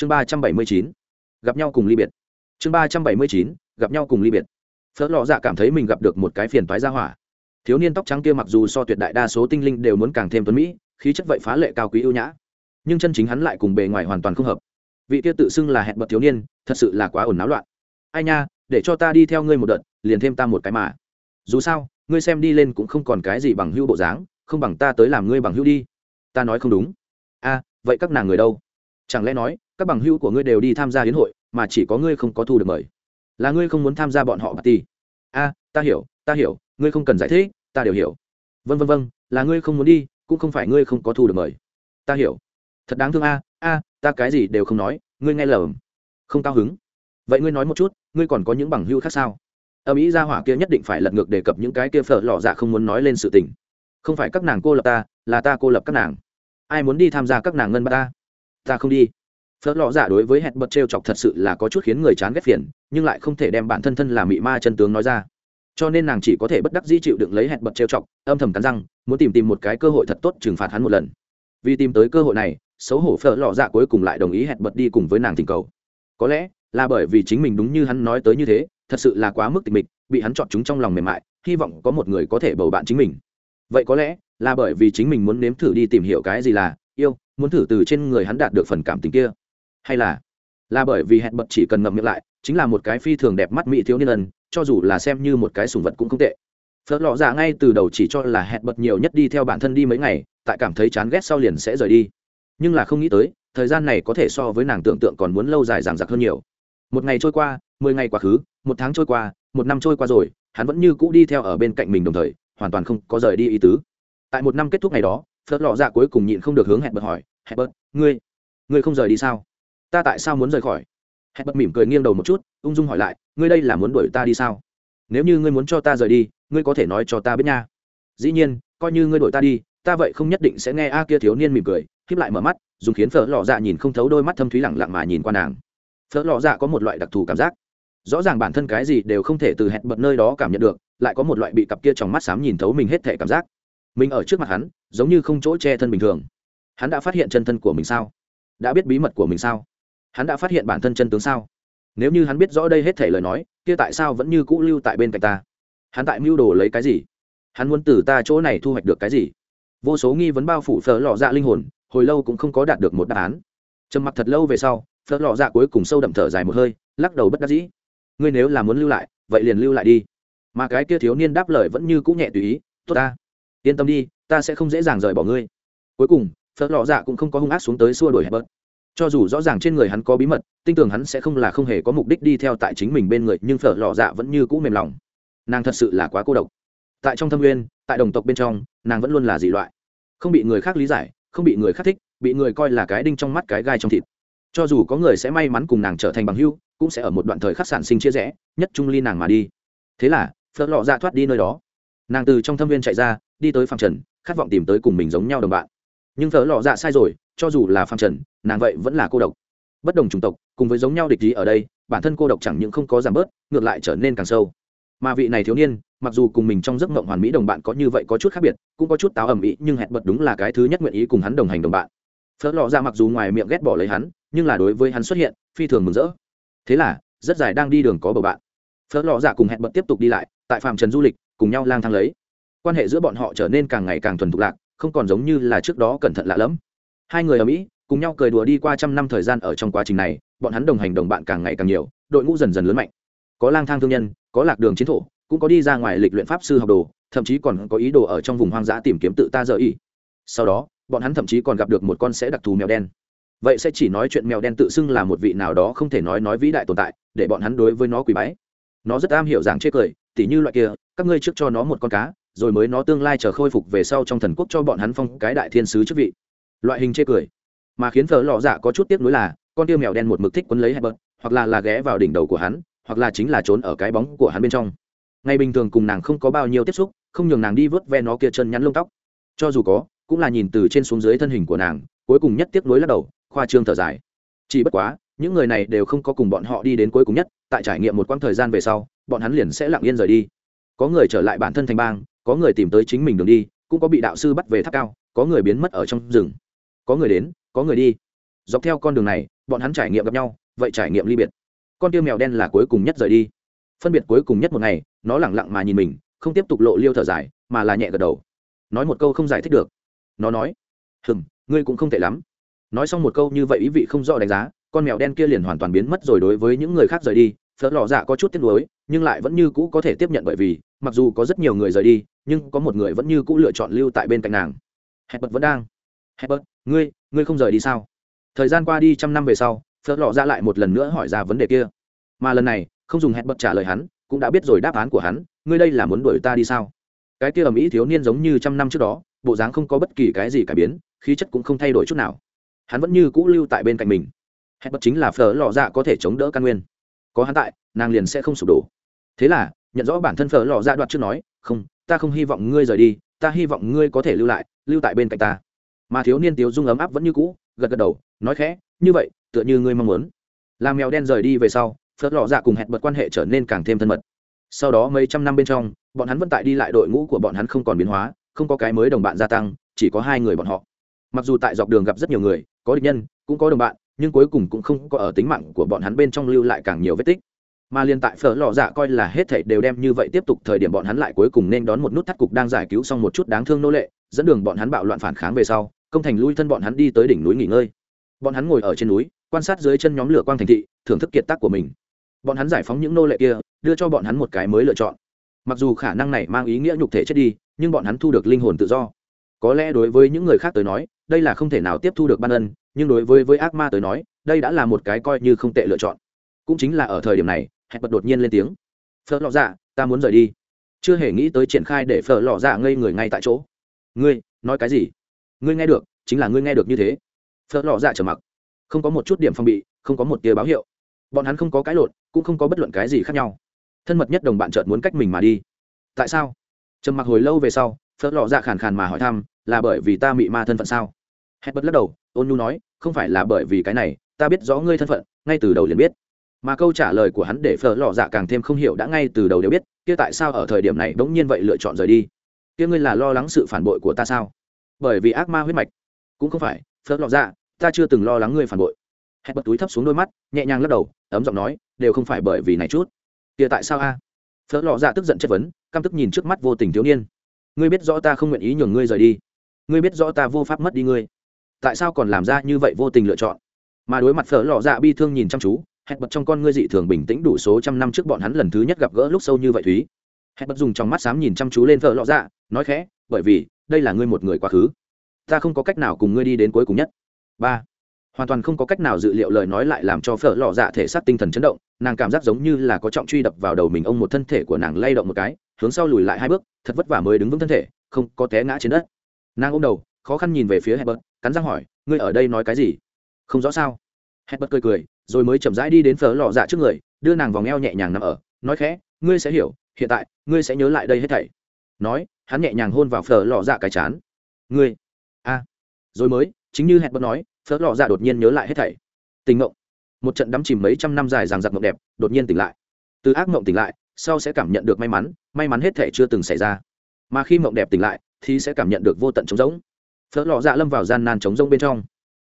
chương ba trăm bảy mươi chín, gặp nhau cùng ly biệt. Chương ba trăm bảy mươi chín, gặp nhau cùng ly biệt. Phớt lò dạ cảm thấy mình gặp được một cái phiền toái ra hỏa. Thiếu niên tóc trắng kia mặc dù so tuyệt đại đa số tinh linh đều muốn càng thêm tuấn mỹ, khí chất vậy phá lệ cao quý ưu nhã. Nhưng chân chính hắn lại cùng bề ngoài hoàn toàn không hợp. Vị kia tự xưng là hẹn bậc thiếu niên, thật sự là quá ồn náo loạn. Ai nha, để cho ta đi theo ngươi một đợt, liền thêm ta một cái mà. Dù sao, ngươi xem đi lên cũng không còn cái gì bằng hưu bộ dáng, không bằng ta tới làm ngươi bằng hưu đi. Ta nói không đúng. A, vậy các nàng người đâu? Chẳng lẽ nói các bằng hữu của ngươi đều đi tham gia hiến hội, mà chỉ có ngươi không có thu được mời. Là ngươi không muốn tham gia bọn họ bà ti a, ta hiểu ta hiểu, ngươi không cần giải thích, ta đều hiểu. Vân vân vân là ngươi không muốn đi, cũng không phải ngươi không có thu được mời. Ta hiểu. Thật đáng thương a a, ta cái gì đều không nói, ngươi nghe lầm. Không cao hứng. Vậy ngươi nói một chút, ngươi còn có những bằng hữu khác sao? Âm ý gia hỏa kia nhất định phải lật ngược đề cập những cái kia phở lò dạ không muốn nói lên sự tình. Không phải các nàng cô lập ta, là ta cô lập các nàng. Ai muốn đi tham gia các nàng ngân ba ta? Ta không đi phớt lò giả dạ đối với hẹn bật t r e o chọc thật sự là có chút khiến người chán ghét phiền, nhưng lại không thể đem bản thân thân là mị ma chân tướng nói ra. Cho nên nàng chỉ có thể bất đắc dĩ chịu đựng lấy hẹn bật t r e o chọc, âm thầm cắn răng, muốn tìm tìm một cái cơ hội thật tốt trừng phạt hắn một lần. Vì tìm tới cơ hội này, xấu hổ phở lò dạ cuối cùng lại đồng ý hẹn bật đi cùng với nàng tình cầu. Có lẽ là bởi vì chính mình đúng như hắn nói tới như thế, thật sự là quá mức tịch mịch, bị hắn chọn chúng trong lòng mềm mại, hy vọng có một người có thể bầu bạn chính mình. Vậy có lẽ là bởi vì chính mình muốn nếm thử đi tìm hiểu cái gì là yêu, muốn thử từ trên người hắn đạt được phần cảm tình kia hay là? Là bởi vì hẹn bật chỉ cần ngậm miệng lại, chính là một cái phi thường đẹp mắt mỹ thiếu niên ân, cho dù là xem như một cái sùng vật cũng không tệ. Phớt lọ dạ ngay từ đầu chỉ cho là hẹn bật nhiều nhất đi theo bản thân đi mấy ngày, tại cảm thấy chán ghét sau liền sẽ rời đi. Nhưng là không nghĩ tới, thời gian này có thể so với nàng tưởng tượng còn muốn lâu dài dằng dặc hơn nhiều. Một ngày trôi qua, mười ngày quá khứ, một tháng trôi qua, một năm trôi qua rồi, hắn vẫn như cũ đi theo ở bên cạnh mình đồng thời, hoàn toàn không có rời đi ý tứ. Tại một năm kết thúc ngày đó, phớt lọ dạ cuối cùng nhịn không được hướng hẹn bật hỏi, hẹn bật, ngươi ngươi không rời đi sao? Ta tại sao muốn rời khỏi? Hẹn bật mỉm cười nghiêng đầu một chút, ung dung hỏi lại, ngươi đây là muốn đuổi ta đi sao? Nếu như ngươi muốn cho ta rời đi, ngươi có thể nói cho ta biết nha. Dĩ nhiên, coi như ngươi đuổi ta đi, ta vậy không nhất định sẽ nghe a kia thiếu niên mỉm cười khiếp lại mở mắt, dùng khiến phở lò dạ nhìn không thấu đôi mắt thâm thúy lẳng lặng mà nhìn qua nàng. Phở lò dạ có một loại đặc thù cảm giác. Rõ ràng bản thân cái gì đều không thể từ hẹn bật nơi đó cảm nhận được, lại có một loại bị cặp kia trong mắt xám nhìn thấu mình hết thể cảm giác. Mình ở trước mặt hắn, giống như không chỗ che thân bình thường. Hắn đã phát hiện chân thân của mình sao? Đã biết bí mật của mình sao? Hắn đã phát hiện bản thân chân tướng sao? Nếu như hắn biết rõ đây hết thể lời nói, kia tại sao vẫn như cũ lưu tại bên cạnh ta? Hắn tại mưu đồ lấy cái gì? Hắn muốn từ ta chỗ này thu hoạch được cái gì? Vô số nghi vấn bao phủ phở lò dạ linh hồn, hồi lâu cũng không có đạt được một đáp án. Trầm mặc thật lâu về sau, phở lò dạ cuối cùng sâu đậm thở dài một hơi, lắc đầu bất đắc dĩ. Ngươi nếu là muốn lưu lại, vậy liền lưu lại đi. Mà cái kia thiếu niên đáp lời vẫn như cũ nhẹ tùy ý, tốt ta, yên tâm đi, ta sẽ không dễ dàng rời bỏ ngươi. Cuối cùng phớt lọ dạ cũng không có hung ác xuống tới xua đuổi hẹp bớt cho dù rõ ràng trên người hắn có bí mật, tin tưởng hắn sẽ không là không hề có mục đích đi theo tại chính mình bên người, nhưng phở lọ dạ vẫn như cũ mềm lòng. Nàng thật sự là quá cô độc. Tại trong thâm nguyên tại đồng tộc bên trong, nàng vẫn luôn là dị loại. Không bị người khác lý giải, không bị người khác thích, bị người coi là cái đinh trong mắt cái gai trong thịt. Cho dù có người sẽ may mắn cùng nàng trở thành bằng hưu cũng sẽ ở một đoạn thời khắc sản sinh chia rẽ, nhất trung ly nàng mà đi. Thế là, Phở lọ dạ thoát đi nơi đó. Nàng từ trong thâm viên chạy ra, đi tới phòng trần, khát vọng tìm tới cùng mình giống nhau đồng bạn. Nhưng Phở lọ dạ sai rồi cho dù là phạm trần, nàng vậy vẫn là cô độc. Bất đồng chủng tộc, cùng với giống nhau địch ý ở đây, bản thân cô độc chẳng những không có giảm bớt, ngược lại trở nên càng sâu. Mà vị này thiếu niên, mặc dù cùng mình trong giấc mộng hoàn mỹ đồng bạn có như vậy có chút khác biệt, cũng có chút táo ẩm ý, nhưng hẹn bật đúng là cái thứ nhất nguyện ý cùng hắn đồng hành đồng bạn. Phớt lọ ra mặc dù ngoài miệng ghét bỏ lấy hắn, nhưng là đối với hắn xuất hiện, phi thường mừng rỡ. Thế là, rất dài đang đi đường có bầu bạn. Phớt lọ ra cùng hẹn bật tiếp tục đi lại, tại phạm trần du lịch, cùng nhau lang thang lấy. Quan hệ giữa bọn họ trở nên càng ngày càng thuần thục lạc, không còn giống như là trước đó cẩn thận lạ lẫm hai người ở mỹ, cùng nhau cười đùa đi qua trăm năm thời gian ở trong quá trình này, bọn hắn đồng hành đồng bạn càng ngày càng nhiều, đội ngũ dần dần lớn mạnh. Có lang thang thương nhân, có lạc đường chiến thổ, cũng có đi ra ngoài lịch luyện pháp sư học đồ, thậm chí còn có ý đồ ở trong vùng hoang dã tìm kiếm tự ta dở ý. Sau đó, bọn hắn thậm chí còn gặp được một con sẽ đặc thù mèo đen. Vậy sẽ chỉ nói chuyện mèo đen tự xưng là một vị nào đó không thể nói nói vĩ đại tồn tại, để bọn hắn đối với nó quý bái. Nó rất am hiểu rằng chê cười, tỉ như loại kia, các ngươi trước cho nó một con cá, rồi mới nó tương lai chờ khôi phục về sau trong thần quốc cho bọn hắn phong cái đại thiên sứ chức vị loại hình chê cười mà khiến thợ lò dạ có chút tiếc nuối là con tiêu mèo đen một mực thích quấn lấy Herbert, hoặc là là ghé vào đỉnh đầu của hắn, hoặc là chính là trốn ở cái bóng của hắn bên trong. Ngày bình thường cùng nàng không có bao nhiêu tiếp xúc, không nhường nàng đi vớt ve nó kia chân nhắn lông tóc. Cho dù có, cũng là nhìn từ trên xuống dưới thân hình của nàng, cuối cùng nhất tiếc nuối lắc đầu, khoa trương thở dài. Chỉ bất quá, những người này đều không có cùng bọn họ đi đến cuối cùng nhất, tại trải nghiệm một quãng thời gian về sau, bọn hắn liền sẽ lặng yên rời đi. Có người trở lại bản thân thành bang, có người tìm tới chính mình đường đi cũng có bị đạo sư bắt về tháp cao có người biến mất ở trong rừng có người đến, có người đi. Dọc theo con đường này, bọn hắn trải nghiệm gặp nhau, vậy trải nghiệm ly biệt. Con tiêu mèo đen là cuối cùng nhất rời đi. Phân biệt cuối cùng nhất một ngày, nó lẳng lặng mà nhìn mình, không tiếp tục lộ liêu thở dài, mà là nhẹ gật đầu. Nói một câu không giải thích được. Nó nói hừng ngươi cũng không tệ lắm. Nói xong một câu như vậy ý vị không rõ đánh giá, con mèo đen kia liền hoàn toàn biến mất rồi đối với những người khác rời đi. Phớt lò dạ có chút tiếc nuối, nhưng lại vẫn như cũ có thể tiếp nhận bởi vì, mặc dù có rất nhiều người rời đi, nhưng có một người vẫn như cũ lựa chọn lưu tại bên cạnh nàng. Hebert vẫn đang. Hebert ngươi ngươi không rời đi sao? Thời gian qua đi trăm năm về sau, phớt Lọ Ra lại một lần nữa hỏi ra vấn đề kia. Mà lần này, không dùng hẹn bật trả lời hắn, cũng đã biết rồi đáp án của hắn, ngươi đây là muốn đuổi ta đi sao? Cái kia ở mỹ thiếu niên giống như trăm năm trước đó, bộ dáng không có bất kỳ cái gì cải biến, khí chất cũng không thay đổi chút nào. Hắn vẫn như cũ lưu tại bên cạnh mình. Hẹn bật chính là phở lò dạ có thể chống đỡ căn nguyên. Có hắn tại, nàng liền sẽ không sụp đổ. Thế là, nhận rõ bản thân phở lò dạ đoạt trước nói, không, ta không hy vọng ngươi rời đi, ta hy vọng ngươi có thể lưu lại, lưu tại bên cạnh ta mà thiếu niên tiếu dung ấm áp vẫn như cũ, gật gật đầu, nói khẽ, như vậy, tựa như ngươi mong muốn. Làm mèo đen rời đi về sau, phớt lọ dạ cùng hẹn bật quan hệ trở nên càng thêm thân mật. Sau đó mấy trăm năm bên trong, bọn hắn vẫn tại đi lại đội ngũ của bọn hắn không còn biến hóa, không có cái mới đồng bạn gia tăng, chỉ có hai người bọn họ. Mặc dù tại dọc đường gặp rất nhiều người, có địch nhân, cũng có đồng bạn, nhưng cuối cùng cũng không có ở tính mạng của bọn hắn bên trong lưu lại càng nhiều vết tích. Mà liên tại phở lò dạ coi là hết thảy đều đem như vậy tiếp tục, thời điểm bọn hắn lại cuối cùng nên đón một nút thắt cục đang giải cứu xong một chút đáng thương nô lệ, dẫn đường bọn hắn bạo loạn phản kháng về sau công thành lui thân bọn hắn đi tới đỉnh núi nghỉ ngơi. Bọn hắn ngồi ở trên núi, quan sát dưới chân nhóm lửa quang thành thị, thưởng thức kiệt tác của mình. Bọn hắn giải phóng những nô lệ kia, đưa cho bọn hắn một cái mới lựa chọn. Mặc dù khả năng này mang ý nghĩa nhục thể chết đi, nhưng bọn hắn thu được linh hồn tự do. Có lẽ đối với những người khác tới nói, đây là không thể nào tiếp thu được ban ân, nhưng đối với với ác ma tới nói, đây đã là một cái coi như không tệ lựa chọn. Cũng chính là ở thời điểm này hẹn bật đột nhiên lên tiếng. Phở lọ dạ ta muốn rời đi. Chưa hề nghĩ tới triển khai để phở lọ dạ ngây người ngay tại chỗ. Ngươi, nói cái gì? Ngươi nghe được, chính là ngươi nghe được như thế. Phở lọ dạ trở mặc. Không có một chút điểm phong bị, không có một tia báo hiệu. Bọn hắn không có cái lộn, cũng không có bất luận cái gì khác nhau. Thân mật nhất đồng bạn chợt muốn cách mình mà đi. Tại sao? Trầm mặc hồi lâu về sau phớt lọ dạ khàn khàn mà hỏi thăm, là bởi vì ta mị ma thân phận sao? Hết bất lắc đầu, ôn nhu nói, không phải là bởi vì cái này, ta biết rõ ngươi thân phận, ngay từ đầu liền biết. Mà câu trả lời của hắn để phở lọ dạ càng thêm không hiểu đã ngay từ đầu đều biết, kia tại sao ở thời điểm này bỗng nhiên vậy lựa chọn rời đi? Kia ngươi là lo lắng sự phản bội của ta sao? Bởi vì ác ma huyết mạch. Cũng không phải phở lọ dạ ta chưa từng lo lắng ngươi phản bội. Hét bật túi thấp xuống đôi mắt, nhẹ nhàng lắc đầu, ấm giọng nói, đều không phải bởi vì này chút. Kia tại sao a? À? phở lọ dạ tức giận chất vấn, căm tức nhìn trước mắt vô tình thiếu niên. Ngươi biết rõ ta không nguyện ý nhường ngươi rời đi. Ngươi biết rõ ta vô pháp mất đi ngươi. Tại sao còn làm ra như vậy vô tình lựa chọn? Mà đối mặt phở lọ dạ bi thương nhìn chăm chú hẹn bật trong con ngươi dị thường bình tĩnh đủ số trăm năm trước bọn hắn lần thứ nhất gặp gỡ lúc sâu như vậy thúy. Hẹn bật dùng trong mắt xám nhìn chăm chú lên phở lọ dạ nói khẽ bởi vì đây là ngươi một người quá khứ. Ta không có cách nào cùng ngươi đi đến cuối cùng nhất. Ba, hoàn toàn không có cách nào dự liệu lời nói lại làm cho phở lọ dạ thể xác tinh thần chấn động, nàng cảm giác giống như là có trọng truy đập vào đầu mình ông một thân thể của nàng lay động một cái, hướng sau lùi lại hai bước, thật vất vả mới đứng vững thân thể, không có té ngã trên đất. Nàng ôm đầu, khó khăn nhìn về phía hebert cắn răng hỏi, ngươi ở đây nói cái gì? Không rõ sao. Hebert cười cười, rồi mới chậm rãi đi đến phở lọ dạ trước người, đưa nàng vòng eo nhẹ nhàng nằm ở, nói khẽ, ngươi sẽ hiểu, hiện tại, ngươi sẽ nhớ lại đây hết thảy nói, hắn nhẹ nhàng hôn vào phở lọ dạ cái chán. Ngươi, a, rồi mới, chính như hẹn hebert nói, phở lọ dạ đột nhiên nhớ lại hết thảy. Tình ngộng. Một trận đắm chìm mấy trăm năm dài ràng giặc ngộng đẹp, đột nhiên tỉnh lại. Từ ác ngộng tỉnh lại, sau sẽ cảm nhận được may mắn may mắn hết thảy chưa từng xảy ra. Mà khi ngộng đẹp tỉnh lại, thì sẽ cảm nhận được vô tận trống rỗng. Phớt lọ dạ lâm vào gian nan trống rỗng bên trong.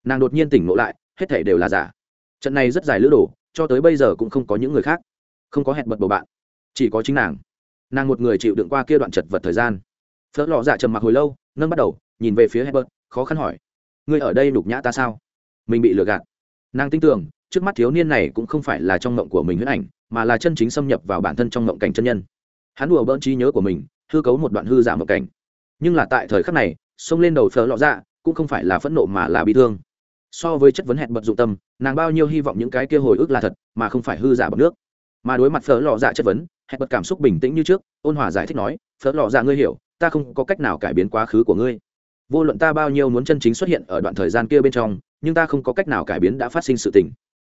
Nàng đột nhiên tỉnh ngộ lại, hết thảy đều là giả. Trận này rất dài lữ đồ cho tới bây giờ cũng không có những người khác. Không có hẹn bật bầu bạn, chỉ có chính nàng nàng một người chịu đựng qua kia đoạn chật vật thời gian. Phớt lọ dạ trầm mặc hồi lâu nâng bắt đầu nhìn về phía Herbert, khó khăn hỏi: "Ngươi ở đây nhục nhã ta sao?" Mình bị lừa gạt. Nàng tin tưởng, trước mắt thiếu niên này cũng không phải là trong mộng của mình huyễn ảnh, mà là chân chính xâm nhập vào bản thân trong mộng cảnh chân nhân. Hắn đùa bỡn trí nhớ của mình hư cấu một đoạn hư giả mộng cảnh. Nhưng là tại thời khắc này xông lên đầu phở lọ dạ, cũng không phải là phẫn nộ mà là bị thương. So với chất vấn hẹn bật dụng tâm nàng bao nhiêu hy vọng những cái kia hồi ức là thật mà không phải hư giả bằng nước mà đối mặt phở lọ dạ chất vấn, hẹn bật cảm xúc bình tĩnh như trước, ôn hòa giải thích nói, phở lọ dạ ngươi hiểu, ta không có cách nào cải biến quá khứ của ngươi. Vô luận ta bao nhiêu muốn chân chính xuất hiện ở đoạn thời gian kia bên trong, nhưng ta không có cách nào cải biến đã phát sinh sự tình.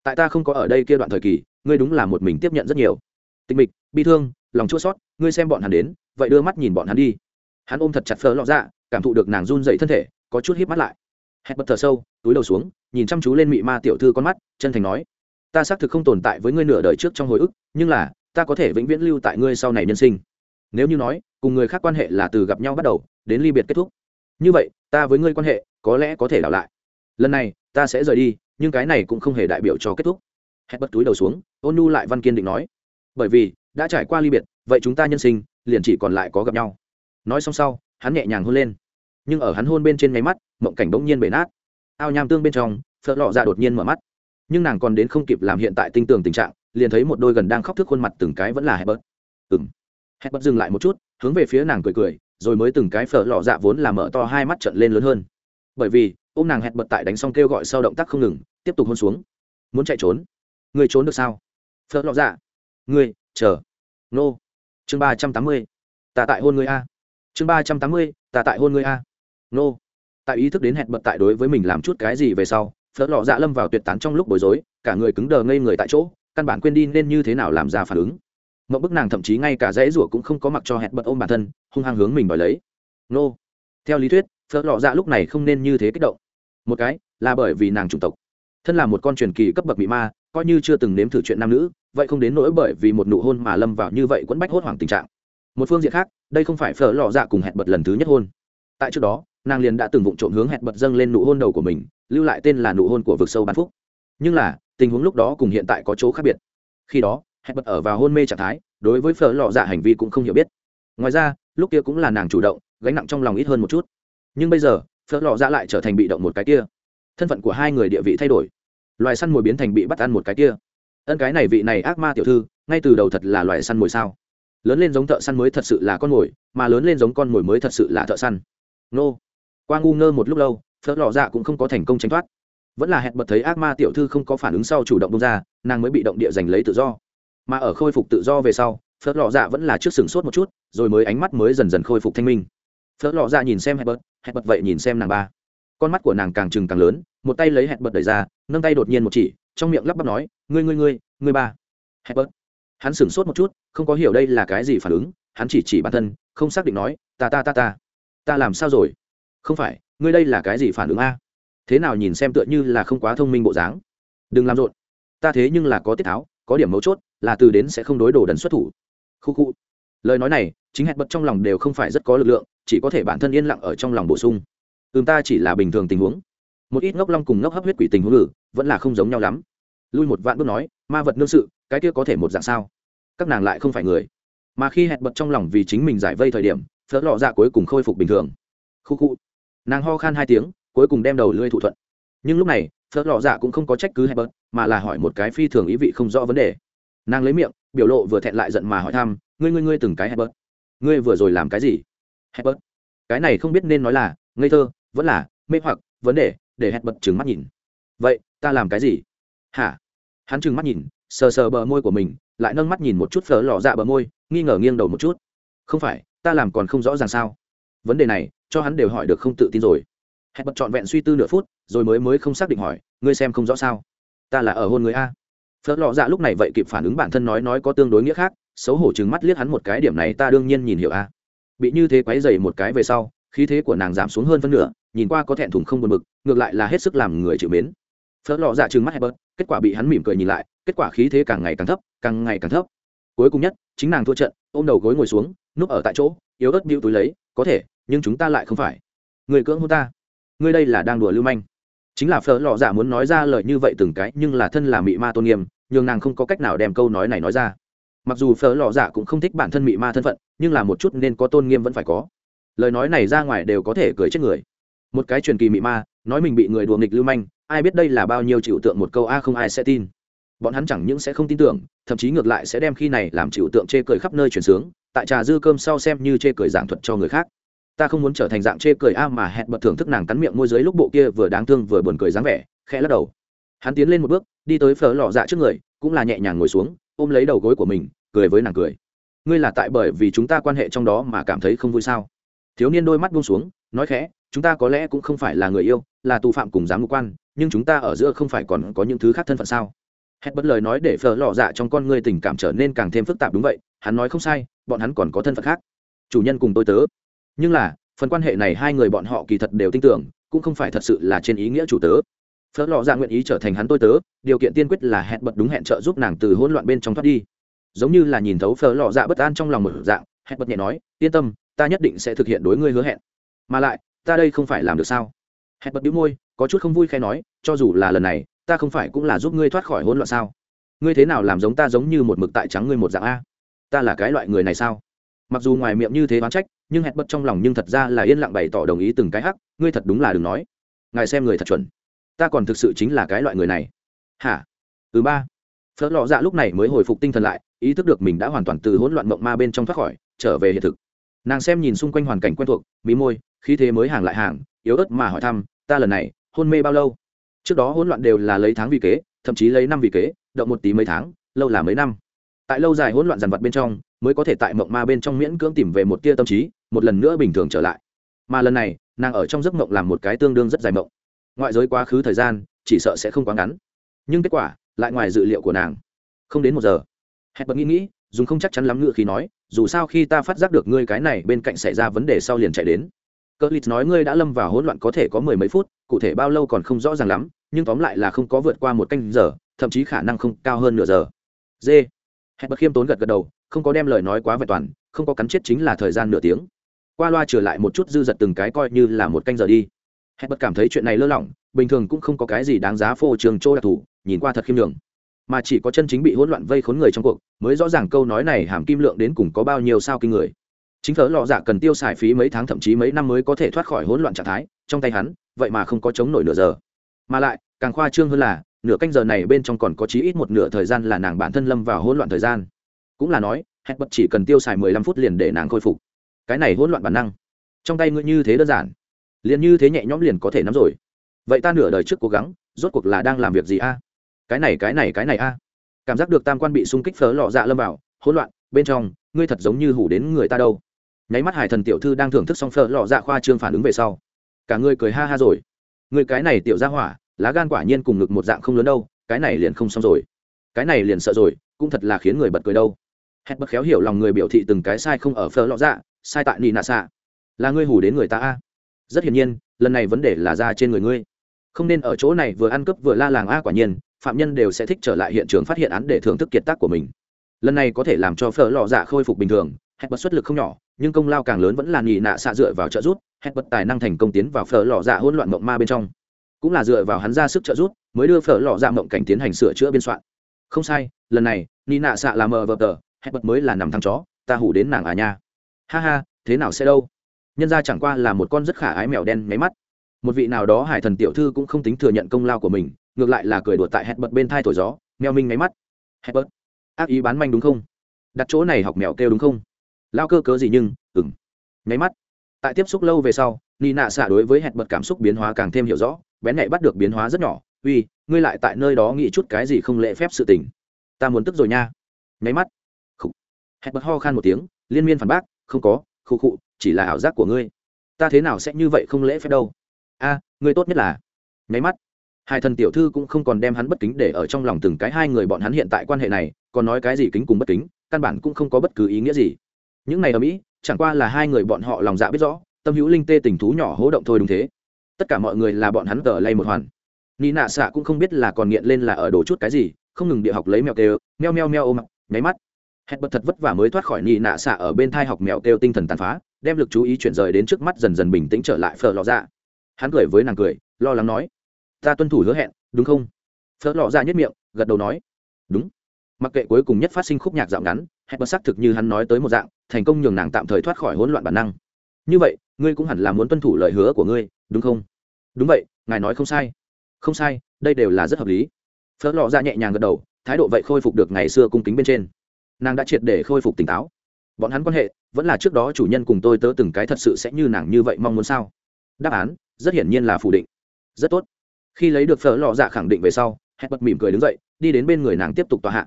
Tại ta không có ở đây kia đoạn thời kỳ, ngươi đúng là một mình tiếp nhận rất nhiều. Tịch mịch, bi thương, lòng chua sót, ngươi xem bọn hắn đến, vậy đưa mắt nhìn bọn hắn đi. Hắn ôm thật chặt phở lọ dạ cảm thụ được nàng run dậy thân thể, có chút hít mắt lại. Hẹn bật thở sâu, túi đầu xuống, nhìn chăm chú lên mị ma tiểu thư con mắt, chân thành nói ta xác thực không tồn tại với ngươi nửa đời trước trong hồi ức, nhưng là, ta có thể vĩnh viễn lưu tại ngươi sau này nhân sinh. Nếu như nói, cùng người khác quan hệ là từ gặp nhau bắt đầu, đến ly biệt kết thúc. Như vậy, ta với ngươi quan hệ, có lẽ có thể đảo lại. Lần này, ta sẽ rời đi, nhưng cái này cũng không hề đại biểu cho kết thúc. Hét bất túi đầu xuống, ôn nu lại văn kiên định nói. Bởi vì, đã trải qua ly biệt, vậy chúng ta nhân sinh, liền chỉ còn lại có gặp nhau. Nói xong sau, hắn nhẹ nhàng hôn lên. Nhưng ở hắn hôn bên trên nháy mắt, mộng cảnh bỗng nhiên bể nát. Ao nham tương bên trong, phở lọ ra đột nhiên mở mắt nhưng nàng còn đến không kịp làm hiện tại tinh tường tình trạng, liền thấy một đôi gần đang khóc thức khuôn mặt từng cái vẫn là hẹp bớt ừ m hẹp bớt dừng lại một chút, hướng về phía nàng cười cười, rồi mới từng cái phở lọ dạ vốn là mở to hai mắt trận lên lớn hơn. Bởi vì ô m nàng hẹn bật tại đánh xong kêu gọi sau động tác không ngừng, tiếp tục hôn xuống. Muốn chạy trốn? Người trốn được sao? Phở lọ dạ. Người chờ. Nô. Chương ba trăm tám mươi. Ta tại hôn người a. Chương ba trăm tám mươi, ta tại hôn người a. Nô. Tại ý thức đến hẹn bật tại đối với mình làm chút cái gì về sau Phở lọ dạ lâm vào tuyệt tán trong lúc bối rối, cả người cứng đờ ngây người tại chỗ, căn bản quên đi nên như thế nào làm ra phản ứng. Mậu bức nàng thậm chí ngay cả dãy rủa cũng không có mặc cho hẹn bật ôm bản thân, hung hăng hướng mình đòi lấy. Nô. Theo lý thuyết, phở lọ dạ lúc này không nên như thế kích động. Một cái, là bởi vì nàng chủng tộc. Thân là một con truyền kỳ cấp bậc bị ma, coi như chưa từng nếm thử chuyện nam nữ, vậy không đến nỗi bởi vì một nụ hôn mà lâm vào như vậy quẫn bách hốt hoảng tình trạng. Một phương diện khác, đây không phải phở lọ dạ cùng hẹn bật lần thứ nhất hôn. Tại trước đó nàng liền đã từng vụng trộm hướng hẹn bật dâng lên nụ hôn đầu của mình, lưu lại tên là nụ hôn của vực sâu bán phúc. Nhưng là, tình huống lúc đó cùng hiện tại có chỗ khác biệt. Khi đó, hẹn bật ở vào hôn mê trạng thái, đối với phở lọ dạ hành vi cũng không hiểu biết. Ngoài ra, lúc kia cũng là nàng chủ động, gánh nặng trong lòng ít hơn một chút. Nhưng bây giờ, phở lọ dạ lại trở thành bị động một cái kia. Thân phận của hai người địa vị thay đổi. Loài săn mồi biến thành bị bắt ăn một cái kia. Ân cái này vị này ác ma tiểu thư, ngay từ đầu thật là loài săn mồi sao? Lớn lên giống thợ săn mới thật sự là con mồi, mà lớn lên giống con mồi mới thật sự là thợ săn. Nô qua ngu ngơ một lúc lâu phớt lò dạ cũng không có thành công tránh thoát. Vẫn là hẹn bật thấy ác ma tiểu thư không có phản ứng sau chủ động bông ra, nàng mới bị động địa giành lấy tự do. Mà ở khôi phục tự do về sau phớt lò dạ vẫn là trước sừng sốt một chút, rồi mới ánh mắt mới dần dần khôi phục thanh minh. Phớt lò dạ nhìn xem hẹn bật hẹn bật vậy nhìn xem nàng ba. Con mắt của nàng càng trừng càng lớn, một tay lấy hẹn bật đẩy ra, nâng tay đột nhiên một chỉ, trong miệng lắp bắp nói, ngươi ngươi ngươi ngươi ba. Hẹn bật. Hắn sửng sốt một chút, không có hiểu đây là cái gì phản ứng, hắn chỉ chỉ bản thân, không xác định nói, ta ta ta ta ta làm sao rồi? Không phải, ngươi đây là cái gì phản ứng a? Thế nào nhìn xem tựa như là không quá thông minh bộ dáng? Đừng làm rộn. Ta thế nhưng là có tiết tháo, có điểm mấu chốt, là từ đến sẽ không đối đồ đần xuất thủ. Khu khu. Lời nói này, chính hẹn bật trong lòng đều không phải rất có lực lượng, chỉ có thể bản thân yên lặng ở trong lòng bổ sung. Ừm, ta chỉ là bình thường tình huống. Một ít ngốc long cùng ngốc hấp huyết quỷ tình huống ngử vẫn là không giống nhau lắm. Lui một vạn bước nói, ma vật nương sự, cái kia có thể một dạng sao? Các nàng lại không phải người. Mà khi hẹn bật trong lòng vì chính mình giải vây thời điểm phớt lọ dạ cuối cùng khôi phục bình thường. Khu khu nàng ho khan hai tiếng cuối cùng đem đầu lưỡi thụ thuận. Nhưng lúc này phớt lọ dạ cũng không có trách cứ hay bớt, mà là hỏi một cái phi thường ý vị không rõ vấn đề. Nàng lấy miệng biểu lộ vừa thẹn lại giận mà hỏi thăm ngươi ngươi ngươi từng cái hay bớt? ngươi vừa rồi làm cái gì? Hay bớt? cái này không biết nên nói là ngây thơ vẫn là mê hoặc vấn đề để hẹn bật trừng mắt nhìn. Vậy ta làm cái gì? Hả? Hắn trừng mắt nhìn sờ sờ bờ môi của mình lại nâng mắt nhìn một chút phở lò dạ bờ môi nghi ngờ nghiêng đầu một chút. Không phải ta làm còn không rõ ràng sao? Vấn đề này cho hắn đều hỏi được không tự tin rồi. Hẹn bật trọn vẹn suy tư nửa phút, rồi mới mới không xác định hỏi, ngươi xem không rõ sao? Ta là ở hôn người a. Phớt lọ dạ lúc này vậy kịp phản ứng bản thân nói nói có tương đối nghĩa khác, xấu hổ chừng mắt liếc hắn một cái, điểm này ta đương nhiên nhìn hiểu a. Bị như thế quấy dày một cái về sau, khí thế của nàng giảm xuống hơn phân nửa, nhìn qua có thẹn thùng không buồn bực, ngược lại là hết sức làm người chịu mến. Phớt lọ dạ chừng mắt hebert kết quả bị hắn mỉm cười nhìn lại, kết quả khí thế càng ngày càng thấp, càng ngày càng thấp. Cuối cùng nhất, chính nàng thua trận, ôm đầu gối ngồi xuống, núp ở tại chỗ, yếu ớt bĩu túi lấy, có thể nhưng chúng ta lại không phải. Người cưỡng hôn ta. Ngươi đây là đang đùa lưu manh. Chính là phở lọ dạ muốn nói ra lời như vậy từng cái, nhưng là thân là mị ma tôn nghiêm nhưng nàng không có cách nào đem câu nói này nói ra. Mặc dù phở lọ dạ cũng không thích bản thân mị ma thân phận, nhưng là một chút nên có tôn nghiêm vẫn phải có. Lời nói này ra ngoài đều có thể cười chết người. Một cái truyền kỳ mị ma, nói mình bị người đùa nghịch lưu manh, ai biết đây là bao nhiêu chịu tượng một câu a không ai sẽ tin. Bọn hắn chẳng những sẽ không tin tưởng, thậm chí ngược lại sẽ đem khi này làm chịu tượng chê cười khắp nơi chuyển sướng, tại trà dư cơm sau xem như chê cười giảng thuật cho người khác ta không muốn trở thành dạng chê cười a mà hẹn bật thưởng thức nàng cắn miệng môi dưới lúc bộ kia vừa đáng thương vừa buồn cười dáng vẻ, khẽ lắc đầu. Hắn tiến lên một bước, đi tới phở lò dạ trước người, cũng là nhẹ nhàng ngồi xuống, ôm lấy đầu gối của mình, cười với nàng cười. Ngươi là tại bởi vì chúng ta quan hệ trong đó mà cảm thấy không vui sao? Thiếu niên đôi mắt buông xuống, nói khẽ, chúng ta có lẽ cũng không phải là người yêu, là tù phạm cùng giám mục quan, nhưng chúng ta ở giữa không phải còn có những thứ khác thân phận sao? Hết bất lời nói để phở lò dạ trong con người tình cảm trở nên càng thêm phức tạp đúng vậy, hắn nói không sai, bọn hắn còn có thân phận khác. Chủ nhân cùng tôi tớ nhưng là, phần quan hệ này hai người bọn họ kỳ thật đều tin tưởng, cũng không phải thật sự là trên ý nghĩa chủ tớ. Phở lọ ra nguyện ý trở thành hắn tôi tớ, điều kiện tiên quyết là hẹn bật đúng hẹn trợ giúp nàng từ hỗn loạn bên trong thoát đi. Giống như là nhìn thấu phở lọ dạ bất an trong lòng một dạng, hẹn bật nhẹ nói, yên tâm, ta nhất định sẽ thực hiện đối ngươi hứa hẹn. Mà lại, ta đây không phải làm được sao? Hẹn bật đĩu môi, có chút không vui khai nói, cho dù là lần này, ta không phải cũng là giúp ngươi thoát khỏi hỗn loạn sao? Ngươi thế nào làm giống ta giống như một mực tại trắng ngươi một dạng a? Ta là cái loại người này sao? Mặc dù ngoài miệng như thế oán trách, nhưng hẹn bật trong lòng nhưng thật ra là yên lặng bày tỏ đồng ý từng cái hắc, ngươi thật đúng là đừng nói. Ngài xem người thật chuẩn. Ta còn thực sự chính là cái loại người này. Hả? Thứ ba. Phớt lọ dạ lúc này mới hồi phục tinh thần lại, ý thức được mình đã hoàn toàn từ hỗn loạn mộng ma bên trong thoát khỏi, trở về hiện thực. Nàng xem nhìn xung quanh hoàn cảnh quen thuộc, mí môi, khí thế mới hàng lại hàng, yếu ớt mà hỏi thăm, ta lần này, hôn mê bao lâu? Trước đó hỗn loạn đều là lấy tháng vì kế, thậm chí lấy năm vì kế, động một tí mấy tháng, lâu là mấy năm. Tại lâu dài hỗn loạn dằn vặt bên trong mới có thể tại mộng ma bên trong miễn cưỡng tìm về một tia tâm trí, một lần nữa bình thường trở lại. Mà lần này, nàng ở trong giấc mộng làm một cái tương đương rất dài mộng. Ngoại giới quá khứ thời gian, chỉ sợ sẽ không quá ngắn. Nhưng kết quả, lại ngoài dự liệu của nàng. Không đến một giờ, hẹn bật nghĩ nghĩ, dùng không chắc chắn lắm ngựa khi nói, dù sao khi ta phát giác được ngươi cái này bên cạnh xảy ra vấn đề sau liền chạy đến. Cơ lít nói ngươi đã lâm vào hỗn loạn có thể có mười mấy phút, cụ thể bao lâu còn không rõ ràng lắm, nhưng tóm lại là không có vượt qua một canh giờ, thậm chí khả năng không cao hơn nửa giờ. D hẹn bật khiêm tốn gật gật đầu không có đem lời nói quá vẹn toàn, không có cắn chết chính là thời gian nửa tiếng. Qua loa trở lại một chút dư giật từng cái coi như là một canh giờ đi. Hết bất cảm thấy chuyện này lơ lỏng, bình thường cũng không có cái gì đáng giá phô trường chỗ đặc thù, nhìn qua thật khiêm đường mà chỉ có chân chính bị hỗn loạn vây khốn người trong cuộc, mới rõ ràng câu nói này hàm kim lượng đến cùng có bao nhiêu sao kinh người. Chính thớ lọ dạ cần tiêu xài phí mấy tháng thậm chí mấy năm mới có thể thoát khỏi hỗn loạn trạng thái, trong tay hắn, vậy mà không có chống nổi nửa giờ. Mà lại, càng khoa trương hơn là, nửa canh giờ này bên trong còn có chí ít một nửa thời gian là nàng bản thân lâm vào hỗn loạn thời gian cũng là nói hẹn bật chỉ cần tiêu xài mười lăm phút liền để nàng khôi phục. Cái này hỗn loạn bản năng. Trong tay ngươi như thế đơn giản. Liền như thế nhẹ nhõm liền có thể nắm rồi. Vậy ta nửa đời trước cố gắng, rốt cuộc là đang làm việc gì a? Cái này cái này cái này a. Cảm giác được tam quan bị xung kích phớ lọ dạ lâm vào, hỗn loạn, bên trong, ngươi thật giống như hủ đến người ta đâu. Nháy mắt hải thần tiểu thư đang thưởng thức xong phở lọ dạ khoa trương phản ứng về sau. Cả ngươi cười ha ha rồi. Người cái này tiểu ra hỏa, lá gan quả nhiên cùng ngực một dạng không lớn đâu, cái này liền không xong rồi. Cái này liền sợ rồi, cũng thật là khiến người bật cười đâu. Hẹn bất khéo hiểu lòng người biểu thị từng cái sai không ở phở lọ dạ sai tại nị nạ xạ. Là ngươi hù đến người ta a? Rất hiển nhiên, lần này vấn đề là ra trên người ngươi. Không nên ở chỗ này vừa ăn cướp vừa la làng a, quả nhiên, phạm nhân đều sẽ thích trở lại hiện trường phát hiện án để thưởng thức kiệt tác của mình. Lần này có thể làm cho phở lọ dạ khôi phục bình thường hẹn bật xuất lực không nhỏ, nhưng công lao càng lớn vẫn là nhị nạ xạ dựa vào trợ giúp hẹn bật tài năng thành công tiến vào phở lọ dạ hỗn loạn mộng ma bên trong. Cũng là dựa vào hắn ra sức trợ giúp, mới đưa phở lọ dạ mộng cảnh tiến hành sửa chữa biên soạn. Không sai, lần này nhị nạ xạ là mờ vờ tờ hẹn bật mới là nằm thằng chó, ta hủ đến nàng à nha. Ha ha, thế nào sẽ đâu? Nhân ra chẳng qua là một con rất khả ái mèo đen máy mắt. Một vị nào đó hải thần tiểu thư cũng không tính thừa nhận công lao của mình, ngược lại là cười đùa tại hẹn bật bên thai thổi gió mèo minh máy mắt. Hẹn bật ác ý bán manh đúng không? Đặt chỗ này học mèo kêu đúng không? Lao cơ cớ gì nhưng ừng nháy mắt. Tại tiếp xúc lâu về sau ni nạ xạ đối với hẹn bật cảm xúc biến hóa càng thêm hiểu rõ, bén nhạy bắt được biến hóa rất nhỏ. Uy, ngươi lại tại nơi đó nghĩ chút cái gì không lễ phép sự tình? Ta muốn tức rồi nha. Nháy mắt hẹn bật ho khan một tiếng, liên miên phản bác, không có khụ khụ chỉ là ảo giác của ngươi. Ta thế nào sẽ như vậy không lễ phép đâu? A, ngươi tốt nhất là nháy mắt, hai thần tiểu thư cũng không còn đem hắn bất kính để ở trong lòng từng cái hai người bọn hắn hiện tại quan hệ này, còn nói cái gì kính cùng bất kính, căn bản cũng không có bất cứ ý nghĩa gì. Những này ở mỹ, chẳng qua là hai người bọn họ lòng dạ biết rõ, tâm hữu linh tê tình thú nhỏ hố động thôi đúng thế. Tất cả mọi người là bọn hắn tờ lay một hoàn. Ni nạ xạ cũng không biết là còn nghiện lên là ở đồ chút cái gì, không ngừng địa học lấy mèo kêu, meo meo meo ôm nháy mắt hẹn bật thật vất vả mới thoát khỏi nhị nạ xạ ở bên thai học mèo kêu tinh thần tàn phá, đem lực chú ý chuyển rời đến trước mắt dần dần bình tĩnh trở lại phở lò ra dạ. hắn cười với nàng cười, lo lắng nói, ta tuân thủ hứa hẹn, đúng không? Phở lò ra nhất miệng, gật đầu nói, đúng. Mặc kệ cuối cùng nhất phát sinh khúc nhạc dạo ngắn hẹn bất xác thực như hắn nói tới một dạng, thành công nhường nàng tạm thời thoát khỏi hỗn loạn bản năng. Như vậy, ngươi cũng hẳn là muốn tuân thủ lời hứa của ngươi, đúng không? Đúng vậy, ngài nói không sai. Không sai, đây đều là rất hợp lý. Phớt lọ ra nhẹ nhàng gật đầu, thái độ vậy khôi phục được ngày xưa cung kính bên trên nàng đã triệt để khôi phục tỉnh táo. Bọn hắn quan hệ, vẫn là trước đó chủ nhân cùng tôi tớ từng cái thật sự sẽ như nàng như vậy mong muốn sao? Đáp án, rất hiển nhiên là phủ định. Rất tốt. Khi lấy được phở lọ dạ khẳng định về sau hẹn bật mỉm cười đứng dậy, đi đến bên người nàng tiếp tục tòa hạ.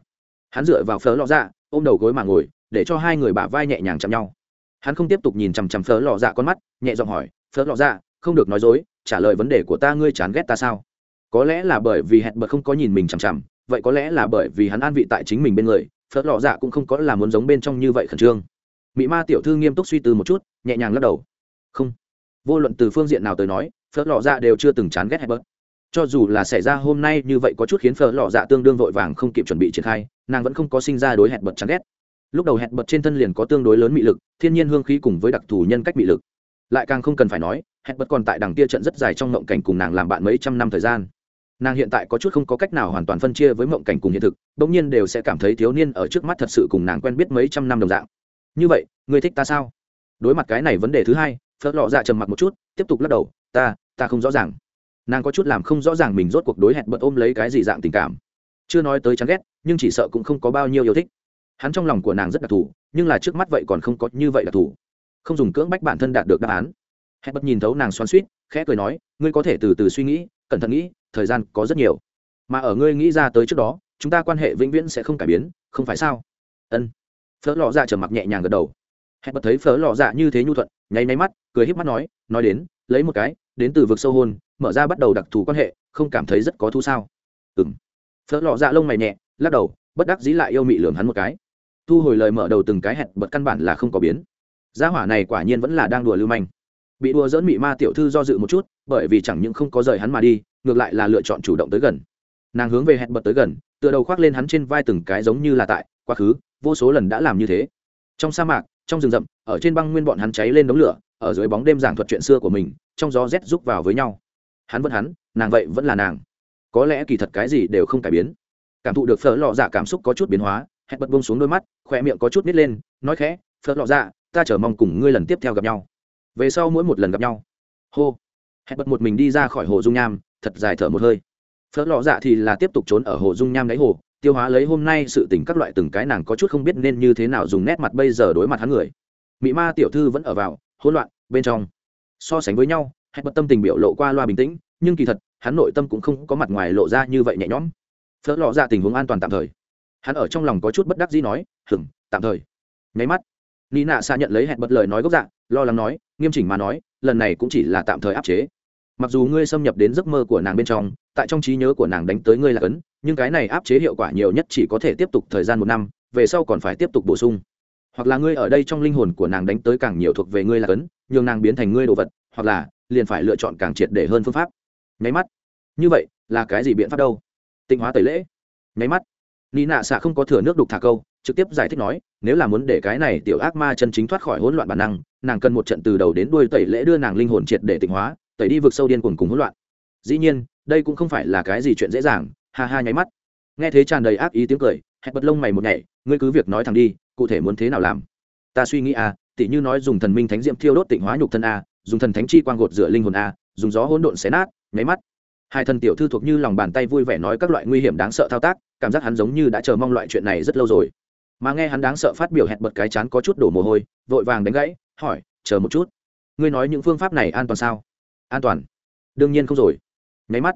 Hắn dựa vào phở lọ dạ ôm đầu gối mà ngồi, để cho hai người bả vai nhẹ nhàng chạm nhau. Hắn không tiếp tục nhìn chằm chằm phở lọ dạ con mắt, nhẹ giọng hỏi, phở lọ dạ không được nói dối, trả lời vấn đề của ta ngươi chán ghét ta sao? Có lẽ là bởi vì hẹn bật không có nhìn mình chằm chằm, vậy có lẽ là bởi vì hắn an vị tại chính mình bên người phớt lọ dạ cũng không có là muốn giống bên trong như vậy khẩn trương. Mỹ ma tiểu thư nghiêm túc suy tư một chút, nhẹ nhàng lắc đầu. Không. Vô luận từ phương diện nào tới nói, phớt lọ dạ đều chưa từng chán ghét hẹn bớt cho dù là xảy ra hôm nay như vậy có chút khiến phở lọ dạ tương đương vội vàng không kịp chuẩn bị triển khai, nàng vẫn không có sinh ra đối hẹn bật chán ghét. Lúc đầu hẹn bật trên thân liền có tương đối lớn mị lực, thiên nhiên hương khí cùng với đặc thù nhân cách mị lực. Lại càng không cần phải nói hẹn bật còn tại đằng kia trận rất dài trong ngộng cảnh cùng nàng làm bạn mấy trăm năm thời gian nàng hiện tại có chút không có cách nào hoàn toàn phân chia với mộng cảnh cùng hiện thực, bỗng nhiên đều sẽ cảm thấy thiếu niên ở trước mắt thật sự cùng nàng quen biết mấy trăm năm đồng dạng. Như vậy ngươi thích ta sao? Đối mặt cái này vấn đề thứ hai, phớt lọ dạ trầm mặc một chút, tiếp tục lắc đầu, ta ta không rõ ràng. Nàng có chút làm không rõ ràng mình rốt cuộc đối hẹn bận ôm lấy cái gì dạng tình cảm. Chưa nói tới chán ghét, nhưng chỉ sợ cũng không có bao nhiêu yêu thích. Hắn trong lòng của nàng rất đặc thù, nhưng là trước mắt vậy còn không có như vậy đặc thù. Không dùng cưỡng bách bản thân đạt được đáp án. Hẹn bật nhìn thấu nàng xoắn suýt khẽ cười nói, ngươi có thể từ từ suy nghĩ cẩn thận nghĩ, thời gian có rất nhiều. Mà ở ngươi nghĩ ra tới trước đó, chúng ta quan hệ vĩnh viễn sẽ không cải biến, không phải sao? Ân. Phở lò dạ trở mặc nhẹ nhàng gật đầu. Hẹn bật thấy phở lò dạ như thế nhu thuận, nháy nháy mắt, cười híp mắt nói nói đến, lấy một cái, đến từ vực sâu hôn, mở ra bắt đầu đặc thù quan hệ, không cảm thấy rất có thu sao? Ừng phở lò dạ lông mày nhẹ, lắc đầu, bất đắc dĩ lại yêu mị lường hắn một cái. Thu hồi lời mở đầu từng cái hẹn bật căn bản là không có biến. Gia hỏa này quả nhiên vẫn là đang đùa lưu manh bị đùa dỡn mị ma tiểu thư do dự một chút, bởi vì chẳng những không có rời hắn mà đi, ngược lại là lựa chọn chủ động tới gần. Nàng hướng về hẹn bật tới gần, tựa đầu khoác lên hắn trên vai từng cái giống như là tại, quá khứ, vô số lần đã làm như thế. Trong sa mạc, trong rừng rậm, ở trên băng nguyên bọn hắn cháy lên đống lửa, ở dưới bóng đêm giảng thuật chuyện xưa của mình, trong gió rét rúc vào với nhau. Hắn vẫn hắn, nàng vậy vẫn là nàng. Có lẽ kỳ thật cái gì đều không cải biến. Cảm thụ được phở lọ dạ cảm xúc có chút biến hóa, hẹn bật bông xuống đôi mắt khoe miệng có chút nít lên, nói khẽ, phở lọ dạ ta chờ mong cùng ngươi lần tiếp theo gặp nhau về sau mỗi một lần gặp nhau. Hô. Hẹn bật một mình đi ra khỏi hồ dung nham, thật dài thở một hơi. Phớt lọ dạ thì là tiếp tục trốn ở hồ dung nham đáy hồ, tiêu hóa lấy hôm nay sự tình các loại từng cái nàng có chút không biết nên như thế nào dùng nét mặt bây giờ đối mặt hắn người. Mỹ ma tiểu thư vẫn ở vào, hỗn loạn, bên trong. So sánh với nhau hẹn bật tâm tình biểu lộ qua loa bình tĩnh, nhưng kỳ thật, hắn nội tâm cũng không có mặt ngoài lộ ra như vậy nhẹ nhõm. Phớt lọ dạ tình huống an toàn tạm thời. Hắn ở trong lòng có chút bất đắc dĩ nói hừng tạm thời. Nháy mắt nị nạ xa nhận lấy hẹn bật lời nói gốc dạ lo lắng nói nghiêm chỉnh mà nói, lần này cũng chỉ là tạm thời áp chế. Mặc dù ngươi xâm nhập đến giấc mơ của nàng bên trong, tại trong trí nhớ của nàng đánh tới ngươi là cấn nhưng cái này áp chế hiệu quả nhiều nhất chỉ có thể tiếp tục thời gian một năm, về sau còn phải tiếp tục bổ sung. Hoặc là ngươi ở đây trong linh hồn của nàng đánh tới càng nhiều thuộc về ngươi là cấn nhường nàng biến thành ngươi đồ vật, hoặc là liền phải lựa chọn càng triệt để hơn phương pháp. Nháy mắt. Như vậy, là cái gì biện pháp đâu? Tịnh hóa tẩy lễ. Nháy mắt. Ni nạ xạ không có thừa nước đục thả câu trực tiếp giải thích nói, nếu là muốn để cái này tiểu ác ma chân chính thoát khỏi hỗn loạn bản năng, nàng cần một trận từ đầu đến đuôi tẩy lễ đưa nàng linh hồn triệt để tịnh hóa, tẩy đi vực sâu điên cuồng cùng hỗn loạn. Dĩ nhiên, đây cũng không phải là cái gì chuyện dễ dàng, ha ha nháy mắt. Nghe thế tràn đầy ác ý tiếng cười, hẹn bật lông mày một nhảy, ngươi cứ việc nói thẳng đi, cụ thể muốn thế nào làm? Ta suy nghĩ à tỉ như nói dùng thần minh thánh diệm thiêu đốt tịnh hóa nhục thân a dùng thần thánh chi quang gột rửa linh hồn a dùng gió hỗn độn xé nát, nháy mắt. Hai thần tiểu thư thuộc như lòng bàn tay vui vẻ nói các loại nguy hiểm đáng sợ thao tác, cảm giác hắn giống như đã chờ mong loại chuyện này rất lâu rồi mà nghe hắn đáng sợ phát biểu hẹn bật cái chán có chút đổ mồ hôi, vội vàng đánh gãy, hỏi, chờ một chút, ngươi nói những phương pháp này an toàn sao? An toàn? Đương nhiên không rồi. Nháy mắt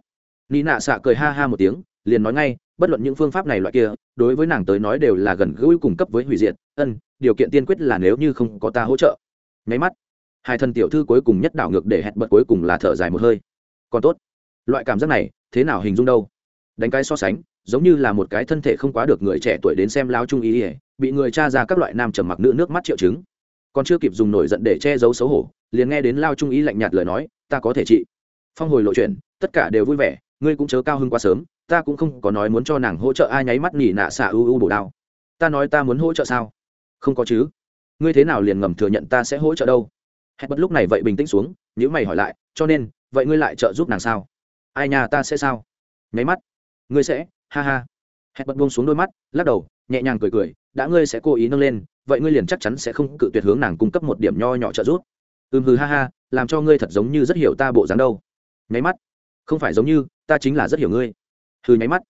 ni nạ xạ cười ha ha một tiếng, liền nói ngay, bất luận những phương pháp này loại kia, đối với nàng tới nói đều là gần gũi cung cấp với hủy diệt, ân, điều kiện tiên quyết là nếu như không có ta hỗ trợ. Nháy mắt, hai thân tiểu thư cuối cùng nhất đảo ngược để hẹn bật cuối cùng là thở dài một hơi. Còn tốt, loại cảm giác này, thế nào hình dung đâu? Đánh cái so sánh giống như là một cái thân thể không quá được người trẻ tuổi đến xem lao trung ý ỉa, bị người cha ra các loại nam trầm mặc nữ nước mắt triệu chứng. Còn chưa kịp dùng nổi giận để che giấu xấu hổ, liền nghe đến lao trung ý lạnh nhạt lời nói, ta có thể trị. Phong hồi lộ chuyện, tất cả đều vui vẻ, ngươi cũng chớ cao hơn quá sớm, ta cũng không có nói muốn cho nàng hỗ trợ ai nháy mắt nỉ nạ xả ưu ưu bổ đao. Ta nói ta muốn hỗ trợ sao? Không có chứ. Ngươi thế nào liền ngầm thừa nhận ta sẽ hỗ trợ đâu? Hết bất lúc này vậy bình tĩnh xuống nếu mày hỏi lại, cho nên, vậy ngươi lại trợ giúp nàng sao? Ai nhà ta sẽ sao? Nháy mắt. Ngươi sẽ ha ha. Hẹn bật buông xuống đôi mắt, lắc đầu, nhẹ nhàng cười cười, đã ngươi sẽ cố ý nâng lên, vậy ngươi liền chắc chắn sẽ không cự tuyệt hướng nàng cung cấp một điểm nho nhỏ trợ giúp. Ừm, hừ, ha ha, làm cho ngươi thật giống như rất hiểu ta bộ dáng đâu. Nháy mắt. Không phải giống như, ta chính là rất hiểu ngươi. Hừ, nháy mắt.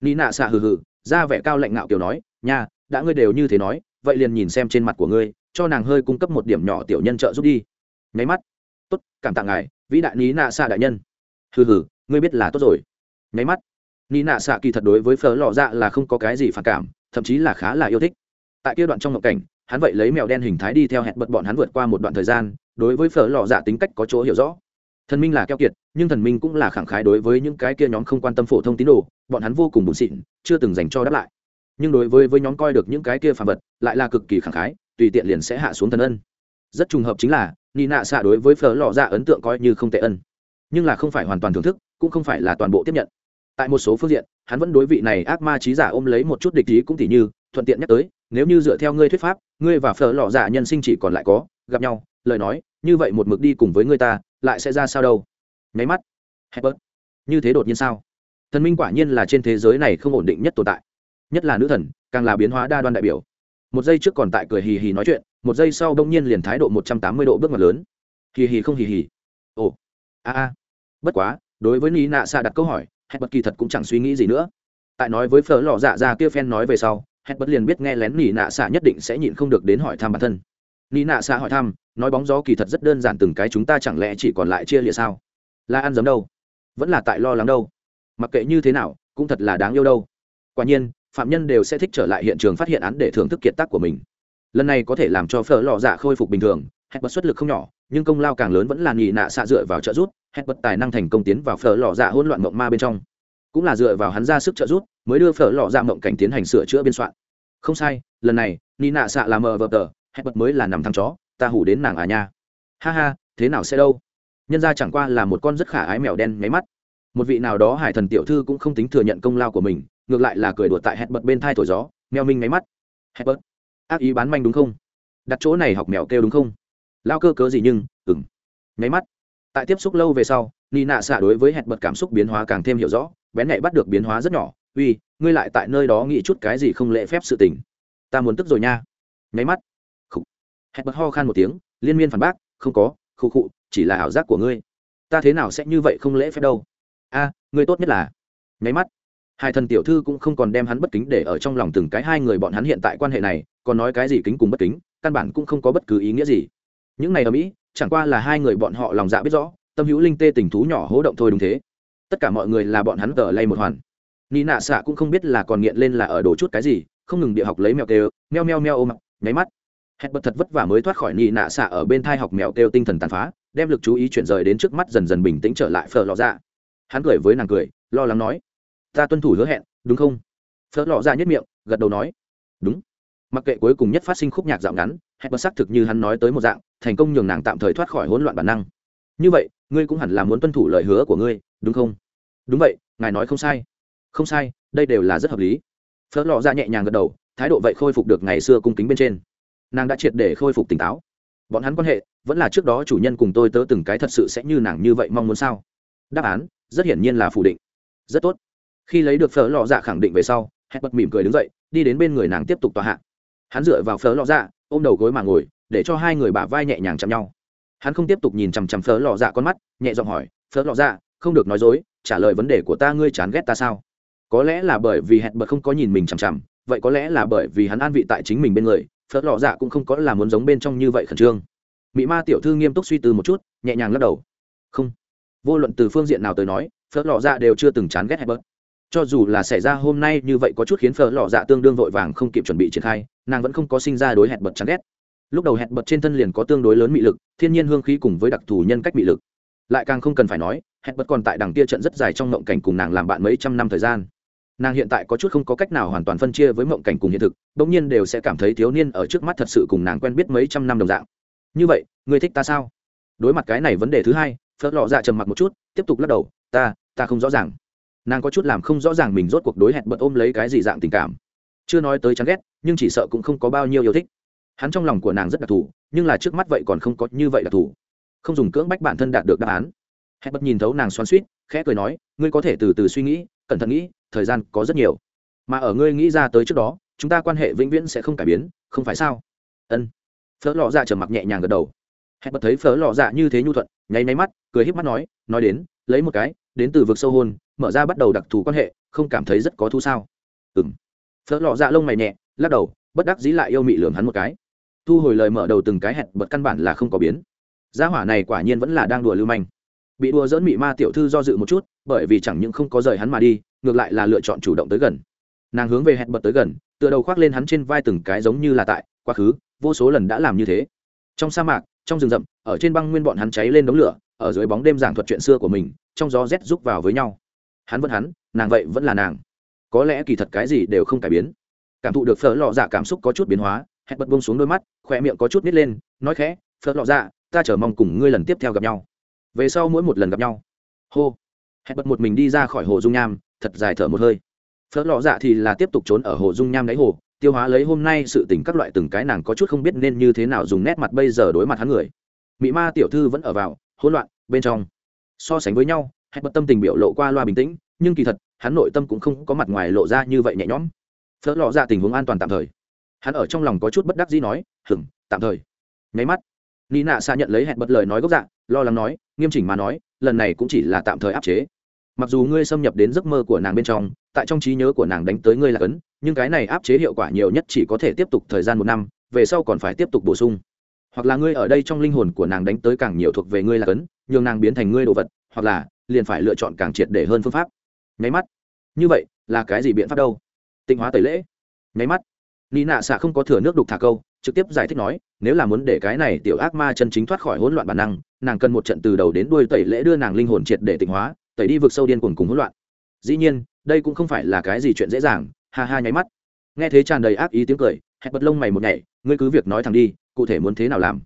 Ni nạ xạ hừ hừ, ra vẻ cao lạnh ngạo kiểu nói, nha, đã ngươi đều như thế nói, vậy liền nhìn xem trên mặt của ngươi, cho nàng hơi cung cấp một điểm nhỏ tiểu nhân trợ giúp đi. Nháy mắt. Tốt, cảm tạ ngài, vĩ đại ní nạ xạ đại nhân. Hừ hừ, ngươi biết là tốt rồi. Nháy mắt ni nạ xạ kỳ thật đối với phở lò dạ là không có cái gì phản cảm, thậm chí là khá là yêu thích. Tại kia đoạn trong ngộ cảnh, hắn vậy lấy mèo đen hình thái đi theo hẹn bật bọn hắn vượt qua một đoạn thời gian, đối với phở lò dạ tính cách có chỗ hiểu rõ. Thần minh là keo kiệt, nhưng thần minh cũng là khẳng khái đối với những cái kia nhóm không quan tâm phổ thông tín đồ, bọn hắn vô cùng bùn xịn, chưa từng dành cho đáp lại. Nhưng đối với với nhóm coi được những cái kia phàm vật, lại là cực kỳ khẳng khái, tùy tiện liền sẽ hạ xuống thần ân. Rất trùng hợp chính là ni nạ xạ đối với phở lò dạ ấn tượng coi như không tệ ân. Nhưng là không phải hoàn toàn thưởng thức, cũng không phải là toàn bộ tiếp nhận tại một số phương diện, hắn vẫn đối vị này ác ma trí giả ôm lấy một chút địch ý cũng tỉ như, thuận tiện nhắc tới, nếu như dựa theo ngươi thuyết pháp, ngươi và phở lò giả dạ nhân sinh chỉ còn lại có, gặp nhau, lời nói, như vậy một mực đi cùng với người ta, lại sẽ ra sao đâu? Nháy mắt. Hebert như thế đột nhiên sao? Thần minh quả nhiên là trên thế giới này không ổn định nhất tồn tại. Nhất là nữ thần, càng là biến hóa đa đoan đại biểu. Một giây trước còn tại cười hì hì nói chuyện, một giây sau đông nhiên liền thái độ một trăm tám mươi độ bước ngoặt lớn. Hì hì không hì hì. Ồ. A a. Bất quá, đối với lý nạ xạ đặt câu hỏi hết bất kỳ thật cũng chẳng suy nghĩ gì nữa. Tại nói với phở lò dạ ra kia phen nói về sau hết bất liền biết nghe lén nỉ nạ xạ nhất định sẽ nhịn không được đến hỏi thăm bản thân. Nỉ nạ xạ hỏi thăm, nói bóng gió kỳ thật rất đơn giản từng cái chúng ta chẳng lẽ chỉ còn lại chia lịa sao? Là ăn giấm đâu? Vẫn là tại lo lắng đâu? Mặc kệ như thế nào, cũng thật là đáng yêu đâu. Quả nhiên, phạm nhân đều sẽ thích trở lại hiện trường phát hiện án để thưởng thức kiệt tác của mình. Lần này có thể làm cho phở lò dạ khôi phục bình thường hẹn bật xuất lực không nhỏ, nhưng công lao càng lớn vẫn là nỉ nạ xạ dựa vào trợ rút hẹn bật tài năng thành công tiến vào phở lò dạ hỗn loạn mộng ma bên trong. Cũng là dựa vào hắn ra sức trợ giúp, mới đưa phở lò dạ mộng cảnh tiến hành sửa chữa biên soạn. Không sai, lần này ni nạ xạ là mờ vợ tờ hẹn bật mới là nằm thằng chó, ta hủ đến nàng à nha. Ha ha, thế nào sẽ đâu? Nhân ra chẳng qua là một con rất khả ái mèo đen nháy mắt. Một vị nào đó hải thần tiểu thư cũng không tính thừa nhận công lao của mình, ngược lại là cười đùa tại hẹn bật bên thai thổi gió mèo minh nháy mắt. Hẹn bật ác ý bán manh đúng không? Đặt chỗ này học mèo kêu đúng không? Lao cơ cớ gì nhưng ừng nháy mắt tại tiếp xúc lâu về sau ni nạ xạ đối với hẹn bật cảm xúc biến hóa càng thêm hiểu rõ, bén nhạy bắt được biến hóa rất nhỏ. Uy, ngươi lại tại nơi đó nghĩ chút cái gì không lễ phép sự tình? Ta muốn tức rồi nha. Nháy mắt Khủ. hẹn bật ho khan một tiếng, liên miên phản bác, không có, khụ khụ, chỉ là ảo giác của ngươi. Ta thế nào sẽ như vậy không lễ phép đâu? A, ngươi tốt nhất là nháy mắt, hai thần tiểu thư cũng không còn đem hắn bất kính để ở trong lòng từng cái hai người bọn hắn hiện tại quan hệ này, còn nói cái gì kính cùng bất kính, căn bản cũng không có bất cứ ý nghĩa gì. Những này ở mỹ chẳng qua là hai người bọn họ lòng dạ biết rõ, tâm hữu linh tê tình thú nhỏ hố động thôi đúng thế. Tất cả mọi người là bọn hắn tờ lay một hoàn. Ni nạ xạ cũng không biết là còn nghiện lên là ở đồ chút cái gì, không ngừng địa học lấy mèo kêu, meo meo meo ôm nháy mắt. Hẹn bật thật vất vả mới thoát khỏi ni nạ xạ ở bên thai học mèo kêu tinh thần tàn phá, đem lực chú ý chuyển rời đến trước mắt dần dần bình tĩnh trở lại phở lò ra dạ. hắn cười với nàng cười, lo lắng nói, ta tuân thủ hứa hẹn, đúng không? Phở lò ra nhất miệng, gật đầu nói, đúng. Mặc kệ cuối cùng nhất phát sinh khúc nhạc dạo ngắn hẹn bật xác thực như hắn nói tới một dạng, thành công nhường nàng tạm thời thoát khỏi hỗn loạn bản năng. Như vậy, ngươi cũng hẳn là muốn tuân thủ lời hứa của ngươi, đúng không? Đúng vậy, ngài nói không sai. Không sai, đây đều là rất hợp lý. Phớt lọ ra nhẹ nhàng gật đầu, thái độ vậy khôi phục được ngày xưa cung kính bên trên. Nàng đã triệt để khôi phục tỉnh táo. Bọn hắn quan hệ, vẫn là trước đó chủ nhân cùng tôi tớ từng cái thật sự sẽ như nàng như vậy mong muốn sao? Đáp án, rất hiển nhiên là phủ định. Rất tốt. Khi lấy được phở lọ dạ khẳng định về sau, hẹn bật mỉm cười đứng dậy, đi đến bên người nàng tiếp tục tòa hạ. Hắn dựa vào phở lọ dạ ôm đầu gối mà ngồi, để cho hai người bả vai nhẹ nhàng chạm nhau. Hắn không tiếp tục nhìn chằm chằm phớ lọ dạ con mắt, nhẹ giọng hỏi phớ lọ dạ không được nói dối, trả lời vấn đề của ta ngươi chán ghét ta sao? Có lẽ là bởi vì hẹn bật không có nhìn mình chằm chằm, vậy có lẽ là bởi vì hắn an vị tại chính mình bên người phớt lọ dạ cũng không có là muốn giống bên trong như vậy khẩn trương. Mỹ ma tiểu thư nghiêm túc suy tư một chút, nhẹ nhàng lắc đầu. Không. Vô luận từ phương diện nào tới nói phớt lọ dạ đều chưa từng chán ghét hẹn bật. Cho dù là xảy ra hôm nay như vậy có chút khiến phở lọ dạ tương đương vội vàng không kịp chuẩn bị triển khai nàng vẫn không có sinh ra đối hẹn bật chán ghét. Lúc đầu hẹn bật trên thân liền có tương đối lớn mị lực, thiên nhiên hương khí cùng với đặc thù nhân cách mị lực. Lại càng không cần phải nói, hẹn bật còn tại đằng kia trận rất dài trong mộng cảnh cùng nàng làm bạn mấy trăm năm thời gian. Nàng hiện tại có chút không có cách nào hoàn toàn phân chia với mộng cảnh cùng hiện thực, bỗng nhiên đều sẽ cảm thấy thiếu niên ở trước mắt thật sự cùng nàng quen biết mấy trăm năm đồng dạng. Như vậy người thích ta sao? Đối mặt cái này vấn đề thứ hai, phớt lọ dạ trầm mặc một chút, tiếp tục lắc đầu, ta ta không rõ ràng. Nàng có chút làm không rõ ràng mình rốt cuộc đối hẹn bật ôm lấy cái gì dạng tình cảm chưa nói tới chán ghét, nhưng chỉ sợ cũng không có bao nhiêu yêu thích. Hắn trong lòng của nàng rất đặc thù, nhưng là trước mắt vậy còn không có như vậy đặc thù. Không dùng cưỡng bách bản thân đạt được đáp án. Hẹn bật nhìn thấu nàng xoắn suýt khẽ cười nói, ngươi có thể từ từ suy nghĩ, cẩn thận nghĩ, thời gian có rất nhiều. Mà ở ngươi nghĩ ra tới trước đó, chúng ta quan hệ vĩnh viễn sẽ không cải biến, không phải sao? Ân. Phở lò dạ trở mặc nhẹ nhàng gật đầu. Hẹn bật thấy phở lò dạ như thế nhu thuận, nháy máy mắt, cười híp mắt nói nói đến, lấy một cái, đến từ vực sâu hôn, mở ra bắt đầu đặc thù quan hệ, không cảm thấy rất có thu sao. Ừng phớt lò dạ lông mày nhẹ, lắc đầu, bất đắc dĩ lại yêu mị lường hắn một cái. Thu hồi lời mở đầu từng cái hẹn, bật căn bản là không có biến. Gia hỏa này quả nhiên vẫn là đang đùa lưu manh. Bị đùa dỡn mị ma tiểu thư do dự một chút, bởi vì chẳng những không có rời hắn mà đi, ngược lại là lựa chọn chủ động tới gần. Nàng hướng về hẹn bật tới gần, tựa đầu khoác lên hắn trên vai từng cái giống như là tại, quá khứ, vô số lần đã làm như thế. Trong sa mạc, trong rừng rậm, ở trên băng nguyên bọn hắn cháy lên đống lửa, ở dưới bóng đêm giảng thuật chuyện xưa của mình, trong gió rét rúc vào với nhau. Hắn vẫn hắn, nàng vậy vẫn là nàng có lẽ kỳ thật cái gì đều không cải biến. Cảm thụ được phở lọ dạ cảm xúc có chút biến hóa, hẹn bật bông xuống đôi mắt, khỏe miệng có chút nít lên, nói khẽ, phở lọ dạ ta chờ mong cùng ngươi lần tiếp theo gặp nhau. Về sau mỗi một lần gặp nhau. Hô. Hẹn bật một mình đi ra khỏi hồ dung nham, thật dài thở một hơi. Phớt lọ dạ thì là tiếp tục trốn ở hồ dung nham đáy hồ, tiêu hóa lấy hôm nay sự tình các loại từng cái nàng có chút không biết nên như thế nào dùng nét mặt bây giờ đối mặt hắn người. Mỹ ma tiểu thư vẫn ở vào, hỗn loạn, bên trong. So sánh với nhau, hẹn bật tâm tình biểu lộ qua loa bình tĩnh, nhưng kỳ thật hắn nội tâm cũng không có mặt ngoài lộ ra như vậy nhẹ nhõm. Phớt lọ ra tình huống an toàn tạm thời. Hắn ở trong lòng có chút bất đắc dĩ nói hừng tạm thời. Nháy mắt ni nạ xa nhận lấy hẹn bật lời nói gốc dạng lo lắng nói, nghiêm chỉnh mà nói, lần này cũng chỉ là tạm thời áp chế. Mặc dù ngươi xâm nhập đến giấc mơ của nàng bên trong, tại trong trí nhớ của nàng đánh tới ngươi là cấn, nhưng cái này áp chế hiệu quả nhiều nhất chỉ có thể tiếp tục thời gian một năm, về sau còn phải tiếp tục bổ sung. Hoặc là ngươi ở đây trong linh hồn của nàng đánh tới càng nhiều thuộc về ngươi là cấn, nhường nàng biến thành ngươi đồ vật, hoặc là liền phải lựa chọn càng triệt để hơn phương pháp nháy mắt. Như vậy, là cái gì biện pháp đâu? Tịnh hóa tẩy lễ. Nháy mắt. Ni nạ xạ không có thừa nước đục thả câu, trực tiếp giải thích nói, nếu là muốn để cái này tiểu ác ma chân chính thoát khỏi hỗn loạn bản năng, nàng cần một trận từ đầu đến đuôi tẩy lễ đưa nàng linh hồn triệt để tịnh hóa, tẩy đi vực sâu điên cuồng cùng hỗn loạn. Dĩ nhiên, đây cũng không phải là cái gì chuyện dễ dàng. Ha ha, nháy mắt. Nghe thế tràn đầy ác ý tiếng cười, hẹn bật lông mày một nhảy, ngươi cứ việc nói thẳng đi, cụ thể muốn thế nào làm?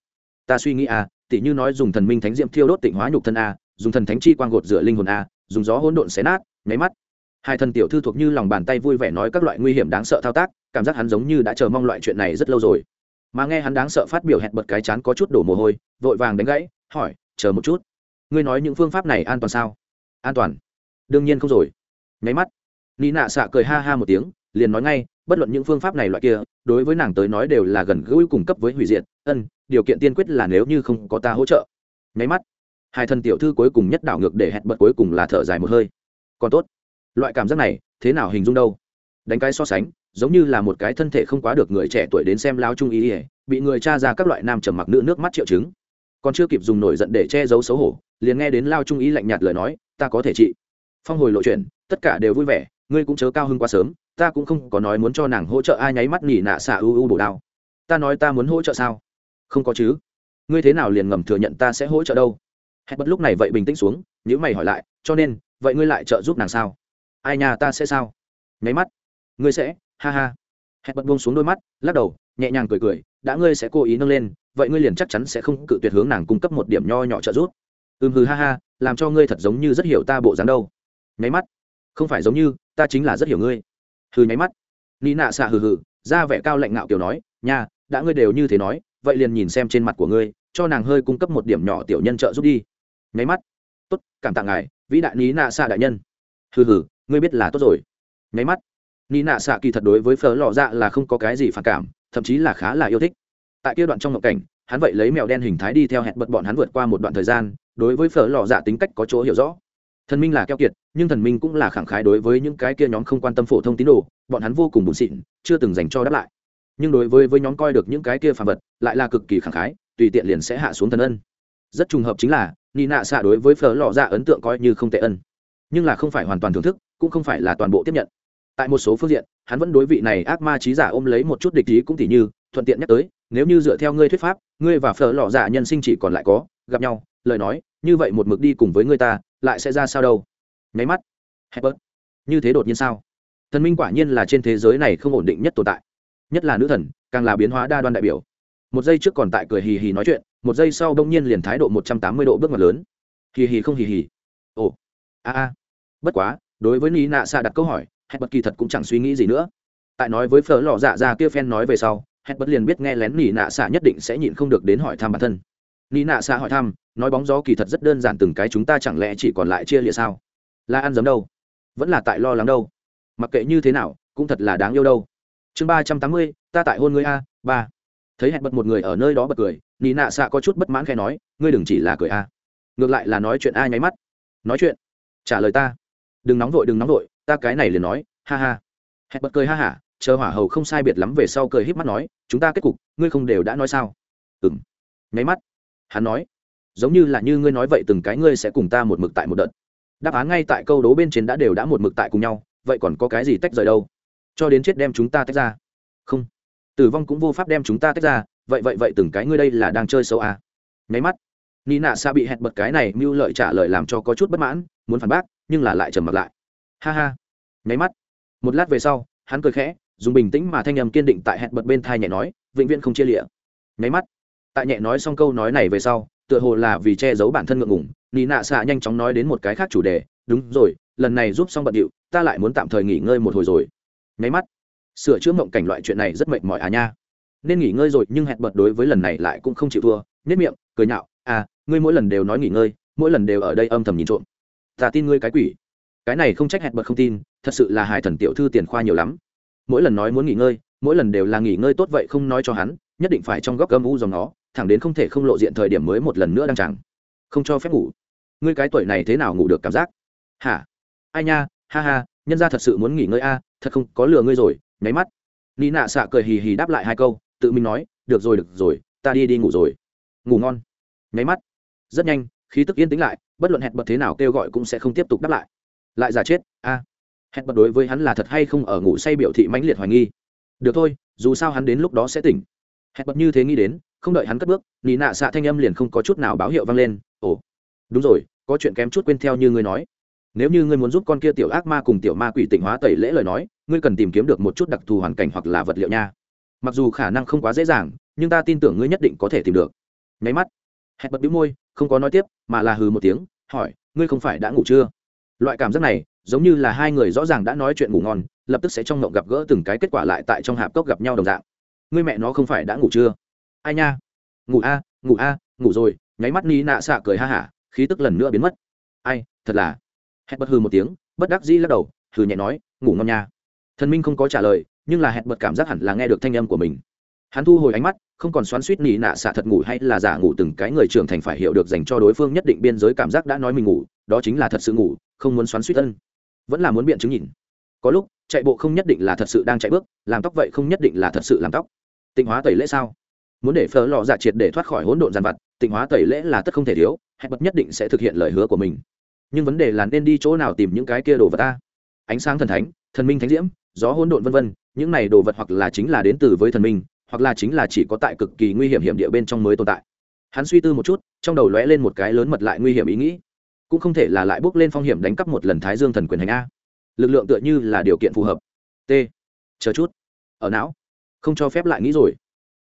Ta suy nghĩ à tỉ như nói dùng thần minh thánh diệm thiêu đốt tịnh hóa nhục thân a dùng thần thánh chi quang gột rửa linh hồn a dùng gió hỗn độn xé nát nháy mắt. Hai thần tiểu thư thuộc như lòng bàn tay vui vẻ nói các loại nguy hiểm đáng sợ thao tác, cảm giác hắn giống như đã chờ mong loại chuyện này rất lâu rồi. Mà nghe hắn đáng sợ phát biểu hẹn bật cái chán có chút đổ mồ hôi, vội vàng đánh gãy, hỏi, chờ một chút, ngươi nói những phương pháp này an toàn sao? An toàn. Đương nhiên không rồi. Nháy mắt ni nạ xạ cười ha ha một tiếng, liền nói ngay, bất luận những phương pháp này loại kia, đối với nàng tới nói đều là gần gũi cung cấp với hủy diệt, ân, điều kiện tiên quyết là nếu như không có ta hỗ trợ. Nháy mắt, hai thần tiểu thư cuối cùng nhất đảo ngược để hẹn bật cuối cùng là thở dài một hơi còn tốt. Loại cảm giác này, thế nào hình dung đâu? Đánh cái so sánh, giống như là một cái thân thể không quá được người trẻ tuổi đến xem lao trung ý ỉa bị người cha ra các loại nam trầm mặc nữ nước mắt triệu chứng. Còn chưa kịp dùng nổi giận để che giấu xấu hổ, liền nghe đến lao trung ý lạnh nhạt lời nói, ta có thể trị. Phong hồi lộ chuyện, tất cả đều vui vẻ, ngươi cũng chớ cao hơn quá sớm, ta cũng không có nói muốn cho nàng hỗ trợ ai nháy mắt nỉ nạ xả ưu ưu bổ đao. Ta nói ta muốn hỗ trợ sao? Không có chứ. Ngươi thế nào liền ngầm thừa nhận ta sẽ hỗ trợ đâu? Hẹn bất lúc này vậy bình tĩnh xuống nếu mày hỏi lại, cho nên vậy ngươi lại trợ giúp nàng sao? Ai nhà ta sẽ sao? Nháy mắt. Ngươi sẽ, ha ha. Hẹn bật buông xuống đôi mắt, lắc đầu, nhẹ nhàng cười cười, đã ngươi sẽ cố ý nâng lên, vậy ngươi liền chắc chắn sẽ không cự tuyệt hướng nàng cung cấp một điểm nho nhỏ trợ giúp. Ừm hừ ha ha, làm cho ngươi thật giống như rất hiểu ta bộ dáng đâu. Nháy mắt. Không phải giống như, ta chính là rất hiểu ngươi. Hừ nháy mắt. Ni nạ xạ hừ hừ, ra vẻ cao lạnh ngạo kiểu nói, nha, đã ngươi đều như thế nói, vậy liền nhìn xem trên mặt của ngươi, cho nàng hơi cung cấp một điểm nhỏ tiểu nhân trợ giúp đi. Nháy mắt. Tốt, cảm tạ ngài vĩ đại ní nạ xạ đại nhân. Hừ hừ, ngươi biết là tốt rồi. Nháy mắt, ní nạ xạ kỳ thật đối với phở lò dạ là không có cái gì phản cảm, thậm chí là khá là yêu thích. Tại kia đoạn trong ngộng cảnh, hắn vậy lấy mèo đen hình thái đi theo hẹn bật bọn hắn vượt qua một đoạn thời gian, đối với phở lò dạ tính cách có chỗ hiểu rõ. Thần minh là keo kiệt, nhưng thần minh cũng là khẳng khái đối với những cái kia nhóm không quan tâm phổ thông tín đồ, bọn hắn vô cùng bùn xịn, chưa từng dành cho đáp lại. Nhưng đối với với nhóm coi được những cái kia phản vật, lại là cực kỳ khẳng khái, tùy tiện liền sẽ hạ xuống thần ân. Rất trùng hợp chính là nị nạ xạ đối với phở lò dạ ấn tượng coi như không tệ ân. Nhưng là không phải hoàn toàn thưởng thức, cũng không phải là toàn bộ tiếp nhận. Tại một số phương diện, hắn vẫn đối vị này ác ma trí giả ôm lấy một chút địch ý cũng tỉ như, thuận tiện nhắc tới, nếu như dựa theo ngươi thuyết pháp, ngươi và phở lò dạ nhân sinh chỉ còn lại có, gặp nhau, lời nói, như vậy một mực đi cùng với ngươi ta, lại sẽ ra sao đâu? Nháy mắt. Hebert. như thế đột nhiên sao? Thần minh quả nhiên là trên thế giới này không ổn định nhất tồn tại. Nhất là nữ thần, càng là biến hóa đa đoan đại biểu. Một giây trước còn tại cười hì hì nói chuyện một giây sau đông nhiên liền thái độ một trăm tám mươi độ bước ngoặt lớn. Hì hì không hì hì. Ồ, a a. Bất quá, đối với ni nạ xạ đặt câu hỏi hết bất kỳ thật cũng chẳng suy nghĩ gì nữa. Tại nói với phở lò dạ ra kia phen nói về sau hết bất liền biết nghe lén ni nạ xạ nhất định sẽ nhịn không được đến hỏi thăm bản thân. Ni nạ xạ hỏi thăm, nói bóng gió kỳ thật rất đơn giản, từng cái chúng ta chẳng lẽ chỉ còn lại chia lịa sao? Là ăn giấm đâu? Vẫn là tại lo lắng đâu? Mặc kệ như thế nào, cũng thật là đáng yêu đâu. Chương ba trăm tám mươi, ta tại hôn ngươi a, ba. Thấy hẹn bật một người ở nơi đó bật cười nị nạ xạ có chút bất mãn khai nói, ngươi đừng chỉ là cười a, ngược lại là nói chuyện ai nháy mắt. Nói chuyện? Trả lời ta. Đừng nóng vội, đừng nóng vội, ta cái này liền nói, ha ha. Hẹn bật cười ha hả, chờ hỏa hầu không sai biệt lắm về sau cười híp mắt nói, chúng ta kết cục, ngươi không đều đã nói sao? Ừ m nháy mắt, hắn nói, giống như là như ngươi nói vậy từng cái ngươi sẽ cùng ta một mực tại một đợt. Đáp án ngay tại câu đố bên trên đã đều đã một mực tại cùng nhau, vậy còn có cái gì tách rời đâu? Cho đến chết đem chúng ta tách ra. Không. Tử vong cũng vô pháp đem chúng ta tách ra vậy vậy vậy từng cái ngươi đây là đang chơi xấu à. nháy mắt ni nạ xa bị hẹn bật cái này mưu lợi trả lời làm cho có chút bất mãn, muốn phản bác, nhưng là lại trầm mặt lại. Ha ha. Nháy mắt, một lát về sau, hắn cười khẽ, dùng bình tĩnh mà thanh âm kiên định tại hẹn bật bên thai nhẹ nói, vĩnh viễn không chia lịa. Nháy mắt, tại nhẹ nói xong câu nói này về sau, tựa hồ là vì che giấu bản thân ngượng ngủng nị nạ xạ nhanh chóng nói đến một cái khác chủ đề, đúng rồi, lần này giúp xong bận điệu, ta lại muốn tạm thời nghỉ ngơi một hồi rồi. Nháy mắt, sửa chữa mộng cảnh loại chuyện này rất mệt mỏi à nha nên nghỉ ngơi rồi, nhưng hẹn bật đối với lần này lại cũng không chịu thua. Nhất miệng, cười nhạo à ngươi mỗi lần đều nói nghỉ ngơi, mỗi lần đều ở đây âm thầm nhìn trộm. Ta tin ngươi cái quỷ. Cái này không trách hẹn bật không tin, thật sự là hải thần tiểu thư tiền khoa nhiều lắm. Mỗi lần nói muốn nghỉ ngơi, mỗi lần đều là nghỉ ngơi tốt vậy không nói cho hắn, nhất định phải trong góc âm u dòng nó, thẳng đến không thể không lộ diện thời điểm mới một lần nữa đang chẳng. Không cho phép ngủ. Ngươi cái tuổi này thế nào ngủ được cảm giác? Hả? Ai nha, ha ha, nhân ra thật sự muốn nghỉ ngơi a, thật không có lừa ngươi rồi, nháy mắt. Ni nạ xạ cười hì hì đáp lại hai câu tự mình nói, được rồi được rồi, ta đi đi ngủ rồi. Ngủ ngon. Nháy mắt. Rất nhanh, khí tức yên tĩnh lại, bất luận hẹn bật thế nào kêu gọi cũng sẽ không tiếp tục đáp lại. Lại giả chết, a. Hẹn bật đối với hắn là thật hay không ở ngủ say biểu thị mãnh liệt hoài nghi. Được thôi, dù sao hắn đến lúc đó sẽ tỉnh. Hẹn bật như thế nghĩ đến, không đợi hắn cất bước, nị nạ xạ thanh âm liền không có chút nào báo hiệu vang lên. Ồ, đúng rồi, có chuyện kém chút quên theo như ngươi nói. Nếu như ngươi muốn giúp con kia tiểu ác ma cùng tiểu ma quỷ tịnh hóa tẩy lễ lời nói, ngươi cần tìm kiếm được một chút đặc thù hoàn cảnh hoặc là vật liệu nha mặc dù khả năng không quá dễ dàng, nhưng ta tin tưởng ngươi nhất định có thể tìm được. Nháy mắt, hẹn bật bĩu môi, không có nói tiếp, mà là hừ một tiếng, hỏi, ngươi không phải đã ngủ chưa? Loại cảm giác này, giống như là hai người rõ ràng đã nói chuyện ngủ ngon, lập tức sẽ trong ngộng gặp gỡ từng cái kết quả lại tại trong hạp cốc gặp nhau đồng dạng. Ngươi mẹ nó không phải đã ngủ chưa? Ai nha. Ngủ a ngủ a, ngủ rồi. Nháy mắt ni nạ xạ cười ha hả, khí tức lần nữa biến mất. Ai, thật là? Hẹn bật hừ một tiếng, bất đắc dĩ lắc đầu, hừ nhẹ nói, ngủ ngon nha. Thần minh không có trả lời nhưng là hẹn bật cảm giác hẳn là nghe được thanh âm của mình. Hắn thu hồi ánh mắt, không còn xoắn suýt nỉ nạ xạ thật ngủ hay là giả ngủ từng cái người trưởng thành phải hiểu được dành cho đối phương nhất định biên giới cảm giác đã nói mình ngủ, đó chính là thật sự ngủ, không muốn xoắn suýt ân. Vẫn là muốn biện chứng nhìn có lúc, chạy bộ không nhất định là thật sự đang chạy bước, làm tóc vậy không nhất định là thật sự làm tóc. Tịnh hóa tẩy lễ sao? Muốn để phở lò giả triệt để thoát khỏi hỗn độn giàn vặt, tịnh hóa tẩy lễ là tất không thể thiếu, hẹn bật nhất định sẽ thực hiện lời hứa của mình. Nhưng vấn đề là nên đi chỗ nào tìm những cái kia đồ vật ta? Ánh sáng thần thánh, thần minh thánh diễm, gió hỗn độn vân vân những này đồ vật hoặc là chính là đến từ với thần minh, hoặc là chính là chỉ có tại cực kỳ nguy hiểm hiểm địa bên trong mới tồn tại. Hắn suy tư một chút, trong đầu lóe lên một cái lớn mật lại nguy hiểm ý nghĩ. Cũng không thể là lại bước lên phong hiểm đánh cắp một lần thái dương thần quyền hành a. Lực lượng tựa như là điều kiện phù hợp. T. Chờ chút. Ở não. Không cho phép lại nghĩ rồi.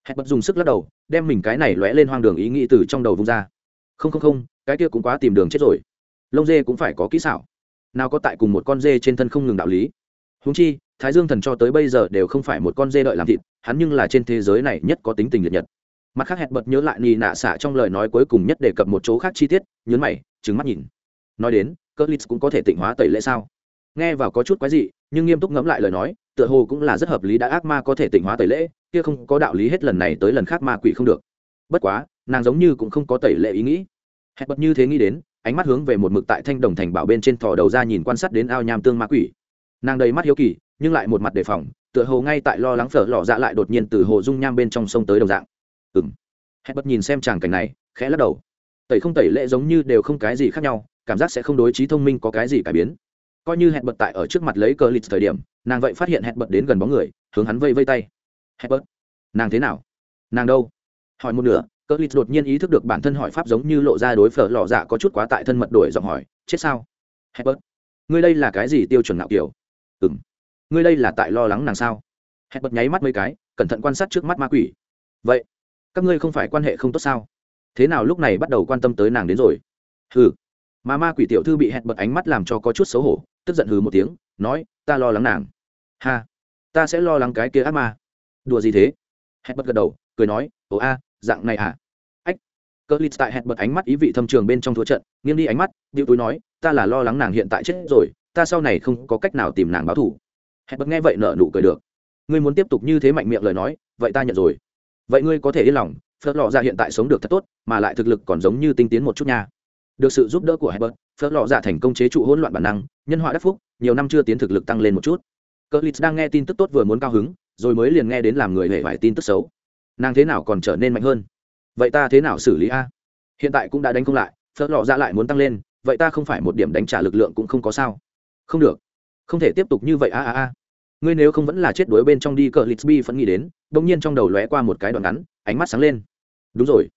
Hẹn bật dùng sức lắc đầu, đem mình cái này lóe lên hoang đường ý nghĩ từ trong đầu vung ra. Không không không, cái kia cũng quá tìm đường chết rồi. Lông dê cũng phải có kỹ xảo. Nào có tại cùng một con dê trên thân không ngừng đạo lý. Húng chi thái dương thần cho tới bây giờ đều không phải một con dê đợi làm thịt, hắn nhưng là trên thế giới này nhất có tính tình liệt nhật. Mặt khác hẹn bật nhớ lại nì nạ xạ trong lời nói cuối cùng nhất đề cập một chỗ khác chi tiết nhấn mày trứng mắt nhìn. Nói đến cơ lít cũng có thể tịnh hóa tẩy lễ sao? Nghe vào có chút quái dị, nhưng nghiêm túc ngẫm lại lời nói, tựa hồ cũng là rất hợp lý đã ác ma có thể tịnh hóa tẩy lễ, kia không có đạo lý hết lần này tới lần khác ma quỷ không được. Bất quá, nàng giống như cũng không có tẩy lệ ý nghĩ. Hẹn bật như thế nghĩ đến, ánh mắt hướng về một mực tại thanh đồng thành bảo bên trên thò đầu ra nhìn quan sát đến ao nham tương ma quỷ. Nàng đầy mắt hiếu kỳ nhưng lại một mặt đề phòng, tựa hồ ngay tại lo lắng phở lò dạ lại đột nhiên từ hồ dung nham bên trong sông tới đồng dạng. Ừng hẹn bật nhìn xem tràng cảnh này, khẽ lắc đầu. Tẩy không tẩy lệ giống như đều không cái gì khác nhau, cảm giác sẽ không đối trí thông minh có cái gì cải biến. Coi như hẹn bật tại ở trước mặt lấy cờ lịt thời điểm, nàng vậy phát hiện hẹn bật đến gần bóng người, hướng hắn vây vây tay. Hẹn bật nàng thế nào? Nàng đâu? Hỏi một nửa, cờ lịt đột nhiên ý thức được bản thân hỏi pháp giống như lộ ra đối phở lò dạ có chút quá tại thân mật đổi giọng hỏi, chết sao? Hẹn bật ngươi đây là cái gì tiêu chuẩn ngạo kiểu? Ừng ngươi đây là tại lo lắng nàng sao? Hẹn bật nháy mắt mấy cái cẩn thận quan sát trước mắt ma quỷ. Vậy các ngươi không phải quan hệ không tốt sao? Thế nào lúc này bắt đầu quan tâm tới nàng đến rồi? Hừ, mà ma quỷ tiểu thư bị hẹn bật ánh mắt làm cho có chút xấu hổ tức giận hừ một tiếng nói ta lo lắng nàng. Ha ta sẽ lo lắng cái kia ác ma. Đùa gì thế? Hẹn bật gật đầu cười nói ồ a dạng này à? Ách. Cơ lít tại hẹn bật ánh mắt ý vị thâm trường bên trong thua trận nghiêng đi ánh mắt điệu túi nói ta là lo lắng nàng hiện tại chết rồi ta sau này không có cách nào tìm nàng báo thù hẹn bật nghe vậy nợ nụ cười được ngươi muốn tiếp tục như thế mạnh miệng lời nói vậy ta nhận rồi vậy ngươi có thể yên lòng phớt lọ ra hiện tại sống được thật tốt mà lại thực lực còn giống như tinh tiến một chút nha được sự giúp đỡ của Herbert, Phớt lọ dạ thành công chế trụ hỗn loạn bản năng, nhân họa đắc phúc, nhiều năm chưa tiến thực lực tăng lên một chút. Curtis đang nghe tin tức tốt vừa muốn cao hứng, rồi mới liền nghe đến làm người hề vải tin tức xấu. Nàng thế nào còn trở nên mạnh hơn? Vậy ta thế nào xử lý a? Hiện tại cũng đã đánh không lại, Phớt lọ dạ lại muốn tăng lên, vậy ta không phải một điểm đánh trả lực lượng cũng không có sao? Không được, không thể tiếp tục như vậy a a a. Ngươi nếu không vẫn là chết đuối bên trong đi cờ Litsby phẫn nghĩ đến, đột nhiên trong đầu lóe qua một cái đoạn ngắn, ánh mắt sáng lên. Đúng rồi.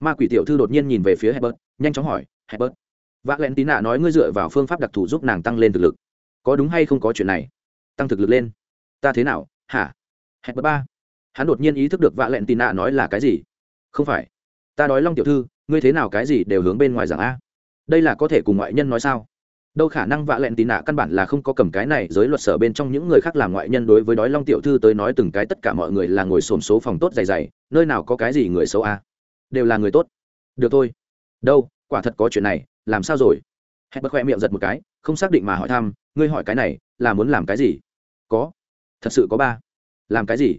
Ma quỷ tiểu thư đột nhiên nhìn về phía Herbert, nhanh chóng hỏi, Herbert, vạ lẹn tín nạ nói ngươi dựa vào phương pháp đặc thù giúp nàng tăng lên thực lực. Có đúng hay không có chuyện này? Tăng thực lực lên. Ta thế nào? Hả? Hẹn ba. Hắn đột nhiên ý thức được vạ lẹn tì nạ nói là cái gì. Không phải. Ta nói long tiểu thư ngươi thế nào cái gì đều hướng bên ngoài rằng a. Đây là có thể cùng ngoại nhân nói sao? Đâu khả năng vạ lẹn tì nạ căn bản là không có cầm cái này, giới luật sở bên trong những người khác làm ngoại nhân đối với đói long tiểu thư tới nói từng cái tất cả mọi người là ngồi xổm số phòng tốt dày dày, nơi nào có cái gì người xấu a đều là người tốt. Được thôi. Đâu, quả thật có chuyện này, làm sao rồi? Hẹn bật khoe miệng giật một cái, không xác định mà hỏi thăm, ngươi hỏi cái này, là muốn làm cái gì? Có. Thật sự có ba. Làm cái gì?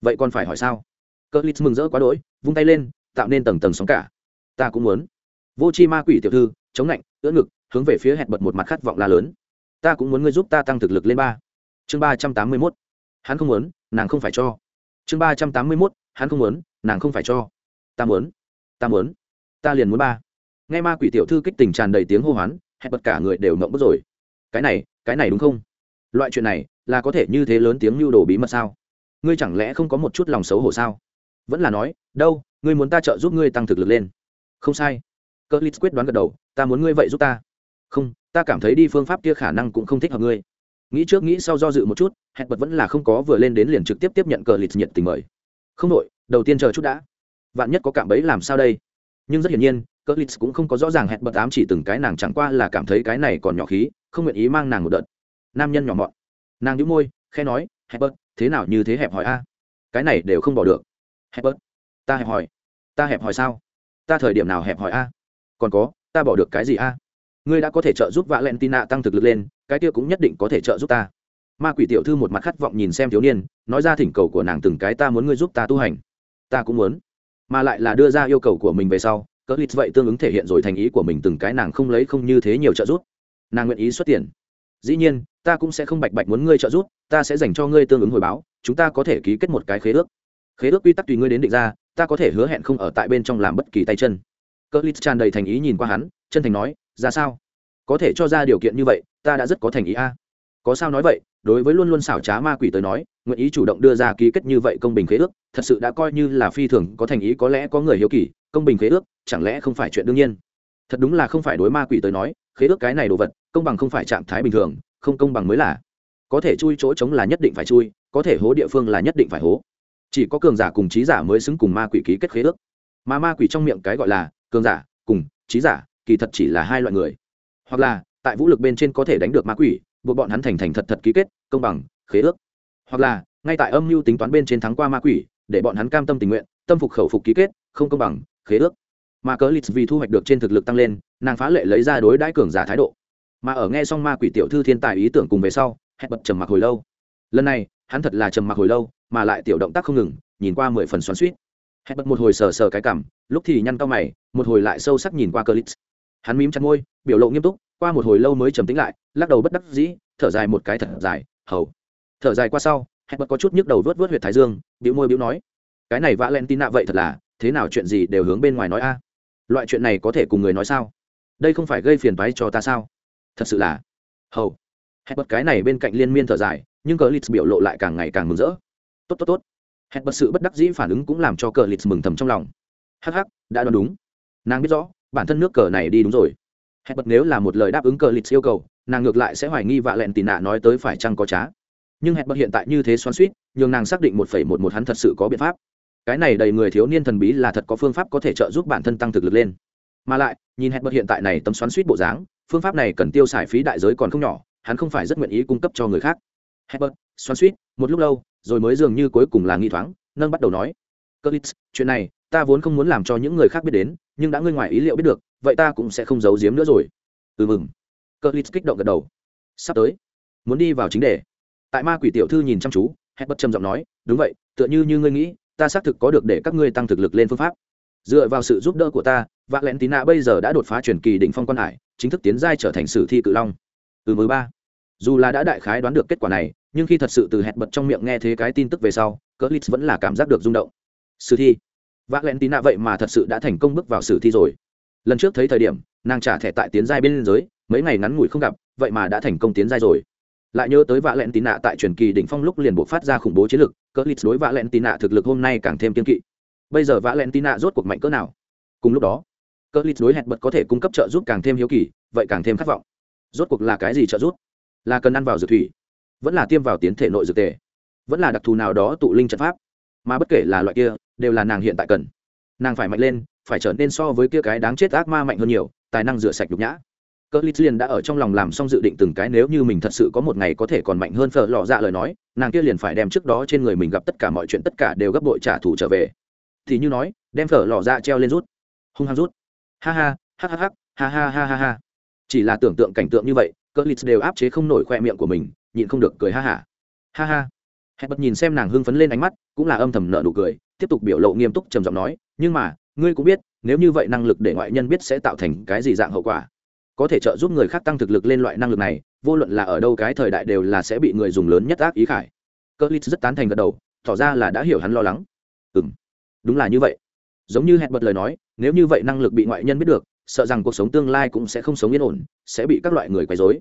Vậy còn phải hỏi sao? Cơ lít mừng rỡ quá đỗi, vung tay lên, tạo nên tầng tầng sóng cả. Ta cũng muốn. Vô c h i ma quỷ tiểu thư, chống lạnh, ưỡn ngực hướng về phía hẹn bật một mặt khát vọng la lớn. Ta cũng muốn ngươi giúp ta tăng thực lực lên ba. Chương ba trăm tám mươi mốt. Hắn không muốn, nàng không phải cho. Chương ba trăm tám mươi mốt. Hắn không muốn, nàng không phải cho. Ta muốn ta muốn, ta liền muốn ba. Nghe ma quỷ tiểu thư kích tình tràn đầy tiếng hô hoán, hẹn bật cả người đều mộng bức rồi. Cái này cái này đúng không? Loại chuyện này, là có thể như thế lớn tiếng mưu đồ bí mật sao? Ngươi chẳng lẽ không có một chút lòng xấu hổ sao? Vẫn là nói, đâu, ngươi muốn ta trợ giúp ngươi tăng thực lực lên. Không sai. Cơ lít quyết đoán gật đầu, ta muốn ngươi vậy giúp ta không, ta cảm thấy đi phương pháp kia khả năng cũng không thích hợp ngươi. Nghĩ trước nghĩ sau do dự một chút, hẹn bật vẫn là không có vừa lên đến liền trực tiếp tiếp nhận cờ lịch nhiệt tình mời. Không đội đầu tiên chờ chút đã. Vạn nhất có cảm bấy làm sao đây? Nhưng rất hiển nhiên, cờ lịch cũng không có rõ ràng hẹn bật ám chỉ từng cái nàng chẳng qua là cảm thấy cái này còn nhỏ khí, không nguyện ý mang nàng một đợt. Nam nhân nhỏ mọn. Nàng nhũ môi khe nói, hẹn bật, thế nào như thế hẹp hỏi a? Cái này đều không bỏ được. Hẹp bớt ta hẹp hỏi ta hẹp hỏi sao? Ta thời điểm nào hẹp hỏi a? Còn có, ta bỏ được cái gì a? Ngươi đã có thể trợ giúp vạ tăng thực lực lên, cái kia cũng nhất định có thể trợ giúp ta. Ma quỷ tiểu thư một mặt khát vọng nhìn xem thiếu niên, nói ra thỉnh cầu của nàng từng cái ta muốn ngươi giúp ta tu hành. Ta cũng muốn. Mà lại là đưa ra yêu cầu của mình về sau, cỡ lít vậy tương ứng thể hiện rồi thành ý của mình từng cái nàng không lấy không như thế nhiều trợ giúp. Nàng nguyện ý xuất tiền. Dĩ nhiên, ta cũng sẽ không bạch bạch muốn ngươi trợ giúp, ta sẽ dành cho ngươi tương ứng hồi báo, chúng ta có thể ký kết một cái khế ước. Khế ước quy tắc tùy ngươi đến định ra, ta có thể hứa hẹn không ở tại bên trong làm bất kỳ tay chân. Cỡ lít tràn đầy thành ý nhìn qua hắn, chân thành nói ra sao? Có thể cho ra điều kiện như vậy, ta đã rất có thành ý a. Có sao nói vậy, đối với luôn luôn xảo trá ma quỷ tới nói, nguyện ý chủ động đưa ra ký kết như vậy công bình khế ước, thật sự đã coi như là phi thường có thành ý, có lẽ có người hiếu kỳ, công bình khế ước, chẳng lẽ không phải chuyện đương nhiên? Thật đúng là không phải đối ma quỷ tới nói, khế ước cái này đồ vật, công bằng không phải trạng thái bình thường, không công bằng mới là. Có thể chui chỗ trống là nhất định phải chui, có thể hố địa phương là nhất định phải hố. Chỉ có cường giả cùng trí giả mới xứng cùng ma quỷ ký kết khế ước. Mà ma quỷ trong miệng cái gọi là cường giả cùng trí giả kỳ thật chỉ là hai loại người. Hoặc là, tại vũ lực bên trên có thể đánh được ma quỷ, buộc bọn hắn thành thành thật thật ký kết, công bằng, khế ước. Hoặc là, ngay tại âm mưu tính toán bên trên thắng qua ma quỷ, để bọn hắn cam tâm tình nguyện, tâm phục khẩu phục ký kết, không công bằng, khế ước. Mà cớ lịch vì thu hoạch được trên thực lực tăng lên, nàng phá lệ lấy ra đối đãi cường giả thái độ. Mà ở nghe xong ma quỷ tiểu thư thiên tài ý tưởng cùng về sau, hẹn bật trầm mặc hồi lâu. Lần này, hắn thật là trầm mặc hồi lâu, mà lại tiểu động tác không ngừng, nhìn qua mười phần xoắn suýt hẹn bật một hồi sờ sờ cái cảm, lúc thì nhăn cao mày, một hồi lại sâu sắc nhìn qua cơ lịch hắn mím chặt môi, biểu lộ nghiêm túc, qua một hồi lâu mới trầm tính lại, lắc đầu bất đắc dĩ, thở dài một cái thật dài, hầu. Thở dài qua sau hẹn bật có chút nhức đầu vớt vớt huyệt thái dương biểu môi biểu nói, cái này vã len tin nạ vậy thật là, thế nào chuyện gì đều hướng bên ngoài nói a. Loại chuyện này có thể cùng người nói sao? Đây không phải gây phiền toái cho ta sao? Thật sự là. Hầu. Hẹn bật cái này bên cạnh liên miên thở dài, nhưng cờ lít biểu lộ lại càng ngày càng mừng rỡ. Tốt tốt tốt. Hẹn bật sự bất đắc dĩ phản ứng cũng làm cho cờ lít mừng thầm trong lòng. Hắc hắc, đã đoán đúng. Nàng biết rõ bản thân nước cờ này đi đúng rồi. Hẹn bật nếu là một lời đáp ứng cờ lịch yêu cầu nàng ngược lại sẽ hoài nghi vạ lẹn tì nạ nói tới phải chăng có trá. Nhưng hẹn bật hiện tại như thế xoắn suýt nhường nàng xác định một phẩy một một hắn thật sự có biện pháp. Cái này đầy người thiếu niên thần bí là thật có phương pháp có thể trợ giúp bản thân tăng thực lực lên. Mà lại nhìn hẹn bật hiện tại này tấm xoắn suýt bộ dáng phương pháp này cần tiêu xài phí đại giới còn không nhỏ hắn không phải rất nguyện ý cung cấp cho người khác. Herbert, xoắn suýt, một lúc lâu, rồi mới dường như cuối cùng là nghi thoáng, nâng bắt đầu nói. Curtis, chuyện này, ta vốn không muốn làm cho những người khác biết đến, nhưng đã ngươi ngoài ý liệu biết được, vậy ta cũng sẽ không giấu giếm nữa rồi. Ừ mừng. Curtis kích động gật đầu. Sắp tới, muốn đi vào chính đề. Tại ma quỷ tiểu thư nhìn chăm chú, Herbert trầm giọng nói, đúng vậy, tựa như như ngươi nghĩ, ta xác thực có được để các ngươi tăng thực lực lên phương pháp. Dựa vào sự giúp đỡ của ta, Vạn Lệnh Tín Nạ bây giờ đã đột phá truyền kỳ đỉnh phong quan hải, chính thức tiến giai trở thành sử thi cự long. Ừ mười ba dù là đã đại khái đoán được kết quả này nhưng khi thật sự từ hẹn bật trong miệng nghe thế cái tin tức về sau cỡ lít vẫn là cảm giác được rung động sử thi Vạ len tín nạ vậy mà thật sự đã thành công bước vào sử thi rồi. Lần trước thấy thời điểm, nàng trả thẻ tại tiến giai bên liên giới, mấy ngày ngắn ngủi không gặp, vậy mà đã thành công tiến giai rồi. Lại nhớ tới vạ lẹn tín nạ tại truyền kỳ đỉnh phong lúc liền buộc phát ra khủng bố chiến lực, cỡ lít đối vạ lẹn tín nạ thực lực hôm nay càng thêm kiên kỵ. Bây giờ vạ lẹn tín nạ rốt cuộc mạnh cỡ nào? Cùng lúc đó, cỡ lít đối hẹn bật có thể cung cấp trợ giúp càng thêm hiếu kỳ, vậy càng thêm khát vọng. Rốt cuộc là cái gì trợ giúp? Là cần ăn vào dược thủy, vẫn là tiêm vào tiến thể nội dược tề, vẫn là đặc thù nào đó tụ linh trận pháp, mà bất kể là loại kia đều là nàng hiện tại cần. Nàng phải mạnh lên, phải trở nên so với kia cái đáng chết ác ma mạnh hơn nhiều, tài năng rửa sạch nhục nhã. Cơ lít liền đã ở trong lòng làm xong dự định từng cái nếu như mình thật sự có một ngày có thể còn mạnh hơn phở lò dạ lời nói, nàng kia liền phải đem trước đó trên người mình gặp tất cả mọi chuyện tất cả đều gấp bội trả thù trở về. Thì như nói, đem phở lò dạ treo lên rút. Hung hăng rút. Ha ha ha ha ha ha ha ha ha ha. Chỉ là tưởng tượng cảnh tượng như vậy cỡ lít đều áp chế không nổi khoe miệng của mình, nhịn không được cười ha hả ha. ha ha. Hẹn bật nhìn xem nàng hưng phấn lên ánh mắt, cũng là âm thầm nợ nụ cười tiếp tục biểu lộ nghiêm túc trầm giọng nói, nhưng mà, ngươi cũng biết, nếu như vậy năng lực để ngoại nhân biết sẽ tạo thành cái gì dạng hậu quả. Có thể trợ giúp người khác tăng thực lực lên loại năng lực này, vô luận là ở đâu cái thời đại đều là sẽ bị người dùng lớn nhất ác ý khải. Cơ lít rất tán thành gật đầu, tỏ ra là đã hiểu hắn lo lắng. Ừ m đúng là như vậy. Giống như hẹn bật lời nói, nếu như vậy năng lực bị ngoại nhân biết được, sợ rằng cuộc sống tương lai cũng sẽ không sống yên ổn, sẽ bị các loại người quấy dối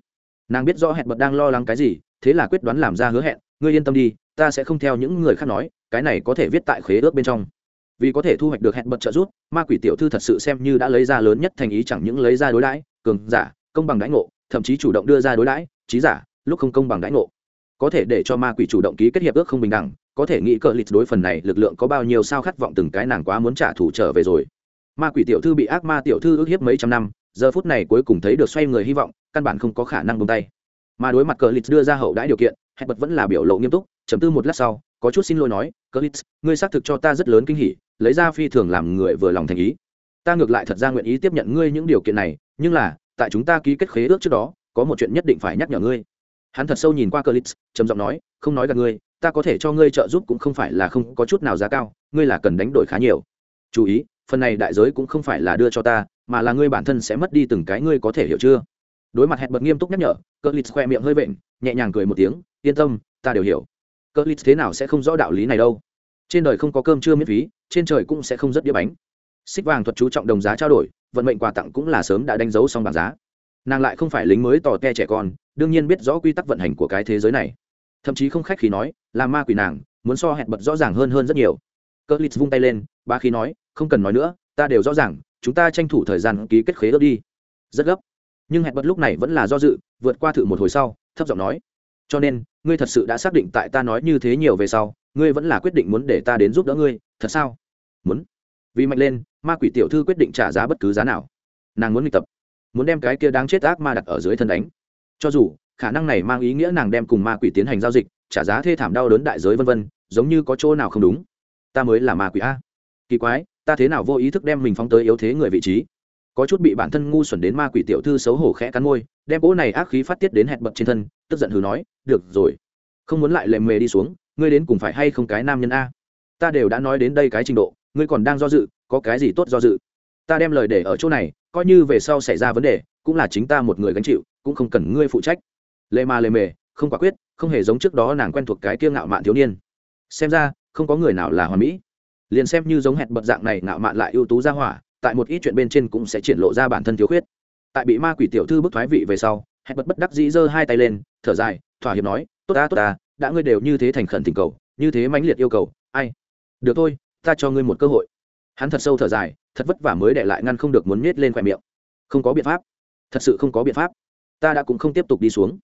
nàng biết rõ hẹn bật đang lo lắng cái gì, thế là quyết đoán làm ra hứa hẹn, ngươi yên tâm đi ta sẽ không theo những người khác nói, cái này có thể viết tại khế ước bên trong. Vì có thể thu hoạch được hẹn bật trợ giúp, ma quỷ tiểu thư thật sự xem như đã lấy ra lớn nhất thành ý chẳng những lấy ra đối đãi, cường giả, công bằng đãi ngộ, thậm chí chủ động đưa ra đối đãi, trí giả, lúc không công bằng đãi ngộ. Có thể để cho ma quỷ chủ động ký kết hiệp ước không bình đẳng, có thể nghĩ cờ lịch đối phần này lực lượng có bao nhiêu sao khát vọng từng cái nàng quá muốn trả thù trở về rồi. Ma quỷ tiểu thư bị ác ma tiểu thư ước hiếp mấy trăm năm, giờ phút này cuối cùng thấy được xoay người hy vọng, căn bản không có khả năng bông tay. Mà đối mặt cờ lịch đưa ra hậu đãi điều kiện, hẹn bật vẫn là biểu lộ nghiêm túc chấm tư một lát sau, có chút xin lỗi nói cờ ngươi xác thực cho ta rất lớn kinh hỉ, lấy ra phi thường làm người vừa lòng thành ý. Ta ngược lại thật ra nguyện ý tiếp nhận ngươi những điều kiện này, nhưng là, tại chúng ta ký kết khế ước trước đó, có một chuyện nhất định phải nhắc nhở ngươi. Hắn thật sâu nhìn qua cờ trầm giọng nói, không nói gặp ngươi, ta có thể cho ngươi trợ giúp cũng không phải là không có chút nào giá cao, ngươi là cần đánh đổi khá nhiều. Chú ý, phần này đại giới cũng không phải là đưa cho ta, mà là ngươi bản thân sẽ mất đi từng cái ngươi có thể hiểu chưa? Đối mặt hẹn bật nghiêm túc nhắc nhở cỡ lít khoe miệng hơi vện, nhẹ nhàng cười một tiếng, yên tâm, ta đều hiểu cỡ lít thế nào sẽ không rõ đạo lý này đâu. Trên đời không có cơm chưa miễn phí, trên trời cũng sẽ không rất đĩa bánh. Xích vàng thuật chú trọng đồng giá trao đổi, vận mệnh quà tặng cũng là sớm đã đánh dấu xong bảng giá. Nàng lại không phải lính mới tò te trẻ con, đương nhiên biết rõ quy tắc vận hành của cái thế giới này. Thậm chí không khách khi nói, là ma quỷ nàng, muốn so hẹn bật rõ ràng hơn hơn rất nhiều. Cỡ lít vung tay lên, ba khi nói, không cần nói nữa, ta đều rõ ràng, chúng ta tranh thủ thời gian ký kết khế ước đi. Rất gấp. Nhưng hẹn bật lúc này vẫn là do dự, vượt qua thử một hồi sau, thấp giọng nói cho nên, ngươi thật sự đã xác định tại ta nói như thế nhiều về sau, ngươi vẫn là quyết định muốn để ta đến giúp đỡ ngươi, thật sao? Muốn. Vì mạnh lên, ma quỷ tiểu thư quyết định trả giá bất cứ giá nào. Nàng muốn luyện tập. Muốn đem cái kia đáng chết ác ma đặt ở dưới thân đánh. Cho dù, khả năng này mang ý nghĩa nàng đem cùng ma quỷ tiến hành giao dịch, trả giá thê thảm đau đớn đại giới vân vân, giống như có chỗ nào không đúng. Ta mới là ma quỷ a. Kỳ quái, ta thế nào vô ý thức đem mình phóng tới yếu thế người vị trí? Có chút bị bản thân ngu xuẩn đến ma quỷ tiểu thư xấu hổ khẽ cắn môi, đem cỗ này ác khí phát tiết đến hẹn bật trên thân, tức giận hừ nói, được rồi, không muốn lại lệ mề đi xuống, ngươi đến cùng phải hay không cái nam nhân a? Ta đều đã nói đến đây cái trình độ, ngươi còn đang do dự, có cái gì tốt do dự? Ta đem lời để ở chỗ này, coi như về sau xảy ra vấn đề, cũng là chính ta một người gánh chịu, cũng không cần ngươi phụ trách. Lệ mà lệ mề, không quả quyết, không hề giống trước đó nàng quen thuộc cái kiêng ngạo mạn thiếu niên. Xem ra, không có người nào là hoàn mỹ. Liền xem như giống hẹn bật dạng này ngạo mạn lại ưu tú ra hỏa tại một ít chuyện bên trên cũng sẽ triển lộ ra bản thân thiếu khuyết. Tại bị ma quỷ tiểu thư bức thoái vị về sau, hẹn bật bất đắc dĩ giơ hai tay lên, thở dài, thỏa hiệp nói, tốt ta tốt ta, đã ngươi đều như thế thành khẩn tình cầu, như thế mãnh liệt yêu cầu, ai? Được thôi, ta cho ngươi một cơ hội. Hắn thật sâu thở dài, thật vất vả mới để lại ngăn không được muốn miết lên khoe miệng. Không có biện pháp, thật sự không có biện pháp, ta đã cũng không tiếp tục đi xuống.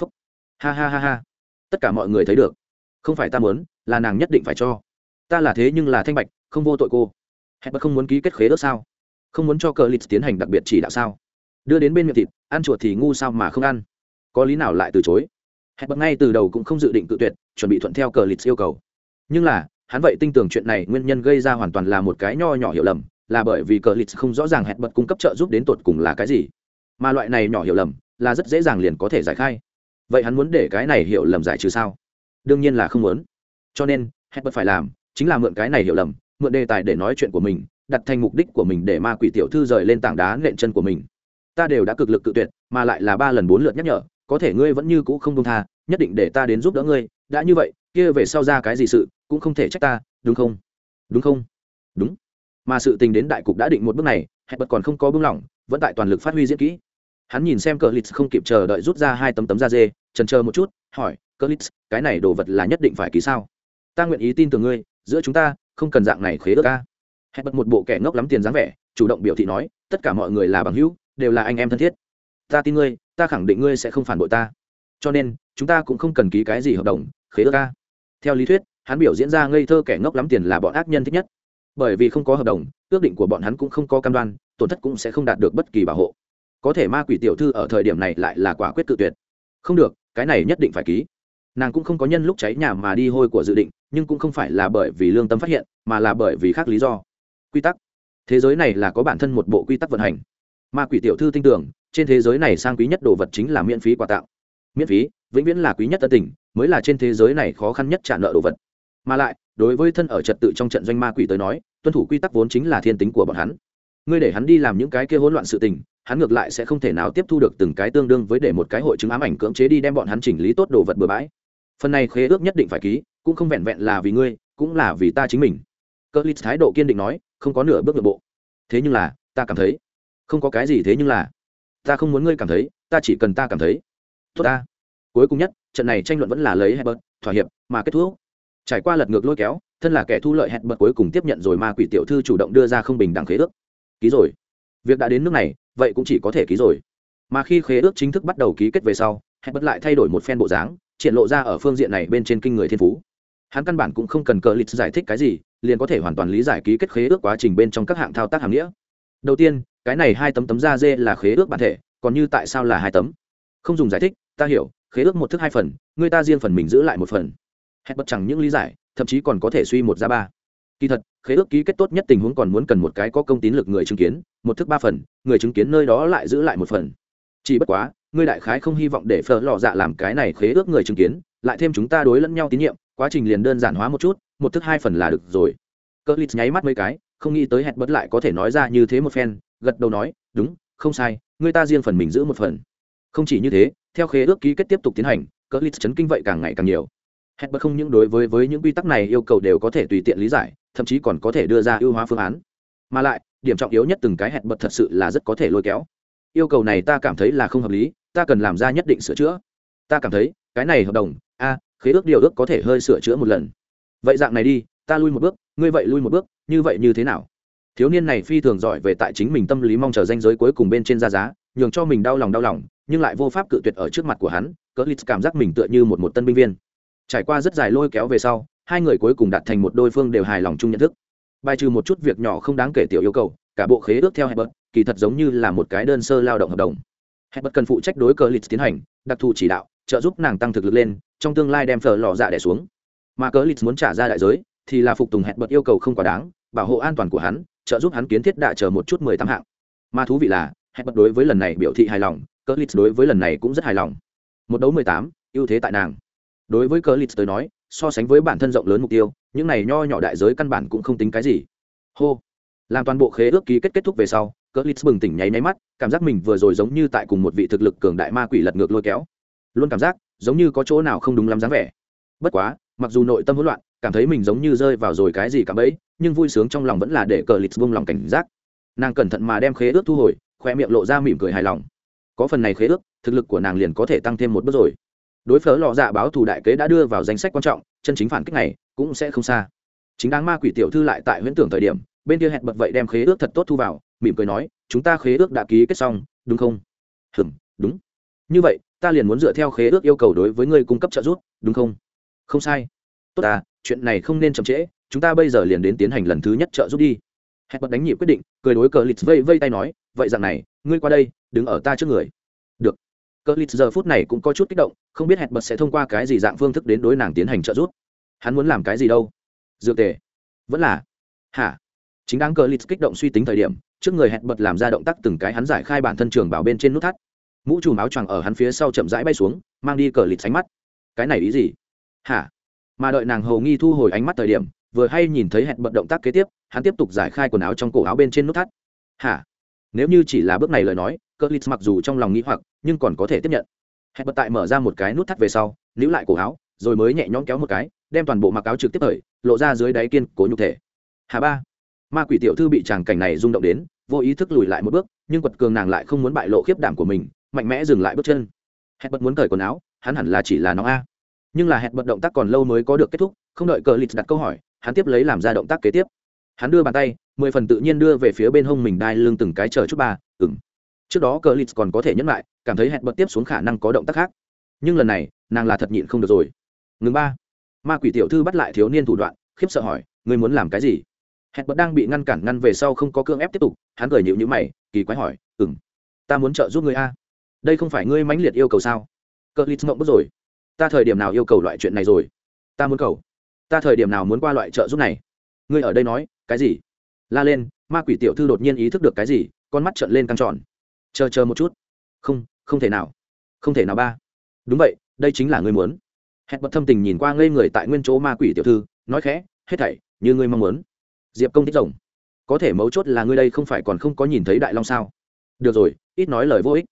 Phúc. Ha ha ha ha. Tất cả mọi người thấy được. Không phải ta muốn, là nàng nhất định phải cho. Ta là thế nhưng là thanh bạch, không vô tội cô hẹn bật không muốn ký kết khế ước sao? Không muốn cho cờ lịch tiến hành đặc biệt chỉ đạo sao? Đưa đến bên miệng thịt, ăn chuột thì ngu sao mà không ăn? Có lý nào lại từ chối? Hẹn bật ngay từ đầu cũng không dự định tự tuyệt, chuẩn bị thuận theo cờ lịch yêu cầu. Nhưng là, hắn vậy tin tưởng chuyện này nguyên nhân gây ra hoàn toàn là một cái nho nhỏ hiểu lầm, là bởi vì cờ lịch không rõ ràng hẹn bật cung cấp trợ giúp đến tột cùng là cái gì. Mà loại này nhỏ hiểu lầm, là rất dễ dàng liền có thể giải khai. Vậy hắn muốn để cái này hiểu lầm giải trừ sao? Đương nhiên là không muốn. Cho nên, hẹn bật phải làm, chính là mượn cái này hiểu lầm mượn đề tài để nói chuyện của mình, đặt thành mục đích của mình để ma quỷ tiểu thư rời lên tảng đá nện chân của mình. Ta đều đã cực lực cự tuyệt, mà lại là ba lần bốn lượt nhắc nhở, có thể ngươi vẫn như cũ không công tha, nhất định để ta đến giúp đỡ ngươi. Đã như vậy, kia về sau ra cái gì sự, cũng không thể trách ta, đúng không? Đúng không? Đúng. Mà sự tình đến đại cục đã định một bước này hẹn bật còn không có bưng lỏng, vẫn tại toàn lực phát huy diễn kỹ. Hắn nhìn xem cờ lít không kịp chờ đợi rút ra hai tấm tấm da dê trần chờ một chút, hỏi cờ lít cái này đồ vật là nhất định phải ký sao? Ta nguyện ý tin tưởng ngươi, giữa chúng ta không cần dạng này khế ước ca hẹn bật một bộ kẻ ngốc lắm tiền dáng vẻ, chủ động biểu thị nói, tất cả mọi người là bằng hữu, đều là anh em thân thiết. Ta tin ngươi, ta khẳng định ngươi sẽ không phản bội ta. Cho nên, chúng ta cũng không cần ký cái gì hợp đồng, khế ước ca theo lý thuyết, hắn biểu diễn ra ngây thơ kẻ ngốc lắm tiền là bọn ác nhân thích nhất. Bởi vì không có hợp đồng, ước định của bọn hắn cũng không có cam đoan, tổn thất cũng sẽ không đạt được bất kỳ bảo hộ. Có thể ma quỷ tiểu thư ở thời điểm này lại là quả quyết tự tuyệt. Không được, cái này nhất định phải ký. Nàng cũng không có nhân lúc cháy nhà mà đi hôi của dự định nhưng cũng không phải là bởi vì lương tâm phát hiện, mà là bởi vì khác lý do. Quy tắc. Thế giới này là có bản thân một bộ quy tắc vận hành. Mà quỷ tiểu thư tin tưởng, trên thế giới này sang quý nhất đồ vật chính là miễn phí quà tặng. Miễn phí, vĩnh viễn là quý nhất tân tình, mới là trên thế giới này khó khăn nhất trả nợ đồ vật. Mà lại, đối với thân ở trật tự trong trận doanh ma quỷ tới nói, tuân thủ quy tắc vốn chính là thiên tính của bọn hắn. Ngươi để hắn đi làm những cái kia hỗn loạn sự tình, hắn ngược lại sẽ không thể nào tiếp thu được từng cái tương đương với để một cái hội chứng ám ảnh cưỡng chế đi đem bọn hắn chỉnh lý tốt đồ vật bừa bãi phần này khế ước nhất định phải ký, cũng không vẹn vẹn là vì ngươi, cũng là vì ta chính mình. Cơ lít thái độ kiên định nói, không có nửa bước nội bộ. Thế nhưng là, ta cảm thấy, không có cái gì thế nhưng là, ta không muốn ngươi cảm thấy, ta chỉ cần ta cảm thấy. Tốt ta. Cuối cùng nhất, trận này tranh luận vẫn là lấy hebert thỏa hiệp, mà kết thúc. Trải qua lật ngược lôi kéo, thân là kẻ thu lợi hẹn bật cuối cùng tiếp nhận rồi ma quỷ tiểu thư chủ động đưa ra không bình đẳng khế ước. Ký rồi. Việc đã đến nước này, vậy cũng chỉ có thể ký rồi. Mà khi khế ước chính thức bắt đầu ký kết về sau hẹn bật lại thay đổi một phen bộ dáng triển lộ ra ở phương diện này bên trên kinh người thiên phú. Hắn căn bản cũng không cần cờ lịch giải thích cái gì, liền có thể hoàn toàn lý giải ký kết khế ước quá trình bên trong các hạng thao tác hàm nghĩa. Đầu tiên, cái này hai tấm tấm da dê là khế ước bản thể, còn như tại sao là hai tấm? Không dùng giải thích, ta hiểu, khế ước một thức hai phần, người ta riêng phần mình giữ lại một phần. Hết bất chẳng những lý giải, thậm chí còn có thể suy một ra ba. Kỳ thật, khế ước ký kết tốt nhất tình huống còn muốn cần một cái có công tín lực người chứng kiến, một thức ba phần, người chứng kiến nơi đó lại giữ lại một phần. Chỉ bất quá ngươi đại khái không hy vọng để phở lò dạ làm cái này khế ước người chứng kiến, lại thêm chúng ta đối lẫn nhau tín nhiệm, quá trình liền đơn giản hóa một chút, một thức hai phần là được rồi. Cơ lít nháy mắt mấy cái, không nghĩ tới hẹn bất lại có thể nói ra như thế một phen, gật đầu nói, đúng, không sai, người ta riêng phần mình giữ một phần. Không chỉ như thế, theo khế ước ký kết tiếp tục tiến hành cơ lít chấn kinh vậy càng ngày càng nhiều. Hẹn bất không những đối với với những quy tắc này yêu cầu đều có thể tùy tiện lý giải, thậm chí còn có thể đưa ra ưu hóa phương án. Mà lại, điểm trọng yếu nhất từng cái hẹn bật thật sự là rất có thể lôi kéo. Yêu cầu này ta cảm thấy là không hợp lý ta cần làm ra nhất định sửa chữa. Ta cảm thấy, cái này hợp đồng, a, khế ước điều ước có thể hơi sửa chữa một lần. Vậy dạng này đi, ta lui một bước, ngươi vậy lui một bước, như vậy như thế nào? Thiếu niên này phi thường giỏi về tại chính mình tâm lý mong chờ danh giới cuối cùng bên trên ra giá, nhường cho mình đau lòng đau lòng, nhưng lại vô pháp cự tuyệt ở trước mặt của hắn cỡ lít cảm giác mình tựa như một một tân binh viên. Trải qua rất dài lôi kéo về sau, hai người cuối cùng đạt thành một đôi phương đều hài lòng chung nhận thức. Bài trừ một chút việc nhỏ không đáng kể tiểu yêu cầu, cả bộ khế ước theo hẹn bật kỳ thật giống như là một cái đơn sơ lao động hợp đồng hẹn bật cần phụ trách đối cờ lịch tiến hành, đặc thù chỉ đạo, trợ giúp nàng tăng thực lực lên, trong tương lai đem phở lò dạ đẻ xuống. Mà cờ lịch muốn trả ra đại giới, thì là phục tùng hẹn bật yêu cầu không quá đáng, bảo hộ an toàn của hắn, trợ giúp hắn kiến thiết đạ chờ một chút mười tám hạng. Mà thú vị là hẹn bật đối với lần này biểu thị hài lòng, cờ lịch đối với lần này cũng rất hài lòng. Một đấu mười tám, ưu thế tại nàng. Đối với cờ lịch tới nói, so sánh với bản thân rộng lớn mục tiêu, những này nho nhỏ đại giới căn bản cũng không tính cái gì. Hô. Làm toàn bộ khế ước ký kết kết thúc về sau cỡ lít bừng tỉnh nháy nháy mắt, cảm giác mình vừa rồi giống như tại cùng một vị thực lực cường đại ma quỷ lật ngược lôi kéo. Luôn cảm giác, giống như có chỗ nào không đúng lắm dáng vẻ. Bất quá, mặc dù nội tâm hỗn loạn, cảm thấy mình giống như rơi vào rồi cái gì cả bấy, nhưng vui sướng trong lòng vẫn là để cờ lịch buông lòng cảnh giác. Nàng cẩn thận mà đem khế ước thu hồi, khoe miệng lộ ra mỉm cười hài lòng. Có phần này khế ước, thực lực của nàng liền có thể tăng thêm một bước rồi. Đối phớ lọ dạ báo thù đại kế đã đưa vào danh sách quan trọng, chân chính phản kích này cũng sẽ không xa. Chính đáng ma quỷ tiểu thư lại tại huyễn tưởng thời điểm bên kia hẹn bật vậy đem khế ước thật tốt thu vào, mỉm cười nói, chúng ta khế ước đã ký kết xong, đúng không? Hừm, đúng. Như vậy, ta liền muốn dựa theo khế ước yêu cầu đối với ngươi cung cấp trợ giúp, đúng không? Không sai. Tốt ta chuyện này không nên chậm trễ, chúng ta bây giờ liền đến tiến hành lần thứ nhất trợ giúp đi. Hẹn bật đánh nhịp quyết định, cười đối cờ lịch vây vây tay nói, vậy dạng này, ngươi qua đây, đứng ở ta trước người. Được. Cờ lịch giờ phút này cũng có chút kích động, không biết hẹn bật sẽ thông qua cái gì dạng phương thức đến đối nàng tiến hành trợ giúp. Hắn muốn làm cái gì đâu? Dược tề. Vẫn là. Hả? Chính đáng cờ lịch kích động suy tính thời điểm, trước người hẹn bật làm ra động tác từng cái hắn giải khai bản thân trường bảo bên trên nút thắt. Mũ trùm áo choàng ở hắn phía sau chậm rãi bay xuống, mang đi cờ lịch sánh mắt. Cái này ý gì? Hả? Mà đợi nàng hầu nghi thu hồi ánh mắt thời điểm, vừa hay nhìn thấy hẹn bật động tác kế tiếp, hắn tiếp tục giải khai quần áo trong cổ áo bên trên nút thắt. Hả? Nếu như chỉ là bước này lời nói, cờ lịch mặc dù trong lòng nghĩ hoặc, nhưng còn có thể tiếp nhận. Hẹn bật tại mở ra một cái nút thắt về sau, níu lại cổ áo, rồi mới nhẹ nhõm kéo một cái, đem toàn bộ mặc áo trực tiếp thời, lộ ra dưới đáy kiên cố nhục thể. Hà ba? Ma quỷ tiểu thư bị tràng cảnh này rung động đến, vô ý thức lùi lại một bước, nhưng quật cường nàng lại không muốn bại lộ khiếp đảm của mình, mạnh mẽ dừng lại bước chân. Hẹn bật muốn cởi quần áo, hắn hẳn là chỉ là nó a. Nhưng là hẹn bật động tác còn lâu mới có được kết thúc, không đợi cờ lịch đặt câu hỏi, hắn tiếp lấy làm ra động tác kế tiếp. Hắn đưa bàn tay, mười phần tự nhiên đưa về phía bên hông mình đai lưng từng cái chờ chút ba ừng trước đó cờ lịch còn có thể nhấn lại, cảm thấy hẹn bật tiếp xuống khả năng có động tác khác. Nhưng lần này, nàng là thật nhịn không được rồi. Ngừng ba. Ma quỷ tiểu thư bắt lại thiếu niên thủ đoạn, khiếp sợ hỏi, ngươi muốn làm cái gì? Hẹn bật đang bị ngăn cản ngăn về sau không có cương ép tiếp tục, hắn cười nhịu nhữ mày, kỳ quái hỏi ừng ta muốn trợ giúp ngươi a. Đây không phải ngươi mãnh liệt yêu cầu sao? Cờ lít mộng bước rồi. Ta thời điểm nào yêu cầu loại chuyện này rồi? Ta muốn cầu. Ta thời điểm nào muốn qua loại trợ giúp này? Ngươi ở đây nói, cái gì? La lên, ma quỷ tiểu thư đột nhiên ý thức được cái gì, con mắt trợn lên căng tròn. Chờ chờ một chút. Không không thể nào. Không thể nào ba. Đúng vậy, đây chính là ngươi muốn. Hẹn bật thâm tình nhìn qua ngây người tại nguyên chỗ ma quỷ tiểu thư, nói khẽ, hết thảy, như ngươi mong muốn diệp công thích rồng. Có thể mấu chốt là ngươi đây không phải còn không có nhìn thấy đại long sao? Được rồi, ít nói lời vô ích.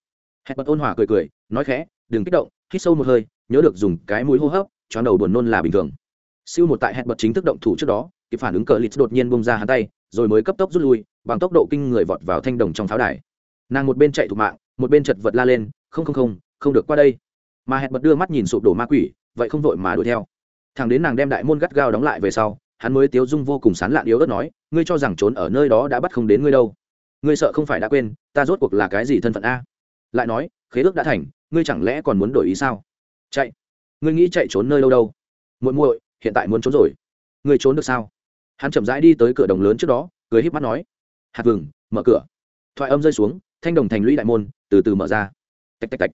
Hẹn bật ôn hòa cười cười, nói khẽ, đừng kích động, hít sâu một hơi, nhớ được dùng cái mũi hô hấp cho đầu buồn nôn là bình thường. Siêu một tại hẹn bật chính thức động thủ trước đó, kịp phản ứng cờ lít đột nhiên bông ra hắn tay, rồi mới cấp tốc rút lui, bằng tốc độ kinh người vọt vào thanh đồng trong pháo đài. Nàng một bên chạy thục mạng, một bên chật vật la lên, không không không không được qua đây. Mà hẹn bật đưa mắt nhìn sụp đổ ma quỷ, vậy không vội mà đuổi theo. Thằng đến nàng đem đại môn gắt gao đóng lại về sau hắn mới tiếu dung vô cùng sán lạn yếu ớt nói, ngươi cho rằng trốn ở nơi đó đã bắt không đến ngươi đâu. Ngươi sợ không phải đã quên, ta rốt cuộc là cái gì thân phận a? Lại nói, khế ước đã thành, ngươi chẳng lẽ còn muốn đổi ý sao? Chạy. Ngươi nghĩ chạy trốn nơi đâu đâu? Muội muội, hiện tại muốn trốn rồi. Ngươi trốn được sao? Hắn chậm rãi đi tới cửa đồng lớn trước đó, cười híp mắt nói. Hạt vừng, mở cửa. Thoại âm rơi xuống, thanh đồng thành lũy đại môn, từ từ mở ra. Tạch tạch tạch.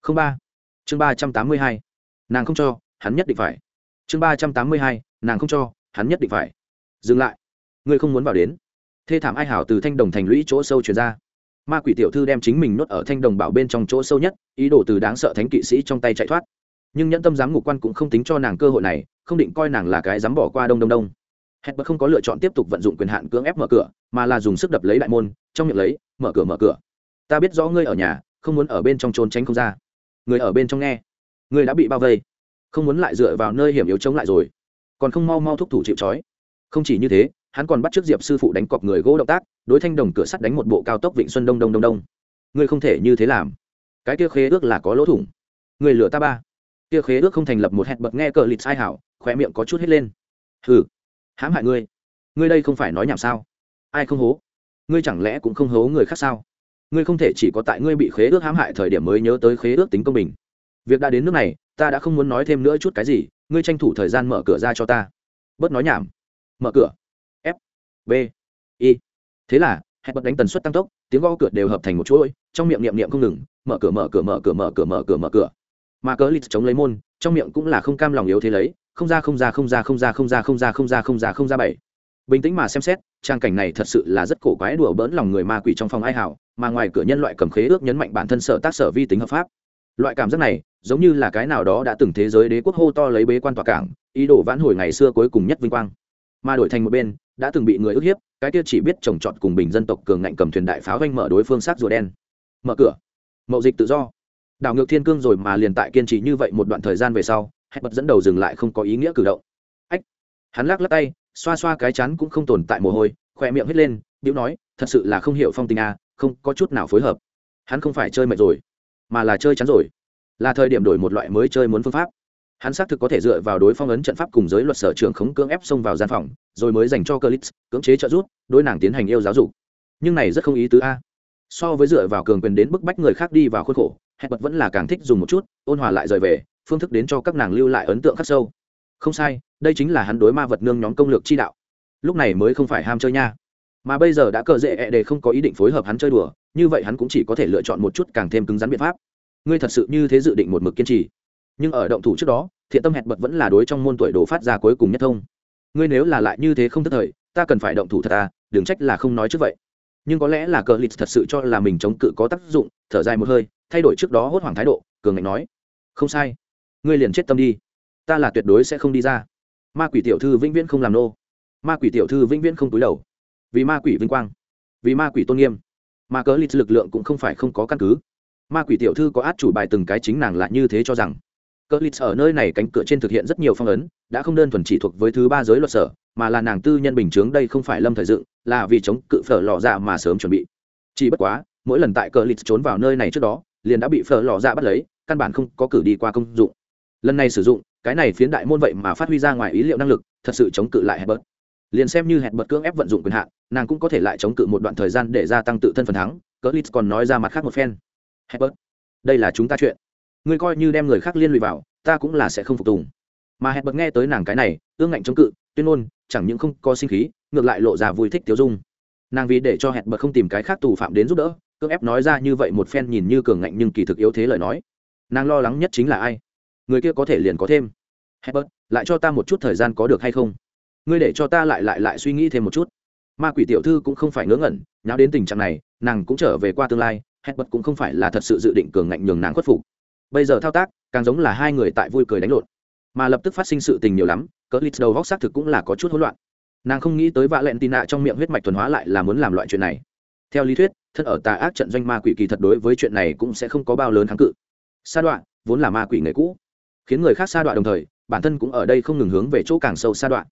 Không ba. Chương ba trăm tám mươi hai. Nàng không cho, hắn nhất định phải. Chương ba trăm tám mươi hai, nàng không cho hắn nhất định phải. Dừng lại. Ngươi không muốn vào đến. Thê thảm ai hảo từ thanh đồng thành lũy chỗ sâu chuyển ra. Ma quỷ tiểu thư đem chính mình nuốt ở thanh đồng bảo bên trong chỗ sâu nhất, ý đồ từ đáng sợ thánh kỵ sĩ trong tay chạy thoát. Nhưng nhẫn tâm giám ngục quan cũng không tính cho nàng cơ hội này, không định coi nàng là cái dám bỏ qua đông đông đông. Hẹn bất không có lựa chọn tiếp tục vận dụng quyền hạn cưỡng ép mở cửa, mà là dùng sức đập lấy đại môn, trong miệng lấy, mở cửa mở cửa. Ta biết rõ ngươi ở nhà, không muốn ở bên trong trốn tránh không ra. Người ở bên trong nghe. Ngươi đã bị bao vây. Không muốn lại dựa vào nơi hiểm yếu chống lại rồi còn không mau mau thúc thủ chịu trói. Không chỉ như thế, hắn còn bắt t r ư ớ c diệp sư phụ đánh cọp người gỗ động tác, đối thanh đồng cửa sắt đánh một bộ cao tốc vịnh xuân đông đông đông đông. Ngươi không thể như thế làm. Cái kia khế ước là có lỗ thủng. Người lửa ta ba. Kia khế ước không thành lập một hẹn bật nghe cờ lịt sai hảo khỏe miệng có chút hết lên. Hừ, hãm hại ngươi. Ngươi đây không phải nói nhảm sao? Ai không hố? Ngươi chẳng lẽ cũng không hố người khác sao? Ngươi không thể chỉ có tại ngươi bị khế ước hãm hại thời điểm mới nhớ tới khế ước tính công bình. Việc đã đến nước này, ta đã không muốn nói thêm nữa chút cái gì ngươi tranh thủ thời gian mở cửa ra cho ta. Bớt nói nhảm. Mở cửa. F. B. I. Thế là, hẹn bật đánh tần suất tăng tốc, tiếng gõ cửa đều hợp thành một chuỗi, trong miệng niệm niệm không ngừng, mở cửa mở cửa mở cửa mở cửa mở cửa mở cửa. Mà cớ lít chống lấy môn, trong miệng cũng là không cam lòng yếu thế lấy, không ra không ra không ra không ra không ra không ra không ra không ra không ra bảy. Bình tĩnh mà xem xét, trang cảnh này thật sự là rất cổ quái đùa bỡn lòng người ma quỷ trong phòng ai hảo, mà ngoài cửa nhân loại cầm khế ước nhấn mạnh bản thân sở tác sở vi tính hợp pháp. Loại cảm giác này giống như là cái nào đó đã từng thế giới đế quốc hô to lấy bế quan tòa cảng, ý đồ vãn hồi ngày xưa cuối cùng nhất vinh quang. Mà đổi thành một bên, đã từng bị người ức hiếp, cái kia chỉ biết trồng trọt cùng bình dân tộc cường ngạnh cầm thuyền đại pháo vanh mở đối phương sát rùa đen. Mở cửa. Mậu dịch tự do. Đảo ngược thiên cương rồi mà liền tại kiên trì như vậy một đoạn thời gian về sau hẹn bật dẫn đầu dừng lại không có ý nghĩa cử động. Ách. Hắn lắc lắc tay, xoa xoa cái chắn cũng không tồn tại mồ hôi, khỏe miệng hết lên biểu nói, thật sự là không hiểu phong tình a không có chút nào phối hợp. Hắn không phải chơi mệt rồi, mà là chơi chắn rồi là thời điểm đổi một loại mới chơi muốn phương pháp. Hắn xác thực có thể dựa vào đối phong ấn trận pháp cùng giới luật sở trường khống cưỡng ép xông vào gian phòng, rồi mới dành cho cơ lít cưỡng chế trợ giúp, đối nàng tiến hành yêu giáo dục. Nhưng này rất không ý tứ a. So với dựa vào cường quyền đến bức bách người khác đi vào khuôn khổ hẹn bật vẫn là càng thích dùng một chút, ôn hòa lại rời về, phương thức đến cho các nàng lưu lại ấn tượng khắc sâu. Không sai, đây chính là hắn đối ma vật nương nhóm công lược chi đạo. Lúc này mới không phải ham chơi nha. Mà bây giờ đã cờ dễ ẹ để không có ý định phối hợp hắn chơi đùa, như vậy hắn cũng chỉ có thể lựa chọn một chút càng thêm cứng rắn biện pháp ngươi thật sự như thế dự định một mực kiên trì. Nhưng ở động thủ trước đó, thiện tâm hẹn bật vẫn là đối trong môn tuổi đồ phát ra cuối cùng nhất thông. Ngươi nếu là lại như thế không tức thời, ta cần phải động thủ thật à đừng trách là không nói trước vậy. Nhưng có lẽ là cờ lịch thật sự cho là mình chống cự có tác dụng, thở dài một hơi, thay đổi trước đó hốt hoảng thái độ, cường ngạnh nói. Không sai. Ngươi liền chết tâm đi. Ta là tuyệt đối sẽ không đi ra. Ma quỷ tiểu thư vĩnh viễn không làm nô. Ma quỷ tiểu thư vĩnh viễn không túi đầu. Vì ma quỷ vinh quang. Vì ma quỷ tôn nghiêm. Ma cờ lịch lực lượng cũng không phải không có căn cứ ma quỷ tiểu thư có át chủ bài từng cái chính nàng lại như thế cho rằng. Cỡ lít ở nơi này cánh cửa trên thực hiện rất nhiều phong ấn, đã không đơn thuần chỉ thuộc với thứ ba giới luật sở, mà là nàng tư nhân bình chướng đây không phải lâm thời dựng, là vì chống cự phở lò dạ mà sớm chuẩn bị. Chỉ bất quá, mỗi lần tại cỡ lít trốn vào nơi này trước đó, liền đã bị phở lò dạ bắt lấy, căn bản không có cử đi qua công dụng. Lần này sử dụng, cái này phiến đại môn vậy mà phát huy ra ngoài ý liệu năng lực, thật sự chống cự lại hẹn bớt liền xem như hẹn bật cưỡng ép vận dụng quyền hạn, nàng cũng có thể lại chống cự một đoạn thời gian để gia tăng tự thân phần thắng cỡ lít còn nói ra mặt khác một phen. Herbert, đây là chúng ta chuyện. Ngươi coi như đem người khác liên lụy vào, ta cũng là sẽ không phục tùng. Mà Herbert nghe tới nàng cái này, ương ngạnh chống cự, tuyên ngôn, chẳng những không có sinh khí, ngược lại lộ ra vui thích tiêu dung. Nàng vì để cho Herbert không tìm cái khác tù phạm đến giúp đỡ, cưỡng ép nói ra như vậy một phen nhìn như cường ngạnh nhưng kỳ thực yếu thế lời nói. Nàng lo lắng nhất chính là ai? Người kia có thể liền có thêm. Herbert, lại cho ta một chút thời gian có được hay không? Ngươi để cho ta lại lại lại suy nghĩ thêm một chút. ma quỷ tiểu thư cũng không phải ngớ ngẩn nháo đến tình trạng này nàng cũng trở về qua tương lai hẹn bật cũng không phải là thật sự dự định cường ngạnh nhường nàng khuất phục. Bây giờ thao tác, càng giống là hai người tại vui cười đánh lộn. Mà lập tức phát sinh sự tình nhiều lắm, cỡ lít đầu vóc xác thực cũng là có chút hỗn loạn. Nàng không nghĩ tới vạ lẹn tì nạ trong miệng huyết mạch thuần hóa lại là muốn làm loại chuyện này. Theo lý thuyết, thân ở tà ác trận doanh ma quỷ kỳ thật đối với chuyện này cũng sẽ không có bao lớn kháng cự. Sa đoạn vốn là ma quỷ người cũ. Khiến người khác sa đoạn đồng thời, bản thân cũng ở đây không ngừng hướng về chỗ càng sâu sa đoạn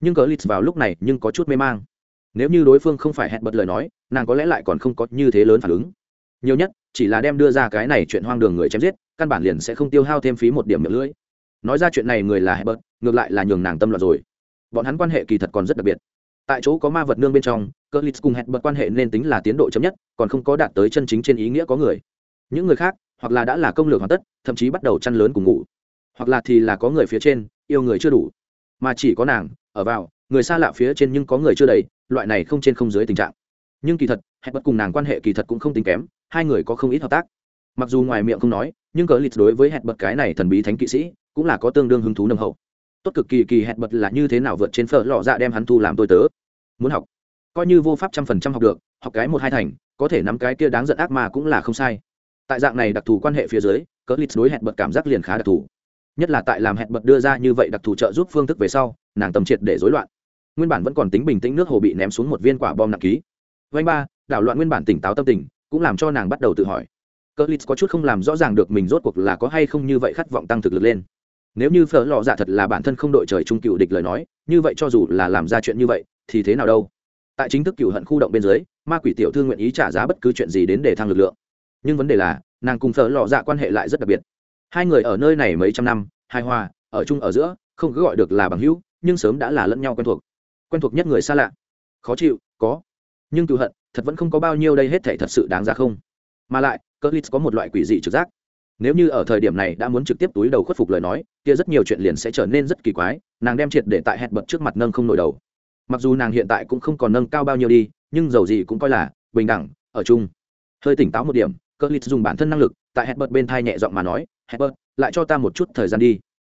nhưng cỡ lít vào lúc này nhưng có chút mê mang. Nếu như đối phương không phải hẹn bật lời nói, nàng có lẽ lại còn không có như thế lớn phản ứng nhiều nhất, chỉ là đem đưa ra cái này chuyện hoang đường người chém giết, căn bản liền sẽ không tiêu hao thêm phí một điểm miệng lưỡi. Nói ra chuyện này người là hẹn ngược lại là nhường nàng tâm loạn rồi. Bọn hắn quan hệ kỳ thật còn rất đặc biệt. Tại chỗ có ma vật nương bên trong cơ lít cùng hẹn quan hệ nên tính là tiến độ chấm nhất, còn không có đạt tới chân chính trên ý nghĩa có người. Những người khác, hoặc là đã là công lược hoàn tất, thậm chí bắt đầu chăn lớn cùng ngủ. Hoặc là thì là có người phía trên, yêu người chưa đủ. Mà chỉ có nàng, ở vào, người xa lạ phía trên nhưng có người chưa đầy, loại này không trên không dưới tình trạng nhưng kỳ thật, hẹn bật cùng nàng quan hệ kỳ thật cũng không tính kém, hai người có không ít hợp tác. Mặc dù ngoài miệng không nói, nhưng cờ lịt đối với hẹn bật cái này thần bí thánh kỵ sĩ cũng là có tương đương hứng thú nâng hậu. Tốt cực kỳ kỳ hẹn bật là như thế nào vượt trên phở lọ dạ đem hắn thu làm tôi tớ. Muốn học, coi như vô pháp trăm phần trăm học được, học cái một hai thành, có thể nắm cái kia đáng giận ác mà cũng là không sai. Tại dạng này đặc thù quan hệ phía dưới, cờ lịt đối hẹn bật cảm giác liền khá đặc thù. Nhất là tại làm hẹn bật đưa ra như vậy đặc thù trợ giúp phương thức về sau, nàng tầm triệt để rối loạn. Nguyên bản vẫn còn tính bình tĩnh nước hồ bị ném xuống một viên quả bom nặng ký vanh ba, đảo loạn nguyên bản tỉnh táo tâm tình, cũng làm cho nàng bắt đầu tự hỏi. Cỡ lít có chút không làm rõ ràng được mình rốt cuộc là có hay không như vậy khát vọng tăng thực lực lên. Nếu như phở lò dạ thật là bản thân không đội trời chung cựu địch lời nói, như vậy cho dù là làm ra chuyện như vậy, thì thế nào đâu? Tại chính thức cựu hận khu động bên dưới, ma quỷ tiểu thư nguyện ý trả giá bất cứ chuyện gì đến để thăng lực lượng. Nhưng vấn đề là, nàng cùng phở lò dạ quan hệ lại rất đặc biệt. Hai người ở nơi này mấy trăm năm, hài hòa, ở chung ở giữa, không cứ gọi được là bằng hữu, nhưng sớm đã là lẫn nhau quen thuộc. Quen thuộc nhất người xa lạ. Khó chịu, có nhưng cựu hận thật vẫn không có bao nhiêu đây hết thể thật sự đáng ra không. Mà lại cỡ lít có một loại quỷ dị trực giác. Nếu như ở thời điểm này đã muốn trực tiếp túi đầu khuất phục lời nói, kia rất nhiều chuyện liền sẽ trở nên rất kỳ quái, nàng đem triệt để tại hẹn bật trước mặt nâng không nổi đầu. Mặc dù nàng hiện tại cũng không còn nâng cao bao nhiêu đi, nhưng dầu gì cũng coi là bình đẳng, ở chung. Hơi tỉnh táo một điểm cỡ lít dùng bản thân năng lực, tại hẹn bật bên thai nhẹ giọng mà nói, hẹn bật, lại cho ta một chút thời gian đi.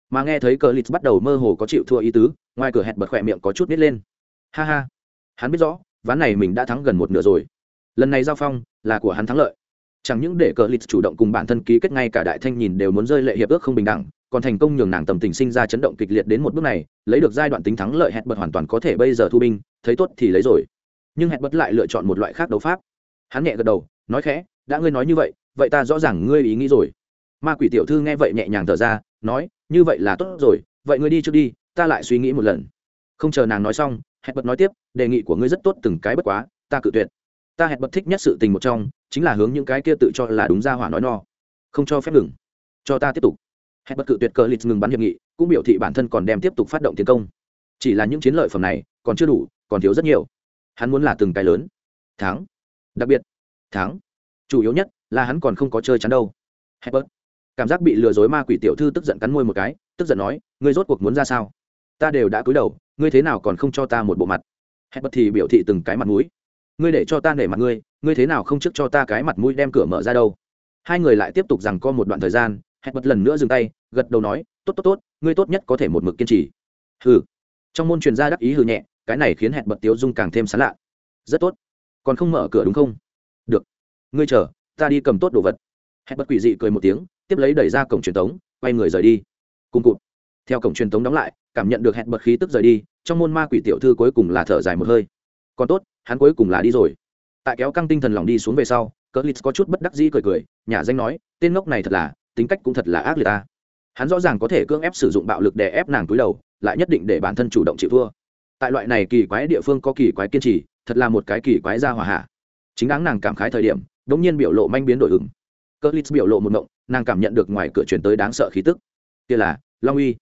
Mà nghe thấy cơ lít bắt đầu mơ hồ có chịu thua ý tứ, ngoài cửa hẹn bật khỏe miệng có chút nít lên. Ha ha, hắn biết rõ ván này mình đã thắng gần một nửa rồi. Lần này giao phong là của hắn thắng lợi. Chẳng những để cờ lịch chủ động cùng bản thân ký kết ngay cả đại thanh nhìn đều muốn rơi lệ hiệp ước không bình đẳng, còn thành công nhường nàng tầm tình sinh ra chấn động kịch liệt đến một bước này, lấy được giai đoạn tính thắng lợi hẹn bật hoàn toàn có thể bây giờ thu binh, thấy tốt thì lấy rồi. Nhưng hẹn bật lại lựa chọn một loại khác đấu pháp. Hắn nhẹ gật đầu, nói khẽ, đã ngươi nói như vậy vậy ta rõ ràng ngươi ý nghĩ rồi. Ma quỷ tiểu thư nghe vậy nhẹ nhàng thở ra, nói, như vậy là tốt rồi, vậy ngươi đi trước đi, ta lại suy nghĩ một lần. Không chờ nàng nói xong hẹn bật nói tiếp, đề nghị của ngươi rất tốt từng cái bất quá, ta cự tuyệt. Ta hẹn bật thích nhất sự tình một trong, chính là hướng những cái kia tự cho là đúng ra hỏa nói no. Không cho phép ngừng. Cho ta tiếp tục. Hẹn bật cự tuyệt cờ lịch ngừng bắn hiệp nghị, cũng biểu thị bản thân còn đem tiếp tục phát động tiến công. Chỉ là những chiến lợi phẩm này, còn chưa đủ, còn thiếu rất nhiều. Hắn muốn là từng cái lớn. Thắng. Đặc biệt. Thắng. Chủ yếu nhất là hắn còn không có chơi chắn đâu. Hẹn bật. Cảm giác bị lừa dối ma quỷ tiểu thư tức giận cắn môi một cái, tức giận nói, ngươi rốt cuộc muốn ra sao? Ta đều đã cúi đầu ngươi thế nào còn không cho ta một bộ mặt? Herbert thì biểu thị từng cái mặt mũi. Ngươi để cho ta nể mặt ngươi ngươi thế nào không trước cho ta cái mặt mũi đem cửa mở ra đâu? Hai người lại tiếp tục rằng co một đoạn thời gian hẹn bất lần nữa dừng tay gật đầu nói tốt tốt tốt ngươi tốt nhất có thể một mực kiên trì. Hừ. Trong môn truyền gia đắc ý hừ nhẹ cái này khiến hẹn bật tiếu dung càng thêm sán lạ. Rất tốt. Còn không mở cửa đúng không? Được. Ngươi chờ ta đi cầm tốt đồ vật. Hẹn bật quỷ dị cười một tiếng tiếp lấy đẩy ra cổng truyền thống, quay người rời đi. Cùng cụt theo cổng truyền tống đóng lại, cảm nhận được hẹn bật khí tức rời đi, trong môn ma quỷ tiểu thư cuối cùng là thở dài một hơi. Còn tốt, hắn cuối cùng là đi rồi. Tại kéo căng tinh thần lòng đi xuống về sau cỡ lít có chút bất đắc dĩ cười cười, nhà danh nói, tên ngốc này thật là, tính cách cũng thật là ác liệt ta. Hắn rõ ràng có thể cưỡng ép sử dụng bạo lực để ép nàng túi đầu, lại nhất định để bản thân chủ động chịu thua. Tại loại này kỳ quái địa phương có kỳ quái kiên trì, thật là một cái kỳ quái ra hỏa hạ. Chính đáng nàng cảm khái thời điểm đ ỗ n g nhiên biểu lộ manh biến đổi ứng cỡ lít biểu lộ một mộng nàng cảm nhận được ngoài cửa chuyển tới đáng sợ khí tức. Kia là, long uy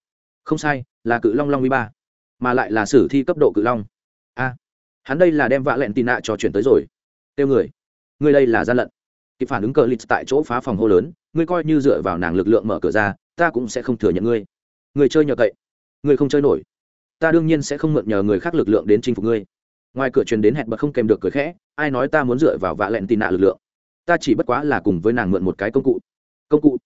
không sai, là cự long long uy ba, mà lại là sử thi cấp độ cự long. A, hắn đây là đem vạ lẹn tì nạ cho chuyển tới rồi. Tiêu người người đây là gian lận. Kịp phản ứng cờ lít tại chỗ phá phòng hô lớn, ngươi coi như dựa vào nàng lực lượng mở cửa ra, ta cũng sẽ không thừa nhận ngươi. Người chơi nhờ cậy người không chơi nổi. Ta đương nhiên sẽ không mượn nhờ người khác lực lượng đến chinh phục ngươi. Ngoài cửa truyền đến hẹn bật không kèm được cười khẽ, ai nói ta muốn dựa vào vạ lẹn tì nạ lực lượng? Ta chỉ bất quá là cùng với nàng mượn một cái công cụ. Công cụ.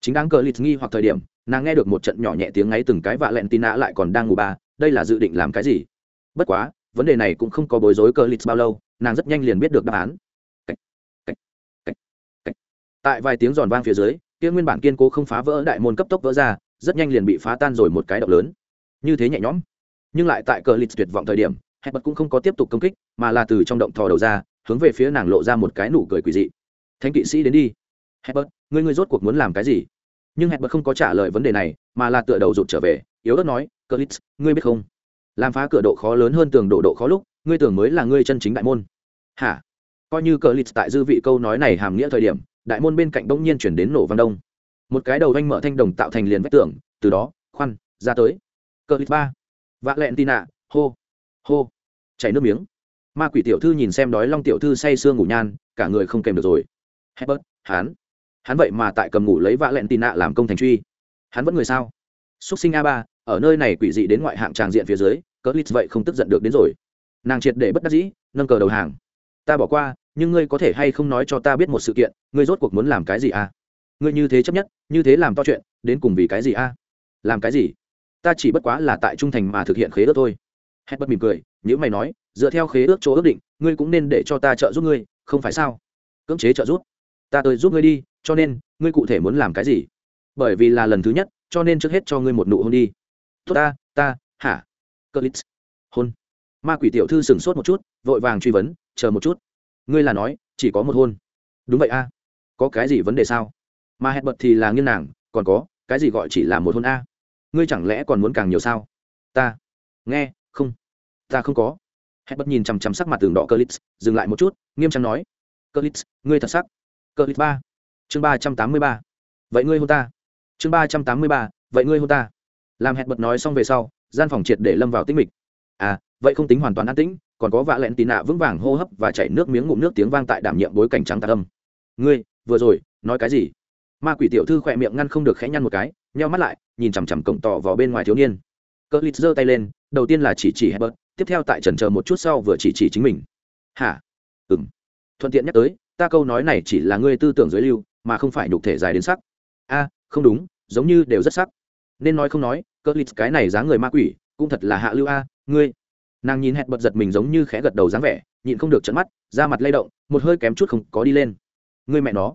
Chính đáng cờ lít nghi hoặc thời điểm nàng nghe được một trận nhỏ nhẹ tiếng ngáy từng cái vạ lẹn tin nã lại còn đang ngủ ba đây là dự định làm cái gì? Bất quá vấn đề này cũng không có bối rối cờ lít bao lâu nàng rất nhanh liền biết được đáp án. Cách, cách, cách, cách. tại vài tiếng giòn vang phía dưới kia nguyên bản kiên cố không phá vỡ đại môn cấp tốc vỡ ra rất nhanh liền bị phá tan rồi một cái động lớn. Như thế nhẹ nhõm. Nhưng lại tại cờ lịch tuyệt vọng thời điểm hẹp bật cũng không có tiếp tục công kích mà là từ trong động thò đầu ra hướng về phía nàng lộ ra một cái nụ cười quỳ dị. Thánh kỵ sĩ đến đi. Hẹp bật ngươi ngươi rốt cuộc muốn làm cái gì? Nhưng hẹn bật không có trả lời vấn đề này, mà là tựa đầu rụt trở về, yếu ớt nói cờ lít ngươi biết không? Làm phá cửa độ khó lớn hơn tường độ độ khó lúc, ngươi tưởng mới là ngươi chân chính đại môn. Hả? Coi như cờ lít tại dư vị câu nói này hàm nghĩa thời điểm, đại môn bên cạnh bỗng nhiên chuyển đến nổ vang đông. Một cái đầu anh mở thanh đồng tạo thành liền vách tường, từ đó khoăn ra tới. Cờ lít ba. Vạ lẹn tin ạ hô hô. Chảy nước miếng. Ma quỷ tiểu thư nhìn xem đói long tiểu thư say sương ngủ nhan, cả người không kèm được rồi. Hebert hắn hắn vậy mà tại cầm ngủ lấy vạ lẹn tì nạ làm công thành truy. Hắn vẫn người sao? Xúc sinh a ba, ở nơi này quỷ dị đến ngoại hạng tràng diện phía dưới cỡ lít vậy không tức giận được đến rồi. Nàng triệt để bất đắc dĩ, nâng cờ đầu hàng. Ta bỏ qua, nhưng ngươi có thể hay không nói cho ta biết một sự kiện, ngươi rốt cuộc muốn làm cái gì a ngươi như thế chấp nhất, như thế làm to chuyện, đến cùng vì cái gì a làm cái gì? Ta chỉ bất quá là tại trung thành mà thực hiện khế ước thôi. Hết bất mỉm cười nếu mày nói, dựa theo khế ước chỗ ước định, ngươi cũng nên để cho ta trợ giúp ngươi, không phải sao? Cưỡng chế trợ giúp ta tới giúp ngươi đi, cho nên, ngươi cụ thể muốn làm cái gì? Bởi vì là lần thứ nhất, cho nên trước hết cho ngươi một nụ hôn đi. Tốt ta ta, hả? Cơ lít hôn. Ma quỷ tiểu thư sửng sốt một chút, vội vàng truy vấn, chờ một chút. Ngươi là nói, chỉ có một hôn. Đúng vậy a. Có cái gì vấn đề sao? Mà hẹn bật thì là nghiên nàng, còn có, cái gì gọi chỉ là một hôn a? Ngươi chẳng lẽ còn muốn càng nhiều sao? Ta. Nghe, không. Ta không có. Hẹn bật nhìn chằm chằm sắc mặt tường đỏ cơ lít dừng lại một chút, nghiêm trang nói. Cơ lít ngươi thật sắc cơ lít ba. Chương ba trăm tám mươi ba. Vậy ngươi hôn ta. Chương ba trăm tám mươi ba. Vậy ngươi hôn ta. Làm hẹn bật nói xong về sau, gian phòng triệt để lâm vào tĩnh mịch. À vậy không tính hoàn toàn an tĩnh, còn có vạ lẹn tì nạ vững vàng hô hấp và chảy nước miếng ngụm nước tiếng vang tại đảm nhiệm bối cảnh trắng tạc âm. Ngươi, vừa rồi, nói cái gì? Ma quỷ tiểu thư khỏe miệng ngăn không được khẽ nhăn một cái, nheo mắt lại, nhìn chằm chằm cổng tỏ vào bên ngoài thiếu niên. Cơ lít giơ tay lên, đầu tiên là chỉ chỉ hebert tiếp theo tại trần chờ một chút sau vừa chỉ chỉ chính mình. Hả? Ừng thuận tiện nhắc tới ta câu nói này chỉ là ngươi tư tưởng giới lưu, mà không phải nhục thể dài đến sắc. A, không đúng, giống như đều rất sắc. Nên nói không nói cơ lít cái này dáng người ma quỷ, cũng thật là hạ lưu a, ngươi. Nàng nhìn hẹn bật giật mình giống như khẽ gật đầu dáng vẻ, nhịn không được trận mắt, da mặt lay động, một hơi kém chút không có đi lên. Ngươi mẹ nó.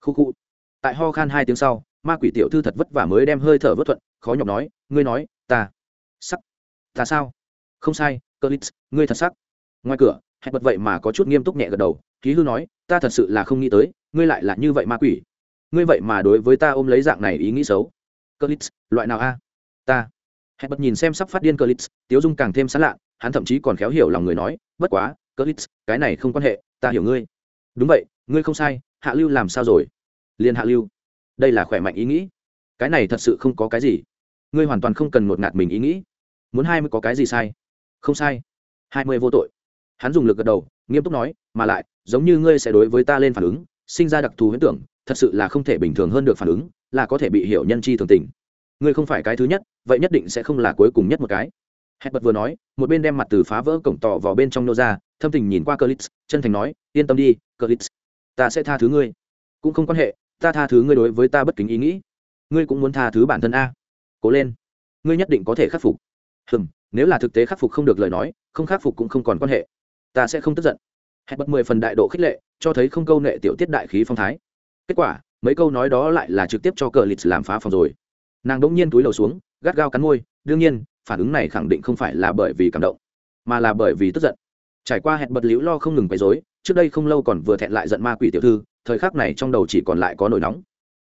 Khu khu. Tại ho khan hai tiếng sau, ma quỷ tiểu thư thật vất vả mới đem hơi thở vất thuận, khó nhọc nói, ngươi nói, ta. Sắc. Ta sao? Không sai cơ lít ngươi thật sắc. Ngoài cửa hẹn bật vậy mà có chút nghiêm túc nhẹ gật đầu. Ký hư nói, ta thật sự là không nghĩ tới, ngươi lại là như vậy ma quỷ. Ngươi vậy mà đối với ta ôm lấy dạng này ý nghĩ xấu. Cơ lít loại nào a? Ta. Hẹn bật nhìn xem sắp phát điên cơ lít tiếu dung càng thêm sán lạ, hắn thậm chí còn khéo hiểu lòng người nói, bất quá cơ lít cái này không quan hệ, ta hiểu ngươi. Đúng vậy, ngươi không sai, hạ lưu làm sao rồi? Liên hạ lưu, đây là khỏe mạnh ý nghĩ. Cái này thật sự không có cái gì. Ngươi hoàn toàn không cần ngột ngạt mình ý nghĩ. Muốn hai mươi có cái gì sai? Không sai. Hai mươi vô tội hắn dùng lực gật đầu, nghiêm túc nói, mà lại, giống như ngươi sẽ đối với ta lên phản ứng, sinh ra đặc thù huyễn tưởng, thật sự là không thể bình thường hơn được phản ứng, là có thể bị hiểu nhân chi thường tình. Ngươi không phải cái thứ nhất, vậy nhất định sẽ không là cuối cùng nhất một cái. Hẹn bật vừa nói, một bên đem mặt từ phá vỡ cổng tỏ vào bên trong nô ra, thâm tình nhìn qua cờ lít chân thành nói, yên tâm đi cờ lít ta sẽ tha thứ ngươi. Cũng không quan hệ, ta tha thứ ngươi đối với ta bất kính ý nghĩ. Ngươi cũng muốn tha thứ bản thân a. Cố lên. Ngươi nhất định có thể khắc phục. Hừm, nếu là thực tế khắc phục không được lời nói, không khắc phục cũng không còn quan hệ ta sẽ không tức giận. Hẹn bật mười phần đại độ khích lệ, cho thấy không câu nệ tiểu tiết đại khí phong thái. Kết quả, mấy câu nói đó lại là trực tiếp cho cờ lịch làm phá phòng rồi. Nàng đ ỗ n g nhiên túi lầu xuống, gắt gao cắn môi, đương nhiên, phản ứng này khẳng định không phải là bởi vì cảm động, mà là bởi vì tức giận. Trải qua hẹn bật liễu lo không ngừng quấy dối trước đây không lâu còn vừa thẹn lại giận ma quỷ tiểu thư, thời khắc này trong đầu chỉ còn lại có nổi nóng.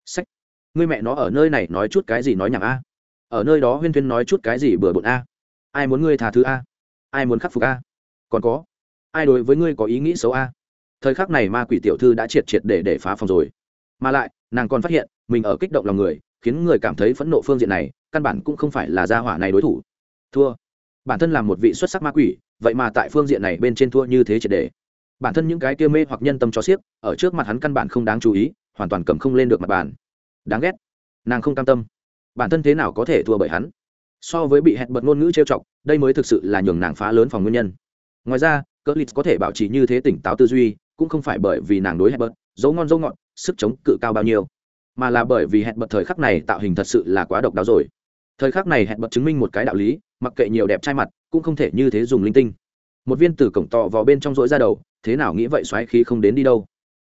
Sách, người mẹ nó ở nơi này nói chút cái gì nói nhảm a? Ở nơi đó huyên thuyên nói chút cái gì bừa bộn a? Ai muốn ngươi thà thứ a? Ai muốn khắc phục a? Còn có ai đối với ngươi có ý nghĩ xấu a? Thời khắc này ma quỷ tiểu thư đã triệt triệt để để phá phòng rồi. Mà lại, nàng còn phát hiện, mình ở kích động lòng người, khiến người cảm thấy phẫn nộ phương diện này, căn bản cũng không phải là gia hỏa này đối thủ. Thua. Bản thân là một vị xuất sắc ma quỷ, vậy mà tại phương diện này bên trên thua như thế triệt để. Bản thân những cái kia mê hoặc nhân tâm cho xiếc, ở trước mặt hắn căn bản không đáng chú ý, hoàn toàn cầm không lên được mặt bàn. Đáng ghét. Nàng không cam tâm. Bản thân thế nào có thể thua bởi hắn? So với bị hẹn bật ngôn ngữ trêu chọc, đây mới thực sự là nhường nàng phá lớn phòng nguyên nhân. Ngoài ra cỡ lít có thể bảo trì như thế tỉnh táo tư duy cũng không phải bởi vì nàng đối hẹn bật dấu ngon dấu ngọn, sức chống cự cao bao nhiêu mà là bởi vì hẹn bật thời khắc này tạo hình thật sự là quá độc đáo rồi. Thời khắc này hẹn bật chứng minh một cái đạo lý mặc kệ nhiều đẹp trai mặt cũng không thể như thế dùng linh tinh. Một viên từ cổng tọ vào bên trong rỗi ra đầu thế nào nghĩ vậy xoáy khí không đến đi đâu.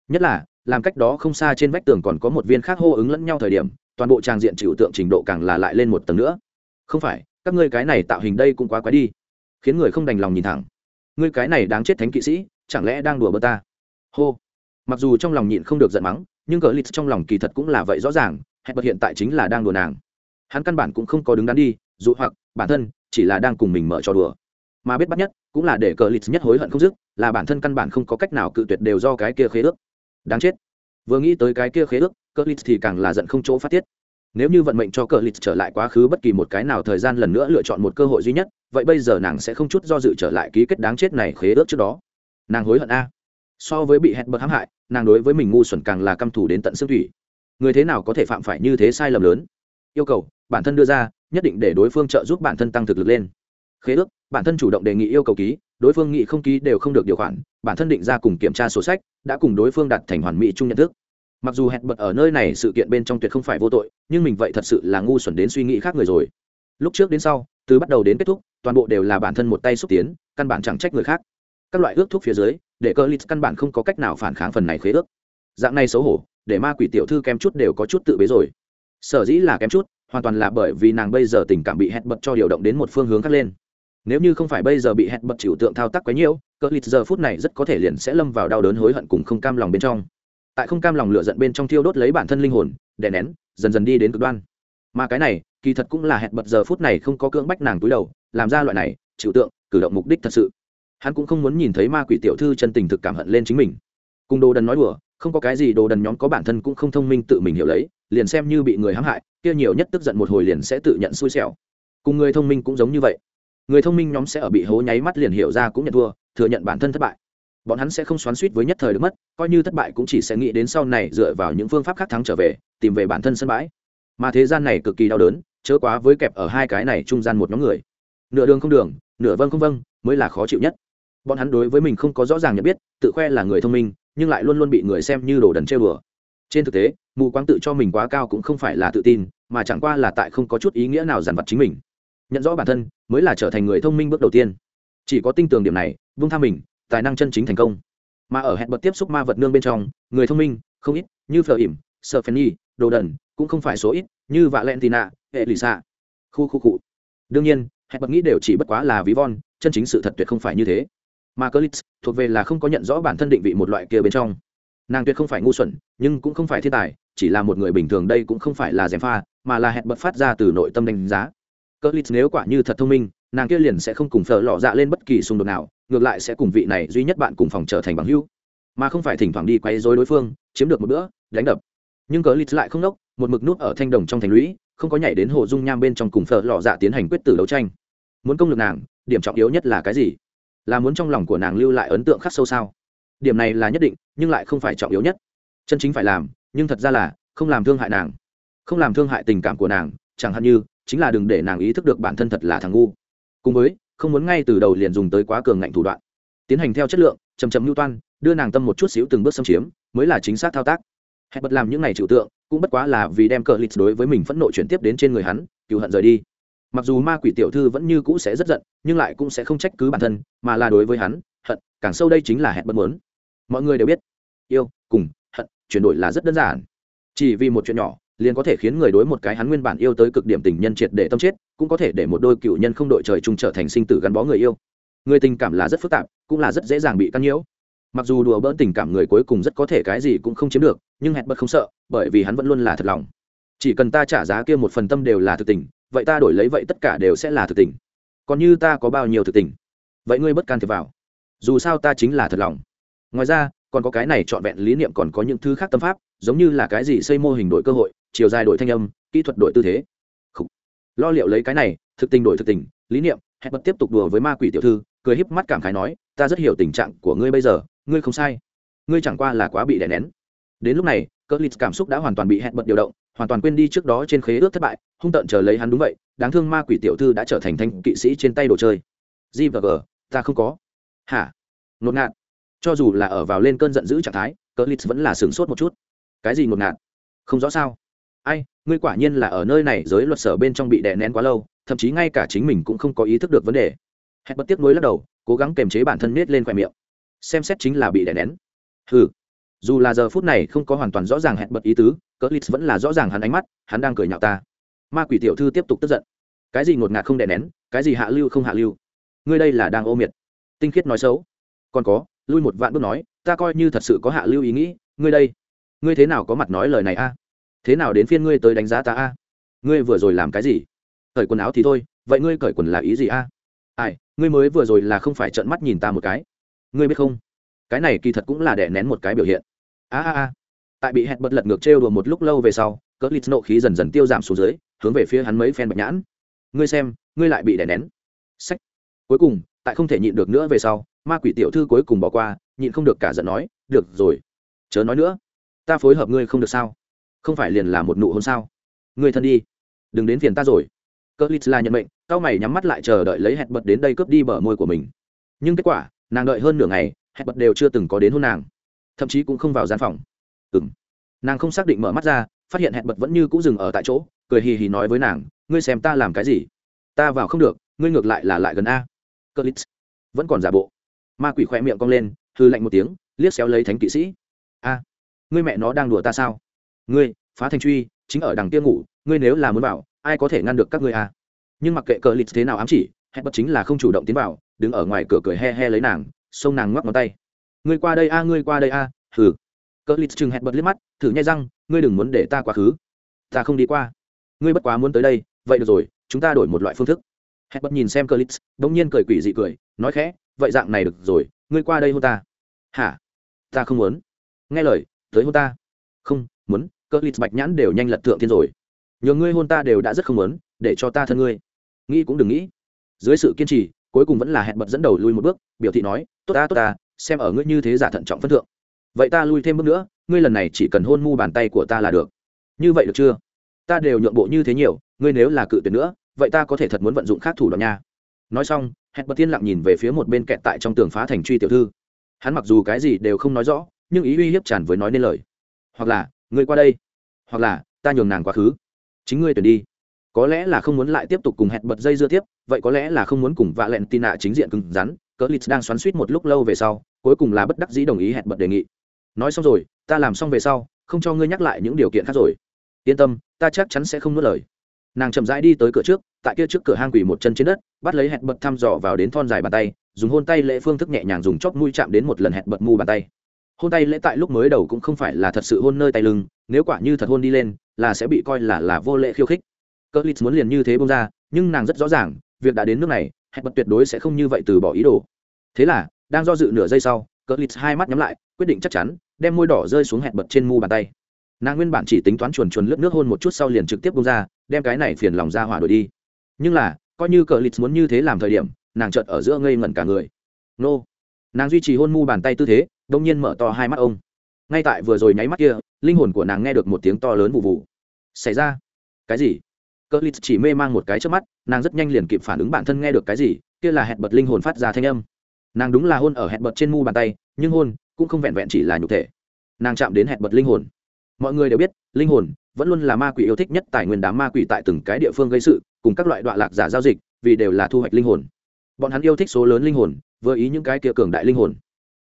Nhất là làm cách đó không xa trên vách tường còn có một viên khác hô ứng lẫn nhau thời điểm toàn bộ trang diện chịu tượng trình độ càng là lại lên một tầng nữa. Không phải các ngươi cái này tạo hình đây cũng quá quái đi. Khiến người không đành lòng nhìn thẳng ngươi cái này đáng chết thánh kỵ sĩ, chẳng lẽ đang đùa bơ ta? Hô. Mặc dù trong lòng nhịn không được giận mắng, nhưng cờ lít trong lòng kỳ thật cũng là vậy rõ ràng hẹn bật hiện tại chính là đang đùa nàng. Hắn căn bản cũng không có đứng đắn đi, dù hoặc, bản thân chỉ là đang cùng mình mở trò đùa. Mà biết bắt nhất, cũng là để cờ lít nhất hối hận không dứt, là bản thân căn bản không có cách nào cự tuyệt đều do cái kia khế ước. Đáng chết. Vừa nghĩ tới cái kia khế ước cờ lít thì càng là giận không chỗ phát tiết nếu như vận mệnh cho cờ lịch trở lại quá khứ bất kỳ một cái nào thời gian lần nữa lựa chọn một cơ hội duy nhất, vậy bây giờ nàng sẽ không chút do dự trở lại ký kết đáng chết này khế ước trước đó. Nàng hối hận a. So với bị hẹn bật hãm hại, nàng đối với mình ngu xuẩn càng là căm thù đến tận xương thủy. Người thế nào có thể phạm phải như thế sai lầm lớn? Yêu cầu, bản thân đưa ra, nhất định để đối phương trợ giúp bản thân tăng thực lực lên. Khế ước, bản thân chủ động đề nghị yêu cầu ký, đối phương nghị không ký đều không được điều khoản, bản thân định ra cùng kiểm tra sổ sách, đã cùng đối phương đặt thành hoàn mỹ chung nhận thức mặc dù hẹn bật ở nơi này sự kiện bên trong tuyệt không phải vô tội, nhưng mình vậy thật sự là ngu xuẩn đến suy nghĩ khác người rồi. Lúc trước đến sau, từ bắt đầu đến kết thúc, toàn bộ đều là bản thân một tay xúc tiến, căn bản chẳng trách người khác. Các loại ước thuốc phía dưới, để cơ lít căn bản không có cách nào phản kháng phần này khế ước. Dạng này xấu hổ, để ma quỷ tiểu thư kém chút đều có chút tự bế rồi. Sở dĩ là kém chút, hoàn toàn là bởi vì nàng bây giờ tình cảm bị hẹn bật cho điều động đến một phương hướng khác lên. Nếu như không phải bây giờ bị hẹn bật chịu tượng thao tác quá nhiều cỡ lít giờ phút này rất có thể liền sẽ lâm vào đau đớn hối hận cùng không cam lòng bên trong tại không cam lòng lửa giận bên trong thiêu đốt lấy bản thân linh hồn, đè nén, dần dần đi đến cực đoan. Mà cái này, kỳ thật cũng là hẹn bật giờ phút này không có cưỡng bách nàng túi đầu, làm ra loại này, chịu tượng, cử động mục đích thật sự. Hắn cũng không muốn nhìn thấy ma quỷ tiểu thư chân tình thực cảm hận lên chính mình. Cùng đồ đần nói đùa, không có cái gì đồ đần nhóm có bản thân cũng không thông minh tự mình hiểu lấy, liền xem như bị người hãm hại, kia nhiều nhất tức giận một hồi liền sẽ tự nhận xui xẻo. Cùng người thông minh cũng giống như vậy. Người thông minh nhóm sẽ ở bị hố nháy mắt liền hiểu ra cũng nhận thua, thừa nhận bản thân thất bại bọn hắn sẽ không xoắn suýt với nhất thời được mất, coi như thất bại cũng chỉ sẽ nghĩ đến sau này dựa vào những phương pháp khác thắng trở về, tìm về bản thân sân bãi. Mà thế gian này cực kỳ đau đớn, chớ quá với kẹp ở hai cái này trung gian một nhóm người. Nửa đường không đường, nửa vâng không vâng mới là khó chịu nhất. Bọn hắn đối với mình không có rõ ràng nhận biết, tự khoe là người thông minh, nhưng lại luôn luôn bị người xem như đồ đần chơi bừa trên thực tế, mù quáng tự cho mình quá cao cũng không phải là tự tin, mà chẳng qua là tại không có chút ý nghĩa nào dằn vặt chính mình. Nhận rõ bản thân, mới là trở thành người thông minh bước đầu tiên. Chỉ có tin tưởng điểm này vung tha mình tài năng chân chính thành công. Mà ở hẹn bật tiếp xúc ma vật nương bên trong, người thông minh, không ít, như phờ ỉm sợ phen nhi, đồ đần, cũng không phải số ít, như vạ len tina hệ lì xạ. Khu khu cụ đương nhiên, hẹn bật nghĩ đều chỉ bất quá là ví von, chân chính sự thật tuyệt không phải như thế. Mà cơ thuộc về là không có nhận rõ bản thân định vị một loại kia bên trong. Nàng tuyệt không phải ngu xuẩn, nhưng cũng không phải thiên tài, chỉ là một người bình thường đây cũng không phải là gièm pha, mà là hẹn bật phát ra từ nội tâm đánh giá. Cơ nếu quả như thật thông minh nàng kia liền sẽ không cùng phở lọ dạ lên bất kỳ xung đột nào, ngược lại sẽ cùng vị này duy nhất bạn cùng phòng trở thành bằng hữu. Mà không phải thỉnh thoảng đi quay dối đối phương, chiếm được một bữa, đánh đập. Nhưng cờ lít lại không nốc, một mực nút ở thanh đồng trong thành lũy, không có nhảy đến hồ dung nham bên trong cùng phở lọ dạ tiến hành quyết tử đấu tranh. Muốn công lực nàng, điểm trọng yếu nhất là cái gì? Là muốn trong lòng của nàng lưu lại ấn tượng khắc sâu sao? Điểm này là nhất định, nhưng lại không phải trọng yếu nhất. Chân chính phải làm, nhưng thật ra là, không làm thương hại nàng. Không làm thương hại tình cảm của nàng, chẳng hạn như, chính là đừng để nàng ý thức được bản thân thật là thằng ngu cùng với, không muốn ngay từ đầu liền dùng tới quá cường ngạnh thủ đoạn. Tiến hành theo chất lượng chầm chầm mưu toan, đưa nàng tâm một chút xíu từng bước xâm chiếm, mới là chính xác thao tác. Hẹn bật làm những ngày trừu tượng, cũng bất quá là vì đem cờ lịch đối với mình phẫn nộ chuyển tiếp đến trên người hắn, cựu hận rời đi. Mặc dù ma quỷ tiểu thư vẫn như cũ sẽ rất giận, nhưng lại cũng sẽ không trách cứ bản thân, mà là đối với hắn, hận, càng sâu đây chính là hẹn bất muốn. Mọi người đều biết, yêu, cùng, hận, chuyển đổi là rất đơn giản. Chỉ vì một chuyện nhỏ, liền có thể khiến người đối một cái hắn nguyên bản yêu tới cực điểm tình nhân triệt để tâm chết cũng có thể để một đôi cựu nhân không đội trời chung trở thành sinh tử gắn bó người yêu. Người tình cảm là rất phức tạp, cũng là rất dễ dàng bị căn nhiễu. Mặc dù đùa bỡn tình cảm người cuối cùng rất có thể cái gì cũng không chiếm được, nhưng hẹn bất không sợ, bởi vì hắn vẫn luôn là thật lòng. Chỉ cần ta trả giá kia một phần tâm đều là thực tình, vậy ta đổi lấy vậy tất cả đều sẽ là thực tình. Còn như ta có bao nhiêu thực tình? Vậy ngươi bất can thiệp vào. Dù sao ta chính là thật lòng. Ngoài ra, còn có cái này trọn vẹn lý niệm còn có những thứ khác tâm pháp, giống như là cái gì xây mô hình đổi cơ hội, chiều dài đổi thanh âm, kỹ thuật đổi tư thế lo liệu lấy cái này, thực tình đổi thực tình, lý niệm, hẹn bật tiếp tục đùa với ma quỷ tiểu thư, cười híp mắt cảm khái nói, ta rất hiểu tình trạng của ngươi bây giờ, ngươi không sai. Ngươi chẳng qua là quá bị đè nén. Đến lúc này cỡ lít cảm xúc đã hoàn toàn bị hẹn bật điều động, hoàn toàn quên đi trước đó trên khế ước thất bại, hung tợn chờ lấy hắn đúng vậy, đáng thương ma quỷ tiểu thư đã trở thành thanh kỵ sĩ trên tay đồ chơi. G và g, ta không có. Hả? Ngột ngạt. Cho dù là ở vào lên cơn giận dữ trạng thái cỡ lít vẫn là sửng sốt một chút. Cái gì ngột ngạt? Không rõ sao? Ai, ngươi quả nhiên là ở nơi này, giới luật sở bên trong bị đè nén quá lâu, thậm chí ngay cả chính mình cũng không có ý thức được vấn đề. Hẹn bất tiếc nuối lắc đầu, cố gắng kềm chế bản thân nết lên khoe miệng. Xem xét chính là bị đè nén. Hừ. Dù là giờ phút này không có hoàn toàn rõ ràng hẹn bật ý tứ cỡ lít vẫn là rõ ràng hắn ánh mắt, hắn đang cười nhạo ta. Ma quỷ tiểu thư tiếp tục tức giận. Cái gì ngột ngạt không đè nén, cái gì hạ lưu không hạ lưu. Ngươi đây là đang ô miệt. Tinh khiết nói xấu. Còn có, lui một vạn bước nói, ta coi như thật sự có hạ lưu ý nghĩ, ngươi đây. Ngươi thế nào có mặt nói lời này a? Thế nào đến phiên ngươi tới đánh giá ta a? Ngươi vừa rồi làm cái gì? Cởi quần áo thì thôi, vậy ngươi cởi quần là ý gì a? Ai, ngươi mới vừa rồi là không phải trợn mắt nhìn ta một cái. Ngươi biết không? Cái này kỳ thật cũng là đè nén một cái biểu hiện. A a a. Tại bị hẹn bật lật ngược trêu đùa một lúc lâu về sau cỡ lít nộ khí dần dần tiêu giảm xuống dưới, hướng về phía hắn mấy phen bạch nhãn. Ngươi xem, ngươi lại bị đè nén. Sách. Cuối cùng, tại không thể nhịn được nữa về sau, ma quỷ tiểu thư cuối cùng bỏ qua, nhịn không được cả giận nói, được rồi. Chớ nói nữa. Ta phối hợp ngươi không được sao? Không phải liền là một nụ hôn sao? Người thân đi. Đừng đến phiền ta rồi. Cỡ lít là nhận mệnh cao mày nhắm mắt lại chờ đợi lấy hẹn bật đến đây cướp đi bờ môi của mình. Nhưng kết quả, nàng đợi hơn nửa ngày hẹn bật đều chưa từng có đến hôn nàng. Thậm chí cũng không vào gian phòng. Ừng nàng không xác định mở mắt ra, phát hiện hẹn bật vẫn như c ũ dừng ở tại chỗ, cười hì hì nói với nàng, ngươi xem ta làm cái gì? Ta vào không được, ngươi ngược lại là lại gần a. Cơ lít vẫn còn giả bộ. Ma quỷ khoe miệng cong lên hư lạnh một tiếng, liếc xéo lấy thánh kỵ sĩ. A, ngươi mẹ nó đang đùa ta sao? Ngươi, phá thành truy, chính ở đằng kia ngủ, ngươi nếu là muốn vào, ai có thể ngăn được các ngươi à? nhưng mặc kệ cờ lịch thế nào ám chỉ, hẹn Bất chính là không chủ động tiến vào, đứng ở ngoài cửa cười he he lấy nàng, xông nàng ngoắc ngón tay. Ngươi qua đây a, ngươi qua đây a, hừ. Cờ lịch chừng hẹn bật liếc mắt, thử nhai răng, ngươi đừng muốn để ta quá khứ. Ta không đi qua. Ngươi bất quá muốn tới đây, vậy được rồi, chúng ta đổi một loại phương thức. Hẹn bật nhìn xem cờ lịch, bỗng nhiên cười quỷ dị cười, nói khẽ, vậy dạng này được rồi, ngươi qua đây hôn ta. Hả? Ta không muốn. Nghe lời, tới hôn ta. Không, muốn cỡ lít bạch nhãn đều nhanh lật thượng thiên rồi. Nhờ ngươi hôn ta đều đã rất không muốn, để cho ta thân ngươi. Nghĩ cũng đừng nghĩ. Dưới sự kiên trì, cuối cùng vẫn là hẹn bật dẫn đầu lui một bước, biểu thị nói, tốt ta tốt ta, xem ở ngươi như thế giả thận trọng phân thượng. Vậy ta lui thêm bước nữa, ngươi lần này chỉ cần hôn mu bàn tay của ta là được. Như vậy được chưa? Ta đều nhượng bộ như thế nhiều, ngươi nếu là cự tuyệt nữa, vậy ta có thể thật muốn vận dụng khác thủ đoạn nha. Nói xong, hẹn bật thiên lặng nhìn về phía một bên kẹt tại trong tường phá thành truy tiểu thư. Hắn mặc dù cái gì đều không nói rõ, nhưng ý uy hiếp tràn với nói nên lời. Hoặc là ngươi qua đây. Hoặc là, ta nhường nàng quá khứ. Chính ngươi tuyển đi. Có lẽ là không muốn lại tiếp tục cùng hẹn bật dây dưa tiếp, vậy có lẽ là không muốn cùng vạ lẹn tin nạ chính diện cứng rắn, cỡ lít đang xoắn suýt một lúc lâu về sau, cuối cùng là bất đắc dĩ đồng ý hẹn bật đề nghị. Nói xong rồi, ta làm xong về sau, không cho ngươi nhắc lại những điều kiện khác rồi. Yên tâm, ta chắc chắn sẽ không nuốt lời. Nàng chậm rãi đi tới cửa trước, tại kia trước cửa hang quỷ một chân trên đất, bắt lấy hẹn bật thăm dò vào đến thon dài bàn tay, dùng hôn tay lễ phương thức nhẹ nhàng dùng chóp mũi chạm đến một lần hẹn bật mu bàn tay hôn tay lễ tại lúc mới đầu cũng không phải là thật sự hôn nơi tay lưng, nếu quả như thật hôn đi lên, là sẽ bị coi là là vô lễ khiêu khích. Cơ lít muốn liền như thế bông ra, nhưng nàng rất rõ ràng, việc đã đến nước này, hẹn bật tuyệt đối sẽ không như vậy từ bỏ ý đồ. Thế là, đang do dự nửa giây sau cỡ lít hai mắt nhắm lại, quyết định chắc chắn, đem môi đỏ rơi xuống hẹn bật trên mu bàn tay. Nàng nguyên bản chỉ tính toán chuồn chuồn lướt nước hôn một chút sau liền trực tiếp bông ra, đem cái này phiền lòng ra hỏa đổi đi. Nhưng là, coi như cỡ lít muốn như thế làm thời điểm, nàng chợt ở giữa ngây ngẩn cả người. Nô! Nàng duy trì hôn mu bàn tay tư thế đông nhiên mở to hai mắt ông. Ngay tại vừa rồi nháy mắt kia, linh hồn của nàng nghe được một tiếng to lớn vụ vụ. Xảy ra? Cái gì? Cỡ lít chỉ mê mang một cái trước mắt, nàng rất nhanh liền kịp phản ứng bản thân nghe được cái gì, kia là hẹn bật linh hồn phát ra thanh âm. Nàng đúng là hôn ở hẹn bật trên mu bàn tay, nhưng hôn cũng không vẹn vẹn chỉ là nhục thể. Nàng chạm đến hẹn bật linh hồn. Mọi người đều biết, linh hồn vẫn luôn là ma quỷ yêu thích nhất tài nguyên đám ma quỷ tại từng cái địa phương gây sự, cùng các loại đoạn lạc giả giao dịch, vì đều là thu hoạch linh hồn. Bọn hắn yêu thích số lớn linh hồn, vừa ý những cái kia cường đại linh hồn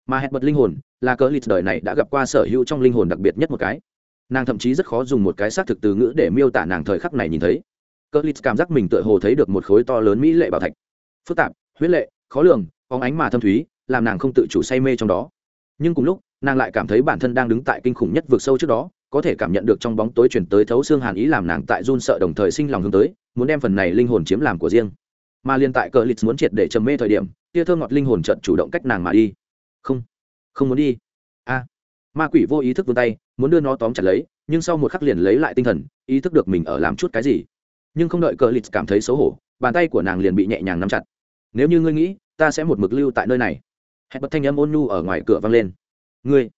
mà hẹn bật linh hồn, là cỡ lịch đời này đã gặp qua sở hữu trong linh hồn đặc biệt nhất một cái. Nàng thậm chí rất khó dùng một cái xác thực từ ngữ để miêu tả nàng thời khắc này nhìn thấy. Cỡ lịch cảm giác mình tựa hồ thấy được một khối to lớn mỹ lệ bảo thạch. Phức tạp, huyết lệ, khó lường có ánh mà thâm thúy, làm nàng không tự chủ say mê trong đó. Nhưng cùng lúc, nàng lại cảm thấy bản thân đang đứng tại kinh khủng nhất vượt sâu trước đó, có thể cảm nhận được trong bóng tối chuyển tới thấu xương hàn ý làm nàng tại run sợ đồng thời sinh lòng hướng tới, muốn đem phần này linh hồn chiếm làm của riêng. Mà liên tại cờ lịch muốn triệt để trầm mê thời điểm, tia thơ ngọt linh hồn trận chủ động cách nàng mà đi không. Không muốn đi. A ma quỷ vô ý thức vươn tay, muốn đưa nó tóm chặt lấy, nhưng sau một khắc liền lấy lại tinh thần, ý thức được mình ở làm chút cái gì. Nhưng không đợi cờ lịch cảm thấy xấu hổ, bàn tay của nàng liền bị nhẹ nhàng nắm chặt. Nếu như ngươi nghĩ, ta sẽ một mực lưu tại nơi này. Hẹn bật thanh âm ôn nhu ở ngoài cửa vang lên. Ngươi,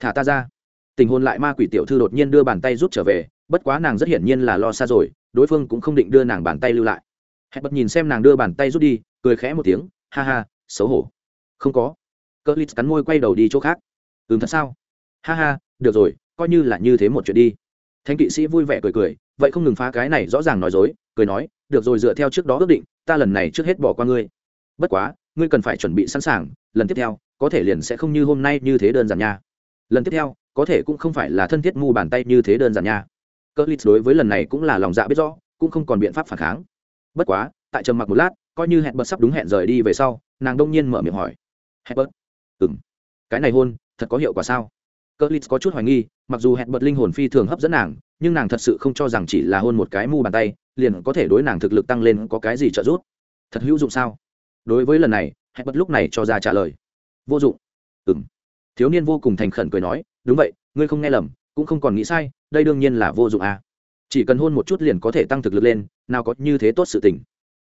thả ta ra. Tình hôn lại ma quỷ tiểu thư đột nhiên đưa bàn tay rút trở về, bất quá nàng rất hiển nhiên là lo xa rồi, đối phương cũng không định đưa nàng bàn tay lưu lại. Hẹn bật nhìn xem nàng đưa bàn tay rút đi, cười khẽ một tiếng, ha ha, xấu hổ. Không có cỡ lít cắn môi quay đầu đi chỗ khác. Ừm, thật sao? Ha ha, được rồi, coi như là như thế một chuyện đi. Thanh kỵ sĩ vui vẻ cười cười, vậy không ngừng phá cái này rõ ràng nói dối, cười nói, được rồi, dựa theo trước đó ước định, ta lần này trước hết bỏ qua ngươi. Bất quá, ngươi cần phải chuẩn bị sẵn sàng, lần tiếp theo, có thể liền sẽ không như hôm nay như thế đơn giản nha. Lần tiếp theo, có thể cũng không phải là thân thiết mu bàn tay như thế đơn giản nha. Cỡ lít đối với lần này cũng là lòng dạ biết rõ, cũng không còn biện pháp phản kháng. Bất quá, tại trầm mặc một lát, coi như hẹn bật sắp đúng hẹn rời đi về sau, nàng đông nhiên mở miệng hỏi. Hẹn bật ừng cái này hôn, thật có hiệu quả sao? Cỡ lít có chút hoài nghi, mặc dù hẹn bật linh hồn phi thường hấp dẫn nàng, nhưng nàng thật sự không cho rằng chỉ là hôn một cái mu bàn tay, liền có thể đối nàng thực lực tăng lên có cái gì trợ giúp. Thật hữu dụng sao? Đối với lần này, hẹn bật lúc này cho ra trả lời. Vô dụng. Ừng thiếu niên vô cùng thành khẩn cười nói, đúng vậy, ngươi không nghe lầm, cũng không còn nghĩ sai, đây đương nhiên là vô dụng à. chỉ cần hôn một chút liền có thể tăng thực lực lên, nào có như thế tốt sự tình.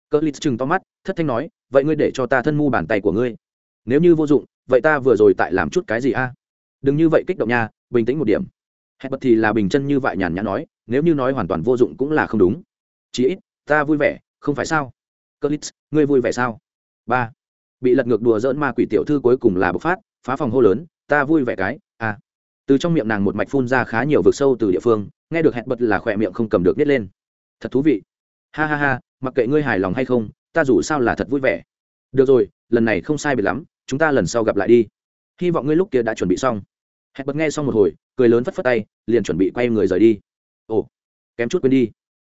Cỡ lít chừng to mắt, thất thanh nói, vậy ngươi để cho ta thân mu bàn tay của ngươi. Nếu như vô dụng vậy ta vừa rồi tại làm chút cái gì a? Đừng như vậy kích động nha, bình tĩnh một điểm. Hẹn bật thì là bình chân như vậy nhàn nhã nói, nếu như nói hoàn toàn vô dụng cũng là không đúng. Chí ít, ta vui vẻ, không phải sao? Cơ lít ngươi vui vẻ sao? Ba. Bị lật ngược đùa dỡn ma quỷ tiểu thư cuối cùng là bộc phát, phá phòng hô lớn, ta vui vẻ cái à. Từ trong miệng nàng một mạch phun ra khá nhiều vực sâu từ địa phương, nghe được hẹn bật là khỏe miệng không cầm được nít lên. Thật thú vị. Ha ha ha, mặc kệ ngươi hài lòng hay không, ta dù sao là thật vui vẻ. Được rồi, lần này không sai biệt lắm chúng ta lần sau gặp lại đi. Hy vọng ngươi lúc kia đã chuẩn bị xong. Hẹn bật nghe xong một hồi, cười lớn phất phất tay, liền chuẩn bị quay người rời đi. Ồ, kém chút quên đi.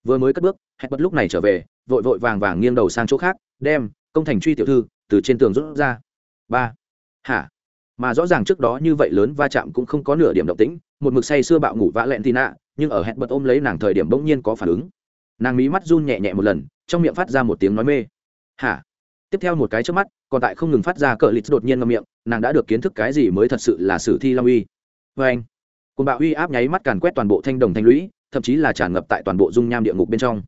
Vừa mới cất bước, hẹn bật lúc này trở về, vội vội vàng vàng nghiêng đầu sang chỗ khác, đem công thành truy tiểu thư từ trên tường rút ra. Ba, hả? Mà rõ ràng trước đó như vậy lớn va chạm cũng không có nửa điểm động tĩnh, một mực say sưa bạo ngủ vã lẹn tì nạ, nhưng ở hẹn bật ôm lấy nàng thời điểm bỗng nhiên có phản ứng. Nàng mí mắt run nhẹ nhẹ một lần, trong miệng phát ra một tiếng nói mê. Hả? Tiếp theo một cái trước mắt, còn tại không ngừng phát ra cờ lít đột nhiên ngâm miệng, nàng đã được kiến thức cái gì mới thật sự là sử thi long uy. Vê anh cồn bạo uy áp nháy mắt càn quét toàn bộ thanh đồng thanh lũy, thậm chí là tràn ngập tại toàn bộ dung nham địa ngục bên trong.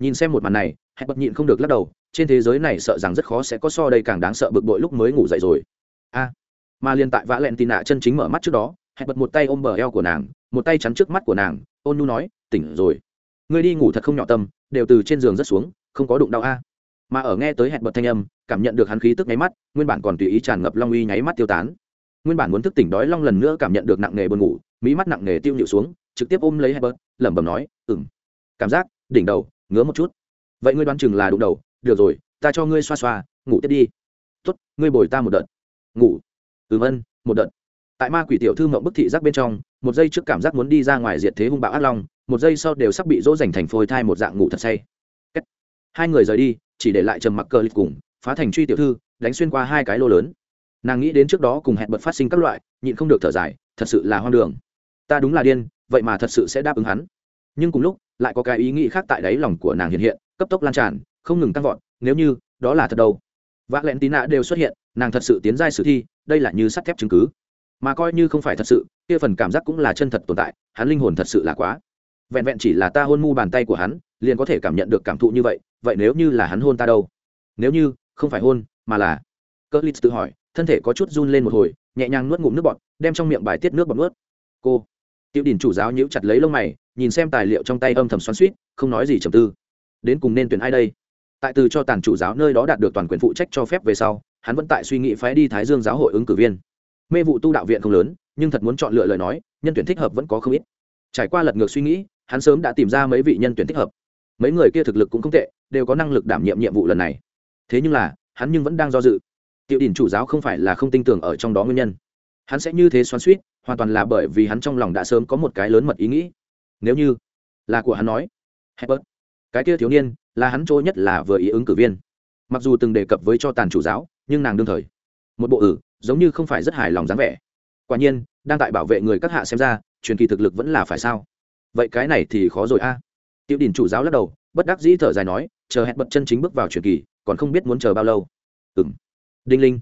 Nhìn xem một màn này hẹn bật nhịn không được lắc đầu, trên thế giới này sợ rằng rất khó sẽ có so đây càng đáng sợ bực bội lúc mới ngủ dậy rồi. A, mà liên tại vã lẹn tì nạ chân chính mở mắt trước đó hẹn bật một tay ôm bờ eo của nàng, một tay chắn trước mắt của nàng, ôn nu nói, tỉnh rồi. Ngươi đi ngủ thật không nhỏ tâm, đều từ trên giường rất xuống, không có đụng đau a mà ở nghe tới hẹn bật thanh âm cảm nhận được hắn khí tức nháy mắt nguyên bản còn tùy ý tràn ngập long uy nháy mắt tiêu tán. Nguyên bản muốn thức tỉnh đói long lần nữa cảm nhận được nặng nghề buồn ngủ mỹ mắt nặng nghề tiêu nhịu xuống trực tiếp ôm lấy hẹn bật lẩm bẩm nói ừm, cảm giác đỉnh đầu ngứa một chút. Vậy ngươi đoán chừng là đụng đầu được rồi ta cho ngươi xoa xoa ngủ tiếp đi. Tốt ngươi bồi ta một đợt. Ngủ. Ừ vân một đợt. Tại ma quỷ tiểu thư mộng bức thị giác bên trong một giây trước cảm giác muốn đi ra ngoài diệt thế hung bạo ác long một giây sau đều sắp bị dỗ dành thành phôi thai một dạng ngủ thật say. Hai người rời đi chỉ để lại trầm mặc cờ lịch cùng, phá thành truy tiểu thư, đánh xuyên qua hai cái lô lớn. Nàng nghĩ đến trước đó cùng hẹn bật phát sinh các loại, nhịn không được thở dài, thật sự là hoang đường. Ta đúng là điên, vậy mà thật sự sẽ đáp ứng hắn. Nhưng cùng lúc, lại có cái ý nghĩ khác tại đáy lòng của nàng hiện hiện, cấp tốc lan tràn, không ngừng tăng vọt, nếu như, đó là thật đâu. V ạ l ẹ n tí nạ đều xuất hiện, nàng thật sự tiến giai sử thi, đây là như sắt thép chứng cứ. Mà coi như không phải thật sự, kia phần cảm giác cũng là chân thật tồn tại, hắn linh hồn thật sự là quá. Vẹn vẹn chỉ là ta hôn mu bàn tay của hắn, liền có thể cảm nhận được cảm thụ như vậy vậy nếu như là hắn hôn ta đâu? Nếu như, không phải hôn, mà là cỡ lít tự hỏi, thân thể có chút run lên một hồi, nhẹ nhàng nuốt ngụm nước bọt, đem trong miệng bài tiết nước bọt nuốt. Cô, tiểu đình chủ giáo nhíu chặt lấy lông mày, nhìn xem tài liệu trong tay âm thầm xoắn suýt không nói gì trầm tư. Đến cùng nên tuyển ai đây? Tại từ cho tàn chủ giáo nơi đó đạt được toàn quyền phụ trách cho phép về sau, hắn vẫn tại suy nghĩ phái đi thái dương giáo hội ứng cử viên. Mê vụ tu đạo viện không lớn, nhưng thật muốn chọn lựa lời nói, nhân tuyển thích hợp vẫn có không ít. Trải qua lật ngược suy nghĩ, hắn sớm đã tìm ra mấy vị nhân tuyển thích hợp mấy người kia thực lực cũng không tệ, đều có năng lực đảm nhiệm nhiệm vụ lần này. Thế nhưng là, hắn nhưng vẫn đang do dự. Tiểu đình chủ giáo không phải là không tin tưởng ở trong đó nguyên nhân. Hắn sẽ như thế xoắn suýt hoàn toàn là bởi vì hắn trong lòng đã sớm có một cái lớn mật ý nghĩ. Nếu như là của hắn nói Hebert. cái kia thiếu niên là hắn trôi nhất là vừa ý ứng cử viên. Mặc dù từng đề cập với cho tàn chủ giáo, nhưng nàng đương thời, một bộ ử giống như không phải rất hài lòng dáng vẻ. Quả nhiên, đang tại bảo vệ người các hạ xem ra, truyền kỳ thực lực vẫn là phải sao? Vậy cái này thì khó rồi a. à tiểu đình chủ giáo lắc đầu, bất đắc dĩ thở dài nói, chờ hẹn bật chân chính bước vào truyền kỳ, còn không biết muốn chờ bao lâu. Ừ m đinh linh.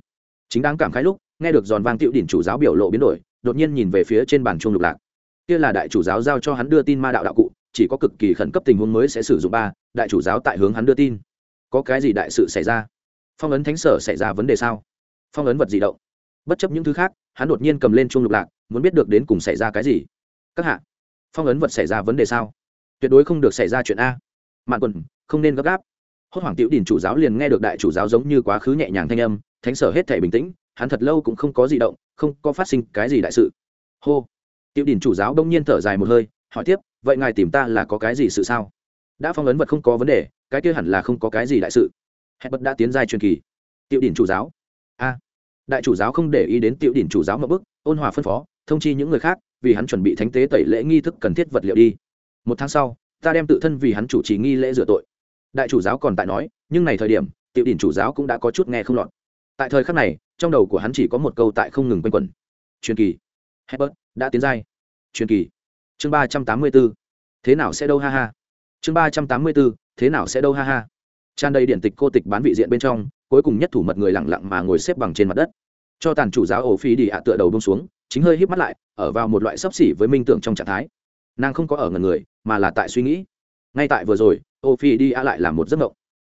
Chính đáng cảm khái lúc, nghe được giòn vang tiểu đình chủ giáo biểu lộ biến đổi, đột nhiên nhìn về phía trên bàn chuông lục lạc. Kia là đại chủ giáo giao cho hắn đưa tin ma đạo đạo cụ, chỉ có cực kỳ khẩn cấp tình huống mới sẽ sử dụng ba, đại chủ giáo tại hướng hắn đưa tin. Có cái gì đại sự xảy ra? Phong ấn thánh sở xảy ra vấn đề sao? Phong ấn vật gì động. Bất chấp những thứ khác, hắn đột nhiên cầm lên chuông lục lạc, muốn biết được đến cùng xảy ra cái gì. Các hạ, phong ấn vật xảy ra vấn đề sao? Tuyệt đối không được xảy ra chuyện a. Mạn quần, không nên gấp gáp. Hốt hoảng tiểu đình chủ giáo liền nghe được đại chủ giáo giống như quá khứ nhẹ nhàng thanh âm, thánh sở hết thể bình tĩnh, hắn thật lâu cũng không có di động, không có phát sinh cái gì đại sự. Hô. Tiểu đình chủ giáo đông nhiên thở dài một hơi, hỏi tiếp, vậy ngài tìm ta là có cái gì sự sao? Đã phong ấn vật không có vấn đề, cái kia hẳn là không có cái gì đại sự. Hẹn bật đã tiến giai truyền kỳ. Tiểu đình chủ giáo. A. Đại chủ giáo không để ý đến tiểu đình chủ giáo một bức ôn hòa phân phó, thông chi những người khác, vì hắn chuẩn bị thánh tế tẩy lễ nghi thức cần thiết vật liệu đi một tháng sau, ta đem tự thân vì hắn chủ trì nghi lễ rửa tội. Đại chủ giáo còn tại nói, nhưng này thời điểm, tiểu đỉnh chủ giáo cũng đã có chút nghe không lọt. Tại thời khắc này, trong đầu của hắn chỉ có một câu tại không ngừng quanh quẩn. Truyền kỳ. Hebert đã tiến giai. Truyền kỳ. Chương ba trăm tám mươi b ố thế nào sẽ đâu ha ha. Chương ba trăm tám mươi b ố thế nào sẽ đâu ha ha. Tràn đầy điện tịch cô tịch bán vị diện bên trong, cuối cùng nhất thủ mật người lẳng lặng mà ngồi xếp bằng trên mặt đất. Cho tàn chủ giáo ổ phi đi ạ tựa đầu bông xuống, chính hơi híp mắt lại, ở vào một loại sấp xỉ với minh tưởng trong trạng thái nàng không có ở ngần người mà là tại suy nghĩ. Ngay tại vừa rồi ô phi đi a lại làm một giấc mộng.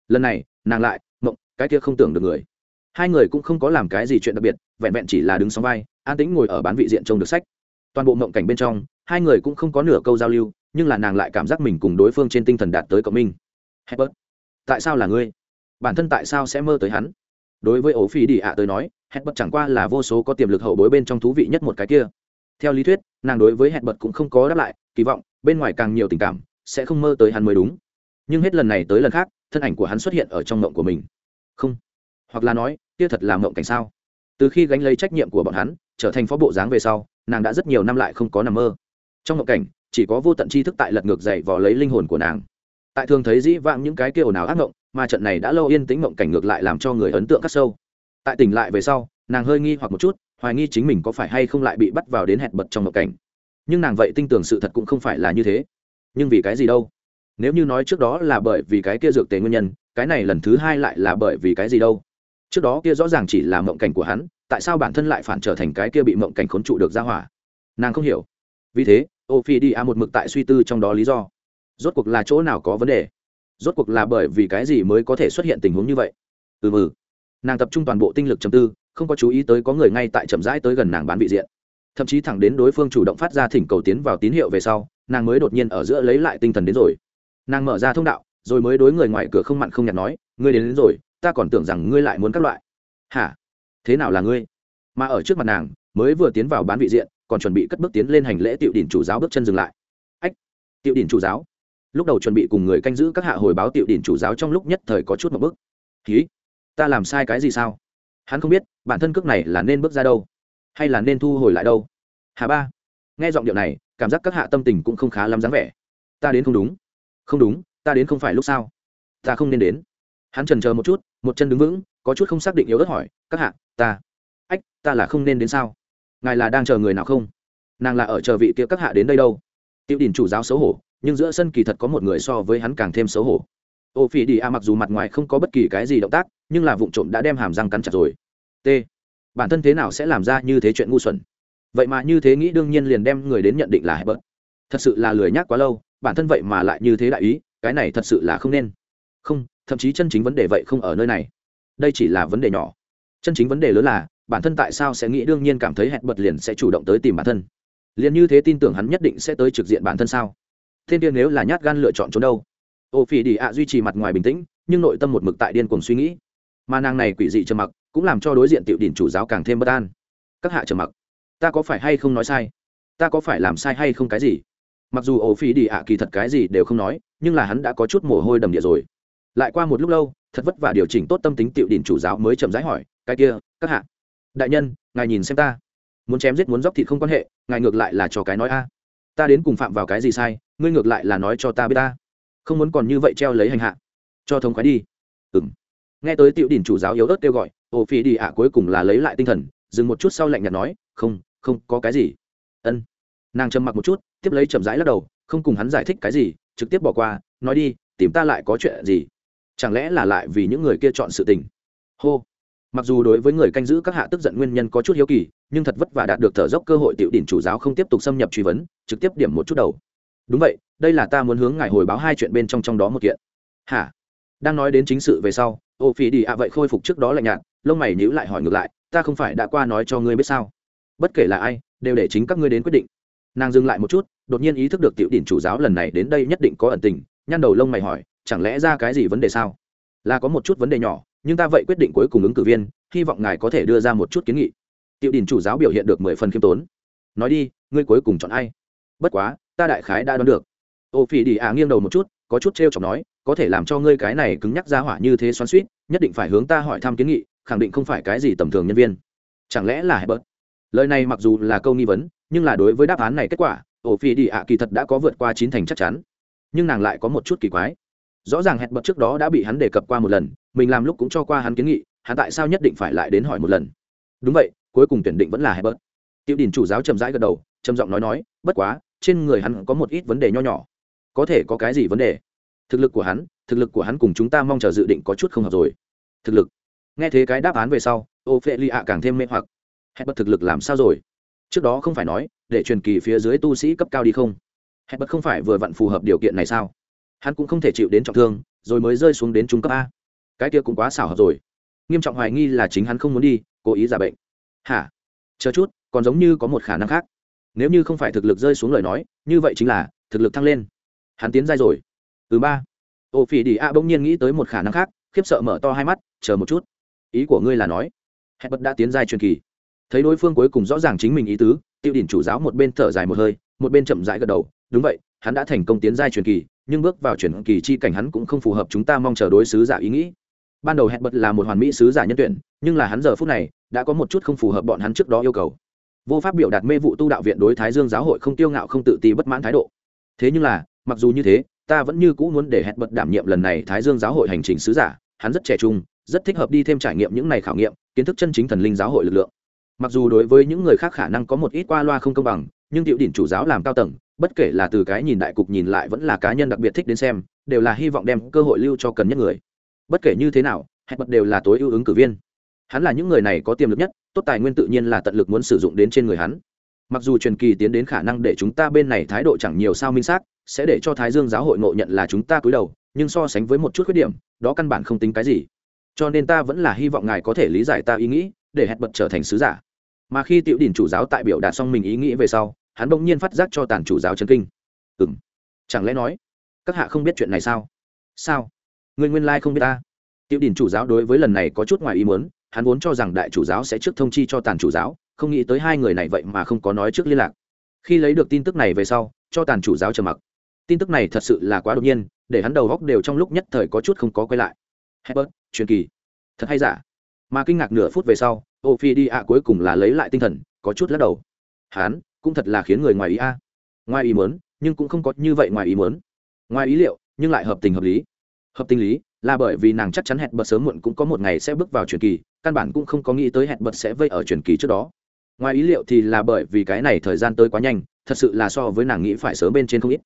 Lần này nàng lại mộng cái kia không tưởng được người. Hai người cũng không có làm cái gì chuyện đặc biệt vẹn vẹn chỉ là đứng sóng vai an tĩnh ngồi ở bán vị diện trông được sách. Toàn bộ mộng cảnh bên trong hai người cũng không có nửa câu giao lưu nhưng là nàng lại cảm giác mình cùng đối phương trên tinh thần đạt tới cộng minh. Herbert, tại sao là ngươi? Bản thân tại sao sẽ mơ tới hắn? Đối với ổ phi đi ạ tới nói hẹn bật chẳng qua là vô số có tiềm lực hậu bối bên trong thú vị nhất một cái kia. Theo lý thuyết nàng đối với hẹn bật cũng không có đáp lại kỳ vọng, bên ngoài càng nhiều tình cảm, sẽ không mơ tới hắn mới đúng. Nhưng hết lần này tới lần khác, thân ảnh của hắn xuất hiện ở trong mộng của mình. Không. Hoặc là nói, kia thật là mộng cảnh sao? Từ khi gánh lấy trách nhiệm của bọn hắn, trở thành phó bộ dáng về sau, nàng đã rất nhiều năm lại không có nằm mơ. Trong mộng cảnh, chỉ có vô tận tri thức tại lật ngược dậy vò lấy linh hồn của nàng. Tại thường thấy dĩ vãng những cái kia ồn ào ác mộng, mà trận này đã lâu yên tĩnh mộng cảnh ngược lại làm cho người ấn tượng cắt sâu. Tại tỉnh lại về sau, nàng hơi nghi hoặc một chút, hoài nghi chính mình có phải hay không lại bị bắt vào đến hẹn bật trong mộng cảnh nhưng nàng vậy tin tưởng sự thật cũng không phải là như thế. Nhưng vì cái gì đâu? Nếu như nói trước đó là bởi vì cái kia dược tề nguyên nhân, cái này lần thứ hai lại là bởi vì cái gì đâu? Trước đó kia rõ ràng chỉ là mộng cảnh của hắn, tại sao bản thân lại phản trở thành cái kia bị mộng cảnh khốn trụ được ra hỏa? Nàng không hiểu. Vì thế ô phi đi a một mực tại suy tư trong đó lý do. Rốt cuộc là chỗ nào có vấn đề? Rốt cuộc là bởi vì cái gì mới có thể xuất hiện tình huống như vậy? Ừ mừ nàng tập trung toàn bộ tinh lực chầm tư, không có chú ý tới có người ngay tại chậm rãi tới gần nàng bán vị diện thậm chí thẳng đến đối phương chủ động phát ra thỉnh cầu tiến vào tín hiệu về sau nàng mới đột nhiên ở giữa lấy lại tinh thần đến rồi. Nàng mở ra thông đạo rồi mới đối người ngoài cửa không mặn không nhạt nói ngươi đến, đến rồi ta còn tưởng rằng ngươi lại muốn các loại. Hả? Thế nào là ngươi? Mà ở trước mặt nàng mới vừa tiến vào bán vị diện còn chuẩn bị cất bước tiến lên hành lễ tiểu đỉnh chủ giáo bước chân dừng lại. Ách tiểu đỉnh chủ giáo? Lúc đầu chuẩn bị cùng người canh giữ các hạ hồi báo tiểu đỉnh chủ giáo trong lúc nhất thời có chút một bước. Ký ta làm sai cái gì sao? Hắn không biết bản thân cước này là nên bước ra đâu hay là nên thu hồi lại đâu? Hà ba, nghe giọng điệu này, cảm giác các hạ tâm tình cũng không khá lắm dáng vẻ. Ta đến không đúng. Không đúng, ta đến không phải lúc sao ta không nên đến. Hắn trần chờ một chút, một chân đứng vững, có chút không xác định yếu ớt hỏi, các hạ, ta, ách, ta là không nên đến sao? Ngài là đang chờ người nào không? Nàng là ở chờ vị kia các hạ đến đây đâu? Tiểu đình chủ giáo xấu hổ, nhưng giữa sân kỳ thật có một người so với hắn càng thêm xấu hổ. Ô phi đi a mặc dù mặt ngoài không có bất kỳ cái gì động tác, nhưng là vụ trộm đã đem hàm răng cắn chặt rồi. T bản thân thế nào sẽ làm ra như thế chuyện ngu xuẩn? Vậy mà như thế nghĩ đương nhiên liền đem người đến nhận định là hẹp bớt. Thật sự là lười nhác quá lâu, bản thân vậy mà lại như thế đại ý, cái này thật sự là không nên. Không, thậm chí chân chính vấn đề vậy không ở nơi này. Đây chỉ là vấn đề nhỏ. Chân chính vấn đề lớn là, bản thân tại sao sẽ nghĩ đương nhiên cảm thấy hẹn bật liền sẽ chủ động tới tìm bản thân? Liền như thế tin tưởng hắn nhất định sẽ tới trực diện bản thân sao? Thiên tiên nếu là nhát gan lựa chọn trốn đâu? Ô phỉ đi ạ duy trì mặt ngoài bình tĩnh, nhưng nội tâm một mực tại điên cuồng suy nghĩ mà nàng này quỷ dị trầm mặc cũng làm cho đối diện tiểu đỉnh chủ giáo càng thêm bất an. Các hạ trầm mặc, ta có phải hay không nói sai? Ta có phải làm sai hay không cái gì? Mặc dù ổ phi đi ạ kỳ thật cái gì đều không nói, nhưng là hắn đã có chút mồ hôi đầm địa rồi. Lại qua một lúc lâu, thật vất vả điều chỉnh tốt tâm tính tiểu đỉnh chủ giáo mới chậm rãi hỏi, cái kia, các hạ, đại nhân, ngài nhìn xem ta. Muốn chém giết muốn dóc thịt không quan hệ, ngài ngược lại là cho cái nói a. Ta đến cùng phạm vào cái gì sai, ngươi ngược lại là nói cho ta biết ta. Không muốn còn như vậy treo lấy hành hạ. Cho thống khoái đi. Ừng nghe tới tiểu đỉnh chủ giáo yếu ớt kêu gọi ô phi đi ạ cuối cùng là lấy lại tinh thần, dừng một chút sau lạnh nhạt nói, không không có cái gì. Ân. Nàng trầm mặc một chút, tiếp lấy chậm rãi lắc đầu, không cùng hắn giải thích cái gì, trực tiếp bỏ qua, nói đi, tìm ta lại có chuyện gì? Chẳng lẽ là lại vì những người kia chọn sự tình? Hô. Mặc dù đối với người canh giữ các hạ tức giận nguyên nhân có chút hiếu kỳ, nhưng thật vất vả đạt được thở dốc cơ hội tiểu đỉnh chủ giáo không tiếp tục xâm nhập truy vấn, trực tiếp điểm một chút đầu. Đúng vậy, đây là ta muốn hướng ngài hồi báo hai chuyện bên trong trong đó một kiện. Hả? Đang nói đến chính sự về sau, ô phi đi ạ vậy khôi phục trước đó lạnh nhạt, lông mày nhữ lại hỏi ngược lại, ta không phải đã qua nói cho ngươi biết sao? Bất kể là ai, đều để chính các ngươi đến quyết định. Nàng dừng lại một chút, đột nhiên ý thức được tiểu đỉnh chủ giáo lần này đến đây nhất định có ẩn tình, nhăn đầu lông mày hỏi, chẳng lẽ ra cái gì vấn đề sao? Là có một chút vấn đề nhỏ, nhưng ta vậy quyết định cuối cùng ứng cử viên, hy vọng ngài có thể đưa ra một chút kiến nghị. Tiểu đỉnh chủ giáo biểu hiện được mười phần khiêm tốn. Nói đi, ngươi cuối cùng chọn ai? Bất quá, ta đại khái đã đoán được. Ô phi đi à nghiêng đầu một chút, có chút t r e o chọc nói có thể làm cho ngươi cái này cứng nhắc ra hỏa như thế xoắn suýt, nhất định phải hướng ta hỏi thăm kiến nghị, khẳng định không phải cái gì tầm thường nhân viên. Chẳng lẽ là hebert lời này mặc dù là câu nghi vấn, nhưng là đối với đáp án này kết quả, ổ phi đi ạ kỳ thật đã có vượt qua chín thành chắc chắn. Nhưng nàng lại có một chút kỳ quái. Rõ ràng hẹn bật trước đó đã bị hắn đề cập qua một lần, mình làm lúc cũng cho qua hắn kiến nghị, hắn tại sao nhất định phải lại đến hỏi một lần? Đúng vậy, cuối cùng tuyển định vẫn là hẹn bật tiểu đình chủ giáo trầm rãi gật đầu, trầm giọng nói nói, bất quá, trên người hắn có một ít vấn đề nho nhỏ. Có thể có cái gì vấn đề? Thực lực của hắn, thực lực của hắn cùng chúng ta mong chờ dự định có chút không hợp rồi. Thực lực. Nghe thế cái đáp án về sau ô phệ lì ạ càng thêm mê hoặc. Hẹn bật thực lực làm sao rồi? Trước đó không phải nói, để truyền kỳ phía dưới tu sĩ cấp cao đi không? Hẹn bật không phải vừa vặn phù hợp điều kiện này sao? Hắn cũng không thể chịu đến trọng thương, rồi mới rơi xuống đến trung cấp a. Cái kia cũng quá xảo hợp rồi. Nghiêm trọng hoài nghi là chính hắn không muốn đi, cố ý giả bệnh. Hả? Chờ chút, còn giống như có một khả năng khác. Nếu như không phải thực lực rơi xuống lời nói, như vậy chính là thực lực thăng lên. Hắn tiến dai rồi từ ba. Ô phỉ đi a bỗng nhiên nghĩ tới một khả năng khác, khiếp sợ mở to hai mắt, chờ một chút. Ý của ngươi là nói. Hẹn bật đã tiến giai truyền kỳ. Thấy đối phương cuối cùng rõ ràng chính mình ý tứ, tiêu đỉnh chủ giáo một bên thở dài một hơi, một bên chậm rãi gật đầu. Đúng vậy, hắn đã thành công tiến giai truyền kỳ, nhưng bước vào truyền kỳ chi cảnh hắn cũng không phù hợp chúng ta mong chờ đối sứ giả ý nghĩ. Ban đầu hẹn bật là một hoàn mỹ sứ giả nhân tuyển, nhưng là hắn giờ phút này đã có một chút không phù hợp bọn hắn trước đó yêu cầu. Vô pháp biểu đạt mê vụ tu đạo viện đối thái dương giáo hội không tiêu ngạo không tự ti bất mãn thái độ. Thế nhưng là, mặc dù như thế ta vẫn như cũ muốn để hẹn bật đảm nhiệm lần này thái dương giáo hội hành trình sứ giả, hắn rất trẻ trung, rất thích hợp đi thêm trải nghiệm những này khảo nghiệm, kiến thức chân chính thần linh giáo hội lực lượng. Mặc dù đối với những người khác khả năng có một ít qua loa không công bằng, nhưng tiểu đỉnh chủ giáo làm cao tầng, bất kể là từ cái nhìn đại cục nhìn lại vẫn là cá nhân đặc biệt thích đến xem, đều là hy vọng đem cơ hội lưu cho cần nhất người. Bất kể như thế nào hẹn bật đều là tối ưu ứng cử viên. Hắn là những người này có tiềm lực nhất, tốt tài nguyên tự nhiên là tận lực muốn sử dụng đến trên người hắn mặc dù truyền kỳ tiến đến khả năng để chúng ta bên này thái độ chẳng nhiều sao minh xác, sẽ để cho thái dương giáo hội ngộ nhận là chúng ta cúi đầu, nhưng so sánh với một chút khuyết điểm, đó căn bản không tính cái gì. Cho nên ta vẫn là hy vọng ngài có thể lý giải ta ý nghĩ, để hẹn bật trở thành sứ giả. Mà khi tiểu đình chủ giáo tại biểu đạt xong mình ý nghĩ về sau, hắn bỗng nhiên phát giác cho tàn chủ giáo chân kinh. Ừ m chẳng lẽ nói, các hạ không biết chuyện này sao? Sao? Người nguyên lai、like、không biết ta. Tiểu đình chủ giáo đối với lần này có chút ngoài ý muốn, hắn vốn cho rằng đại chủ giáo sẽ trước thông chi cho tàn chủ giáo không nghĩ tới hai người này vậy mà không có nói trước liên lạc. Khi lấy được tin tức này về sau cho tàn chủ giáo trầm mặc. Tin tức này thật sự là quá đột nhiên để hắn đầu góc đều trong lúc nhất thời có chút không có quay lại. Herbert, truyền kỳ. Thật hay giả? Mà kinh ngạc nửa phút về sau ô phi đi ạ cuối cùng là lấy lại tinh thần có chút lắc đầu. Hắn cũng thật là khiến người ngoài ý a. Ngoài ý muốn nhưng cũng không có như vậy ngoài ý muốn. Ngoài ý liệu nhưng lại hợp tình hợp lý. Hợp tình lý là bởi vì nàng chắc chắn hẹn bật sớm muộn cũng có một ngày sẽ bước vào truyền kỳ căn bản cũng không có nghĩ tới hẹn bật sẽ vây ở truyền kỳ trước đó ngoài ý liệu thì là bởi vì cái này thời gian tới quá nhanh, thật sự là so với nàng nghĩ phải sớm bên trên không ít.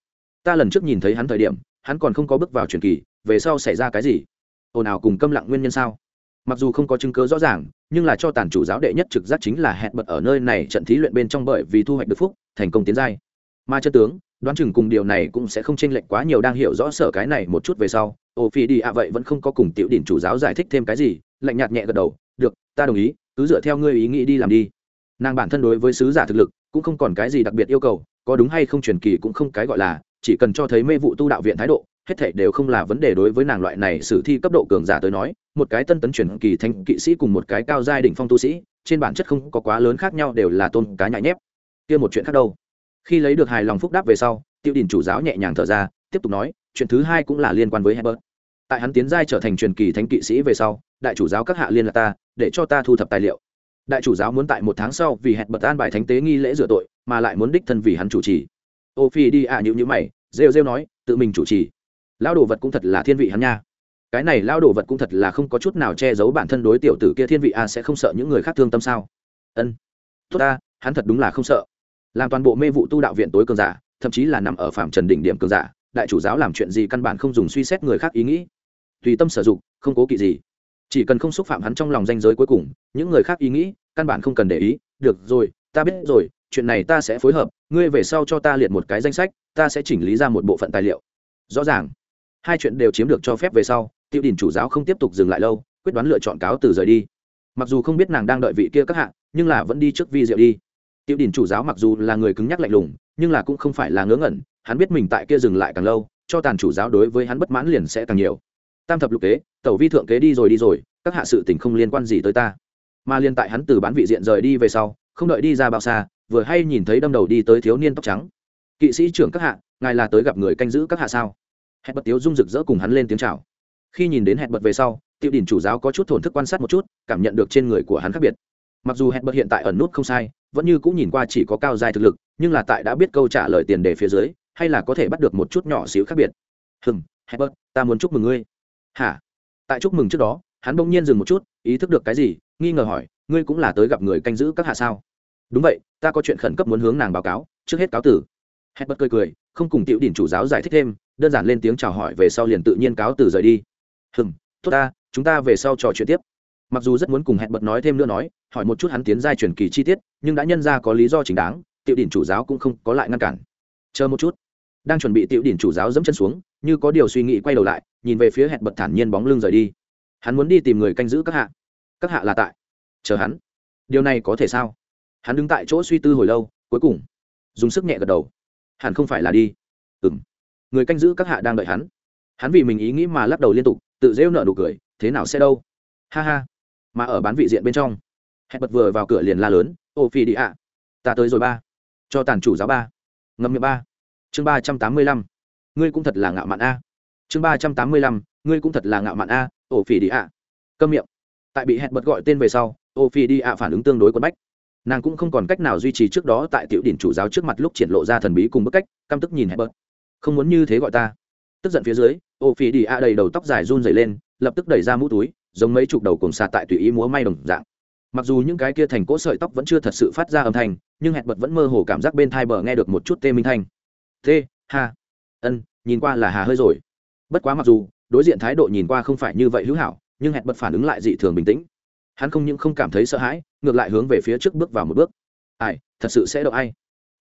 Ta lần trước nhìn thấy hắn thời điểm, hắn còn không có bước vào truyền kỳ, về sau xảy ra cái gì? Ồn ào cùng câm lặng nguyên nhân sao? Mặc dù không có chứng cứ rõ ràng, nhưng là cho tàn chủ giáo đệ nhất trực giác chính là hẹn bật ở nơi này trận thí luyện bên trong bởi vì thu hoạch được phúc, thành công tiến giai. Ma chân tướng, đoán chừng cùng điều này cũng sẽ không chênh lệch quá nhiều đang hiểu rõ sở cái này một chút về sau. Ô phi đi ạ, vậy vẫn không có cùng tiểu đỉnh chủ giáo giải thích thêm cái gì, lạnh nhạt nhẹ gật đầu. Được, ta đồng ý, cứ dựa theo ngươi ý nghĩ đi làm đi nàng bản thân đối với sứ giả thực lực cũng không còn cái gì đặc biệt yêu cầu có đúng hay không truyền kỳ cũng không cái gọi là chỉ cần cho thấy mê vụ tu đạo viện thái độ hết thảy đều không là vấn đề đối với nàng loại này sử thi cấp độ cường giả tới nói một cái tân tấn truyền kỳ thanh kỵ sĩ cùng một cái cao giai đỉnh phong tu sĩ trên bản chất không có quá lớn khác nhau đều là tôn cá nhại nhép. Kia một chuyện khác đâu? Khi lấy được hài lòng phúc đáp về sau tiêu đình chủ giáo nhẹ nhàng thở ra tiếp tục nói chuyện thứ hai cũng là liên quan với hebert, tại hắn tiến giai trở thành truyền kỳ thánh kỵ sĩ về sau đại chủ giáo các hạ liên lạc ta để cho ta thu thập tài liệu đại chủ giáo muốn tại một tháng sau vì hẹn bật an bài thánh tế nghi lễ rửa tội, mà lại muốn đích thân vì hắn chủ trì. Ô phi đi ạ à nhữ nhữ mày, rêu rêu nói, tự mình chủ trì. Lao đồ vật cũng thật là thiên vị hắn nha. Cái này lao đồ vật cũng thật là không có chút nào che giấu bản thân đối tiểu tử kia thiên vị a, sẽ không sợ những người khác thương tâm sao? Ân. Tốt ta, hắn thật đúng là không sợ. Làm toàn bộ mê vụ tu đạo viện tối cường giả, thậm chí là nằm ở phạm trần đỉnh điểm cường giả, đại chủ giáo làm chuyện gì căn bản không dùng suy xét người khác ý nghĩ. Tùy tâm sử dụng, không cố kỵ gì chỉ cần không xúc phạm hắn trong lòng danh giới cuối cùng, những người khác ý nghĩ, căn bản không cần để ý. Được rồi, ta biết rồi, chuyện này ta sẽ phối hợp, ngươi về sau cho ta liệt một cái danh sách, ta sẽ chỉnh lý ra một bộ phận tài liệu. Rõ ràng. Hai chuyện đều chiếm được cho phép về sau tiêu đình chủ giáo không tiếp tục dừng lại lâu, quyết đoán lựa chọn cáo từ rời đi. Mặc dù không biết nàng đang đợi vị kia các hạng nhưng là vẫn đi trước vi diệu đi. Tiêu đình chủ giáo mặc dù là người cứng nhắc lạnh lùng, nhưng là cũng không phải là ngớ ngẩn, hắn biết mình tại kia dừng lại càng lâu, cho tàn chủ giáo đối với hắn bất mãn liền sẽ càng nhiều tam thập lục kế, tẩu vi thượng kế đi rồi đi rồi, các hạ sự tình không liên quan gì tới ta. Mà liên tại hắn từ bán vị diện rời đi về sau, không đợi đi ra bao xa, vừa hay nhìn thấy đâm đầu đi tới thiếu niên tóc trắng. Kỵ sĩ trưởng các hạ, ngài là tới gặp người canh giữ các hạ sao? Hẹn bật tiếu dung rực rỡ cùng hắn lên tiếng chào. Khi nhìn đến hẹn bật về sau, tiểu đình chủ giáo có chút thổn thức quan sát một chút, cảm nhận được trên người của hắn khác biệt. Mặc dù hẹn bật hiện tại ẩn nút không sai, vẫn như cũng nhìn qua chỉ có cao dài thực lực, nhưng là tại đã biết câu trả lời tiền đề phía dưới, hay là có thể bắt được một chút nhỏ xíu khác biệt. Hừm, hẹn bật, ta muốn chúc mừng ngươi hả? Tại chúc mừng trước đó, hắn bỗng nhiên dừng một chút, ý thức được cái gì, nghi ngờ hỏi, ngươi cũng là tới gặp người canh giữ các hạ sao? Đúng vậy, ta có chuyện khẩn cấp muốn hướng nàng báo cáo, trước hết cáo tử. Hết bật cười cười, không cùng tiểu đỉnh chủ giáo giải thích thêm, đơn giản lên tiếng chào hỏi về sau liền tự nhiên cáo từ rời đi. Hừm, tốt ta, chúng ta về sau trò chuyện tiếp. Mặc dù rất muốn cùng hẹn bật nói thêm nữa nói, hỏi một chút hắn tiến giai truyền kỳ chi tiết, nhưng đã nhân ra có lý do chính đáng, tiểu đỉnh chủ giáo cũng không có lại ngăn cản. Chờ một chút. Đang chuẩn bị tiểu đỉnh chủ giáo dẫm chân xuống, như có điều suy nghĩ quay đầu lại nhìn về phía hẹn bật thản nhiên bóng lưng rời đi. Hắn muốn đi tìm người canh giữ các hạ. Các hạ là tại. Chờ hắn. Điều này có thể sao? Hắn đứng tại chỗ suy tư hồi lâu, cuối cùng, dùng sức nhẹ gật đầu. Hẳn không phải là đi. Ừng người canh giữ các hạ đang đợi hắn. Hắn vì mình ý nghĩ mà lắc đầu liên tục, tự rêu nợ nụ cười, thế nào sẽ đâu? Ha ha. Mà ở bán vị diện bên trong, hẹn bật vừa vào cửa liền la lớn, ô phi đi ạ, ta tới rồi ba. Cho tàn chủ giáo ba. Ngâm miệng ba. Chương ba trăm tám mươi lăm. Ngươi cũng thật là ngạo mạn a chương ba trăm tám mươi lăm, ngươi cũng thật là ngạo mạn a ổ phi đi ạ. Câm miệng. Tại bị hẹn bật gọi tên về sau ổ phi đi ạ phản ứng tương đối quấn bách. Nàng cũng không còn cách nào duy trì trước đó tại tiểu đỉnh chủ giáo trước mặt lúc triển lộ ra thần bí cùng bức cách, căm tức nhìn hẹn bật. Không muốn như thế gọi ta. Tức giận phía dưới ổ phi đi ạ đầy đầu tóc dài run dày lên, lập tức đẩy ra mũ túi, giống mấy chục đầu cùng xà tại tùy ý múa may đồng dạng. Mặc dù những cái kia thành cỗ sợi tóc vẫn chưa thật sự phát ra âm thanh, nhưng hẹn bật vẫn mơ hồ cảm giác bên thai bờ nghe được một chút tê minh thanh. Tê, ha. Ân, nhìn qua là hà hơi rồi bất quá mặc dù, đối diện thái độ nhìn qua không phải như vậy hữu hảo, nhưng hẹn bật phản ứng lại dị thường bình tĩnh. Hắn không những không cảm thấy sợ hãi, ngược lại hướng về phía trước bước vào một bước. Ai, thật sự sẽ đậu ai?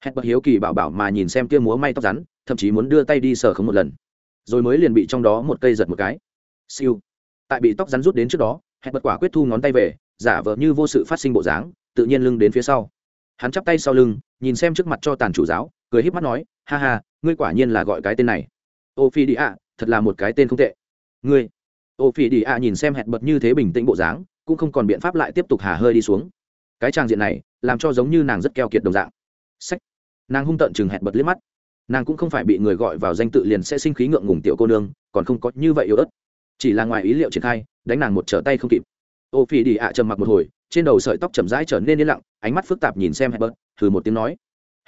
Hẹn bật hiếu kỳ bảo bảo mà nhìn xem kia múa may tóc rắn, thậm chí muốn đưa tay đi sờ không một lần. Rồi mới liền bị trong đó một cây giật một cái. Siêu. Tại bị tóc rắn rút đến trước đó, hẹn bật quả quyết thu ngón tay về, giả vờ như vô sự phát sinh bộ dáng, tự nhiên lưng đến phía sau. Hắn chắp tay sau lưng, nhìn xem trước mặt cho tàn chủ giáo, cười híp mắt nói, ha ha, ngươi quả nhiên là gọi cái tên này. Ô, phi đi ạ thật là một cái tên không tệ. Ngươi ô phi đi ạ nhìn xem hẹn bật như thế bình tĩnh bộ dáng, cũng không còn biện pháp lại tiếp tục hà hơi đi xuống. Cái trang diện này, làm cho giống như nàng rất keo kiệt đồng dạng. Sách. Nàng hung tợn chừng hẹn bật liếc mắt. Nàng cũng không phải bị người gọi vào danh tự liền sẽ sinh khí ngượng ngùng tiểu cô nương, còn không có như vậy yếu ớt. Chỉ là ngoài ý liệu triển khai, đánh nàng một trở tay không kịp. Ô phi đi ạ trầm mặc một hồi, trên đầu sợi tóc chầm rãi trở nên yên lặng, ánh mắt phức tạp nhìn xem hẹn bật thử một tiếng nói.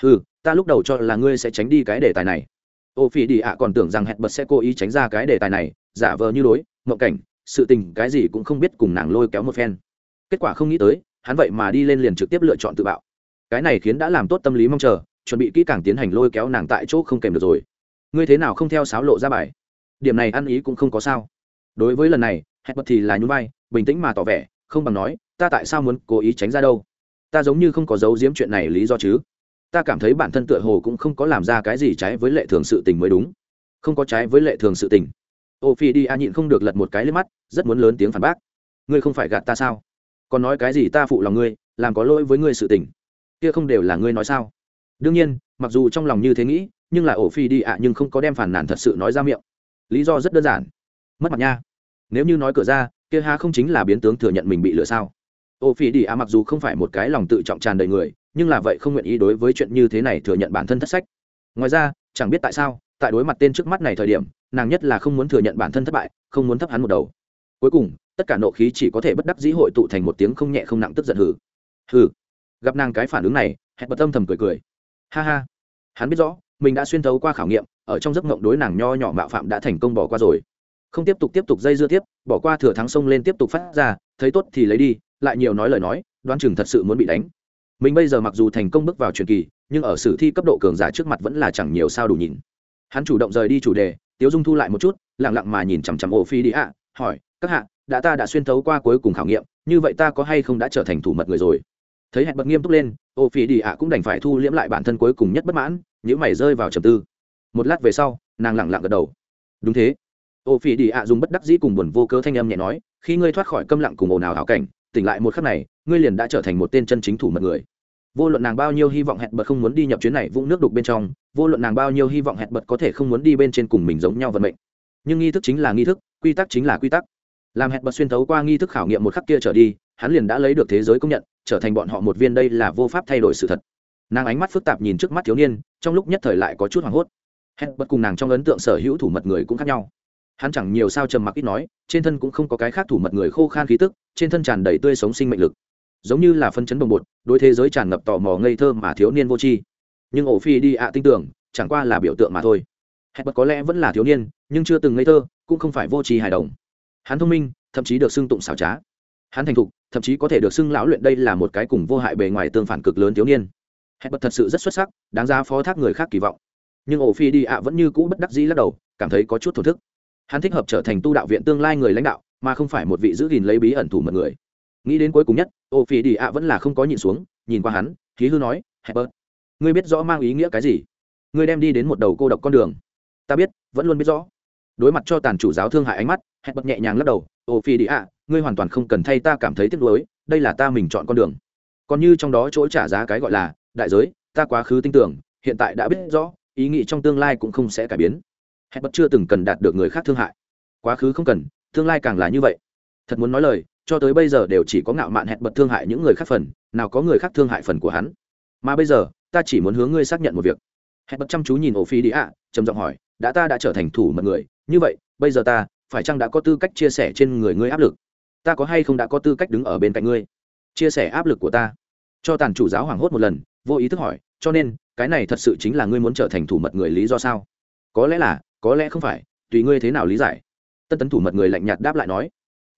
Ừ ta lúc đầu cho là ngươi sẽ tránh đi cái đề tài này ô phi đi ạ còn tưởng rằng hẹn bật sẽ cố ý tránh ra cái đề tài này, giả vờ như đối, mộng cảnh, sự tình cái gì cũng không biết cùng nàng lôi kéo một phen. Kết quả không nghĩ tới, hắn vậy mà đi lên liền trực tiếp lựa chọn tự bạo. Cái này khiến đã làm tốt tâm lý mong chờ, chuẩn bị kỹ càng tiến hành lôi kéo nàng tại chỗ không kèm được rồi. Ngươi thế nào không theo sáo lộ ra bài? Điểm này ăn ý cũng không có sao. Đối với lần này hẹn bật thì là nhún vai, bình tĩnh mà tỏ vẻ, không bằng nói, ta tại sao muốn cố ý tránh ra đâu? Ta giống như không có giấu giếm chuyện này lý do chứ ta cảm thấy bản thân tựa hồ cũng không có làm ra cái gì trái với lệ thường sự tình mới đúng. Không có trái với lệ thường sự tình. Ô phi đi a nhịn không được lật một cái lên mắt, rất muốn lớn tiếng phản bác. Ngươi không phải gạt ta sao? Còn nói cái gì ta phụ lòng ngươi, làm có lỗi với ngươi sự tình? Kia không đều là ngươi nói sao? Đương nhiên, mặc dù trong lòng như thế nghĩ, nhưng là ổ phi đi ạ nhưng không có đem phản nàn thật sự nói ra miệng. Lý do rất đơn giản. Mất mặt nha. Nếu như nói cửa ra, kia ha không chính là biến tướng thừa nhận mình bị lừa sao? Ổ phi đi ạ mặc dù không phải một cái lòng tự trọng tràn đầy người nhưng là vậy không nguyện ý đối với chuyện như thế này thừa nhận bản thân thất sách. Ngoài ra, chẳng biết tại sao, tại đối mặt tên trước mắt này thời điểm, nàng nhất là không muốn thừa nhận bản thân thất bại, không muốn thấp hắn một đầu. Cuối cùng, tất cả nộ khí chỉ có thể bất đắc dĩ hội tụ thành một tiếng không nhẹ không nặng tức giận hử hử gặp nàng cái phản ứng này, hẹn bật tâm thầm cười cười. Ha ha. Hắn biết rõ, mình đã xuyên thấu qua khảo nghiệm, ở trong giấc mộng đối nàng nho nhỏ mạo phạm đã thành công bỏ qua rồi. Không tiếp tục tiếp tục dây dưa tiếp, bỏ qua thừa thắng sông lên tiếp tục phát ra, thấy tốt thì lấy đi, lại nhiều nói lời nói, đoán chừng thật sự muốn bị đánh mình bây giờ mặc dù thành công bước vào truyền kỳ, nhưng ở sử thi cấp độ cường giả trước mặt vẫn là chẳng nhiều sao đủ nhìn. Hắn chủ động rời đi chủ đề, tiếu dung thu lại một chút lẳng lặng mà nhìn chằm chằm ô phi đi ạ hỏi, các hạ, đã ta đã xuyên thấu qua cuối cùng khảo nghiệm, như vậy ta có hay không đã trở thành thủ mật người rồi? Thấy hẹn bật nghiêm túc lên ô phi đi ạ cũng đành phải thu liễm lại bản thân cuối cùng nhất bất mãn những mày rơi vào trầm tư. Một lát về sau, nàng lẳng lặng gật đầu. Đúng thế. Ô phi đi ạ dùng bất đắc dĩ cùng buồn vô cớ thanh âm nhẹ nói, khi ngươi thoát khỏi câm lặng cùng ồn ào hảo cảnh, tỉnh lại một khắc này, ngươi liền đã trở thành một tên chân chính thủ mật người vô luận nàng bao nhiêu hy vọng hẹn bật không muốn đi nhập chuyến này vũng nước đục bên trong, vô luận nàng bao nhiêu hy vọng hẹn bật có thể không muốn đi bên trên cùng mình giống nhau vận mệnh. Nhưng nghi thức chính là nghi thức, quy tắc chính là quy tắc. Làm hẹn bật xuyên thấu qua nghi thức khảo nghiệm một khắc kia trở đi, hắn liền đã lấy được thế giới công nhận, trở thành bọn họ một viên đây là vô pháp thay đổi sự thật. Nàng ánh mắt phức tạp nhìn trước mắt thiếu niên, trong lúc nhất thời lại có chút hoảng hốt. Hẹn bật cùng nàng trong ấn tượng sở hữu thủ mật người cũng khác nhau. Hắn chẳng nhiều sao trầm mặc ít nói, trên thân cũng không có cái khác thủ mật người khô khan khí tức, trên thân tràn đầy tươi sống sinh mệnh lực giống như là phân chấn đồng bột, đối thế giới tràn ngập tò mò ngây thơ mà thiếu niên vô tri. Nhưng ổ phi đi ạ tin tưởng, chẳng qua là biểu tượng mà thôi. Hẹn bật có lẽ vẫn là thiếu niên, nhưng chưa từng ngây thơ, cũng không phải vô tri hài đồng. Hắn thông minh, thậm chí được xưng tụng xảo trá. Hắn thành thục, thậm chí có thể được xưng lão luyện đây là một cái cùng vô hại bề ngoài tương phản cực lớn thiếu niên. Hẹn bật thật sự rất xuất sắc, đáng giá phó thác người khác kỳ vọng. Nhưng ổ phi đi ạ vẫn như cũ bất đắc dĩ lắc đầu, cảm thấy có chút thổn thức. Hắn thích hợp trở thành tu đạo viện tương lai người lãnh đạo, mà không phải một vị giữ gìn lấy bí ẩn thủ mật người nghĩ đến cuối cùng nhất ô phi đi ạ vẫn là không có nhìn xuống nhìn qua hắn khí hư nói Hẹp bớt, ngươi biết rõ mang ý nghĩa cái gì? Ngươi đem đi đến một đầu cô độc con đường. Ta biết vẫn luôn biết rõ. Đối mặt cho tàn chủ giáo thương hại ánh mắt Hẹp bật nhẹ nhàng lắc đầu ô phi đi ạ ngươi hoàn toàn không cần thay ta cảm thấy tiếc nuối đây là ta mình chọn con đường. Còn như trong đó chỗ trả giá cái gọi là đại giới ta quá khứ tin tưởng hiện tại đã biết rõ ý nghĩ trong tương lai cũng không sẽ cải biến. Hẹp bớt chưa từng cần đạt được người khác thương hại. Quá khứ không cần tương lai càng là như vậy. Thật muốn nói lời cho tới bây giờ đều chỉ có ngạo mạn hẹn bật thương hại những người khác phần, nào có người khác thương hại phần của hắn. Mà bây giờ, ta chỉ muốn hướng ngươi xác nhận một việc. Hẹn bật chăm chú nhìn ổ phi đi ạ, trầm giọng hỏi, đã ta đã trở thành thủ mật người, như vậy, bây giờ ta, phải chăng đã có tư cách chia sẻ trên người ngươi áp lực? Ta có hay không đã có tư cách đứng ở bên cạnh ngươi? Chia sẻ áp lực của ta. Cho tàn chủ giáo hoảng hốt một lần, vô ý thức hỏi, cho nên, cái này thật sự chính là ngươi muốn trở thành thủ mật người lý do sao? Có lẽ là, có lẽ không phải, tùy ngươi thế nào lý giải. Tân tấn thủ mật người lạnh nhạt đáp lại nói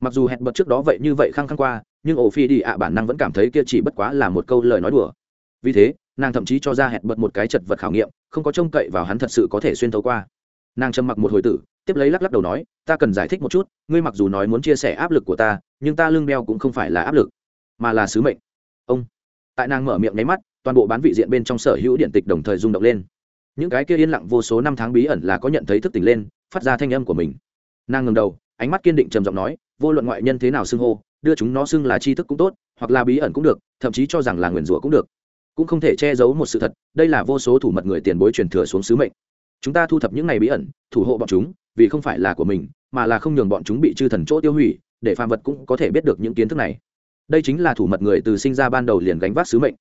mặc dù hẹn bật trước đó vậy như vậy khăng khăng qua, nhưng ổ phi đi ạ bản năng vẫn cảm thấy kia chỉ bất quá là một câu lời nói đùa. Vì thế, nàng thậm chí cho ra hẹn bật một cái chật vật khảo nghiệm, không có trông cậy vào hắn thật sự có thể xuyên thấu qua. Nàng trầm mặc một hồi tử, tiếp lấy lắc lắc đầu nói, ta cần giải thích một chút, ngươi mặc dù nói muốn chia sẻ áp lực của ta, nhưng ta lương đeo cũng không phải là áp lực, mà là sứ mệnh. Ông. Tại nàng mở miệng nháy mắt, toàn bộ bán vị diện bên trong sở hữu điện tịch đồng thời rung động lên. Những cái kia yên lặng vô số năm tháng bí ẩn là có nhận thấy thức tỉnh lên, phát ra thanh âm của mình. Nàng ngừng đầu, ánh mắt kiên định trầm giọng nói vô luận ngoại nhân thế nào xưng hô, đưa chúng nó xưng là tri thức cũng tốt, hoặc là bí ẩn cũng được, thậm chí cho rằng là nguyền rủa cũng được. Cũng không thể che giấu một sự thật, đây là vô số thủ mật người tiền bối truyền thừa xuống sứ mệnh. Chúng ta thu thập những này bí ẩn, thủ hộ bọn chúng, vì không phải là của mình, mà là không nhường bọn chúng bị chư thần chỗ tiêu hủy, để phàm vật cũng có thể biết được những kiến thức này. Đây chính là thủ mật người từ sinh ra ban đầu liền gánh vác sứ mệnh.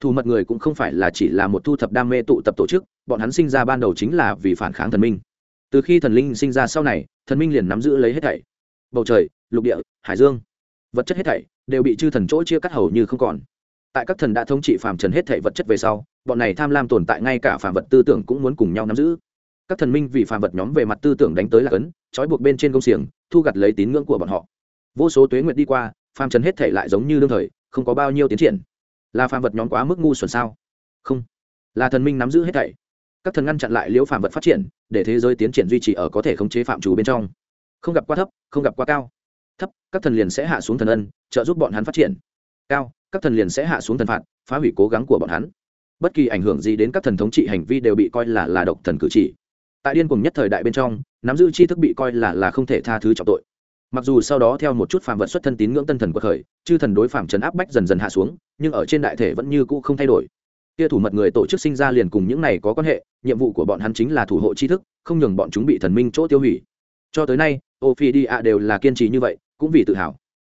Thủ mật người cũng không phải là chỉ là một thu thập đam mê tụ tập tổ chức, bọn hắn sinh ra ban đầu chính là vì phản kháng thần minh. Từ khi thần linh sinh ra sau này, thần minh liền nắm giữ lấy hết thảy. Bầu trời lục địa, hải dương. Vật chất hết thảy đều bị chư thần chỗ chia cắt hầu như không còn. Tại các thần đã thống trị phàm trần hết thảy vật chất về sau, bọn này tham lam tồn tại ngay cả phàm vật tư tưởng cũng muốn cùng nhau nắm giữ. Các thần minh vì phàm vật nhóm về mặt tư tưởng đánh tới là cấn trói buộc bên trên công xiềng, thu gặt lấy tín ngưỡng của bọn họ. Vô số tuế nguyện đi qua, phàm trần hết thảy lại giống như đương thời, không có bao nhiêu tiến triển. Là phàm vật nhóm quá mức ngu xuẩn sao? Không. Là thần minh nắm giữ hết thảy. Các thần ngăn chặn lại liễu phàm vật phát triển, để thế giới tiến triển duy trì ở có thể khống chế phạm chủ bên trong. Không gặp quá thấp, không gặp quá cao thấp, các thần liền sẽ hạ xuống thần ân, trợ giúp bọn hắn phát triển. Cao, các thần liền sẽ hạ xuống thần phạt, phá hủy cố gắng của bọn hắn. Bất kỳ ảnh hưởng gì đến các thần thống trị hành vi đều bị coi là là độc thần cử chỉ. Tại điên cùng nhất thời đại bên trong, nắm giữ tri thức bị coi là là không thể tha thứ trọng tội. Mặc dù sau đó theo một chút phàm vật xuất thân tín ngưỡng tân thần của khởi, chư thần đối phạm trấn áp bách dần dần hạ xuống, nhưng ở trên đại thể vẫn như cũ không thay đổi. Kia thủ mật người tổ chức sinh ra liền cùng những này có quan hệ, nhiệm vụ của bọn hắn chính là thủ hộ tri thức, không nhường bọn chúng bị thần minh chỗ tiêu hủy. Cho tới nay, ophidia đều là kiên trì như vậy cũng vì tự hào.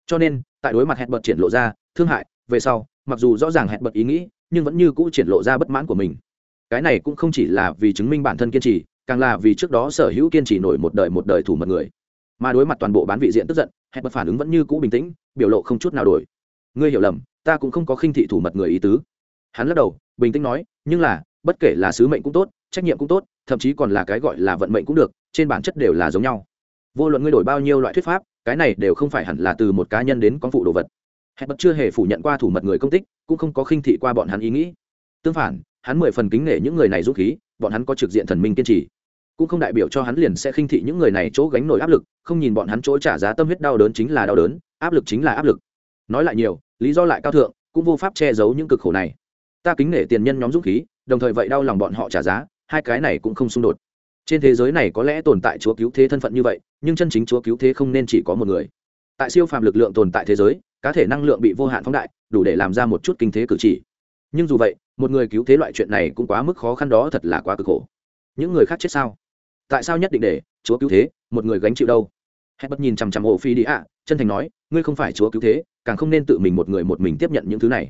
Cho nên, tại đối mặt hẹn bật triển lộ ra, thương hại, về sau, mặc dù rõ ràng hẹn bật ý nghĩ, nhưng vẫn như cũ triển lộ ra bất mãn của mình. Cái này cũng không chỉ là vì chứng minh bản thân kiên trì, càng là vì trước đó sở hữu kiên trì nổi một đời một đời thủ mật người. Mà đối mặt toàn bộ bán vị diện tức giận, hẹn bật phản ứng vẫn như cũ bình tĩnh, biểu lộ không chút nào đổi. Ngươi hiểu lầm, ta cũng không có khinh thị thủ mật người ý tứ. Hắn lắc đầu, bình tĩnh nói, nhưng là, bất kể là sứ mệnh cũng tốt, trách nhiệm cũng tốt, thậm chí còn là cái gọi là vận mệnh cũng được, trên bản chất đều là giống nhau. Vô luận ngươi đổi bao nhiêu loại thuyết pháp cái này đều không phải hẳn là từ một cá nhân đến con phụ đồ vật. Hẹn bật chưa hề phủ nhận qua thủ mật người công tích, cũng không có khinh thị qua bọn hắn ý nghĩ. Tương phản, hắn mười phần kính nể những người này dũng khí, bọn hắn có trực diện thần minh kiên trì. Cũng không đại biểu cho hắn liền sẽ khinh thị những người này chỗ gánh nổi áp lực, không nhìn bọn hắn chỗ trả giá tâm huyết đau đớn chính là đau đớn, áp lực chính là áp lực. Nói lại nhiều, lý do lại cao thượng, cũng vô pháp che giấu những cực khổ này. Ta kính nể tiền nhân nhóm dũng khí, đồng thời vậy đau lòng bọn họ trả giá, hai cái này cũng không xung đột trên thế giới này có lẽ tồn tại chúa cứu thế thân phận như vậy, nhưng chân chính chúa cứu thế không nên chỉ có một người. Tại siêu phàm lực lượng tồn tại thế giới, cá thể năng lượng bị vô hạn phóng đại, đủ để làm ra một chút kinh thế cử chỉ. Nhưng dù vậy, một người cứu thế loại chuyện này cũng quá mức khó khăn đó thật là quá cực khổ. Những người khác chết sao? Tại sao nhất định để chúa cứu thế, một người gánh chịu đâu? Hãy bất nhìn chằm chằm ổ phi đi ạ, chân thành nói, ngươi không phải chúa cứu thế, càng không nên tự mình một người một mình tiếp nhận những thứ này.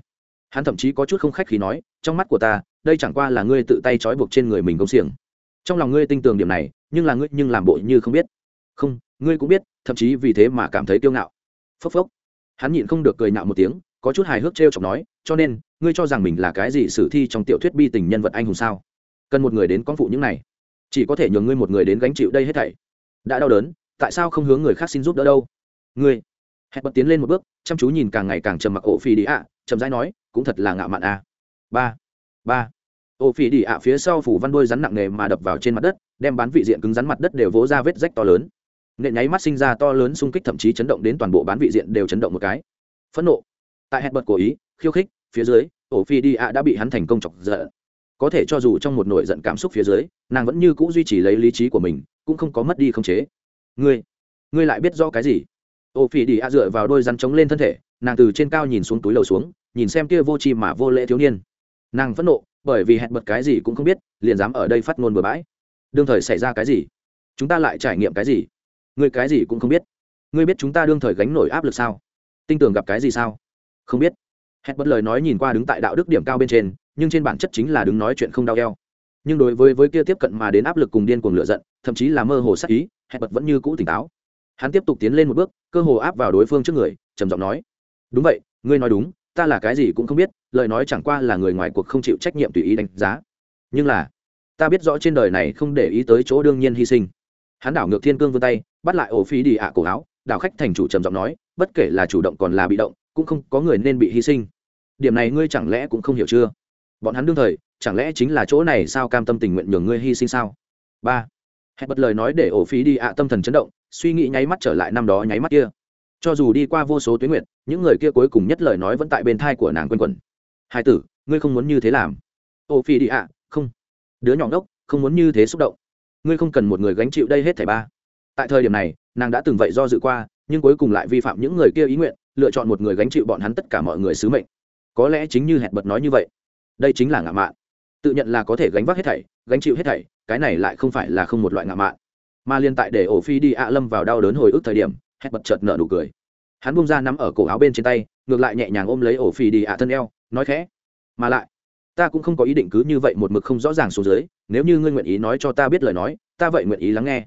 Hắn thậm chí có chút không khách khi nói, trong mắt của ta, đây chẳng qua là ngươi tự tay trói buộc trên người mình công xiềng trong lòng ngươi tin tưởng điểm này, nhưng là ngươi nhưng làm bộ như không biết. Không, ngươi cũng biết, thậm chí vì thế mà cảm thấy kiêu ngạo. Phốc phốc. Hắn nhịn không được cười nạo một tiếng, có chút hài hước t r chọc nói, cho nên, ngươi cho rằng mình là cái gì sử thi trong tiểu thuyết bi tình nhân vật anh hùng sao? Cần một người đến con phụ những này. Chỉ có thể nhường ngươi một người đến gánh chịu đây hết thảy. Đã đau đớn, tại sao không hướng người khác xin giúp đỡ đâu? Ngươi. Hẹn bật tiến lên một bước, chăm chú nhìn càng ngày càng trầm mặc ổ phi đi ạ, chậm rãi nói, cũng thật là ngạo mạn a. Ba. Ba. Ô phi đi ạ phía sau phủ văn đôi rắn nặng nề mà đập vào trên mặt đất, đem bán vị diện cứng rắn mặt đất đều vỗ ra vết rách to lớn. Nện nháy mắt sinh ra to lớn xung kích thậm chí chấn động đến toàn bộ bán vị diện đều chấn động một cái. Phẫn nộ. Tại hẹn bật cố ý, khiêu khích, phía dưới ổ phi đi ạ đã bị hắn thành công chọc giận. Có thể cho dù trong một nỗi giận cảm xúc phía dưới, nàng vẫn như c ũ duy trì lấy lý trí của mình, cũng không có mất đi không chế. Ngươi ngươi lại biết do cái gì? Ổ phi đi ạ dựa vào đôi rắn chống lên thân thể, nàng từ trên cao nhìn xuống túi lầu xuống, nhìn xem kia vô tri mà vô lễ thiếu niên nàng phẫn nộ, bởi vì hẹn bật cái gì cũng không biết, liền dám ở đây phát ngôn bừa bãi. Đương thời xảy ra cái gì? Chúng ta lại trải nghiệm cái gì? Ngươi cái gì cũng không biết. Ngươi biết chúng ta đương thời gánh nổi áp lực sao? Tinh tường gặp cái gì sao? Không biết. Hẹn bật lời nói nhìn qua đứng tại đạo đức điểm cao bên trên, nhưng trên bản chất chính là đứng nói chuyện không đau eo. Nhưng đối với với kia tiếp cận mà đến áp lực cùng điên cuồng lựa giận, thậm chí là mơ hồ sắc ý, hẹn bật vẫn như cũ tỉnh táo. Hắn tiếp tục tiến lên một bước, cơ hồ áp vào đối phương trước người, trầm giọng nói, đúng vậy, ngươi nói đúng ta là cái gì cũng không biết, lời nói chẳng qua là người ngoài cuộc không chịu trách nhiệm tùy ý đánh giá. Nhưng là, ta biết rõ trên đời này không để ý tới chỗ đương nhiên hy sinh. Hắn đảo ngược thiên cương vươn tay, bắt lại ổ phí đi ạ cổ áo, đảo khách thành chủ trầm giọng nói, bất kể là chủ động còn là bị động, cũng không có người nên bị hy sinh. Điểm này ngươi chẳng lẽ cũng không hiểu chưa? Bọn hắn đương thời, chẳng lẽ chính là chỗ này sao cam tâm tình nguyện nhường ngươi hy sinh sao? Ba. Hẹn bật lời nói để ổ phí đi ạ tâm thần chấn động, suy nghĩ nháy mắt trở lại năm đó nháy mắt kia cho dù đi qua vô số tuyến nguyện những người kia cuối cùng nhất lời nói vẫn tại bên thai của nàng quên quẩn. Hai tử, ngươi không muốn như thế làm. Ô Phi đi ạ, không. Đứa nhỏ ngốc, không muốn như thế xúc động. Ngươi không cần một người gánh chịu đây hết thảy ba. Tại thời điểm này, nàng đã từng vậy do dự qua, nhưng cuối cùng lại vi phạm những người kia ý nguyện, lựa chọn một người gánh chịu bọn hắn tất cả mọi người sứ mệnh. Có lẽ chính như hẹn bật nói như vậy. Đây chính là ngạo mạn. Tự nhận là có thể gánh vác hết thảy, gánh chịu hết thảy, cái này lại không phải là không một loại ngạo mạn. Mà liên tại để ổ phi đi ạ lâm vào đau đớn hồi ức thời điểm hét bật chợt nở nụ cười. Hắn bung ra nắm ở cổ áo bên trên tay, ngược lại nhẹ nhàng ôm lấy ổ phi đi ạ thân eo, nói khẽ, mà lại, ta cũng không có ý định cứ như vậy một mực không rõ ràng xuống dưới, nếu như ngươi nguyện ý nói cho ta biết lời nói, ta vậy nguyện ý lắng nghe.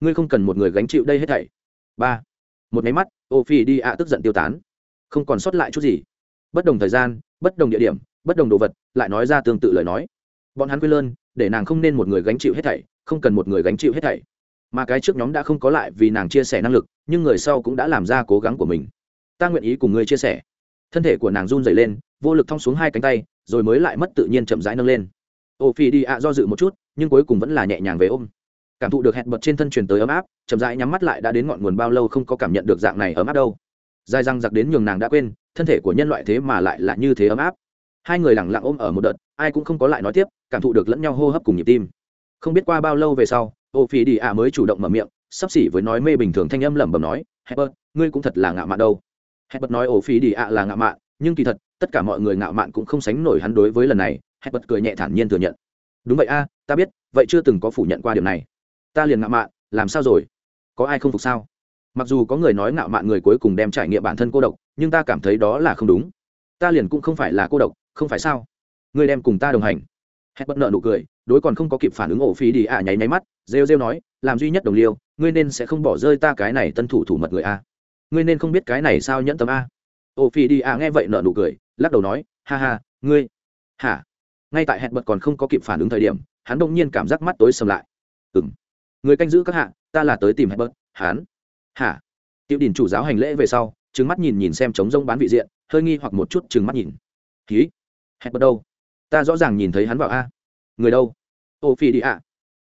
Ngươi không cần một người gánh chịu đây hết thảy. Ba, một máy mắt, ổ phi đi ạ tức giận tiêu tán. Không còn sót lại chút gì. Bất đồng thời gian, bất đồng địa điểm, bất đồng đồ vật, lại nói ra tương tự lời nói. Bọn hắn quên lơn, để nàng không nên một người gánh chịu hết thảy, không cần một người gánh chịu hết thảy mà cái trước nhóm đã không có lại vì nàng chia sẻ năng lực, nhưng người sau cũng đã làm ra cố gắng của mình. Ta nguyện ý cùng ngươi chia sẻ. Thân thể của nàng run dày lên, vô lực thong xuống hai cánh tay, rồi mới lại mất tự nhiên chậm rãi nâng lên. Ô phi đi ạ do dự một chút, nhưng cuối cùng vẫn là nhẹ nhàng về ôm. Cảm thụ được hẹn bật trên thân truyền tới ấm áp, chậm rãi nhắm mắt lại đã đến ngọn nguồn bao lâu không có cảm nhận được dạng này ấm áp đâu. Dài răng giặc đến nhường nàng đã quên, thân thể của nhân loại thế mà lại là như thế ấm áp. Hai người lẳng lặng ôm ở một đợt, ai cũng không có lại nói tiếp, cảm thụ được lẫn nhau hô hấp cùng nhịp tim. Không biết qua bao lâu về sau ô phi đi ạ mới chủ động mở miệng, sắp xỉ với nói mê bình thường thanh âm lẩm bẩm nói hebert ngươi cũng thật là ngạo mạn đâu. Hebert nói, ô phi đi ạ là ngạo mạn, nhưng kỳ thật, tất cả mọi người ngạo mạn cũng không sánh nổi hắn đối với lần này hebert cười nhẹ thản nhiên thừa nhận. Đúng vậy a, ta biết, vậy chưa từng có phủ nhận qua điều này. Ta liền ngạo mạn, làm sao rồi? Có ai không phục sao? Mặc dù có người nói ngạo mạn người cuối cùng đem trải nghiệm bản thân cô độc, nhưng ta cảm thấy đó là không đúng. Ta liền cũng không phải là cô độc, không phải sao? Ngươi đem cùng ta đồng hành. Hết bất nợ nụ cười đối còn không có kịp phản ứng ổ phí đi ạ, nháy nháy mắt, rêu rêu nói, làm duy nhất đồng liêu, ngươi nên sẽ không bỏ rơi ta cái này tân thủ thủ mật người a. Ngươi nên không biết cái này sao nhẫn tâm a. Ổ phí đi ạ nghe vậy nợ nụ cười, lắc đầu nói, ha ha, ngươi, hả? Ngay tại hẹn bật còn không có kịp phản ứng thời điểm, hắn đông nhiên cảm giác mắt tối sầm lại. Ừng người canh giữ các hạ, ta là tới tìm hẹn bật, hắn. Hả? Tiểu đình chủ giáo hành lễ về sau trứng mắt nhìn nhìn xem trống rông bán vị diện, hơi nghi hoặc một chút trừng mắt nhìn. Ký. Hẹn bật đâu? Ta rõ ràng nhìn thấy hắn vào a người đâu? Ô phi đi a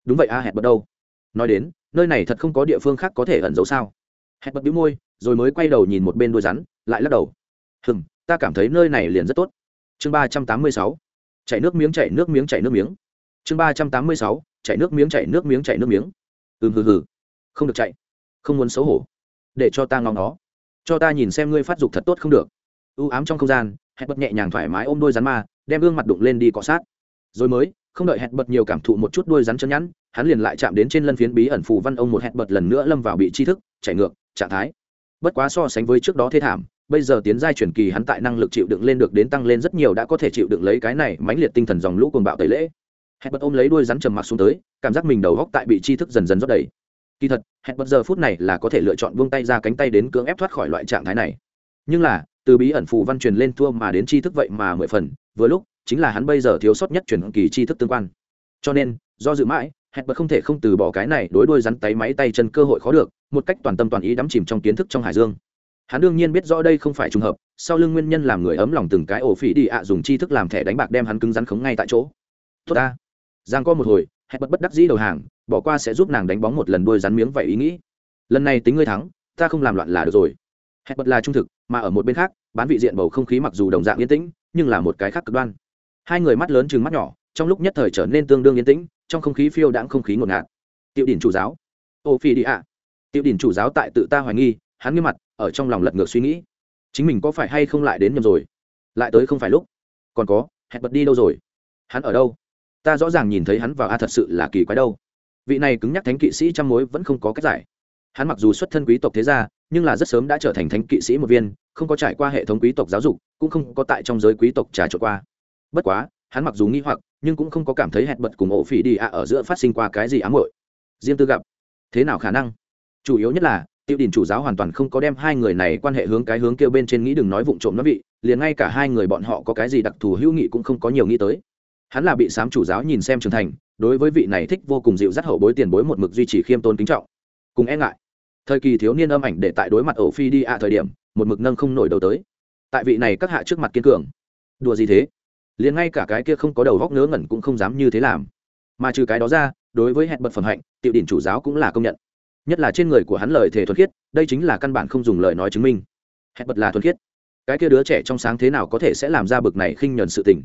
đúng vậy a, hẹn bật đâu? Nói đến, nơi này thật không có địa phương khác có thể ẩn giấu sao? Hẹn bật bĩu môi, rồi mới quay đầu nhìn một bên đôi rắn, lại lắc đầu. Hừng ta cảm thấy nơi này liền rất tốt. Chương ba trăm tám mươi sáu. Chảy nước miếng, chảy nước miếng, chảy nước miếng. Chương ba trăm tám mươi sáu. Chảy nước miếng, chảy nước miếng, chảy nước miếng. Ừm, hừ hừ. Không được chạy. Không muốn xấu hổ. Để cho ta ngóng nó. Cho ta nhìn xem ngươi phát dục thật tốt không được. U ám trong không gian, hẹn bật nhẹ nhàng thoải mái ôm đôi rắn ma, đem gương mặt đụng lên đi cọ sát. Rồi mới không đợi hẹn bật nhiều cảm thụ một chút đuôi rắn chân nhẵn, hắn liền lại chạm đến trên lân phiến bí ẩn phù văn ông một hẹn bật lần nữa lâm vào bị tri thức, chảy ngược, trạng thái. Bất quá so sánh với trước đó thế thảm, bây giờ tiến giai truyền kỳ hắn tại năng lực chịu đựng lên được đến tăng lên rất nhiều đã có thể chịu đựng lấy cái này mãnh liệt tinh thần dòng lũ cuồng bạo tẩy lễ. Hẹn bật ôm lấy đuôi rắn trầm mặc xuống tới, cảm giác mình đầu góc tại bị tri thức dần dần rót đầy. Kỳ thật hẹn bật giờ phút này là có thể lựa chọn buông tay ra cánh tay đến cưỡng ép thoát khỏi loại trạng thái này. Nhưng là, từ bí ẩn phù văn truyền lên thua mà đến tri thức vậy mà mười phần, vừa lúc chính là hắn bây giờ thiếu sót nhất chuyển kỳ tri thức tương quan. Cho nên, do dự mãi, hẹn bật không thể không từ bỏ cái này đối đuôi rắn tay máy tay chân cơ hội khó được, một cách toàn tâm toàn ý đắm chìm trong kiến thức trong hải dương. Hắn đương nhiên biết rõ đây không phải trùng hợp, sau lưng nguyên nhân làm người ấm lòng từng cái ổ phỉ đi ạ à dùng chi thức làm thẻ đánh bạc đem hắn cứng rắn khống ngay tại chỗ. Tốt ta. Giang có một hồi, hẹn bật bất đắc dĩ đầu hàng, bỏ qua sẽ giúp nàng đánh bóng một lần đuôi rắn miếng vậy ý nghĩ. Lần này tính ngươi thắng, ta không làm loạn là được rồi. Hẹn bật là trung thực, mà ở một bên khác, bán vị diện bầu không khí mặc dù đồng dạng yên tĩnh, nhưng là một cái khác cực đoan hai người mắt lớn chừng mắt nhỏ, trong lúc nhất thời trở nên tương đương yên tĩnh, trong không khí phiêu đãng không khí ngột ngạt. Tiểu đỉnh chủ giáo. Ô phi đi ạ. Tiểu đỉnh chủ giáo tại tự ta hoài nghi, hắn nghiêm mặt, ở trong lòng lật ngược suy nghĩ. Chính mình có phải hay không lại đến nhầm rồi? Lại tới không phải lúc. Còn có, hẹn bật đi đâu rồi? Hắn ở đâu? Ta rõ ràng nhìn thấy hắn vào a thật sự là kỳ quái đâu. Vị này cứng nhắc thánh kỵ sĩ trăm mối vẫn không có cách giải. Hắn mặc dù xuất thân quý tộc thế gia, nhưng là rất sớm đã trở thành thánh kỵ sĩ một viên, không có trải qua hệ thống quý tộc giáo dục, cũng không có tại trong giới quý tộc trà trộn qua bất quá, hắn mặc dù nghi hoặc, nhưng cũng không có cảm thấy hẹn bật cùng ổ phỉ đi ạ ở giữa phát sinh qua cái gì ám hội riêng tư gặp. Thế nào khả năng? Chủ yếu nhất là tiêu đình chủ giáo hoàn toàn không có đem hai người này quan hệ hướng cái hướng kêu bên trên nghĩ đừng nói vụng trộm nó vị, liền ngay cả hai người bọn họ có cái gì đặc thù hữu nghị cũng không có nhiều nghĩ tới. Hắn là bị sám chủ giáo nhìn xem trưởng thành, đối với vị này thích vô cùng dịu dắt hậu bối tiền bối một mực duy trì khiêm tôn kính trọng. Cùng e ngại. Thời kỳ thiếu niên âm ảnh để tại đối mặt ổ phi đi ạ thời điểm, một mực nâng không nổi đầu tới. Tại vị này các hạ trước mặt kiên cường. Đùa gì thế? Liền ngay cả cái kia không có đầu góc ngớ ngẩn cũng không dám như thế làm. Mà trừ cái đó ra, đối với hẹn bật phẩm hạnh, tiểu đỉnh chủ giáo cũng là công nhận. Nhất là trên người của hắn lời thể thuần khiết, đây chính là căn bản không dùng lời nói chứng minh. Hẹn bật là thuần khiết. Cái kia đứa trẻ trong sáng thế nào có thể sẽ làm ra bực này khinh nhuần sự tình?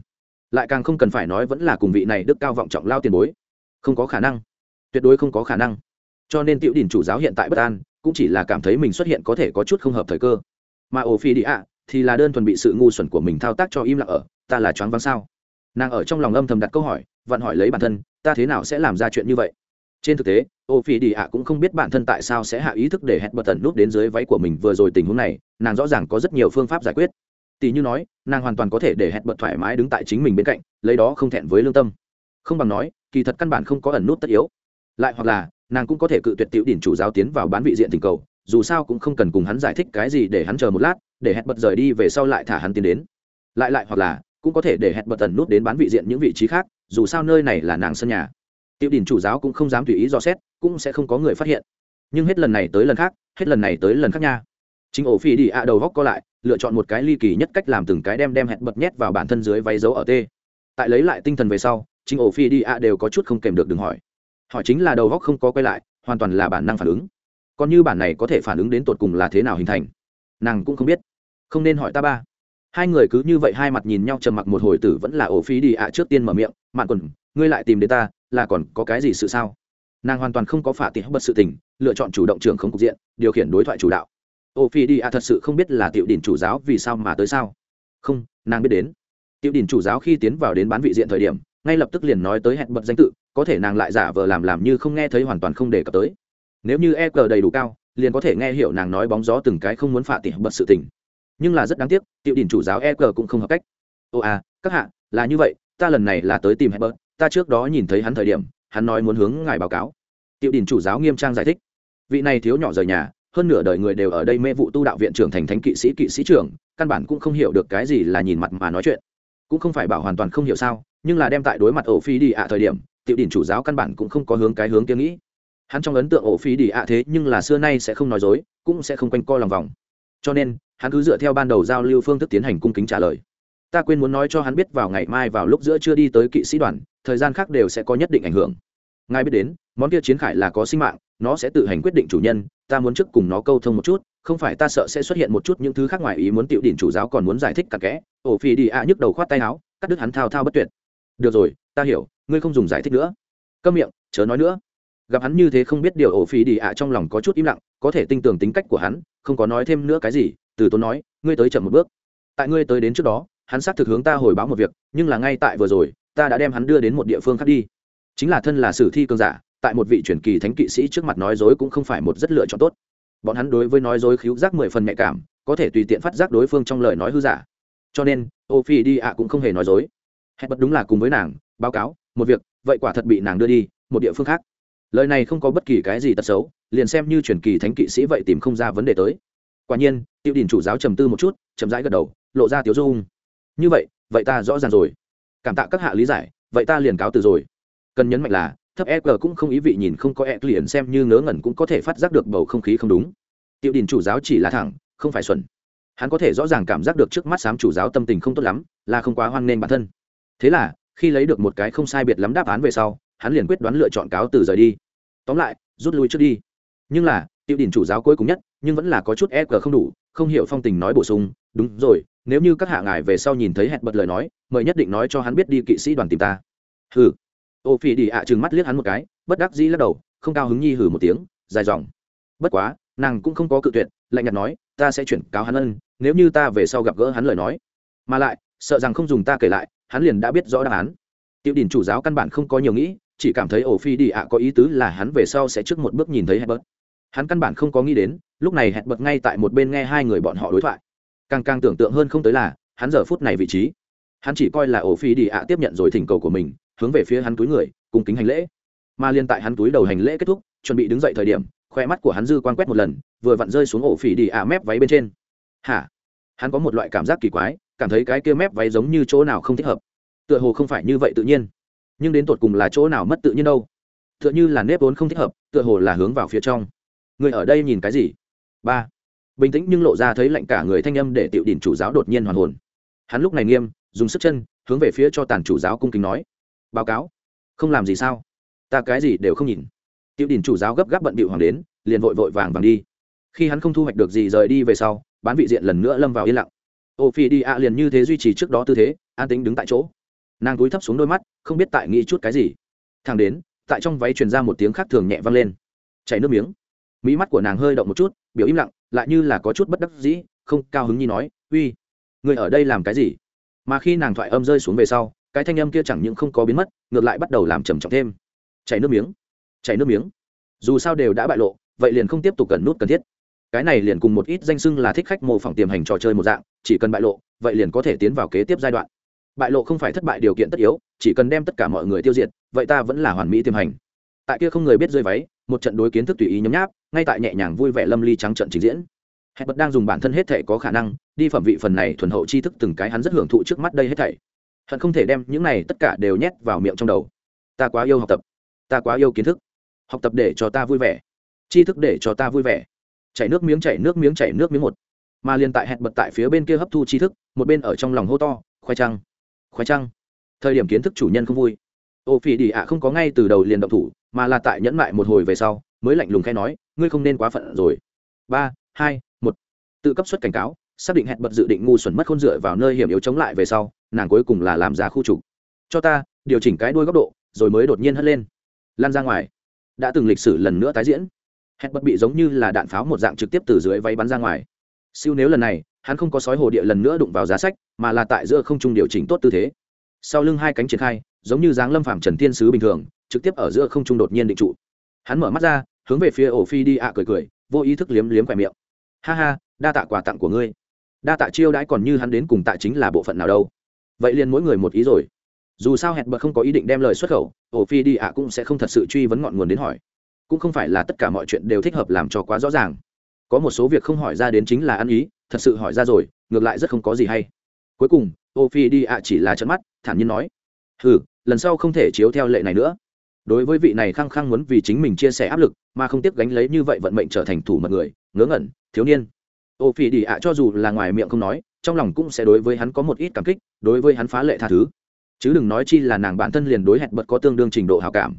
Lại càng không cần phải nói vẫn là cùng vị này đức cao vọng trọng lao tiền bối. Không có khả năng. Tuyệt đối không có khả năng. Cho nên tiểu đỉnh chủ giáo hiện tại bất an, cũng chỉ là cảm thấy mình xuất hiện có thể có chút không hợp thời cơ. Mà ổ phi đi ạ thì là đơn thuần bị sự ngu xuẩn của mình thao tác cho im lặng ở ta là choáng váng sao? Nàng ở trong lòng âm thầm đặt câu hỏi, vặn hỏi lấy bản thân, ta thế nào sẽ làm ra chuyện như vậy? Trên thực tế ô phi đi ạ cũng không biết bản thân tại sao sẽ hạ ý thức để hẹn bật tần nút đến dưới váy của mình vừa rồi tình huống này, nàng rõ ràng có rất nhiều phương pháp giải quyết. Tỷ như nói, nàng hoàn toàn có thể để hẹn bật thoải mái đứng tại chính mình bên cạnh, lấy đó không thẹn với lương tâm. Không bằng nói, kỳ thật căn bản không có ẩn nút tất yếu. Lại hoặc là, nàng cũng có thể cự tuyệt tiểu đỉnh chủ giáo tiến vào bán vị diện tình cầu, dù sao cũng không cần cùng hắn giải thích cái gì để hắn chờ một lát, để hẹn bật rời đi về sau lại thả hắn tiến đến. Lại lại hoặc là cũng có thể để hẹn bật tần nút đến bán vị diện những vị trí khác, dù sao nơi này là nàng sân nhà. Tiểu đình chủ giáo cũng không dám tùy ý dò xét, cũng sẽ không có người phát hiện. Nhưng hết lần này tới lần khác, hết lần này tới lần khác nha. Chính ổ phi đi ạ đầu góc co lại, lựa chọn một cái ly kỳ nhất cách làm từng cái đem đem hẹn bật nhét vào bản thân dưới váy dấu ở t tại lấy lại tinh thần về sau, chính ổ phi đi ạ đều có chút không kèm được đừng hỏi. Hỏi chính là đầu góc không có quay lại, hoàn toàn là bản năng phản ứng. Còn như bản này có thể phản ứng đến tột cùng là thế nào hình thành? Nàng cũng không biết. Không nên hỏi ta ba hai người cứ như vậy hai mặt nhìn nhau trầm mặc một hồi tử vẫn là ổ phi đi ạ trước tiên mở miệng mạn quần, ngươi lại tìm đến ta, là còn có cái gì sự sao? Nàng hoàn toàn không có phả tiện bất sự tình, lựa chọn chủ động trưởng không cục diện, điều khiển đối thoại chủ đạo. Ổ phi đi ạ thật sự không biết là tiểu đình chủ giáo vì sao mà tới sao? Không, nàng biết đến. Tiểu đình chủ giáo khi tiến vào đến bán vị diện thời điểm, ngay lập tức liền nói tới hẹn bật danh tự, có thể nàng lại giả vờ làm làm như không nghe thấy hoàn toàn không đề cập tới. Nếu như e cờ đầy đủ cao, liền có thể nghe hiểu nàng nói bóng gió từng cái không muốn phả tiện bật sự tình nhưng là rất đáng tiếc, tiểu đình chủ giáo e g cũng không hợp cách. Ồ à các hạ, là như vậy, ta lần này là tới tìm hẹn bật ta trước đó nhìn thấy hắn thời điểm, hắn nói muốn hướng ngài báo cáo. Tiểu đình chủ giáo nghiêm trang giải thích. Vị này thiếu nhỏ rời nhà, hơn nửa đời người đều ở đây mê vụ tu đạo viện trưởng thành thánh kỵ sĩ kỵ sĩ trưởng, căn bản cũng không hiểu được cái gì là nhìn mặt mà nói chuyện. Cũng không phải bảo hoàn toàn không hiểu sao, nhưng là đem tại đối mặt ổ phi đi ạ thời điểm, tiểu đình chủ giáo căn bản cũng không có hướng cái hướng kia nghĩ. Hắn trong ấn tượng ổ phi đi ạ thế nhưng là xưa nay sẽ không nói dối, cũng sẽ không quanh co lòng vòng. Cho nên hắn cứ dựa theo ban đầu giao lưu phương thức tiến hành cung kính trả lời. Ta quên muốn nói cho hắn biết vào ngày mai vào lúc giữa chưa đi tới kỵ sĩ đoàn, thời gian khác đều sẽ có nhất định ảnh hưởng. Ngài biết đến, món kia chiến khải là có sinh mạng, nó sẽ tự hành quyết định chủ nhân, ta muốn trước cùng nó câu thông một chút, không phải ta sợ sẽ xuất hiện một chút những thứ khác ngoài ý muốn tiểu đỉnh chủ giáo còn muốn giải thích cả kẽ, ổ phi đi ạ nhức đầu khoát tay áo, cắt đứt hắn thao thao bất tuyệt. Được rồi, ta hiểu, ngươi không dùng giải thích nữa. Câm miệng, chớ nói nữa. Gặp hắn như thế không biết điều ổ phi đi ạ trong lòng có chút im lặng, có thể tin tưởng tính cách của hắn, không có nói thêm nữa cái gì từ tốn nói, ngươi tới chậm một bước. Tại ngươi tới đến trước đó, hắn xác thực hướng ta hồi báo một việc, nhưng là ngay tại vừa rồi, ta đã đem hắn đưa đến một địa phương khác đi. Chính là thân là sử thi cường giả, tại một vị truyền kỳ thánh kỵ sĩ trước mặt nói dối cũng không phải một rất lựa chọn tốt. Bọn hắn đối với nói dối khiếu giác mười phần nhạy cảm, có thể tùy tiện phát giác đối phương trong lời nói hư giả. Cho nên ô phi đi ạ cũng không hề nói dối. Hết bất đúng là cùng với nàng, báo cáo, một việc, vậy quả thật bị nàng đưa đi, một địa phương khác. Lời này không có bất kỳ cái gì tật xấu, liền xem như truyền kỳ thánh kỵ sĩ vậy tìm không ra vấn đề tới quả nhiên tiêu đình chủ giáo trầm tư một chút, chậm rãi gật đầu, lộ ra tiếu dung như vậy vậy ta rõ ràng rồi. Cảm tạ các hạ lý giải, vậy ta liền cáo từ rồi. Cần nhấn mạnh là, thấp e g cũng không ý vị nhìn không có e liền xem như ngớ ngẩn cũng có thể phát giác được bầu không khí không đúng. Tiêu đình chủ giáo chỉ là thẳng, không phải xuẩn. Hắn có thể rõ ràng cảm giác được trước mắt sám chủ giáo tâm tình không tốt lắm, là không quá hoan nghênh bản thân. Thế là, khi lấy được một cái không sai biệt lắm đáp án về sau, hắn liền quyết đoán lựa chọn cáo từ rời đi. Tóm lại, rút lui trước đi. Nhưng là Tiểu đình chủ giáo cuối cùng nhất, nhưng vẫn là có chút e cờ không đủ, không hiểu phong tình nói bổ sung, đúng rồi, nếu như các hạ ngài về sau nhìn thấy hẹn bật lời nói, mời nhất định nói cho hắn biết đi kỵ sĩ đoàn tìm ta. Hừ. Ô phi đi ạ trừng mắt liếc hắn một cái, bất đắc dĩ lắc đầu, không cao hứng nhi hử một tiếng, dài dòng. Bất quá, nàng cũng không có cự tuyệt, lạnh nhạt nói, ta sẽ chuyển cáo hắn ân, nếu như ta về sau gặp gỡ hắn lời nói. Mà lại, sợ rằng không dùng ta kể lại, hắn liền đã biết rõ đáp án. Tiểu đình chủ giáo căn bản không có nhiều nghĩ, chỉ cảm thấy ổ phi đi ạ có ý tứ là hắn về sau sẽ trước một bước nhìn thấy hẹn bật hắn căn bản không có nghĩ đến, lúc này hẹn bật ngay tại một bên nghe hai người bọn họ đối thoại. Càng càng tưởng tượng hơn không tới là, hắn giờ phút này vị trí. Hắn chỉ coi là ổ phi đi ạ tiếp nhận rồi thỉnh cầu của mình, hướng về phía hắn túi người, cùng kính hành lễ. Mà liên tại hắn túi đầu hành lễ kết thúc, chuẩn bị đứng dậy thời điểm, khoe mắt của hắn dư quan quét một lần, vừa vặn rơi xuống ổ phỉ đi ạ mép váy bên trên. Hả? Hắn có một loại cảm giác kỳ quái, cảm thấy cái kia mép váy giống như chỗ nào không thích hợp. Tựa hồ không phải như vậy tự nhiên. Nhưng đến tột cùng là chỗ nào mất tự nhiên đâu? Tựa như là nếp vốn không thích hợp, tựa hồ là hướng vào phía trong người ở đây nhìn cái gì? Ba. Bình tĩnh nhưng lộ ra thấy lạnh cả người thanh âm để tiểu đỉnh chủ giáo đột nhiên hoàn hồn. Hắn lúc này nghiêm, dùng sức chân, hướng về phía cho tàn chủ giáo cung kính nói. Báo cáo. Không làm gì sao? Ta cái gì đều không nhìn. Tiểu đỉnh chủ giáo gấp gáp bận bịu hoàng đến, liền vội vội vàng vàng đi. Khi hắn không thu hoạch được gì rời đi về sau, bán vị diện lần nữa lâm vào yên lặng. Ô phi đi ạ liền như thế duy trì trước đó tư thế, an tính đứng tại chỗ. Nàng túi thấp xuống đôi mắt, không biết tại nghĩ chút cái gì. Thằng đến, tại trong váy truyền ra một tiếng khác thường nhẹ vang lên. Chảy nước miếng mỹ mắt của nàng hơi động một chút, biểu im lặng, lại như là có chút bất đắc dĩ, không cao hứng nhi nói, uy, người ở đây làm cái gì? Mà khi nàng thoại âm rơi xuống về sau, cái thanh âm kia chẳng những không có biến mất, ngược lại bắt đầu làm trầm trọng thêm. Chảy nước miếng, chảy nước miếng. Dù sao đều đã bại lộ, vậy liền không tiếp tục cần nút cần thiết. Cái này liền cùng một ít danh xưng là thích khách mô phỏng tiềm hành trò chơi một dạng, chỉ cần bại lộ, vậy liền có thể tiến vào kế tiếp giai đoạn. Bại lộ không phải thất bại điều kiện tất yếu, chỉ cần đem tất cả mọi người tiêu diệt, vậy ta vẫn là hoàn mỹ tiềm hành. Tại kia không người biết rơi váy một trận đối kiến thức tùy ý nhấm nháp, ngay tại nhẹ nhàng vui vẻ lâm ly trắng trận trình diễn. Hẹn bật đang dùng bản thân hết thể có khả năng, đi phẩm vị phần này thuần hậu tri thức từng cái hắn rất hưởng thụ trước mắt đây hết thảy. Hận không thể đem những này tất cả đều nhét vào miệng trong đầu. Ta quá yêu học tập, ta quá yêu kiến thức. Học tập để cho ta vui vẻ, tri thức để cho ta vui vẻ. Chảy nước miếng, chảy nước miếng, chảy nước miếng một. Mà liền tại hẹn bật tại phía bên kia hấp thu tri thức, một bên ở trong lòng hô to, khoai trăng khoai trăng thời điểm kiến thức chủ nhân không vui. Ô phi đi ạ không có ngay từ đầu liền động thủ mà là tại nhẫn mại một hồi về sau, mới lạnh lùng khai nói, ngươi không nên quá phận rồi. Ba, hai, một. Tự cấp suất cảnh cáo, xác định hẹn bật dự định ngu xuẩn mất khôn dựa vào nơi hiểm yếu chống lại về sau, nàng cuối cùng là làm ra khu trục. Cho ta, điều chỉnh cái đuôi góc độ, rồi mới đột nhiên hất lên. Lan ra ngoài. Đã từng lịch sử lần nữa tái diễn. Hẹn bật bị giống như là đạn pháo một dạng trực tiếp từ dưới váy bắn ra ngoài. Siêu nếu lần này, hắn không có sói hồ địa lần nữa đụng vào giá sách, mà là tại giữa không trung điều chỉnh tốt tư thế. Sau lưng hai cánh triển khai, giống như dáng lâm phạm trần thiên sứ bình thường trực tiếp ở giữa không trung đột nhiên định trụ. Hắn mở mắt ra, hướng về phía ổ phi đi ạ cười cười, vô ý thức liếm liếm khoe miệng. Ha ha, đa tạ quà tặng của ngươi. Đa tạ chiêu đãi còn như hắn đến cùng tạ chính là bộ phận nào đâu. Vậy liền mỗi người một ý rồi. Dù sao hẹn bật không có ý định đem lời xuất khẩu ổ phi đi ạ cũng sẽ không thật sự truy vấn ngọn nguồn đến hỏi. Cũng không phải là tất cả mọi chuyện đều thích hợp làm cho quá rõ ràng. Có một số việc không hỏi ra đến chính là ăn ý, thật sự hỏi ra rồi, ngược lại rất không có gì hay. Cuối cùng ô phi đi ạ chỉ là trận mắt, thản nhiên nói. Ừ lần sau không thể chiếu theo lệ này nữa đối với vị này khăng khăng muốn vì chính mình chia sẻ áp lực, mà không tiếp gánh lấy như vậy vận mệnh trở thành thủ mật người, ngớ ngẩn, thiếu niên. Ô phi đi ạ cho dù là ngoài miệng không nói, trong lòng cũng sẽ đối với hắn có một ít cảm kích, đối với hắn phá lệ tha thứ. Chứ đừng nói chi là nàng bản thân liền đối hẹn bật có tương đương trình độ hào cảm.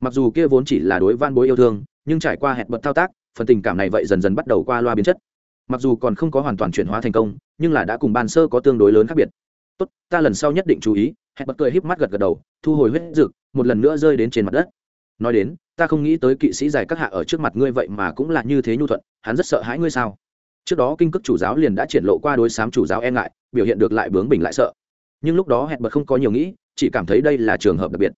Mặc dù kia vốn chỉ là đối van bối yêu thương, nhưng trải qua hẹn bật thao tác, phần tình cảm này vậy dần dần bắt đầu qua loa biến chất. Mặc dù còn không có hoàn toàn chuyển hóa thành công, nhưng là đã cùng ban sơ có tương đối lớn khác biệt tốt, ta lần sau nhất định chú ý. Hẹn bật cười híp mắt gật gật đầu, thu hồi huyết dực, một lần nữa rơi đến trên mặt đất. Nói đến, ta không nghĩ tới kỵ sĩ dài các hạ ở trước mặt ngươi vậy mà cũng là như thế nhu thuận, hắn rất sợ hãi ngươi sao? Trước đó kinh cước chủ giáo liền đã triển lộ qua đối sám chủ giáo e ngại, biểu hiện được lại bướng bình lại sợ. Nhưng lúc đó hẹn bật không có nhiều nghĩ, chỉ cảm thấy đây là trường hợp đặc biệt.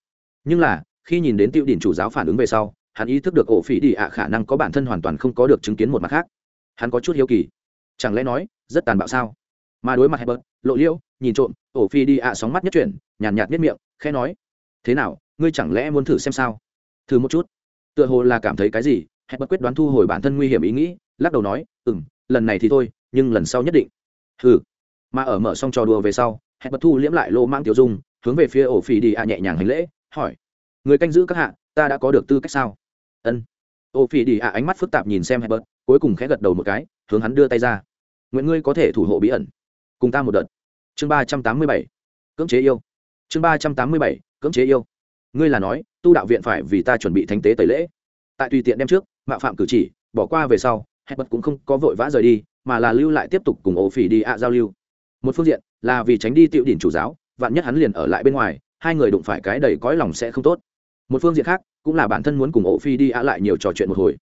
Nhưng là, khi nhìn đến tiêu đỉnh chủ giáo phản ứng về sau, hắn ý thức được ổ phỉ đi ạ khả năng có bản thân hoàn toàn không có được chứng kiến một mặt khác. Hắn có chút hiếu kỳ. Chẳng lẽ nói, rất tàn bạo sao? Mà đối mặt hebert lộ liễu, nhìn trộm, ổ phi đi ạ, sóng mắt nhất chuyển, nhàn nhạt nhất miệng, khẽ nói, thế nào, ngươi chẳng lẽ muốn thử xem sao? Thử một chút. Tựa hồ là cảm thấy cái gì hẹn quyết đoán thu hồi bản thân nguy hiểm ý nghĩ, lắc đầu nói ừ m lần này thì thôi, nhưng lần sau nhất định. Hừ. Mà ở mở xong trò đùa về sau hẹn thu liễm lại lô mang tiểu dung, hướng về phía ổ phi đi ạ nhẹ nhàng hành lễ, hỏi, người canh giữ các hạ, ta đã có được tư cách sao? Ân. Ổ phi đi ạ ánh mắt phức tạp nhìn xem hẹn cuối cùng khẽ gật đầu một cái, hướng hắn đưa tay ra. Nguyện ngươi có thể thủ hộ bí ẩn cùng ta một đợt. Chương ba trăm tám mươi bảy. Cưỡng chế yêu. Chương ba trăm tám mươi bảy, cưỡng chế yêu. Ngươi là nói, tu đạo viện phải vì ta chuẩn bị thánh tế tẩy lễ. Tại tùy tiện đem trước mạo phạm cử chỉ, bỏ qua về sau hẹn bật cũng không có vội vã rời đi, mà là lưu lại tiếp tục cùng ổ phỉ đi ạ giao lưu. Một phương diện, là vì tránh đi tiểu đỉnh chủ giáo, vạn nhất hắn liền ở lại bên ngoài, hai người đụng phải cái đầy cõi lòng sẽ không tốt. Một phương diện khác, cũng là bản thân muốn cùng ổ phi đi ạ lại nhiều trò chuyện một hồi.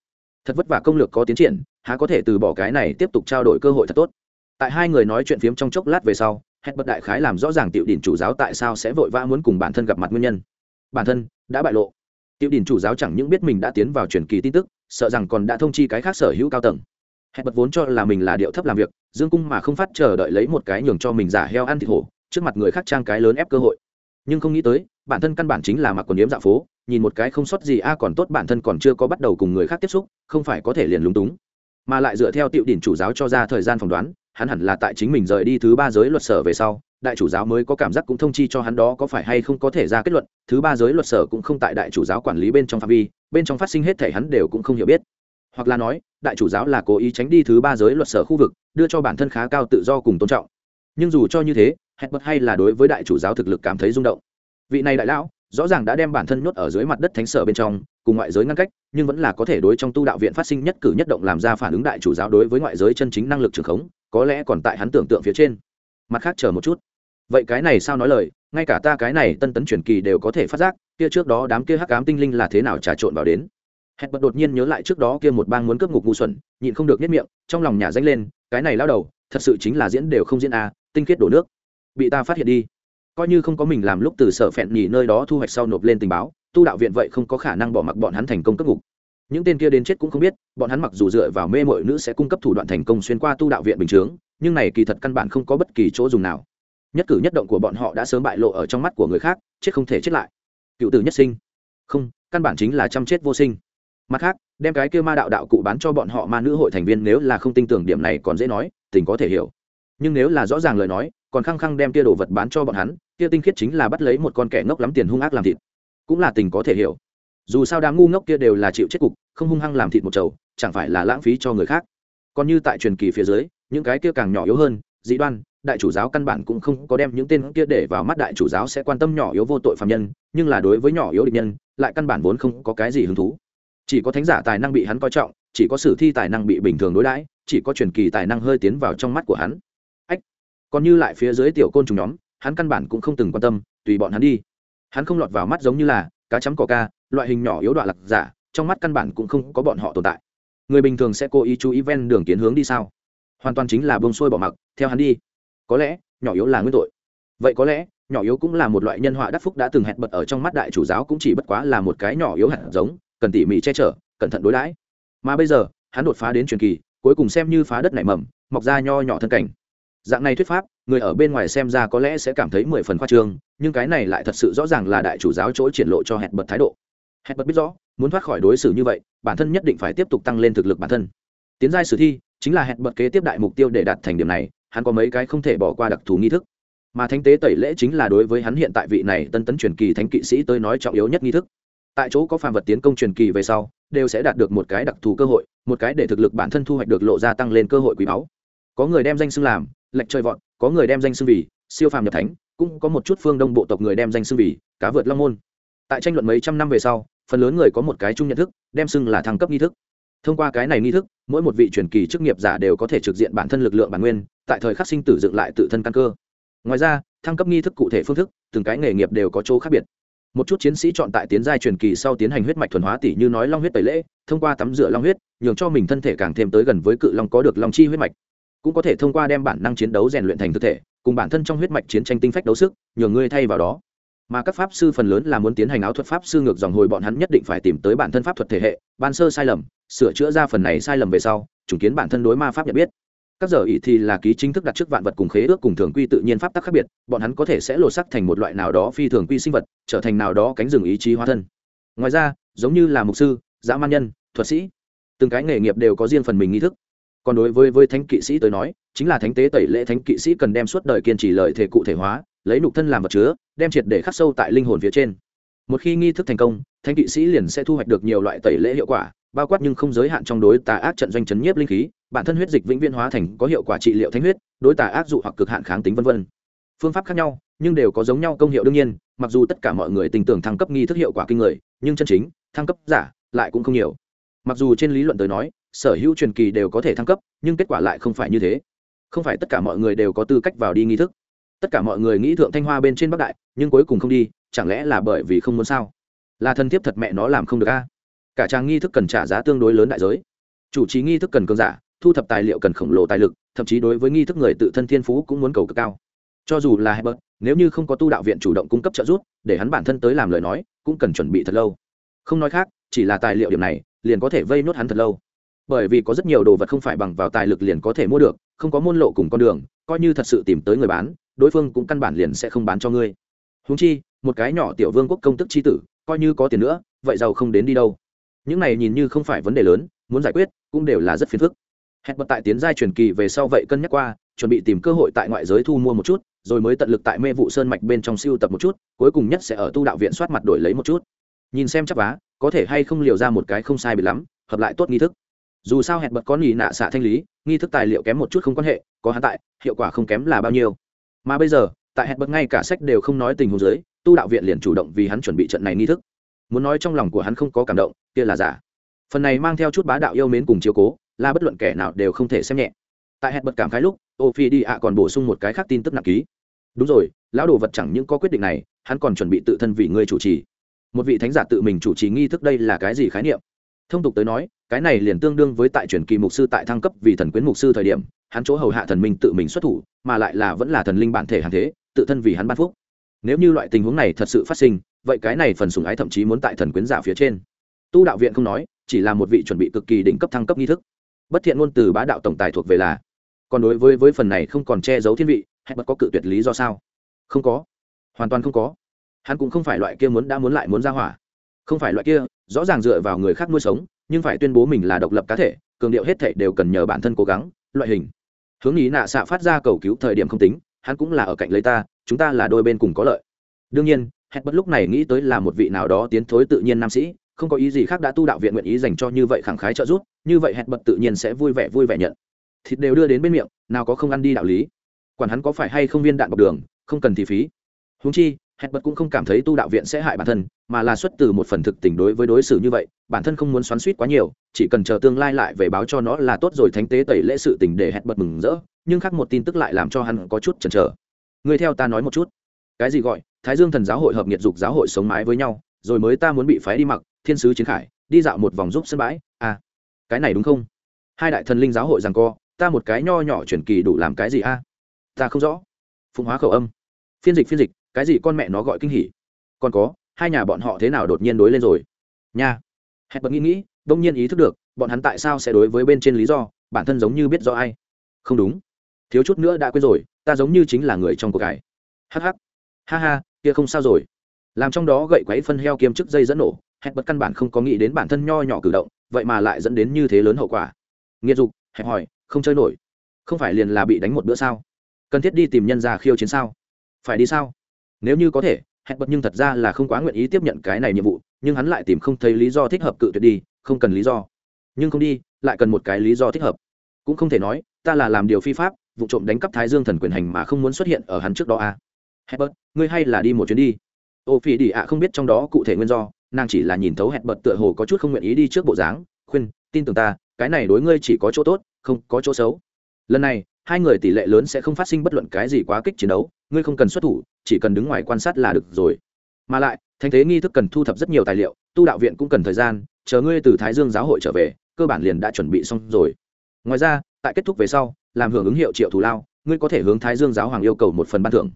Thật vất vả công lược có tiến triển, há có thể từ bỏ cái này tiếp tục trao đổi cơ hội thật tốt tại hai người nói chuyện phiếm trong chốc lát về sau hẹn bật đại khái làm rõ ràng tiểu đỉnh chủ giáo tại sao sẽ vội vã muốn cùng bản thân gặp mặt nguyên nhân. Bản thân đã bại lộ. Tiểu đỉnh chủ giáo chẳng những biết mình đã tiến vào truyền kỳ tin tức, sợ rằng còn đã thông chi cái khác sở hữu cao tầng. Hẹn bật vốn cho là mình là điệu thấp làm việc, dương cung mà không phát chờ đợi lấy một cái nhường cho mình giả heo ăn thịt hổ, trước mặt người khác trang cái lớn ép cơ hội. Nhưng không nghĩ tới, bản thân căn bản chính là mặc quần yếm dạ phố, nhìn một cái không sót gì a à còn tốt bản thân còn chưa có bắt đầu cùng người khác tiếp xúc, không phải có thể liền lúng túng. Mà lại dựa theo tiểu đỉnh chủ giáo cho ra thời gian phỏng đoán hắn hẳn là tại chính mình rời đi thứ ba giới luật sở về sau, đại chủ giáo mới có cảm giác cũng thông chi cho hắn đó có phải hay không có thể ra kết luận, thứ ba giới luật sở cũng không tại đại chủ giáo quản lý bên trong phạm vi, bên trong phát sinh hết thể hắn đều cũng không hiểu biết. Hoặc là nói, đại chủ giáo là cố ý tránh đi thứ ba giới luật sở khu vực, đưa cho bản thân khá cao tự do cùng tôn trọng. Nhưng dù cho như thế hẹn bật hay là đối với đại chủ giáo thực lực cảm thấy rung động. Vị này đại lão, rõ ràng đã đem bản thân nhốt ở dưới mặt đất thánh sở bên trong, cùng ngoại giới ngăn cách, nhưng vẫn là có thể đối trong tu đạo viện phát sinh nhất cử nhất động làm ra phản ứng đại chủ giáo đối với ngoại giới chân chính năng lực trường khống có lẽ còn tại hắn tưởng tượng phía trên. Mặt khác chờ một chút. Vậy cái này sao nói lời, ngay cả ta cái này tân tấn truyền kỳ đều có thể phát giác, kia trước đó đám kia hắc ám tinh linh là thế nào trà trộn vào đến. Hẹn bật đột nhiên nhớ lại trước đó kia một bang muốn cướp ngục ngu xuẩn, nhịn không được nhất miệng, trong lòng nhà danh lên, cái này lao đầu, thật sự chính là diễn đều không diễn a tinh khiết đổ nước. Bị ta phát hiện đi. Coi như không có mình làm lúc từ sở phẹn nhỉ nơi đó thu hoạch sau nộp lên tình báo, tu đạo viện vậy không có khả năng bỏ mặc bọn hắn thành công cướp ngục những tên kia đến chết cũng không biết, bọn hắn mặc dù dựa vào mê mội nữ sẽ cung cấp thủ đoạn thành công xuyên qua tu đạo viện bình chướng, nhưng này kỳ thật căn bản không có bất kỳ chỗ dùng nào. Nhất cử nhất động của bọn họ đã sớm bại lộ ở trong mắt của người khác, chết không thể chết lại. Cựu tử nhất sinh. Không, căn bản chính là chăm chết vô sinh. Mặt khác, đem cái kia ma đạo đạo cụ bán cho bọn họ ma nữ hội thành viên nếu là không tin tưởng điểm này còn dễ nói, tình có thể hiểu. Nhưng nếu là rõ ràng lời nói, còn khăng khăng đem kia đồ vật bán cho bọn hắn, kia tinh khiết chính là bắt lấy một con kẻ ngốc lắm tiền hung ác làm thịt. Cũng là tình có thể hiểu dù sao đám ngu ngốc kia đều là chịu chết cục, không hung hăng làm thịt một chầu, chẳng phải là lãng phí cho người khác. Còn như tại truyền kỳ phía dưới, những cái kia càng nhỏ yếu hơn, dị đoan, đại chủ giáo căn bản cũng không có đem những tên kia để vào mắt đại chủ giáo sẽ quan tâm nhỏ yếu vô tội phạm nhân, nhưng là đối với nhỏ yếu địch nhân, lại căn bản vốn không có cái gì hứng thú. Chỉ có thánh giả tài năng bị hắn coi trọng, chỉ có sử thi tài năng bị bình thường đối đãi, chỉ có truyền kỳ tài năng hơi tiến vào trong mắt của hắn. Ách, còn như lại phía dưới tiểu côn trùng nhóm, hắn căn bản cũng không từng quan tâm, tùy bọn hắn đi. Hắn không lọt vào mắt giống như là cá chấm cỏ ca loại hình nhỏ yếu đoạn lạc giả, trong mắt căn bản cũng không có bọn họ tồn tại. Người bình thường sẽ cố ý chú ý ven đường kiến hướng đi sao? Hoàn toàn chính là bông xuôi bỏ mặc, theo hắn đi. Có lẽ, nhỏ yếu là nguyên tội. Vậy có lẽ, nhỏ yếu cũng là một loại nhân họa đắc phúc đã từng hẹn bật ở trong mắt đại chủ giáo cũng chỉ bất quá là một cái nhỏ yếu hạt giống, cần tỉ mỉ che chở, cẩn thận đối đãi. Mà bây giờ, hắn đột phá đến truyền kỳ, cuối cùng xem như phá đất nảy mầm, mọc ra nho nhỏ thân cảnh. Dạng này thuyết pháp, người ở bên ngoài xem ra có lẽ sẽ cảm thấy mười phần khoa trương, nhưng cái này lại thật sự rõ ràng là đại chủ giáo chỗ triển lộ cho hẹn bật thái độ hẹn bật biết rõ muốn thoát khỏi đối xử như vậy bản thân nhất định phải tiếp tục tăng lên thực lực bản thân. Tiến giai sử thi chính là hẹn bật kế tiếp đại mục tiêu để đạt thành điểm này hắn có mấy cái không thể bỏ qua đặc thù nghi thức. Mà thánh tế tẩy lễ chính là đối với hắn hiện tại vị này tân tấn truyền kỳ thánh kỵ sĩ tới nói trọng yếu nhất nghi thức. Tại chỗ có phàm vật tiến công truyền kỳ về sau đều sẽ đạt được một cái đặc thù cơ hội một cái để thực lực bản thân thu hoạch được lộ ra tăng lên cơ hội quý báu. Có người đem danh xưng làm lệch chơi vọn, có người đem danh xưng vì siêu phàm nhập thánh cũng có một chút phương đông bộ tộc người đem danh xưng vì cá vượt long môn. Tại tranh luận mấy trăm năm về sau phần lớn người có một cái chung nhận thức, đem xưng là thăng cấp nghi thức. Thông qua cái này nghi thức, mỗi một vị truyền kỳ chức nghiệp giả đều có thể trực diện bản thân lực lượng bản nguyên, tại thời khắc sinh tử dựng lại tự thân căn cơ. Ngoài ra, thăng cấp nghi thức cụ thể phương thức, từng cái nghề nghiệp đều có chỗ khác biệt. Một chút chiến sĩ chọn tại tiến giai truyền kỳ sau tiến hành huyết mạch thuần hóa tỷ như nói long huyết tẩy lễ, thông qua tắm rửa long huyết, nhường cho mình thân thể càng thêm tới gần với cự long có được long chi huyết mạch. Cũng có thể thông qua đem bản năng chiến đấu rèn luyện thành thực thể, cùng bản thân trong huyết mạch chiến tranh tinh phách đấu sức, nhường ngươi thay vào đó mà các pháp sư phần lớn là muốn tiến hành áo thuật pháp sư ngược dòng hồi bọn hắn nhất định phải tìm tới bản thân pháp thuật thể hệ, ban sơ sai lầm, sửa chữa ra phần này sai lầm về sau, chủng kiến bản thân đối ma pháp nhận biết. Các giờ ỷ thì là ký chính thức đặt trước vạn vật cùng khế ước cùng thường quy tự nhiên pháp tắc khác biệt, bọn hắn có thể sẽ lột sắc thành một loại nào đó phi thường quy sinh vật, trở thành nào đó cánh rừng ý chí hóa thân. Ngoài ra, giống như là mục sư, dã man nhân, thuật sĩ, từng cái nghề nghiệp đều có riêng phần mình nghi thức. Còn đối với với thánh kỵ sĩ tới nói, chính là thánh tế tẩy lễ thánh kỵ sĩ cần đem suốt đời kiên trì lợi thể cụ thể hóa lấy nục thân làm vật chứa, đem triệt để khắc sâu tại linh hồn phía trên. Một khi nghi thức thành công, thánh kỵ sĩ liền sẽ thu hoạch được nhiều loại tẩy lễ hiệu quả, bao quát nhưng không giới hạn trong đối tà ác trận doanh chấn nhiếp linh khí, bản thân huyết dịch vĩnh viễn hóa thành có hiệu quả trị liệu thánh huyết, đối tà ác dụ hoặc cực hạn kháng tính vân vân. Phương pháp khác nhau, nhưng đều có giống nhau công hiệu đương nhiên, mặc dù tất cả mọi người tình tưởng thăng cấp nghi thức hiệu quả kinh người, nhưng chân chính, thăng cấp giả, lại cũng không nhiều. Mặc dù trên lý luận tới nói, sở hữu truyền kỳ đều có thể thăng cấp, nhưng kết quả lại không phải như thế. Không phải tất cả mọi người đều có tư cách vào đi nghi thức tất cả mọi người nghĩ thượng thanh hoa bên trên bắc đại, nhưng cuối cùng không đi, chẳng lẽ là bởi vì không muốn sao? Là thân thiết thật mẹ nó làm không được a. Cả trang nghi thức cần trả giá tương đối lớn đại giới. Chủ trì nghi thức cần cơn giả, thu thập tài liệu cần khổng lồ tài lực, thậm chí đối với nghi thức người tự thân thiên phú cũng muốn cầu cực cao. Cho dù là hebert nếu như không có tu đạo viện chủ động cung cấp trợ giúp, để hắn bản thân tới làm lời nói, cũng cần chuẩn bị thật lâu. Không nói khác, chỉ là tài liệu điểm này, liền có thể vây nốt hắn thật lâu. Bởi vì có rất nhiều đồ vật không phải bằng vào tài lực liền có thể mua được, không có môn lộ cùng con đường, coi như thật sự tìm tới người bán đối phương cũng căn bản liền sẽ không bán cho ngươi. Húng chi, một cái nhỏ tiểu vương quốc công tức c h i tử, coi như có tiền nữa, vậy giàu không đến đi đâu. Những này nhìn như không phải vấn đề lớn, muốn giải quyết cũng đều là rất phiền phức. Hẹn bật tại tiến giai truyền kỳ về sau vậy cân nhắc qua, chuẩn bị tìm cơ hội tại ngoại giới thu mua một chút, rồi mới tận lực tại mê vụ sơn mạch bên trong siêu tập một chút, cuối cùng nhất sẽ ở tu đạo viện soát mặt đổi lấy một chút. Nhìn xem chắc vá, có thể hay không liều ra một cái không sai bị lắm, hợp lại tốt nghi thức. Dù sao hẹn bật có nghỉ nạ xạ thanh lý, nghi thức tài liệu kém một chút không quan hệ, có hắn tại, hiệu quả không kém là bao nhiêu mà bây giờ, tại hẹn bật ngay cả sách đều không nói tình huống giới tu đạo viện liền chủ động vì hắn chuẩn bị trận này nghi thức. Muốn nói trong lòng của hắn không có cảm động, kia là giả. Phần này mang theo chút bá đạo yêu mến cùng chiếu cố, là bất luận kẻ nào đều không thể xem nhẹ. Tại hẹn bật cảm khái lúc ô phi đi ạ còn bổ sung một cái khác tin tức nặng ký. Đúng rồi, lão đồ vật chẳng những có quyết định này, hắn còn chuẩn bị tự thân vì ngươi chủ trì. Một vị thánh giả tự mình chủ trì nghi thức đây là cái gì khái niệm? Thông tục tới nói, cái này liền tương đương với tại truyền kỳ mục sư tại thăng cấp vì thần quyến mục sư thời điểm hắn chỗ hầu hạ thần minh tự mình xuất thủ, mà lại là vẫn là thần linh bản thể hàng thế, tự thân vì hắn ban phúc. Nếu như loại tình huống này thật sự phát sinh, vậy cái này phần sùng ái thậm chí muốn tại thần quyến giả phía trên. Tu đạo viện không nói, chỉ là một vị chuẩn bị cực kỳ đỉnh cấp thăng cấp nghi thức. Bất thiện ngôn từ bá đạo tổng tài thuộc về là. Còn đối với với phần này không còn che giấu thiên vị, hay bất có cự tuyệt lý do sao? Không có. Hoàn toàn không có. Hắn cũng không phải loại kia muốn đã muốn lại muốn ra hỏa. Không phải loại kia, rõ ràng dựa vào người khác nuôi sống, nhưng phải tuyên bố mình là độc lập cá thể, cường điệu hết thể đều cần nhờ bản thân cố gắng, loại hình hướng ý nạ xạ phát ra cầu cứu thời điểm không tính, hắn cũng là ở cạnh lấy ta, chúng ta là đôi bên cùng có lợi. Đương nhiên hết bất lúc này nghĩ tới là một vị nào đó tiến thối tự nhiên nam sĩ, không có ý gì khác đã tu đạo viện nguyện ý dành cho như vậy khẳng khái trợ giúp, như vậy hẹn bật tự nhiên sẽ vui vẻ vui vẻ nhận. Thịt đều đưa đến bên miệng, nào có không ăn đi đạo lý. Quản hắn có phải hay không viên đạn bọc đường, không cần thì phí. Húng chi hẹn bật cũng không cảm thấy tu đạo viện sẽ hại bản thân, mà là xuất từ một phần thực tình đối với đối xử như vậy bản thân không muốn xoắn suýt quá nhiều, chỉ cần chờ tương lai lại về báo cho nó là tốt rồi, thánh tế tẩy lễ sự tình để hẹn bật mừng rỡ, nhưng khác một tin tức lại làm cho hắn có chút chần chờ. Người theo ta nói một chút. Cái gì gọi? Thái dương thần giáo hội hợp nghiệt dục giáo hội sống mái với nhau, rồi mới ta muốn bị phái đi mặc, thiên sứ chiến khải, đi dạo một vòng giúp sân bãi. À cái này đúng không? Hai đại thần linh giáo hội rằng co, ta một cái nho nhỏ chuyển kỳ đủ làm cái gì a? Ta không rõ. Phụng hóa khẩu âm. Phiên dịch phiên dịch, cái gì con mẹ nó gọi kinh hỉ? Còn có, hai nhà bọn họ thế nào đột nhiên đối lên rồi? Nha hẹn bật nghĩ nghĩ, đông nhiên ý thức được, bọn hắn tại sao sẽ đối với bên trên lý do, bản thân giống như biết do ai. Không đúng. Thiếu chút nữa đã quên rồi, ta giống như chính là người trong cuộc cải. Hh ha ha, kia không sao rồi. Làm trong đó gậy quấy phân heo kiêm chức dây dẫn nổ hẹn bật căn bản không có nghĩ đến bản thân nho nhỏ cử động, vậy mà lại dẫn đến như thế lớn hậu quả. Nghiệt dục, hẹp hỏi không chơi nổi. Không phải liền là bị đánh một bữa sao? Cần thiết đi tìm nhân già khiêu chiến sao? Phải đi sao? Nếu như có thể hẹn bật nhưng thật ra là không quá nguyện ý tiếp nhận cái này nhiệm vụ nhưng hắn lại tìm không thấy lý do thích hợp cự tuyệt đi không cần lý do nhưng không đi lại cần một cái lý do thích hợp cũng không thể nói ta là làm điều phi pháp vụ trộm đánh cắp thái dương thần quyền hành mà không muốn xuất hiện ở hắn trước đó à. Hebert, ngươi hay là đi một chuyến đi. Ô Phi Đi ạ không biết trong đó cụ thể nguyên do, nàng chỉ là nhìn thấu hẹn bớt tựa hồ có chút không nguyện ý đi trước bộ dáng khuyên tin tưởng ta cái này đối ngươi chỉ có chỗ tốt không có chỗ xấu lần này hai người tỷ lệ lớn sẽ không phát sinh bất luận cái gì quá kích chiến đấu ngươi không cần xuất thủ chỉ cần đứng ngoài quan sát là được rồi mà lại thanh thế nghi thức cần thu thập rất nhiều tài liệu, tu đạo viện cũng cần thời gian, chờ ngươi từ thái dương giáo hội trở về, cơ bản liền đã chuẩn bị xong rồi. Ngoài ra, tại kết thúc về sau, làm hưởng ứng hiệu triệu thù lao, ngươi có thể hướng thái dương giáo hoàng yêu cầu một phần ban thưởng.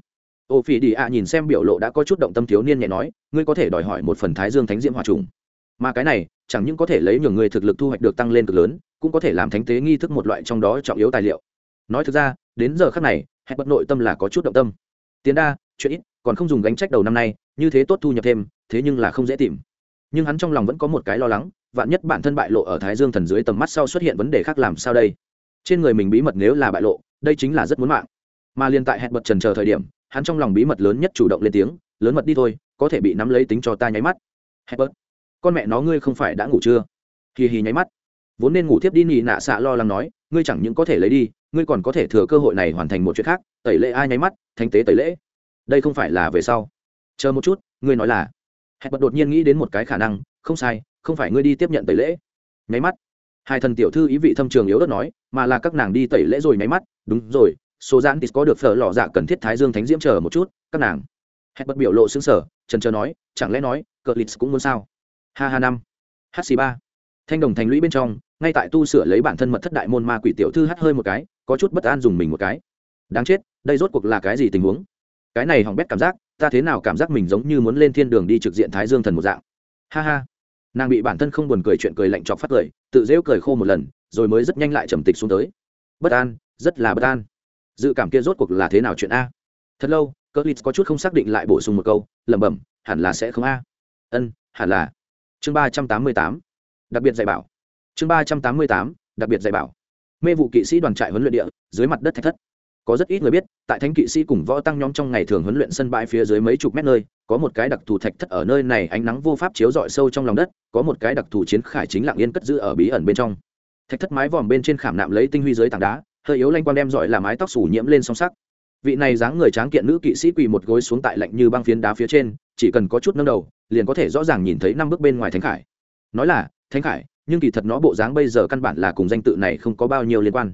Ô Phi đi ạ nhìn xem biểu lộ đã có chút động tâm thiếu niên nhẹ nói, ngươi có thể đòi hỏi một phần thái dương thánh diễm hòa trùng. Mà cái này, chẳng những có thể lấy nhường người thực lực thu hoạch được tăng lên cực lớn, cũng có thể làm thánh tế nghi thức một loại trong đó trọng yếu tài liệu. Nói thực ra, đến giờ khác này hẹn bất nội tâm là có chút động tâm. Tiến đa, chuyện ít, còn không dùng gánh trách đầu năm nay như thế tốt thu nhập thêm, thế nhưng là không dễ tìm. Nhưng hắn trong lòng vẫn có một cái lo lắng, vạn nhất bản thân bại lộ ở thái dương thần dưới tầm mắt sau xuất hiện vấn đề khác làm sao đây? Trên người mình bí mật nếu là bại lộ, đây chính là rất muốn mạng. Mà liên tại hẹn bật trần chờ thời điểm, hắn trong lòng bí mật lớn nhất chủ động lên tiếng, lớn mật đi thôi, có thể bị nắm lấy tính cho ta nháy mắt. Hẹn bật, con mẹ nó ngươi không phải đã ngủ chưa? Hì hì nháy mắt. Vốn nên ngủ tiếp đi nị nạ xạ lo lắng nói, ngươi chẳng những có thể lấy đi, ngươi còn có thể thừa cơ hội này hoàn thành một chuyện khác, tẩy lễ ai nháy mắt thanh tế tẩy lễ. Đây không phải là về sau chờ một chút, ngươi nói là. Hẹn bật đột nhiên nghĩ đến một cái khả năng, không sai, không phải ngươi đi tiếp nhận tẩy lễ. Nháy mắt, hai thần tiểu thư ý vị thâm trường yếu đất nói, mà là các nàng đi tẩy lễ rồi nháy mắt. Đúng rồi, số giãn tis có được phở lò dạ cần thiết thái dương thánh diễm chờ một chút, các nàng. Hẹn bật biểu lộ xứng sở trần trờ nói, chẳng lẽ nói, cờ lít cũng muốn sao? Ha ha năm. Hc ba. Thanh đồng thành lũy bên trong, ngay tại tu sửa lấy bản thân mật thất đại môn ma quỷ tiểu thư hắt hơi một cái, có chút bất an dùng mình một cái. Đáng chết, đây rốt cuộc là cái gì tình huống? Cái này hỏng bét cảm giác ta thế nào cảm giác mình giống như muốn lên thiên đường đi trực diện thái dương thần một dạng. Ha ha. Nàng bị bản thân không buồn cười chuyện cười lạnh chọc phát cười, tự dễu cười khô một lần, rồi mới rất nhanh lại trầm tịch xuống tới. Bất an, rất là bất an. Dự cảm kia rốt cuộc là thế nào chuyện a? Thật lâu cơ lít có chút không xác định lại bổ sung một câu, lẩm bẩm, hẳn là sẽ không a. Ân, hẳn là. Chương ba trăm tám mươi tám. Đặc biệt dạy bảo. Chương ba trăm tám mươi tám, đặc biệt dạy bảo. Mê vụ kỵ sĩ đoàn trại huấn luyện địa, dưới mặt đất thạch thất có rất ít người biết, tại thánh kỵ sĩ cùng võ tăng nhóm trong ngày thường huấn luyện sân bãi phía dưới mấy chục mét nơi, có một cái đặc thù thạch thất ở nơi này, ánh nắng vô pháp chiếu rọi sâu trong lòng đất, có một cái đặc thù chiến khải chính lặng yên cất giữ ở bí ẩn bên trong. Thạch thất mái vòm bên trên khảm nạm lấy tinh huy dưới tảng đá, hơi yếu lanh quang đem giỏi là mái tóc sủ nhiễm lên song sắc. Vị này dáng người tráng kiện nữ kỵ sĩ quỳ một gối xuống tại lạnh như băng phiến đá phía trên, chỉ cần có chút nâng đầu, liền có thể rõ ràng nhìn thấy năm bước bên ngoài thánh khải. Nói là, thánh khải, nhưng kỳ thật nó bộ dáng bây giờ căn bản là cùng danh tự này không có bao nhiêu liên quan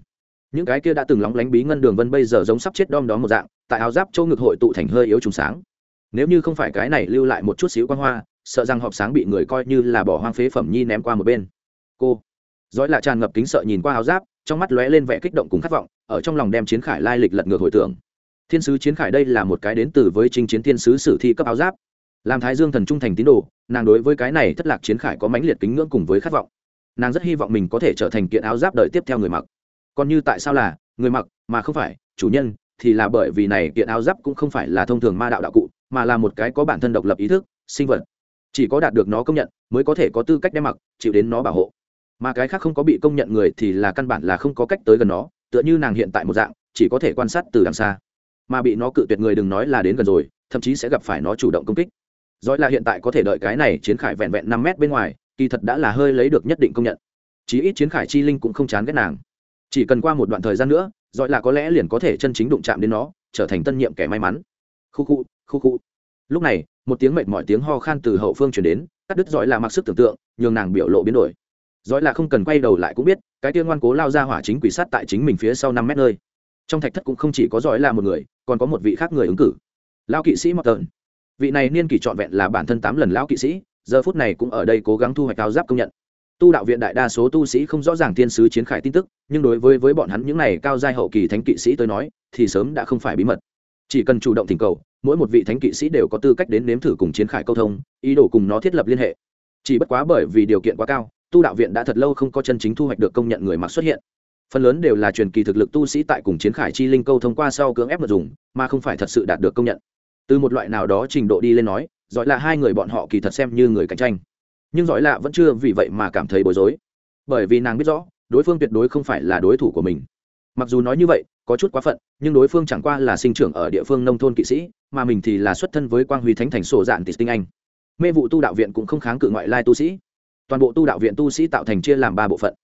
những cái kia đã từng lóng lánh bí ngân đường vân bây giờ giống sắp chết đom đó một dạng, tại áo giáp châu ngực hội tụ thành hơi yếu trùng sáng. Nếu như không phải cái này lưu lại một chút xíu quan hoa, sợ rằng họp sáng bị người coi như là bỏ hoang phế phẩm nhi ném qua một bên. Cô. Dõi là tràn ngập kính sợ nhìn qua áo giáp, trong mắt lóe lên vẻ kích động cùng khát vọng, ở trong lòng đem chiến khải lai lịch lật ngược hồi tưởng. Thiên sứ chiến khải đây là một cái đến từ với chinh chiến thiên sứ sử thi cấp áo giáp. Làm thái dương thần trung thành tín đồ, nàng đối với cái này thất lạc chiến khải có mãnh liệt kính ngưỡng cùng với khát vọng. Nàng rất hy vọng mình có thể trở thành kiện áo giáp đợi tiếp theo người mặc còn như tại sao là người mặc mà không phải, chủ nhân thì là bởi vì này kiện áo giáp cũng không phải là thông thường ma đạo đạo cụ, mà là một cái có bản thân độc lập ý thức, sinh vật. Chỉ có đạt được nó công nhận mới có thể có tư cách đem mặc, chịu đến nó bảo hộ. Mà cái khác không có bị công nhận người thì là căn bản là không có cách tới gần nó, tựa như nàng hiện tại một dạng, chỉ có thể quan sát từ đằng xa. Mà bị nó cự tuyệt người đừng nói là đến gần rồi, thậm chí sẽ gặp phải nó chủ động công kích. Giỏi là hiện tại có thể đợi cái này chiến khải vẹn vẹn năm mét bên ngoài, kỳ thật đã là hơi lấy được nhất định công nhận. Chí ít chiến khải chi linh cũng không chán ghét nàng chỉ cần qua một đoạn thời gian nữa giỏi là có lẽ liền có thể chân chính đụng chạm đến nó, trở thành tân nhiệm kẻ may mắn. Khu khu khu khu. Lúc này, một tiếng mệt mỏi tiếng ho khan từ hậu phương chuyển đến, cắt đứt giỏi là mặc sức tưởng tượng, nhường nàng biểu lộ biến đổi. Dọi là không cần quay đầu lại cũng biết, cái tiên ngoan cố lao ra hỏa chính quỷ sát tại chính mình phía sau năm mét nơi. Trong thạch thất cũng không chỉ có giỏi là một người, còn có một vị khác người ứng cử. Lao kỵ sĩ mọc tợn vị này niên kỷ trọn vẹn là bản thân tám lần lão kỵ sĩ, giờ phút này cũng ở đây cố gắng thu hoạch cao giáp công nhận tu đạo viện đại đa số tu sĩ không rõ ràng thiên sứ chiến khải tin tức, nhưng đối với với bọn hắn những này cao giai hậu kỳ thánh kỵ sĩ tôi nói, thì sớm đã không phải bí mật. Chỉ cần chủ động thỉnh cầu, mỗi một vị thánh kỵ sĩ đều có tư cách đến nếm thử cùng chiến khải câu thông, ý đồ cùng nó thiết lập liên hệ. Chỉ bất quá bởi vì điều kiện quá cao, tu đạo viện đã thật lâu không có chân chính thu hoạch được công nhận người mặc xuất hiện. Phần lớn đều là truyền kỳ thực lực tu sĩ tại cùng chiến khải chi linh câu thông qua sau cưỡng ép mật dùng, mà không phải thật sự đạt được công nhận. Từ một loại nào đó trình độ đi lên nói, giỏi là hai người bọn họ kỳ thật xem như người cạnh tranh nhưng giỏi lạ vẫn chưa vì vậy mà cảm thấy bối rối. Bởi vì nàng biết rõ, đối phương tuyệt đối không phải là đối thủ của mình. Mặc dù nói như vậy, có chút quá phận, nhưng đối phương chẳng qua là sinh trưởng ở địa phương nông thôn kỵ sĩ, mà mình thì là xuất thân với quang huy thánh thành sổ dạn tỷ tinh anh. Mê vụ tu đạo viện cũng không kháng cự ngoại lai tu sĩ. Toàn bộ tu đạo viện tu sĩ tạo thành chia làm ba bộ phận.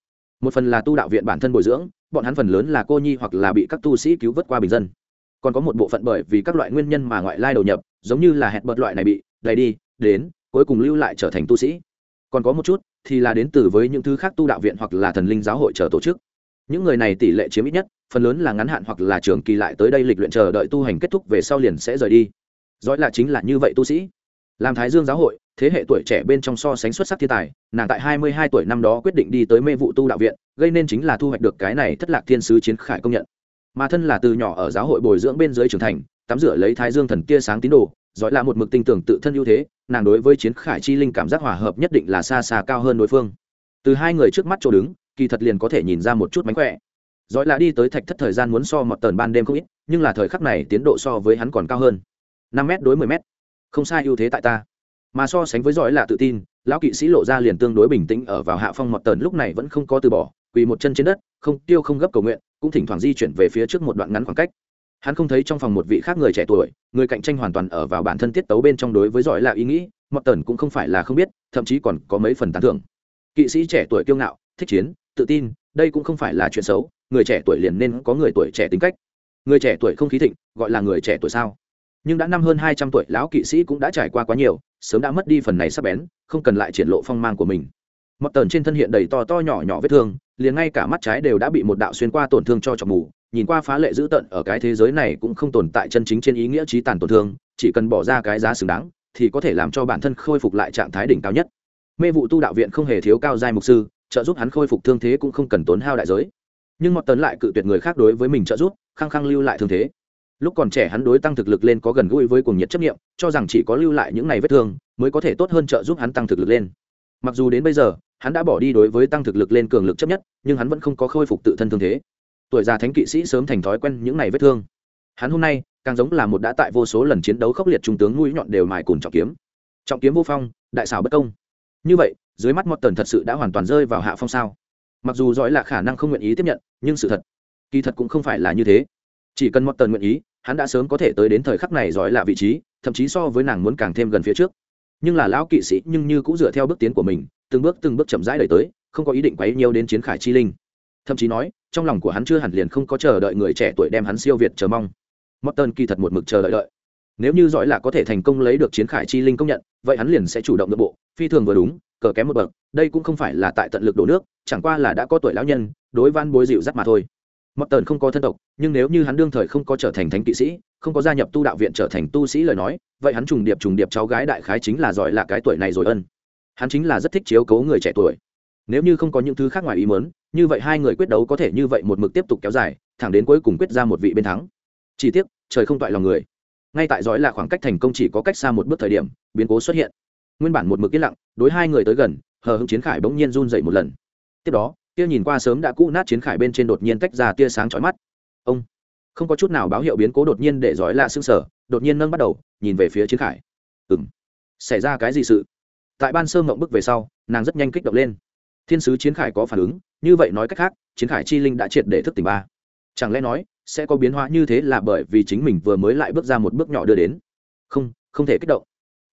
Một phần là tu đạo viện bản thân bồi dưỡng, bọn hắn phần lớn là cô nhi hoặc là bị các tu sĩ cứu vớt qua bình dân. Còn có một bộ phận bởi vì các loại nguyên nhân mà ngoại lai đầu nhập, giống như là hẹn bật loại này bị đầy đi, đến, cuối cùng lưu lại trở thành tu sĩ còn có một chút thì là đến từ với những thứ khác tu đạo viện hoặc là thần linh giáo hội chờ tổ chức. Những người này tỷ lệ chiếm ít nhất, phần lớn là ngắn hạn hoặc là trường kỳ lại tới đây lịch luyện chờ đợi tu hành kết thúc về sau liền sẽ rời đi. Dõi là chính là như vậy tu sĩ. Làm thái dương giáo hội, thế hệ tuổi trẻ bên trong so sánh xuất sắc thiên tài, nàng tại hai mươi hai tuổi năm đó quyết định đi tới mê vụ tu đạo viện, gây nên chính là thu hoạch được cái này thất lạc thiên sứ chiến khải công nhận. Mà thân là từ nhỏ ở giáo hội bồi dưỡng bên dưới trưởng thành, tắm rửa lấy thái dương thần tia sáng tín đồ giỏi là một mực tinh tưởng tự thân ưu thế, nàng đối với chiến khải chi linh cảm giác hòa hợp nhất định là xa xa cao hơn đối phương. Từ hai người trước mắt chỗ đứng, kỳ thật liền có thể nhìn ra một chút mánh khỏe. Giỏi là đi tới thạch thất thời gian muốn so một tờn ban đêm không ít, nhưng là thời khắc này tiến độ so với hắn còn cao hơn. Năm m đối mười m không sai ưu thế tại ta. Mà so sánh với giỏi là tự tin, lão kỵ sĩ lộ ra liền tương đối bình tĩnh ở vào hạ phong mọt tờn lúc này vẫn không có từ bỏ, quỳ một chân trên đất, không tiêu không gấp cầu nguyện, cũng thỉnh thoảng di chuyển về phía trước một đoạn ngắn khoảng cách hắn không thấy trong phòng một vị khác người trẻ tuổi, người cạnh tranh hoàn toàn ở vào bản thân tiết tấu bên trong đối với giỏi là ý nghĩ mọt tần cũng không phải là không biết, thậm chí còn có mấy phần tán thưởng. Kỵ sĩ trẻ tuổi kiêu ngạo, thích chiến, tự tin, đây cũng không phải là chuyện xấu, người trẻ tuổi liền nên có người tuổi trẻ tính cách. Người trẻ tuổi không khí thịnh, gọi là người trẻ tuổi sao? Nhưng đã năm hơn hai trăm tuổi, lão kỵ sĩ cũng đã trải qua quá nhiều, sớm đã mất đi phần này sắp bén, không cần lại triển lộ phong mang của mình. Mọt tần trên thân hiện đầy to to nhỏ nhỏ vết thương, liền ngay cả mắt trái đều đã bị một đạo xuyên qua tổn thương cho chọc mù nhìn qua phá lệ dữ tận ở cái thế giới này cũng không tồn tại chân chính trên ý nghĩa trí tàn tổn thương, chỉ cần bỏ ra cái giá xứng đáng, thì có thể làm cho bản thân khôi phục lại trạng thái đỉnh cao nhất. Mê vụ tu đạo viện không hề thiếu cao giai mục sư, trợ giúp hắn khôi phục thương thế cũng không cần tốn hao đại giới. Nhưng mọt tấn lại cự tuyệt người khác đối với mình trợ giúp, khăng khăng lưu lại thương thế. Lúc còn trẻ hắn đối tăng thực lực lên có gần gũi với cuồng nhiệt chấp nghiệm cho rằng chỉ có lưu lại những ngày vết thương mới có thể tốt hơn trợ giúp hắn tăng thực lực lên. Mặc dù đến bây giờ, hắn đã bỏ đi đối với tăng thực lực lên cường lực chấp nhất, nhưng hắn vẫn không có khôi phục tự thân thương thế tuổi già thánh kỵ sĩ sớm thành thói quen những ngày vết thương. Hắn hôm nay, càng giống là một đã tại vô số lần chiến đấu khốc liệt trung tướng mũi nhọn đều mài cùng trọng kiếm. Trọng kiếm vô phong, đại xảo bất công. Như vậy, dưới mắt mọt tần thật sự đã hoàn toàn rơi vào hạ phong sao? Mặc dù giỏi là khả năng không nguyện ý tiếp nhận, nhưng sự thật, kỳ thật cũng không phải là như thế. Chỉ cần mọt tần nguyện ý, hắn đã sớm có thể tới đến thời khắc này giỏi là vị trí, thậm chí so với nàng muốn càng thêm gần phía trước. Nhưng là lão kỵ sĩ nhưng như cũng dựa theo bước tiến của mình, từng bước từng bước chậm rãi đẩy tới, không có ý định quấy nhiều đến chiến khải chi linh thậm chí nói, trong lòng của hắn chưa hẳn liền không có chờ đợi người trẻ tuổi đem hắn siêu việt chờ mong. Morton kỳ thật một mực chờ đợi đợi. Nếu như giỏi là có thể thành công lấy được chiến khải chi linh công nhận, vậy hắn liền sẽ chủ động nội bộ, phi thường vừa đúng, cờ kém một bậc, đây cũng không phải là tại tận lực đổ nước, chẳng qua là đã có tuổi lão nhân, đối van bối dịu dắt mà thôi. Mọt tần không có thân tộc, nhưng nếu như hắn đương thời không có trở thành thánh kỵ sĩ, không có gia nhập tu đạo viện trở thành tu sĩ lời nói, vậy hắn trùng điệp trùng điệp cháu gái đại khái chính là giỏi là cái tuổi này rồi ân. Hắn chính là rất thích chiếu cố người trẻ tuổi nếu như không có những thứ khác ngoài ý mớn như vậy hai người quyết đấu có thể như vậy một mực tiếp tục kéo dài, thẳng đến cuối cùng quyết ra một vị bên thắng. Chỉ tiếc, trời không toại lòng người. Ngay tại dõi là khoảng cách thành công chỉ có cách xa một bước thời điểm, biến cố xuất hiện. Nguyên bản một mực yên lặng, đối hai người tới gần, hờ hững chiến khải bỗng nhiên run dậy một lần. Tiếp đó tia nhìn qua sớm đã cũ nát chiến khải bên trên đột nhiên tách ra tia sáng chói mắt. Ông! Không có chút nào báo hiệu biến cố đột nhiên để dõi lạ xương sở đột nhiên nâng bắt đầu, nhìn về phía chiến khải. Ừ m xảy ra cái gì sự? Tại ban sơ mộng bức về sau, nàng rất nhanh kích động lên thiên sứ chiến khải có phản ứng, như vậy nói cách khác, chiến khải chi linh đã triệt để thức tỉnh ba. Chẳng lẽ nói, sẽ có biến hóa như thế là bởi vì chính mình vừa mới lại bước ra một bước nhỏ đưa đến? Không không thể kích động.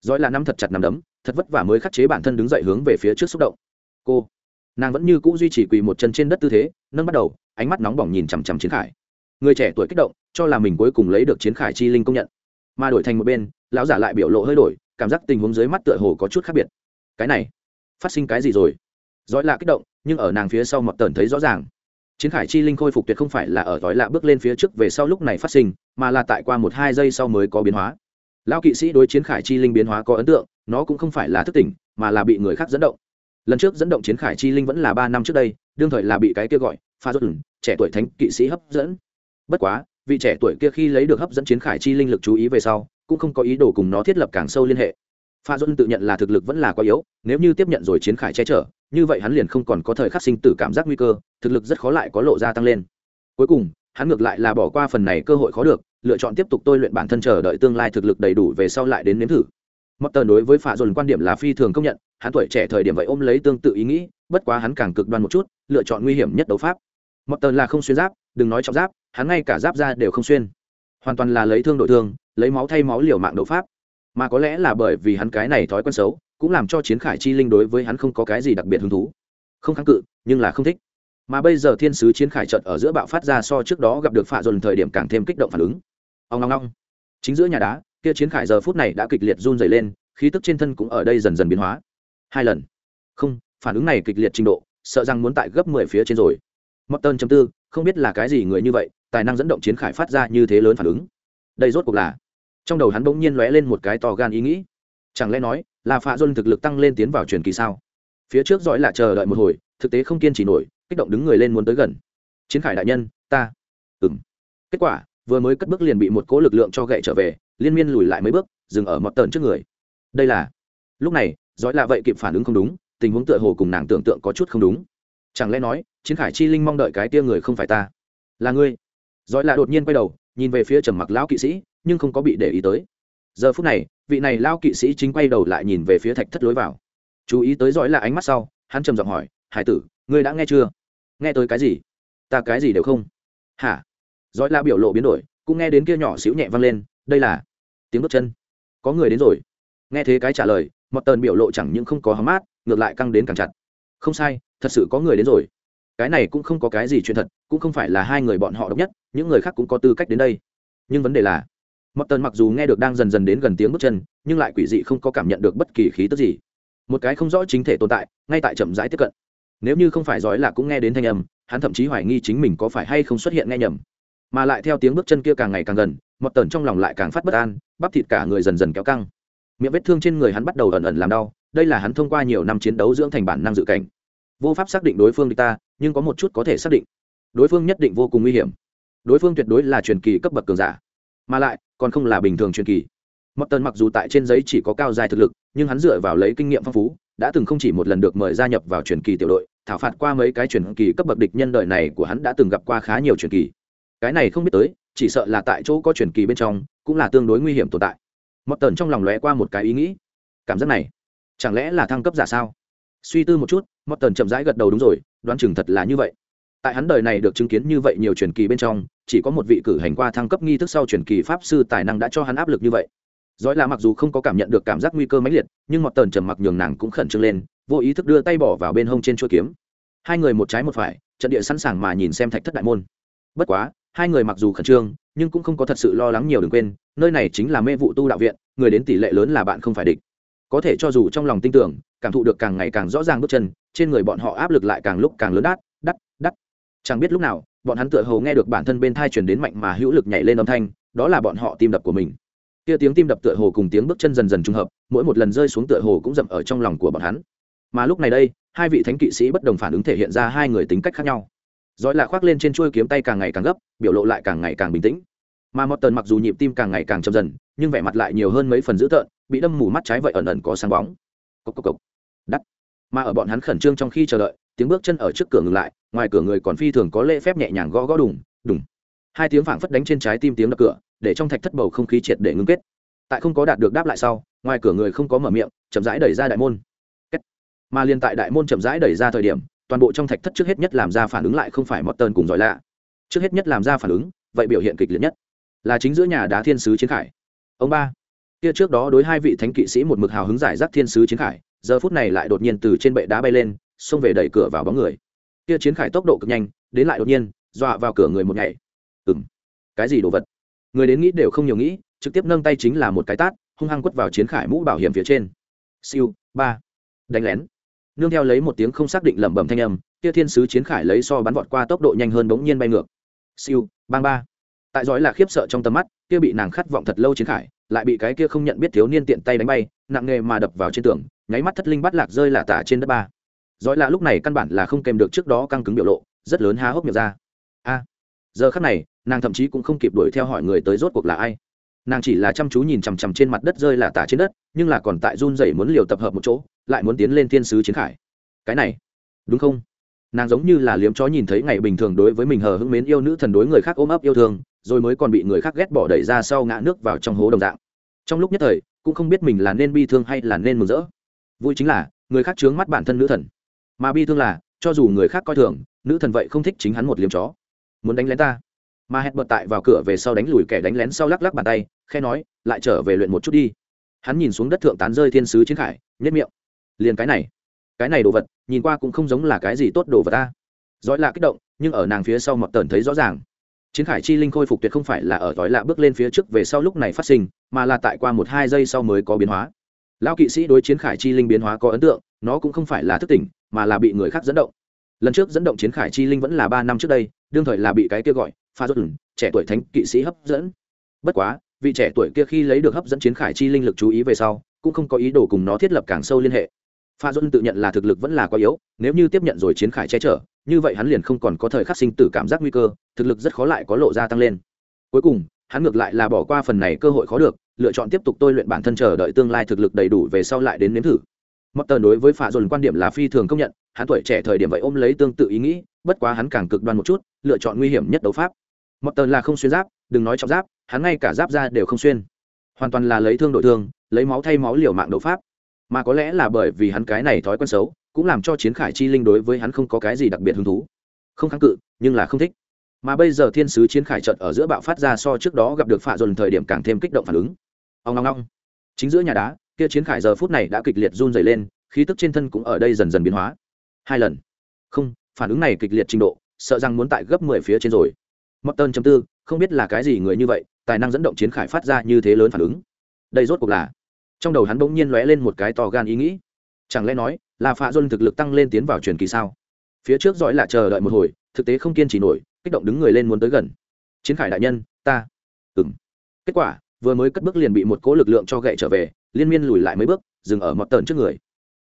Giỏi là nắm thật chặt nằm đấm, thật vất vả mới khắc chế bản thân đứng dậy hướng về phía trước xúc động. Cô, nàng vẫn như cũ duy trì quỳ một chân trên đất tư thế, nâng bắt đầu, ánh mắt nóng bỏng nhìn chằm chằm chiến khải. Người trẻ tuổi kích động, cho là mình cuối cùng lấy được chiến khải chi linh công nhận. Mà đổi thành một bên, lão giả lại biểu lộ hơi đổi, cảm giác tình huống dưới mắt tựa hồ có chút khác biệt. Cái này, phát sinh cái gì rồi? Dõi lạ kích động, nhưng ở nàng phía sau mọt tần thấy rõ ràng. Chiến khải chi linh khôi phục tuyệt không phải là ở dõi lạ bước lên phía trước về sau lúc này phát sinh, mà là tại qua một hai giây sau mới có biến hóa. Lão kỵ sĩ đối chiến khải chi linh biến hóa có ấn tượng, nó cũng không phải là thức tỉnh, mà là bị người khác dẫn động. Lần trước dẫn động chiến khải chi linh vẫn là ba năm trước đây, đương thời là bị cái kia gọi, pha rốt trẻ tuổi thánh kỵ sĩ hấp dẫn. Bất quá, vị trẻ tuổi kia khi lấy được hấp dẫn chiến khải chi linh lực chú ý về sau, cũng không có ý đồ cùng nó thiết lập càng sâu liên hệ. Pha rốt tự nhận là thực lực vẫn là quá yếu, nếu như tiếp nhận rồi chiến khải che chở như vậy hắn liền không còn có thời khắc sinh tử cảm giác nguy cơ, thực lực rất khó lại có lộ ra tăng lên. Cuối cùng, hắn ngược lại là bỏ qua phần này cơ hội khó được, lựa chọn tiếp tục tôi luyện bản thân chờ đợi tương lai thực lực đầy đủ về sau lại đến nếm thử. Mất tần đối với phạ dồn quan điểm là phi thường công nhận, hắn tuổi trẻ thời điểm vậy ôm lấy tương tự ý nghĩ, bất quá hắn càng cực đoan một chút, lựa chọn nguy hiểm nhất đấu pháp. Mất tần là không xuyên giáp, đừng nói trọng giáp, hắn ngay cả giáp ra đều không xuyên. Hoàn toàn là lấy thương đội thương, lấy máu thay máu liều mạng đấu pháp. Mà có lẽ là bởi vì hắn cái này thói quen xấu cũng làm cho chiến khải chi linh đối với hắn không có cái gì đặc biệt hứng thú. Không kháng cự, nhưng là không thích. Mà bây giờ thiên sứ chiến khải trận ở giữa bạo phát ra so trước đó gặp được phạ dồn thời điểm càng thêm kích động phản ứng. Ông long long chính giữa nhà đá, kia chiến khải giờ phút này đã kịch liệt run dày lên, khí tức trên thân cũng ở đây dần dần biến hóa. Hai lần. Không, phản ứng này kịch liệt trình độ, sợ rằng muốn tại gấp mười phía trên rồi. Mất tân chấm tư, không biết là cái gì người như vậy, tài năng dẫn động chiến khải phát ra như thế lớn phản ứng. Đây rốt cuộc là. Trong đầu hắn bỗng nhiên lóe lên một cái to gan ý nghĩ. Chẳng lẽ nói là phạ dôn thực lực tăng lên tiến vào truyền kỳ sao? Phía trước dõi là chờ đợi một hồi, thực tế không kiên trì nổi, kích động đứng người lên muốn tới gần. Chiến khải đại nhân, ta. Ừng kết quả, vừa mới cất bước liền bị một cỗ lực lượng cho gậy trở về, liên miên lùi lại mấy bước, dừng ở mọt tờn trước người. Đây là. Lúc này, dõi là vậy kịp phản ứng không đúng, tình huống tựa hồ cùng nàng tưởng tượng có chút không đúng. Chẳng lẽ nói, chiến khải chi linh mong đợi cái tia người không phải ta? Là ngươi. Dõi là đột nhiên quay đầu, nhìn về phía trầm mặc lão kỵ sĩ, nhưng không có bị để ý tới. Giờ phút này vị này lao kỵ sĩ chính quay đầu lại nhìn về phía thạch thất lối vào. Chú ý tới dõi là ánh mắt sau, hắn trầm giọng hỏi, hải tử, ngươi đã nghe chưa? Nghe tới cái gì? Ta cái gì đều không. Hả? Dõi là biểu lộ biến đổi, cũng nghe đến kia nhỏ xíu nhẹ vang lên, đây là tiếng bước chân. Có người đến rồi. Nghe thế cái trả lời, một tần biểu lộ chẳng những không có hóm mát, ngược lại căng đến càng chặt. Không sai, thật sự có người đến rồi. Cái này cũng không có cái gì chuyện thật, cũng không phải là hai người bọn họ độc nhất, những người khác cũng có tư cách đến đây. Nhưng vấn đề là mọt tần mặc dù nghe được đang dần dần đến gần tiếng bước chân, nhưng lại quỷ dị không có cảm nhận được bất kỳ khí tức gì. Một cái không rõ chính thể tồn tại, ngay tại chậm rãi tiếp cận. Nếu như không phải giỏi là cũng nghe đến thanh âm, hắn thậm chí hoài nghi chính mình có phải hay không xuất hiện nghe nhầm. Mà lại theo tiếng bước chân kia càng ngày càng gần mọt tần trong lòng lại càng phát bất an, bắp thịt cả người dần dần kéo căng. Miệng vết thương trên người hắn bắt đầu ẩn ẩn làm đau, đây là hắn thông qua nhiều năm chiến đấu dưỡng thành bản năng dự cảnh. Vô pháp xác định đối phương địch ta, nhưng có một chút có thể xác định. Đối phương nhất định vô cùng nguy hiểm. Đối phương tuyệt đối là truyền kỳ cấp bậc cường giả mà lại, còn không là bình thường truyền kỳ. Mập tần mặc dù tại trên giấy chỉ có cao dài thực lực, nhưng hắn dựa vào lấy kinh nghiệm phong phú, đã từng không chỉ một lần được mời gia nhập vào truyền kỳ tiểu đội, thảo phạt qua mấy cái truyền kỳ cấp bậc địch nhân đời này của hắn đã từng gặp qua khá nhiều truyền kỳ. Cái này không biết tới, chỉ sợ là tại chỗ có truyền kỳ bên trong, cũng là tương đối nguy hiểm tồn tại. Mập tần trong lòng lóe qua một cái ý nghĩ. Cảm giác này, chẳng lẽ là thăng cấp giả sao? Suy tư một chút mập tần chậm rãi gật đầu đúng rồi, đoán chừng thật là như vậy. Tại hắn đời này được chứng kiến như vậy nhiều truyền kỳ bên trong chỉ có một vị cử hành qua thăng cấp nghi thức sau truyền kỳ pháp sư tài năng đã cho hắn áp lực như vậy. Giỏi là mặc dù không có cảm nhận được cảm giác nguy cơ mãnh liệt, nhưng mọt tần trầm mặc nhường nàng cũng khẩn trương lên, vô ý thức đưa tay bỏ vào bên hông trên chuôi kiếm. Hai người một trái một phải, trận địa sẵn sàng mà nhìn xem thạch thất đại môn. Bất quá, hai người mặc dù khẩn trương, nhưng cũng không có thật sự lo lắng nhiều đừng quên, nơi này chính là mê vụ tu đạo viện, người đến tỷ lệ lớn là bạn không phải địch. Có thể cho dù trong lòng tin tưởng, cảm thụ được càng ngày càng rõ ràng bước chân, trên người bọn họ áp lực lại càng lúc càng lớn đắt đắt đắt. Chẳng biết lúc nào bọn hắn tựa hồ nghe được bản thân bên thai chuyển đến mạnh mà hữu lực nhảy lên âm thanh, đó là bọn họ tim đập của mình. Kia tiếng tim đập tựa hồ cùng tiếng bước chân dần dần trùng hợp, mỗi một lần rơi xuống tựa hồ cũng dậm ở trong lòng của bọn hắn. Mà lúc này đây, hai vị thánh kỵ sĩ bất đồng phản ứng thể hiện ra hai người tính cách khác nhau. Dõi là khoác lên trên chuôi kiếm tay càng ngày càng gấp, biểu lộ lại càng ngày càng bình tĩnh. Mà một tần mặc dù nhịp tim càng ngày càng chậm dần, nhưng vẻ mặt lại nhiều hơn mấy phần dữ tợn, bị đâm mù mắt trái vậy ẩn ẩn có sáng bóng. Cốc cốc cốc. đắt. Mà ở bọn hắn khẩn trương trong khi chờ đợi tiếng bước chân ở trước cửa ngừng lại, ngoài cửa người còn phi thường có lễ phép nhẹ nhàng gõ gõ đùng đùng. Hai tiếng phảng phất đánh trên trái tim tiếng đập cửa, để trong thạch thất bầu không khí triệt để ngưng kết. Tại không có đạt được đáp lại sau, ngoài cửa người không có mở miệng, chậm rãi đẩy ra đại môn. Mà liền tại đại môn chậm rãi đẩy ra thời điểm, toàn bộ trong thạch thất trước hết nhất làm ra phản ứng lại không phải mọt tơn cùng giỏi lạ. Trước hết nhất làm ra phản ứng, vậy biểu hiện kịch liệt nhất, là chính giữa nhà đá thiên sứ chiến khải. Ông ba. Kia trước đó đối hai vị thánh kỵ sĩ một mực hào hứng giải rác thiên sứ chiến khải, giờ phút này lại đột nhiên từ trên bệ đá bay lên xông về đẩy cửa vào bóng người. Kia chiến khải tốc độ cực nhanh, đến lại đột nhiên, dọa vào cửa người một ngày ừ m cái gì đồ vật? Người đến nghĩ đều không nhiều nghĩ, trực tiếp nâng tay chính là một cái tát, hung hăng quất vào chiến khải mũ bảo hiểm phía trên. Siêu, ba, đánh lén. Nương theo lấy một tiếng không xác định lẩm bẩm thanh âm, kia thiên sứ chiến khải lấy so bắn vọt qua tốc độ nhanh hơn bỗng nhiên bay ngược. Siêu, bang ba. Tại dõi là khiếp sợ trong tầm mắt, kia bị nàng khát vọng thật lâu chiến khải, lại bị cái kia không nhận biết thiếu niên tiện tay đánh bay, nặng nghề mà đập vào trên tường, nháy mắt thất linh bắt lạc rơi là tả trên đất ba giói lạ lúc này căn bản là không kèm được trước đó căng cứng biểu lộ, rất lớn há hốc miệng ra. A, giờ khắc này, nàng thậm chí cũng không kịp đuổi theo hỏi người tới rốt cuộc là ai. Nàng chỉ là chăm chú nhìn chằm chằm trên mặt đất rơi là tả trên đất, nhưng là còn tại run rẩy muốn liều tập hợp một chỗ, lại muốn tiến lên thiên sứ chiến khải. Cái này, đúng không? Nàng giống như là liếm chó nhìn thấy ngày bình thường đối với mình hờ hững mến yêu nữ thần đối người khác ôm ấp yêu thương, rồi mới còn bị người khác ghét bỏ đẩy ra sau ngã nước vào trong hố đồng dạng. Trong lúc nhất thời, cũng không biết mình là nên bi thương hay là nên mừng rỡ. Vui chính là, người khác chướng mắt bản thân nữ thần mà bi thương là, cho dù người khác coi thường, nữ thần vậy không thích chính hắn một liếm chó. Muốn đánh lén ta? Mà hẹn bật tại vào cửa về sau đánh lùi kẻ đánh lén sau lắc lắc bàn tay, khe nói, lại trở về luyện một chút đi. Hắn nhìn xuống đất thượng tán rơi thiên sứ chiến khải nhất miệng. Liền cái này. Cái này đồ vật, nhìn qua cũng không giống là cái gì tốt đồ vật ta. Giỏi lạ kích động, nhưng ở nàng phía sau mọt tần thấy rõ ràng. Chiến khải chi linh khôi phục tuyệt không phải là ở dõi lạ bước lên phía trước về sau lúc này phát sinh, mà là tại qua một hai giây sau mới có biến hóa. Lao kỵ sĩ đối chiến khải chi linh biến hóa có ấn tượng, nó cũng không phải là thức tỉnh mà là bị người khác dẫn động. Lần trước dẫn động chiến khải chi linh vẫn là ba năm trước đây, đương thời là bị cái kia gọi, pha rốt trẻ tuổi thánh kỵ sĩ hấp dẫn. Bất quá, vị trẻ tuổi kia khi lấy được hấp dẫn chiến khải chi linh lực chú ý về sau, cũng không có ý đồ cùng nó thiết lập càng sâu liên hệ. Pha dôn tự nhận là thực lực vẫn là quá yếu, nếu như tiếp nhận rồi chiến khải che chở, như vậy hắn liền không còn có thời khắc sinh tử cảm giác nguy cơ, thực lực rất khó lại có lộ ra tăng lên. Cuối cùng, hắn ngược lại là bỏ qua phần này cơ hội khó được, lựa chọn tiếp tục tôi luyện bản thân chờ đợi tương lai thực lực đầy đủ về sau lại đến nếm thử mọt tờ đối với pha Dồn quan điểm là phi thường công nhận, hắn tuổi trẻ thời điểm vậy ôm lấy tương tự ý nghĩ, bất quá hắn càng cực đoan một chút, lựa chọn nguy hiểm nhất đấu pháp. Mọt tờ là không xuyên giáp, đừng nói trọng giáp, hắn ngay cả giáp ra đều không xuyên. Hoàn toàn là lấy thương đội thương, lấy máu thay máu liều mạng đấu pháp. Mà có lẽ là bởi vì hắn cái này thói quen xấu, cũng làm cho chiến khải chi linh đối với hắn không có cái gì đặc biệt hứng thú. Không kháng cự, nhưng là không thích. Mà bây giờ thiên sứ chiến khải trận ở giữa bạo phát ra so trước đó gặp được phạ dồn thời điểm càng thêm kích động phản ứng. Ông ngong ngong chính giữa nhà đá kia chiến khải giờ phút này đã kịch liệt run dày lên, khí tức trên thân cũng ở đây dần dần biến hóa. Hai lần. Không, phản ứng này kịch liệt trình độ, sợ rằng muốn tại gấp mười phía trên rồi. Mọt tơn chấm tư, không biết là cái gì người như vậy, tài năng dẫn động chiến khải phát ra như thế lớn phản ứng. Đây rốt cuộc là. Trong đầu hắn bỗng nhiên lóe lên một cái to gan ý nghĩ. Chẳng lẽ nói, là phạ dôn thực lực tăng lên tiến vào truyền kỳ sao? Phía trước dõi là chờ đợi một hồi, thực tế không kiên trì nổi, kích động đứng người lên muốn tới gần. Chiến khải đại nhân, ta. Ừng kết quả vừa mới cất bước liền bị một cỗ lực lượng cho gậy trở về, liên miên lùi lại mấy bước, dừng ở mọt tờn trước người.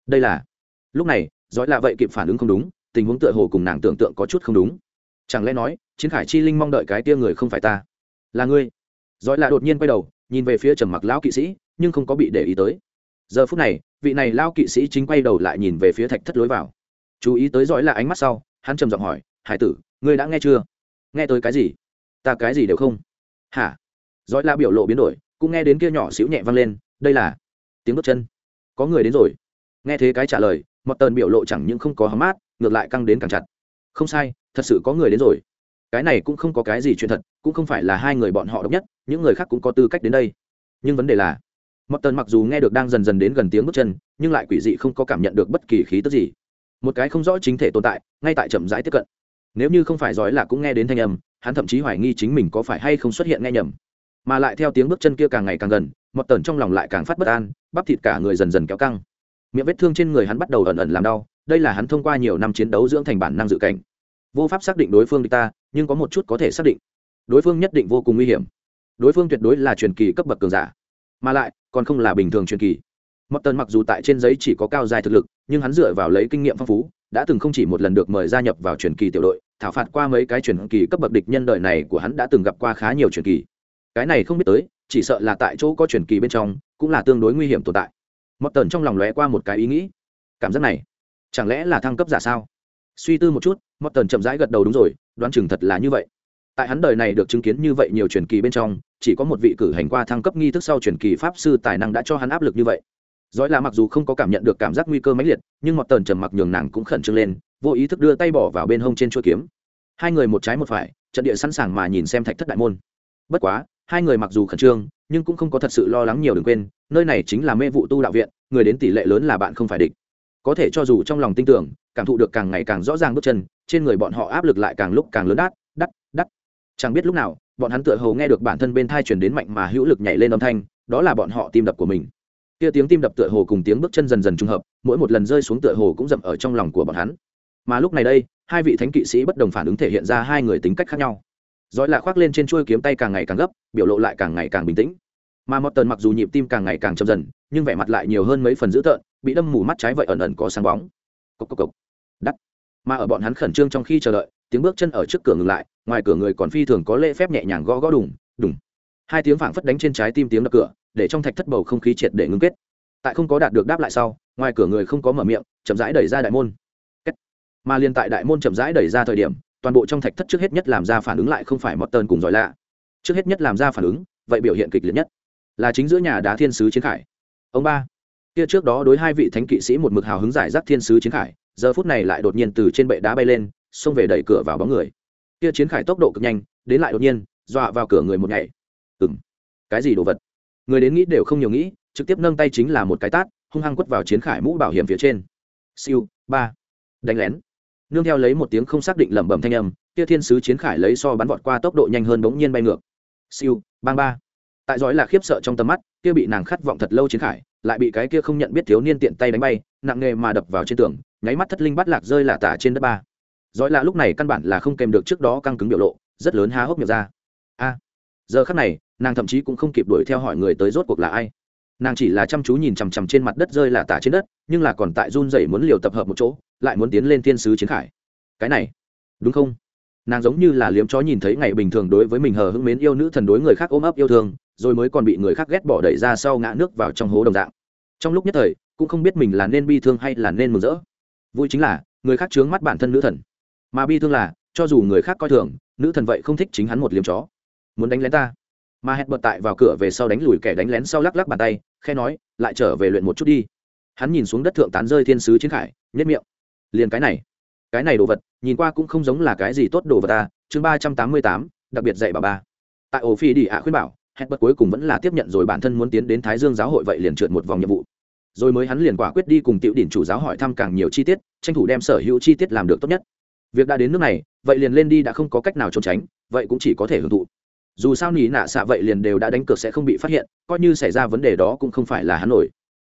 Đây là, lúc này dõi là vậy kịp phản ứng không đúng, tình huống tựa hồ cùng nàng tưởng tượng có chút không đúng. Chẳng lẽ nói, chiến khải chi linh mong đợi cái tia người không phải ta? Là ngươi. Dõi là đột nhiên quay đầu, nhìn về phía trầm mặc lão kỵ sĩ, nhưng không có bị để ý tới. Giờ phút này, vị này lao kỵ sĩ chính quay đầu lại nhìn về phía thạch thất lối vào. Chú ý tới dõi là ánh mắt sau, hắn trầm giọng hỏi, hải tử, ngươi đã nghe chưa? Nghe tới cái gì? Ta cái gì đều không. Hả? Dõi la biểu lộ biến đổi, cũng nghe đến kia nhỏ xíu nhẹ vang lên, đây là tiếng bước chân. Có người đến rồi. Nghe thế cái trả lời một tần biểu lộ chẳng những không có hóng mát, ngược lại căng đến càng chặt. Không sai, thật sự có người đến rồi. Cái này cũng không có cái gì chuyện thật, cũng không phải là hai người bọn họ độc nhất, những người khác cũng có tư cách đến đây. Nhưng vấn đề là mọt tần mặc dù nghe được đang dần dần đến gần tiếng bước chân, nhưng lại quỷ dị không có cảm nhận được bất kỳ khí tức gì. Một cái không rõ chính thể tồn tại, ngay tại chậm rãi tiếp cận. Nếu như không phải giói là cũng nghe đến thanh âm, hắn thậm chí hoài nghi chính mình có phải hay không xuất hiện nghe nhầm mà lại theo tiếng bước chân kia càng ngày càng gần, mọt tần trong lòng lại càng phát bất an, bắp thịt cả người dần dần kéo căng. Miệng vết thương trên người hắn bắt đầu ẩn ẩn làm đau, đây là hắn thông qua nhiều năm chiến đấu dưỡng thành bản năng dự cảnh. Vô pháp xác định đối phương địch ta, nhưng có một chút có thể xác định. Đối phương nhất định vô cùng nguy hiểm. Đối phương tuyệt đối là truyền kỳ cấp bậc cường giả. Mà lại, còn không là bình thường truyền kỳ. Mọt tần mặc dù tại trên giấy chỉ có cao dài thực lực, nhưng hắn dựa vào lấy kinh nghiệm phong phú, đã từng không chỉ một lần được mời gia nhập vào truyền kỳ tiểu đội, thảo phạt qua mấy cái truyền kỳ cấp bậc địch nhân đời này của hắn đã từng gặp qua khá nhiều truyền kỳ cái này không biết tới, chỉ sợ là tại chỗ có truyền kỳ bên trong, cũng là tương đối nguy hiểm tồn tại. Mọt tần trong lòng lóe qua một cái ý nghĩ. Cảm giác này, chẳng lẽ là thăng cấp giả sao? Suy tư một chút, mọt tần chậm rãi gật đầu đúng rồi, đoán chừng thật là như vậy. Tại hắn đời này được chứng kiến như vậy nhiều truyền kỳ bên trong, chỉ có một vị cử hành qua thăng cấp nghi thức sau truyền kỳ pháp sư tài năng đã cho hắn áp lực như vậy. Dõi là mặc dù không có cảm nhận được cảm giác nguy cơ mãnh liệt, nhưng mọt tần trầm mặc nhường nàng cũng khẩn trương lên, vô ý thức đưa tay bỏ vào bên hông trên chuỗi kiếm. Hai người một trái một phải, trận địa sẵn sàng mà nhìn xem thạch thất đại môn. Bất quá hai người mặc dù khẩn trương, nhưng cũng không có thật sự lo lắng nhiều đừng quên, nơi này chính là mê vụ tu đạo viện, người đến tỷ lệ lớn là bạn không phải địch. Có thể cho dù trong lòng tin tưởng, cảm thụ được càng ngày càng rõ ràng bước chân, trên người bọn họ áp lực lại càng lúc càng lớn đắt đắt đắt. Chẳng biết lúc nào, bọn hắn tựa hồ nghe được bản thân bên thai chuyển đến mạnh mà hữu lực nhảy lên âm thanh, đó là bọn họ tim đập của mình. Kia tiếng tim đập tựa hồ cùng tiếng bước chân dần dần trùng hợp, mỗi một lần rơi xuống tựa hồ cũng dậm ở trong lòng của bọn hắn. Mà lúc này đây, hai vị thánh kỵ sĩ bất đồng phản ứng thể hiện ra hai người tính cách khác nhau giỏi lạ khoác lên trên chuôi kiếm tay càng ngày càng gấp, biểu lộ lại càng ngày càng bình tĩnh. Mà mọt tần mặc dù nhịp tim càng ngày càng chậm dần, nhưng vẻ mặt lại nhiều hơn mấy phần dữ tợn, bị đâm mù mắt trái vậy ẩn ẩn có sáng bóng. Cốc cốc cốc. đắt. Mà ở bọn hắn khẩn trương trong khi chờ đợi, tiếng bước chân ở trước cửa ngừng lại, ngoài cửa người còn phi thường có lễ phép nhẹ nhàng gõ gõ đùng đùng. Hai tiếng phảng phất đánh trên trái tim tiếng đập cửa, để trong thạch thất bầu không khí triệt để ngưng kết. Tại không có đạt được đáp lại sau, ngoài cửa người không có mở miệng, chậm rãi đẩy ra đại môn. Mà liền tại đại môn chậm rãi đẩy ra thời điểm toàn bộ trong thạch thất trước hết nhất làm ra phản ứng lại không phải mọt tơn cùng giỏi lạ. Trước hết nhất làm ra phản ứng, vậy biểu hiện kịch liệt nhất. Là chính giữa nhà đá thiên sứ chiến khải. Ông ba. Kia trước đó đối hai vị thánh kỵ sĩ một mực hào hứng giải rác thiên sứ chiến khải, giờ phút này lại đột nhiên từ trên bệ đá bay lên, xông về đẩy cửa vào bóng người. Kia chiến khải tốc độ cực nhanh, đến lại đột nhiên, dọa vào cửa người một ngày ừng cái gì đồ vật? Người đến nghĩ đều không nhiều nghĩ, trực tiếp nâng tay chính là một cái tát, hung hăng quất vào chiến khải mũ bảo hiểm phía trên. Siêu, ba. Đánh lén nương theo lấy một tiếng không xác định lẩm bẩm thanh âm, kia thiên sứ chiến khải lấy so bắn vọt qua tốc độ nhanh hơn bỗng nhiên bay ngược. Siêu, bang ba. Tại dõi là khiếp sợ trong tầm mắt, kia bị nàng khát vọng thật lâu chiến khải, lại bị cái kia không nhận biết thiếu niên tiện tay đánh bay, nặng nghề mà đập vào trên tường, nháy mắt thất linh bắt lạc rơi là tả trên đất ba. Dõi là lúc này căn bản là không kèm được trước đó căng cứng biểu lộ, rất lớn há hốc miệng ra. A. Giờ khắc này, nàng thậm chí cũng không kịp đuổi theo hỏi người tới rốt cuộc là ai nàng chỉ là chăm chú nhìn chằm chằm trên mặt đất rơi là tả trên đất, nhưng là còn tại run rẩy muốn liều tập hợp một chỗ, lại muốn tiến lên thiên sứ chiến khải. Cái này, đúng không? Nàng giống như là liếm chó nhìn thấy ngày bình thường đối với mình hờ hững mến yêu nữ thần đối người khác ôm ấp yêu thương, rồi mới còn bị người khác ghét bỏ đẩy ra sau ngã nước vào trong hố đồng dạng. Trong lúc nhất thời, cũng không biết mình là nên bi thương hay là nên mừng rỡ. Vui chính là, người khác chướng mắt bản thân nữ thần. Mà bi thương là, cho dù người khác coi thường, nữ thần vậy không thích chính hắn một liếm chó. Muốn đánh lén ta? Mà hẹn bật tại vào cửa về sau đánh lùi kẻ đánh lén sau lắc lắc bàn tay khe nói, lại trở về luyện một chút đi. Hắn nhìn xuống đất thượng tán rơi thiên sứ chiến khải nhất miệng. Liền cái này cái này đồ vật, nhìn qua cũng không giống là cái gì tốt đồ vật ta. Chương ba trăm tám mươi tám, đặc biệt dạy bà ba. Tại ổ phi đi ạ khuyên bảo, hẹn bật cuối cùng vẫn là tiếp nhận rồi bản thân muốn tiến đến thái dương giáo hội vậy liền trượt một vòng nhiệm vụ. Rồi mới hắn liền quả quyết đi cùng tiểu đỉnh chủ giáo hỏi thăm càng nhiều chi tiết, tranh thủ đem sở hữu chi tiết làm được tốt nhất. Việc đã đến nước này, vậy liền lên đi đã không có cách nào trốn tránh, vậy cũng chỉ có thể hưởng thụ dù sao nỉ nạ xạ vậy liền đều đã đánh cược sẽ không bị phát hiện, coi như xảy ra vấn đề đó cũng không phải là hắn nổi.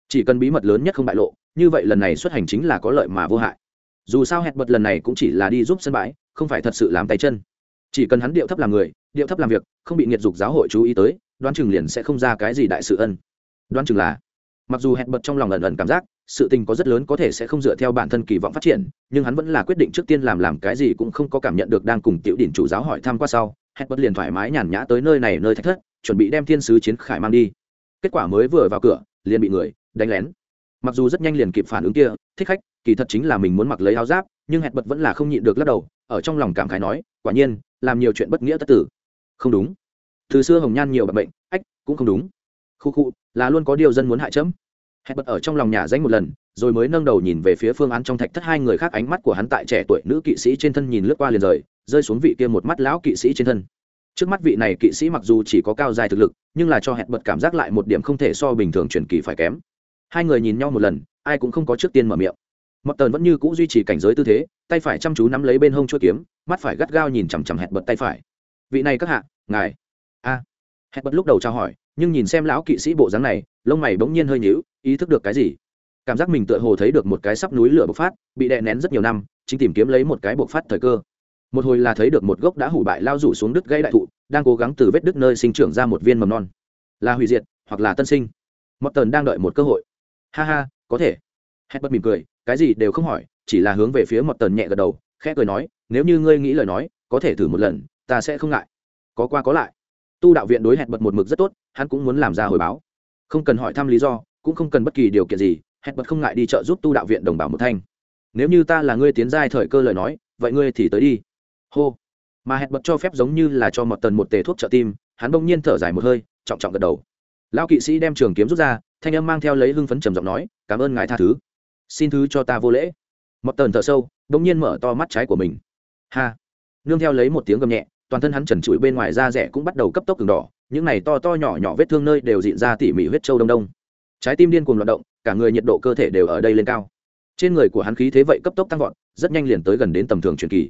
Chỉ cần bí mật lớn nhất không bại lộ, như vậy lần này xuất hành chính là có lợi mà vô hại. Dù sao hẹn bật lần này cũng chỉ là đi giúp sân bãi, không phải thật sự làm tay chân. Chỉ cần hắn điệu thấp làm người, điệu thấp làm việc, không bị nghiệt dục giáo hội chú ý tới, đoán chừng liền sẽ không ra cái gì đại sự ân. Đoán chừng là, mặc dù hẹn bật trong lòng ẩn ẩn cảm giác, sự tình có rất lớn có thể sẽ không dựa theo bản thân kỳ vọng phát triển, nhưng hắn vẫn là quyết định trước tiên làm làm cái gì cũng không có cảm nhận được đang cùng tiểu đỉnh chủ giáo hỏi thăm qua sau hét bật liền thoải mái nhàn nhã tới nơi này nơi thách thất, chuẩn bị đem thiên sứ chiến khải mang đi. Kết quả mới vừa vào cửa, liền bị người đánh lén. Mặc dù rất nhanh liền kịp phản ứng kia, thích khách, kỳ thật chính là mình muốn mặc lấy áo giáp, nhưng hẹn bật vẫn là không nhịn được lắc đầu, ở trong lòng cảm khái nói, quả nhiên, làm nhiều chuyện bất nghĩa tất tử. Không đúng. Từ xưa hồng nhan nhiều bệnh bệnh, ách, cũng không đúng. Khu khu, là luôn có điều dân muốn hại chấm. Hẹn bật ở trong lòng nhà danh một lần, rồi mới nâng đầu nhìn về phía phương án trong thạch thất hai người khác, ánh mắt của hắn tại trẻ tuổi nữ kỵ sĩ trên thân nhìn lướt qua liền rời rơi xuống vị kia một mắt lão kỵ sĩ trên thân. Trước mắt vị này kỵ sĩ mặc dù chỉ có cao dài thực lực, nhưng là cho hẹn bật cảm giác lại một điểm không thể so bình thường truyền kỳ phải kém. Hai người nhìn nhau một lần, ai cũng không có trước tiên mở miệng. Mọt tần vẫn như c ũ duy trì cảnh giới tư thế, tay phải chăm chú nắm lấy bên hông chuỗi kiếm, mắt phải gắt gao nhìn chằm chằm hẹn bật tay phải. Vị này các hạ, ngài. A. À. hẹn bật lúc đầu trao hỏi, nhưng nhìn xem lão kỵ sĩ bộ dáng này, lông mày bỗng nhiên hơi nhíu, ý thức được cái gì? Cảm giác mình tựa hồ thấy được một cái sắp núi lửa bộc phát, bị đè nén rất nhiều năm, chính tìm kiếm lấy một cái bộc phát thời cơ một hồi là thấy được một gốc đã hủ bại lao rủ xuống đứt gãy đại thụ, đang cố gắng từ vết đứt nơi sinh trưởng ra một viên mầm non. Là hủy diệt, hoặc là tân sinh. Mọt tần đang đợi một cơ hội. Ha ha, có thể. Hết bất mỉm cười, cái gì đều không hỏi, chỉ là hướng về phía mọt tần nhẹ gật đầu, khẽ cười nói, nếu như ngươi nghĩ lời nói, có thể thử một lần, ta sẽ không ngại. Có qua có lại. Tu đạo viện đối hẹn bật một mực rất tốt, hắn cũng muốn làm ra hồi báo. Không cần hỏi thăm lý do, cũng không cần bất kỳ điều kiện gì hẹn bật không ngại đi chợ giúp tu đạo viện đồng bào một thanh. Nếu như ta là ngươi tiến giai thời cơ lời nói, vậy ngươi thì tới đi hô. Mà hẹn bật cho phép giống như là cho một tần một tề thuốc trợ tim, hắn bỗng nhiên thở dài một hơi, trọng trọng gật đầu. Lão kỵ sĩ đem trường kiếm rút ra, thanh âm mang theo lấy hưng phấn trầm giọng nói, cảm ơn ngài tha thứ. Xin thứ cho ta vô lễ. Một tần thở sâu, bỗng nhiên mở to mắt trái của mình. Ha. Nương theo lấy một tiếng gầm nhẹ, toàn thân hắn trần trụi bên ngoài da rẻ cũng bắt đầu cấp tốc cường đỏ, những này to to nhỏ nhỏ vết thương nơi đều diện ra tỉ mỉ huyết trâu đông đông. Trái tim điên cuồng loạt động, cả người nhiệt độ cơ thể đều ở đây lên cao. Trên người của hắn khí thế vậy cấp tốc tăng vọt, rất nhanh liền tới gần đến tầm thường truyền kỳ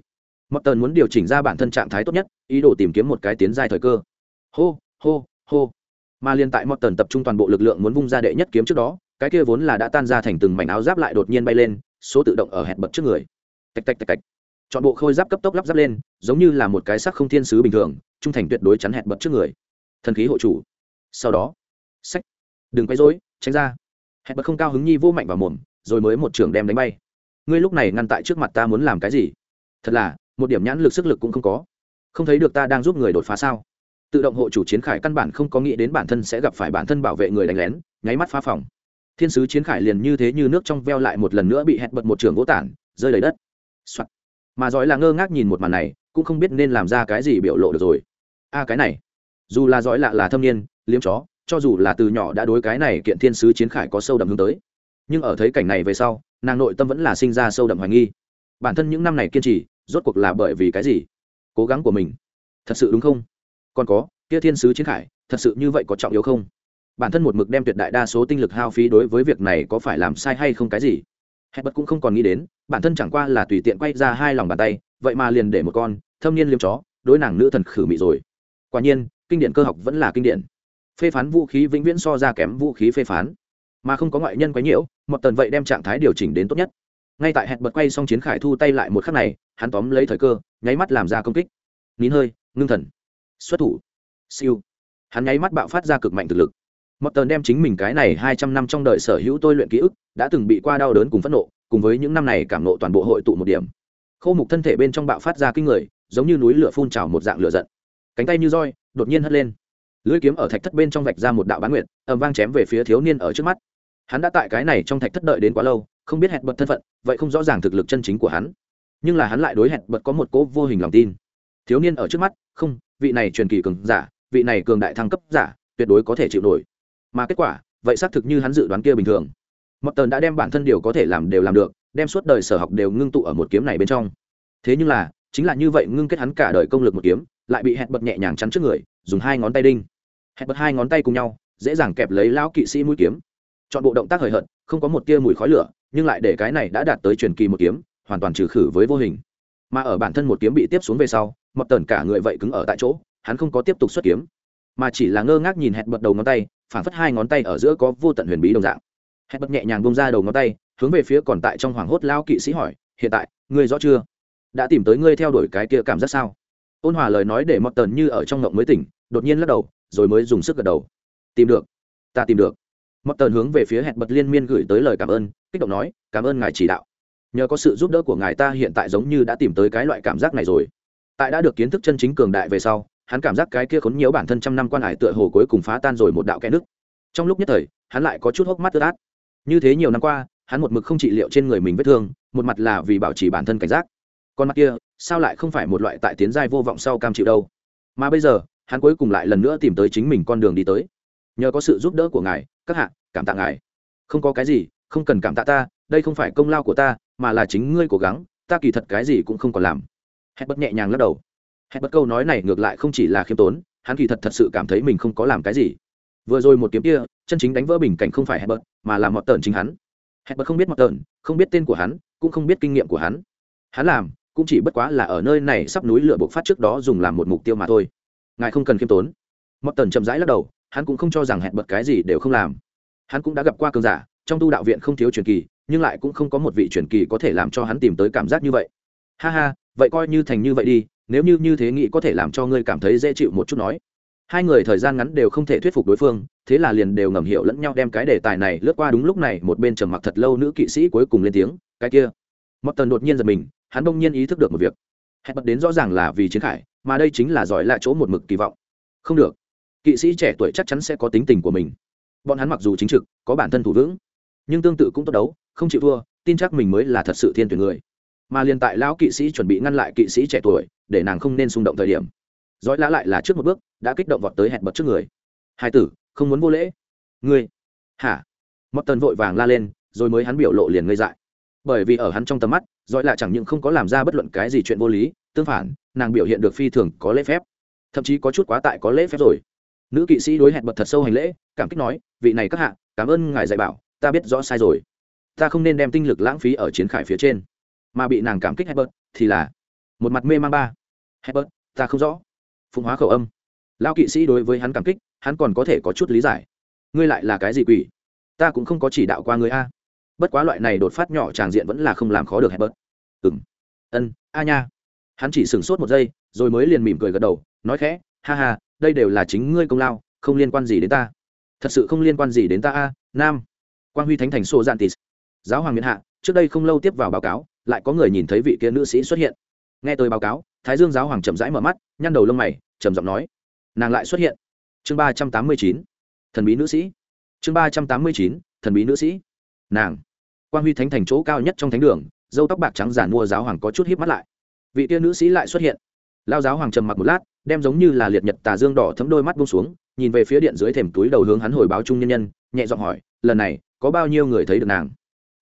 mọt tần muốn điều chỉnh ra bản thân trạng thái tốt nhất, ý đồ tìm kiếm một cái tiến dài thời cơ. Hô hô hô. Mà liên tại mọt tần tập trung toàn bộ lực lượng muốn vung ra đệ nhất kiếm trước đó, cái kia vốn là đã tan ra thành từng mảnh áo giáp lại đột nhiên bay lên, số tự động ở hẹn bật trước người. Tạch tạch tạch tạch. Chọn bộ khôi giáp cấp tốc lắp giáp lên, giống như là một cái sắc không thiên sứ bình thường, trung thành tuyệt đối chắn hẹn bật trước người. Thần khí hộ chủ. Sau đó sách đừng quay dối tránh ra. Hẹn bật không cao hứng nhi vô mạnh vào mồm, rồi mới một trường đem đánh bay. Ngươi lúc này ngăn tại trước mặt ta muốn làm cái gì? Thật là một điểm nhãn lực sức lực cũng không có. Không thấy được ta đang giúp người đột phá sao? Tự động hộ chủ chiến khải căn bản không có nghĩ đến bản thân sẽ gặp phải bản thân bảo vệ người đánh lén, nháy mắt phá phòng. Thiên sứ chiến khải liền như thế như nước trong veo lại một lần nữa bị hẹn bật một trường gỗ tản, rơi đầy đất、Soạn. mà giỏi là ngơ ngác nhìn một màn này, cũng không biết nên làm ra cái gì biểu lộ được rồi. A cái này. Dù là giỏi lạ là thâm niên, liếm chó, cho dù là từ nhỏ đã đối cái này kiện thiên sứ chiến khải có sâu đậm hướng tới. Nhưng ở thấy cảnh này về sau, nàng nội tâm vẫn là sinh ra sâu đậm hoài nghi. Bản thân những năm này kiên trì rốt cuộc là bởi vì cái gì? Cố gắng của mình. Thật sự đúng không? Còn có, kia thiên sứ chiến khải, thật sự như vậy có trọng yếu không? Bản thân một mực đem tuyệt đại đa số tinh lực hao phí đối với việc này có phải làm sai hay không cái gì? Hết bất cũng không còn nghĩ đến, bản thân chẳng qua là tùy tiện quay ra hai lòng bàn tay, vậy mà liền để một con, thâm niên liêm chó, đối nàng nữ thần khử mị rồi. Quả nhiên, kinh điển cơ học vẫn là kinh điển. Phê phán vũ khí vĩnh viễn so ra kém vũ khí phê phán. Mà không có ngoại nhân quấy nhiễu, một tần vậy đem trạng thái điều chỉnh đến tốt nhất ngay tại hẹn bật quay xong chiến khải thu tay lại một khắc này, hắn tóm lấy thời cơ, nháy mắt làm ra công kích. Nín hơi, ngưng thần. Xuất thủ. Siêu. Hắn nháy mắt bạo phát ra cực mạnh thực lực. Mọt tờn đem chính mình cái này hai trăm năm trong đời sở hữu tôi luyện ký ức, đã từng bị qua đau đớn cùng phẫn nộ, cùng với những năm này cảm nộ toàn bộ hội tụ một điểm. Khâu mục thân thể bên trong bạo phát ra kinh người, giống như núi lửa phun trào một dạng lửa giận. Cánh tay như roi, đột nhiên hất lên. Lưỡi kiếm ở thạch thất bên trong vạch ra một đạo bán nguyệt ầm vang chém về phía thiếu niên ở trước mắt. Hắn đã tại cái này trong thạch thất đợi đến quá lâu không biết hẹn bật thân phận, vậy không rõ ràng thực lực chân chính của hắn. Nhưng là hắn lại đối hẹn bật có một cố vô hình lòng tin. Thiếu niên ở trước mắt, không, vị này truyền kỳ cường giả, vị này cường đại thăng cấp giả, tuyệt đối có thể chịu nổi. Mà kết quả, vậy xác thực như hắn dự đoán kia bình thường. Mọt tờn đã đem bản thân điều có thể làm đều làm được, đem suốt đời sở học đều ngưng tụ ở một kiếm này bên trong. Thế nhưng là, chính là như vậy ngưng kết hắn cả đời công lực một kiếm, lại bị hẹn bật nhẹ nhàng chắn trước người, dùng hai ngón tay đinh. Hẹn bật hai ngón tay cùng nhau, dễ dàng kẹp lấy lão kỵ sĩ mũi kiếm. Chọn bộ động tác hời hợt, không có một tia mùi khói lửa nhưng lại để cái này đã đạt tới truyền kỳ một kiếm, hoàn toàn trừ khử với vô hình. Mà ở bản thân một kiếm bị tiếp xuống về sau, mập tần cả người vậy cứng ở tại chỗ, hắn không có tiếp tục xuất kiếm, mà chỉ là ngơ ngác nhìn hẹn bật đầu ngón tay, phản phất hai ngón tay ở giữa có vô tận huyền bí đồng dạng. Hẹn bật nhẹ nhàng bông ra đầu ngón tay, hướng về phía còn tại trong hoàng hốt lao kỵ sĩ hỏi, hiện tại, ngươi rõ chưa? Đã tìm tới ngươi theo đuổi cái kia cảm giác sao? Ôn hòa lời nói để mọt tần như ở trong ngộng mới tỉnh, đột nhiên lắc đầu, rồi mới dùng sức gật đầu. Tìm được, ta tìm được. Mọt tần hướng về phía hẹn bật liên miên gửi tới lời cảm ơn kích động nói, cảm ơn ngài chỉ đạo. Nhờ có sự giúp đỡ của ngài ta hiện tại giống như đã tìm tới cái loại cảm giác này rồi. Tại đã được kiến thức chân chính cường đại về sau, hắn cảm giác cái kia khốn nhiễu bản thân trăm năm quan hải tựa hồ cuối cùng phá tan rồi một đạo kẽ nước trong lúc nhất thời, hắn lại có chút hốc mắt ướt át. Như thế nhiều năm qua, hắn một mực không trị liệu trên người mình vết thương, một mặt là vì bảo trì bản thân cảnh giác. Còn mặt kia, sao lại không phải một loại tại tiến giai vô vọng sau cam chịu đâu? Mà bây giờ, hắn cuối cùng lại lần nữa tìm tới chính mình con đường đi tới. Nhờ có sự giúp đỡ của ngài, các hạ, cảm tạ ngài. Không có cái gì không cần cảm tạ ta, đây không phải công lao của ta, mà là chính ngươi cố gắng, ta kỳ thật cái gì cũng không còn làm. Hẹn bất nhẹ nhàng lắc đầu. Hẹn bất câu nói này ngược lại không chỉ là khiêm tốn, hắn kỳ thật thật sự cảm thấy mình không có làm cái gì. Vừa rồi một kiếm kia, chân chính đánh vỡ bình cảnh không phải hẹn bật mà là mọt tờn chính hắn. Hẹn bật không biết mọt tờn, không biết tên của hắn, cũng không biết kinh nghiệm của hắn. Hắn làm, cũng chỉ bất quá là ở nơi này sắp núi lửa bộc phát trước đó dùng làm một mục tiêu mà thôi. Ngài không cần khiêm tốn. Mọt tờn chậm rãi lắc đầu, hắn cũng không cho rằng hẹn bật cái gì đều không làm. Hắn cũng đã gặp qua cường giả trong tu đạo viện không thiếu truyền kỳ, nhưng lại cũng không có một vị truyền kỳ có thể làm cho hắn tìm tới cảm giác như vậy. Ha ha, vậy coi như thành như vậy đi, nếu như như thế nghĩ có thể làm cho ngươi cảm thấy dễ chịu một chút nói. Hai người thời gian ngắn đều không thể thuyết phục đối phương, thế là liền đều ngầm hiểu lẫn nhau đem cái đề tài này lướt qua đúng lúc này một bên trầm mặc thật lâu nữ kỵ sĩ cuối cùng lên tiếng, cái kia. Mọt tần đột nhiên giật mình, hắn đông nhiên ý thức được một việc. Hẹn bật đến rõ ràng là vì chiến khải, mà đây chính là giỏi lại chỗ một mực kỳ vọng. Không được, kỵ sĩ trẻ tuổi chắc chắn sẽ có tính tình của mình. Bọn hắn mặc dù chính trực, có bản thân thủ vững nhưng tương tự cũng tốt đấu, không chịu thua, tin chắc mình mới là thật sự thiên tuyển người. Mà liền tại lão kỵ sĩ chuẩn bị ngăn lại kỵ sĩ trẻ tuổi, để nàng không nên xung động thời điểm. Dõi lã lại là trước một bước, đã kích động vọt tới hẹn bật trước người. Hai tử, không muốn vô lễ. Ngươi? Hả? Mọt tần vội vàng la lên, rồi mới hắn biểu lộ liền ngây dại. Bởi vì ở hắn trong tầm mắt, dõi lạ chẳng những không có làm ra bất luận cái gì chuyện vô lý, tương phản, nàng biểu hiện được phi thường có lễ phép. Thậm chí có chút quá tại có lễ phép rồi. Nữ kỵ sĩ đối hẹn bật thật sâu hành lễ, cảm kích nói, vị này các hạ, cảm ơn ngài dạy bảo ta biết rõ sai rồi. Ta không nên đem tinh lực lãng phí ở chiến khải phía trên. Mà bị nàng cảm kích Herbert, thì là, một mặt mê mang ba. Herbert, ta không rõ. Phụng hóa khẩu âm. Lao kỵ sĩ đối với hắn cảm kích, hắn còn có thể có chút lý giải. Ngươi lại là cái gì quỷ? Ta cũng không có chỉ đạo qua ngươi a. Bất quá loại này đột phát nhỏ tràng diện vẫn là không làm khó được Herbert. Ừ m ân, a nha. Hắn chỉ sửng sốt một giây, rồi mới liền mỉm cười gật đầu, nói khẽ, ha ha, đây đều là chính ngươi công lao, không liên quan gì đến ta. Thật sự không liên quan gì đến ta a, nam quang huy thánh thành sô giantis giáo hoàng miền hạ, trước đây không lâu tiếp vào báo cáo, lại có người nhìn thấy vị kia nữ sĩ xuất hiện. Nghe tôi báo cáo, thái dương giáo hoàng chậm rãi mở mắt, nhăn đầu lông mày, trầm giọng nói, nàng lại xuất hiện. Chương ba trăm tám mươi chín, thần bí nữ sĩ. Chương ba trăm tám mươi chín, thần bí nữ sĩ. Nàng. Quang huy thánh thành chỗ cao nhất trong thánh đường dâu tóc bạc trắng giản mua giáo hoàng có chút híp mắt lại. Vị tiên nữ sĩ lại xuất hiện. Lao giáo hoàng trầm mặc một lát, đem giống như là liệt nhật tà dương đỏ thấm đôi mắt bông xuống, nhìn về phía điện dưới thềm túi đầu hướng hắn hồi báo Chung nhân nhân, nhẹ giọng hỏi, lần này có bao nhiêu người thấy được nàng?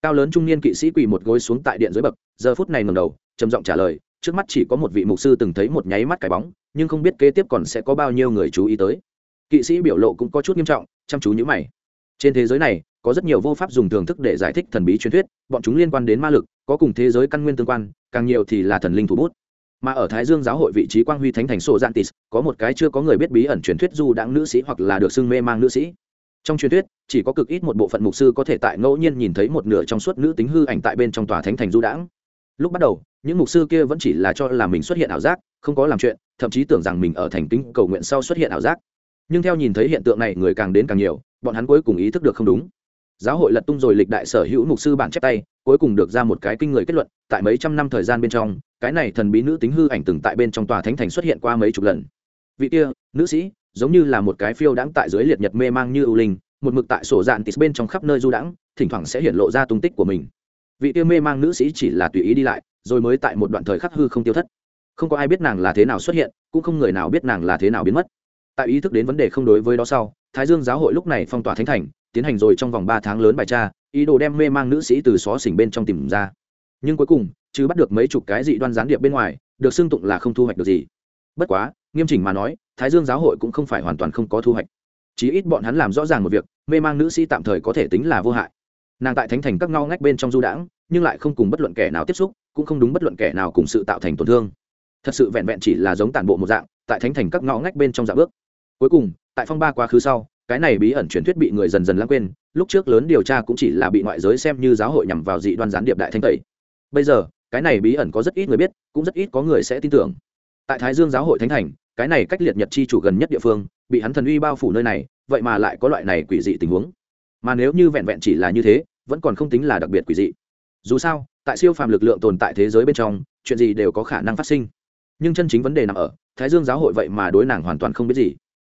Cao lớn trung niên kỵ sĩ quỳ một gối xuống tại điện dưới bậc, giờ phút này ngầm đầu, trầm giọng trả lời, trước mắt chỉ có một vị mục sư từng thấy một nháy mắt cái bóng, nhưng không biết kế tiếp còn sẽ có bao nhiêu người chú ý tới. Kỵ sĩ biểu lộ cũng có chút nghiêm trọng, chăm chú nhữ mày. Trên thế giới này, có rất nhiều vô pháp dùng thưởng thức để giải thích thần bí truyền thuyết, bọn chúng liên quan đến ma lực, có cùng thế giới căn nguyên tương quan, càng nhiều thì là thần linh thủ bút. Mà ở thái dương giáo hội vị trí quang huy thánh thành sổ giantis có một cái chưa có người biết bí ẩn truyền thuyết du đãng nữ sĩ hoặc là được xưng mê mang nữ sĩ trong truyền thuyết, chỉ có cực ít một bộ phận mục sư có thể tại ngẫu nhiên nhìn thấy một nửa trong suốt nữ tính hư ảnh tại bên trong tòa thánh thành du đãng. Lúc bắt đầu, những mục sư kia vẫn chỉ là cho là mình xuất hiện ảo giác, không có làm chuyện, thậm chí tưởng rằng mình ở thành kính cầu nguyện sau xuất hiện ảo giác. Nhưng theo nhìn thấy hiện tượng này, người càng đến càng nhiều, bọn hắn cuối cùng ý thức được không đúng. Giáo hội lật tung rồi lịch đại sở hữu mục sư bản chép tay, cuối cùng được ra một cái kinh người kết luận, tại mấy trăm năm thời gian bên trong, cái này thần bí nữ tính hư ảnh từng tại bên trong tòa thánh thành xuất hiện qua mấy chục lần. Vị kia, nữ sĩ giống như là một cái phiêu đãng tại dưới liệt nhật mê mang như ưu linh, một mực tại sổ dạn tít bên trong khắp nơi du đãng, thỉnh thoảng sẽ hiện lộ ra tung tích của mình. Vị tiêu mê mang nữ sĩ chỉ là tùy ý đi lại, rồi mới tại một đoạn thời khắc hư không tiêu thất. Không có ai biết nàng là thế nào xuất hiện, cũng không người nào biết nàng là thế nào biến mất. Tại ý thức đến vấn đề không đối với đó sau, thái dương giáo hội lúc này phong tỏa thánh thành, tiến hành rồi trong vòng ba tháng lớn bài tra, ý đồ đem mê mang nữ sĩ từ xó xỉnh bên trong tìm ra. Nhưng cuối cùng chứ bắt được mấy chục cái dị đoan gián điệp bên ngoài, được xưng tụng là không thu hoạch được gì. Bất quá nghiêm chỉnh mà nói, thái dương giáo hội cũng không phải hoàn toàn không có thu hoạch. Chí ít bọn hắn làm rõ ràng một việc, mê mang nữ sĩ tạm thời có thể tính là vô hại. Nàng tại thánh thành các ngao ngách bên trong du đãng, nhưng lại không cùng bất luận kẻ nào tiếp xúc, cũng không đúng bất luận kẻ nào cùng sự tạo thành tổn thương. Thật sự vẹn vẹn chỉ là giống tản bộ một dạng, tại thánh thành các ngõ ngách bên trong dạng bước. Cuối cùng, tại phong ba quá khứ sau, cái này bí ẩn truyền thuyết bị người dần dần lãng quên, lúc trước lớn điều tra cũng chỉ là bị ngoại giới xem như giáo hội nhằm vào dị đoan gián điệp đại thanh tẩy. Bây giờ, cái này bí ẩn có rất ít người biết, cũng rất ít có người sẽ tin tưởng tại thái dương giáo hội thánh thành, cái này cách liệt nhật chi chủ gần nhất địa phương, bị hắn thần uy bao phủ nơi này, vậy mà lại có loại này quỷ dị tình huống. Mà nếu như vẹn vẹn chỉ là như thế, vẫn còn không tính là đặc biệt quỷ dị. Dù sao, tại siêu phàm lực lượng tồn tại thế giới bên trong, chuyện gì đều có khả năng phát sinh. Nhưng chân chính vấn đề nằm ở, thái dương giáo hội vậy mà đối nàng hoàn toàn không biết gì.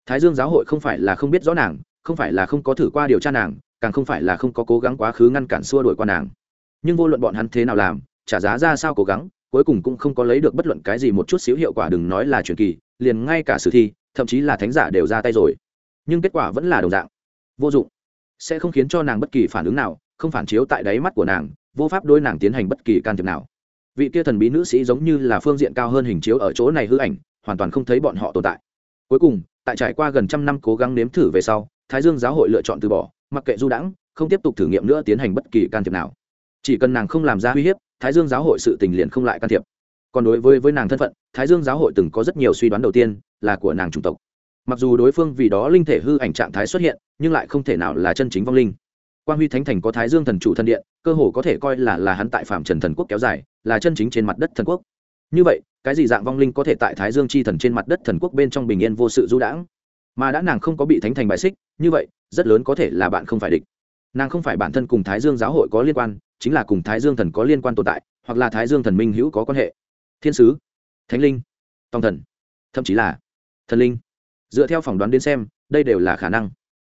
Thái dương giáo hội không phải là không biết rõ nàng, không phải là không có thử qua điều tra nàng, càng không phải là không có cố gắng quá khứ ngăn cản xua đuổi qua nàng. Nhưng vô luận bọn hắn thế nào làm, trả giá ra sao cố gắng cuối cùng cũng không có lấy được bất luận cái gì một chút xíu hiệu quả đừng nói là truyền kỳ, liền ngay cả sử thi, thậm chí là thánh giả đều ra tay rồi. Nhưng kết quả vẫn là đồng dạng. Vô dụng. Sẽ không khiến cho nàng bất kỳ phản ứng nào, không phản chiếu tại đáy mắt của nàng, vô pháp đôi nàng tiến hành bất kỳ can thiệp nào. Vị kia thần bí nữ sĩ giống như là phương diện cao hơn hình chiếu ở chỗ này hư ảnh, hoàn toàn không thấy bọn họ tồn tại. Cuối cùng, tại trải qua gần trăm năm cố gắng nếm thử về sau, thái dương giáo hội lựa chọn từ bỏ, mặc kệ du đãng, không tiếp tục thử nghiệm nữa tiến hành bất kỳ can thiệp nào. Chỉ cần nàng không làm ra uy hiếp thái dương giáo hội sự tình liền không lại can thiệp. Còn đối với với nàng thân phận, thái dương giáo hội từng có rất nhiều suy đoán đầu tiên là của nàng chủng tộc. Mặc dù đối phương vì đó linh thể hư ảnh trạng thái xuất hiện, nhưng lại không thể nào là chân chính vong linh. Quan huy thánh thành có thái dương thần chủ thân điện, cơ hồ có thể coi là là hắn tại phạm trần thần quốc kéo dài, là chân chính trên mặt đất thần quốc. Như vậy, cái gì dạng vong linh có thể tại thái dương chi thần trên mặt đất thần quốc bên trong bình yên vô sự du đãng? Mà đã nàng không có bị thánh thành bại xích, như vậy, rất lớn có thể là bạn không phải địch. Nàng không phải bản thân cùng thái dương giáo hội có liên quan chính là cùng thái dương thần có liên quan tồn tại, hoặc là thái dương thần minh hữu có quan hệ. Thiên sứ, thánh linh, tòng thần, thậm chí là thần linh. Dựa theo phỏng đoán đến xem, đây đều là khả năng.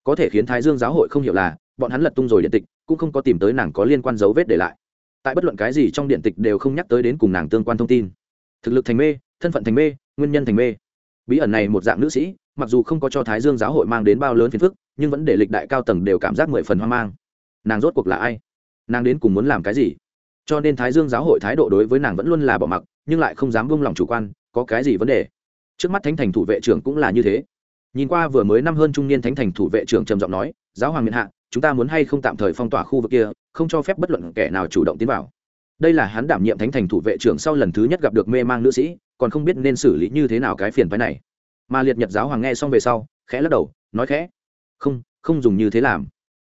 Có thể khiến thái dương giáo hội không hiểu là, bọn hắn lật tung rồi điện tịch, cũng không có tìm tới nàng có liên quan dấu vết để lại. Tại bất luận cái gì trong điện tịch đều không nhắc tới đến cùng nàng tương quan thông tin. Thực lực thành mê, thân phận thành mê, nguyên nhân thành mê. Bí ẩn này một dạng nữ sĩ, mặc dù không có cho thái dương giáo hội mang đến bao lớn phiền phức, nhưng vẫn để lịch đại cao tầng đều cảm giác mười phần hoang mang. Nàng rốt cuộc là ai? Nàng đến cùng muốn làm cái gì? Cho nên thái dương giáo hội thái độ đối với nàng vẫn luôn là bỏ mặc, nhưng lại không dám buông lòng chủ quan, có cái gì vấn đề? Trước mắt thánh thành thủ vệ trưởng cũng là như thế. Nhìn qua vừa mới năm hơn trung niên thánh thành thủ vệ trưởng trầm giọng nói, giáo hoàng miền hạ, chúng ta muốn hay không tạm thời phong tỏa khu vực kia, không cho phép bất luận kẻ nào chủ động tiến vào. Đây là hắn đảm nhiệm thánh thành thủ vệ trưởng sau lần thứ nhất gặp được mê mang nữ sĩ, còn không biết nên xử lý như thế nào cái phiền phái này. Mà liệt nhật giáo hoàng nghe xong về sau, khẽ lắc đầu, nói khẽ, không không dùng như thế làm.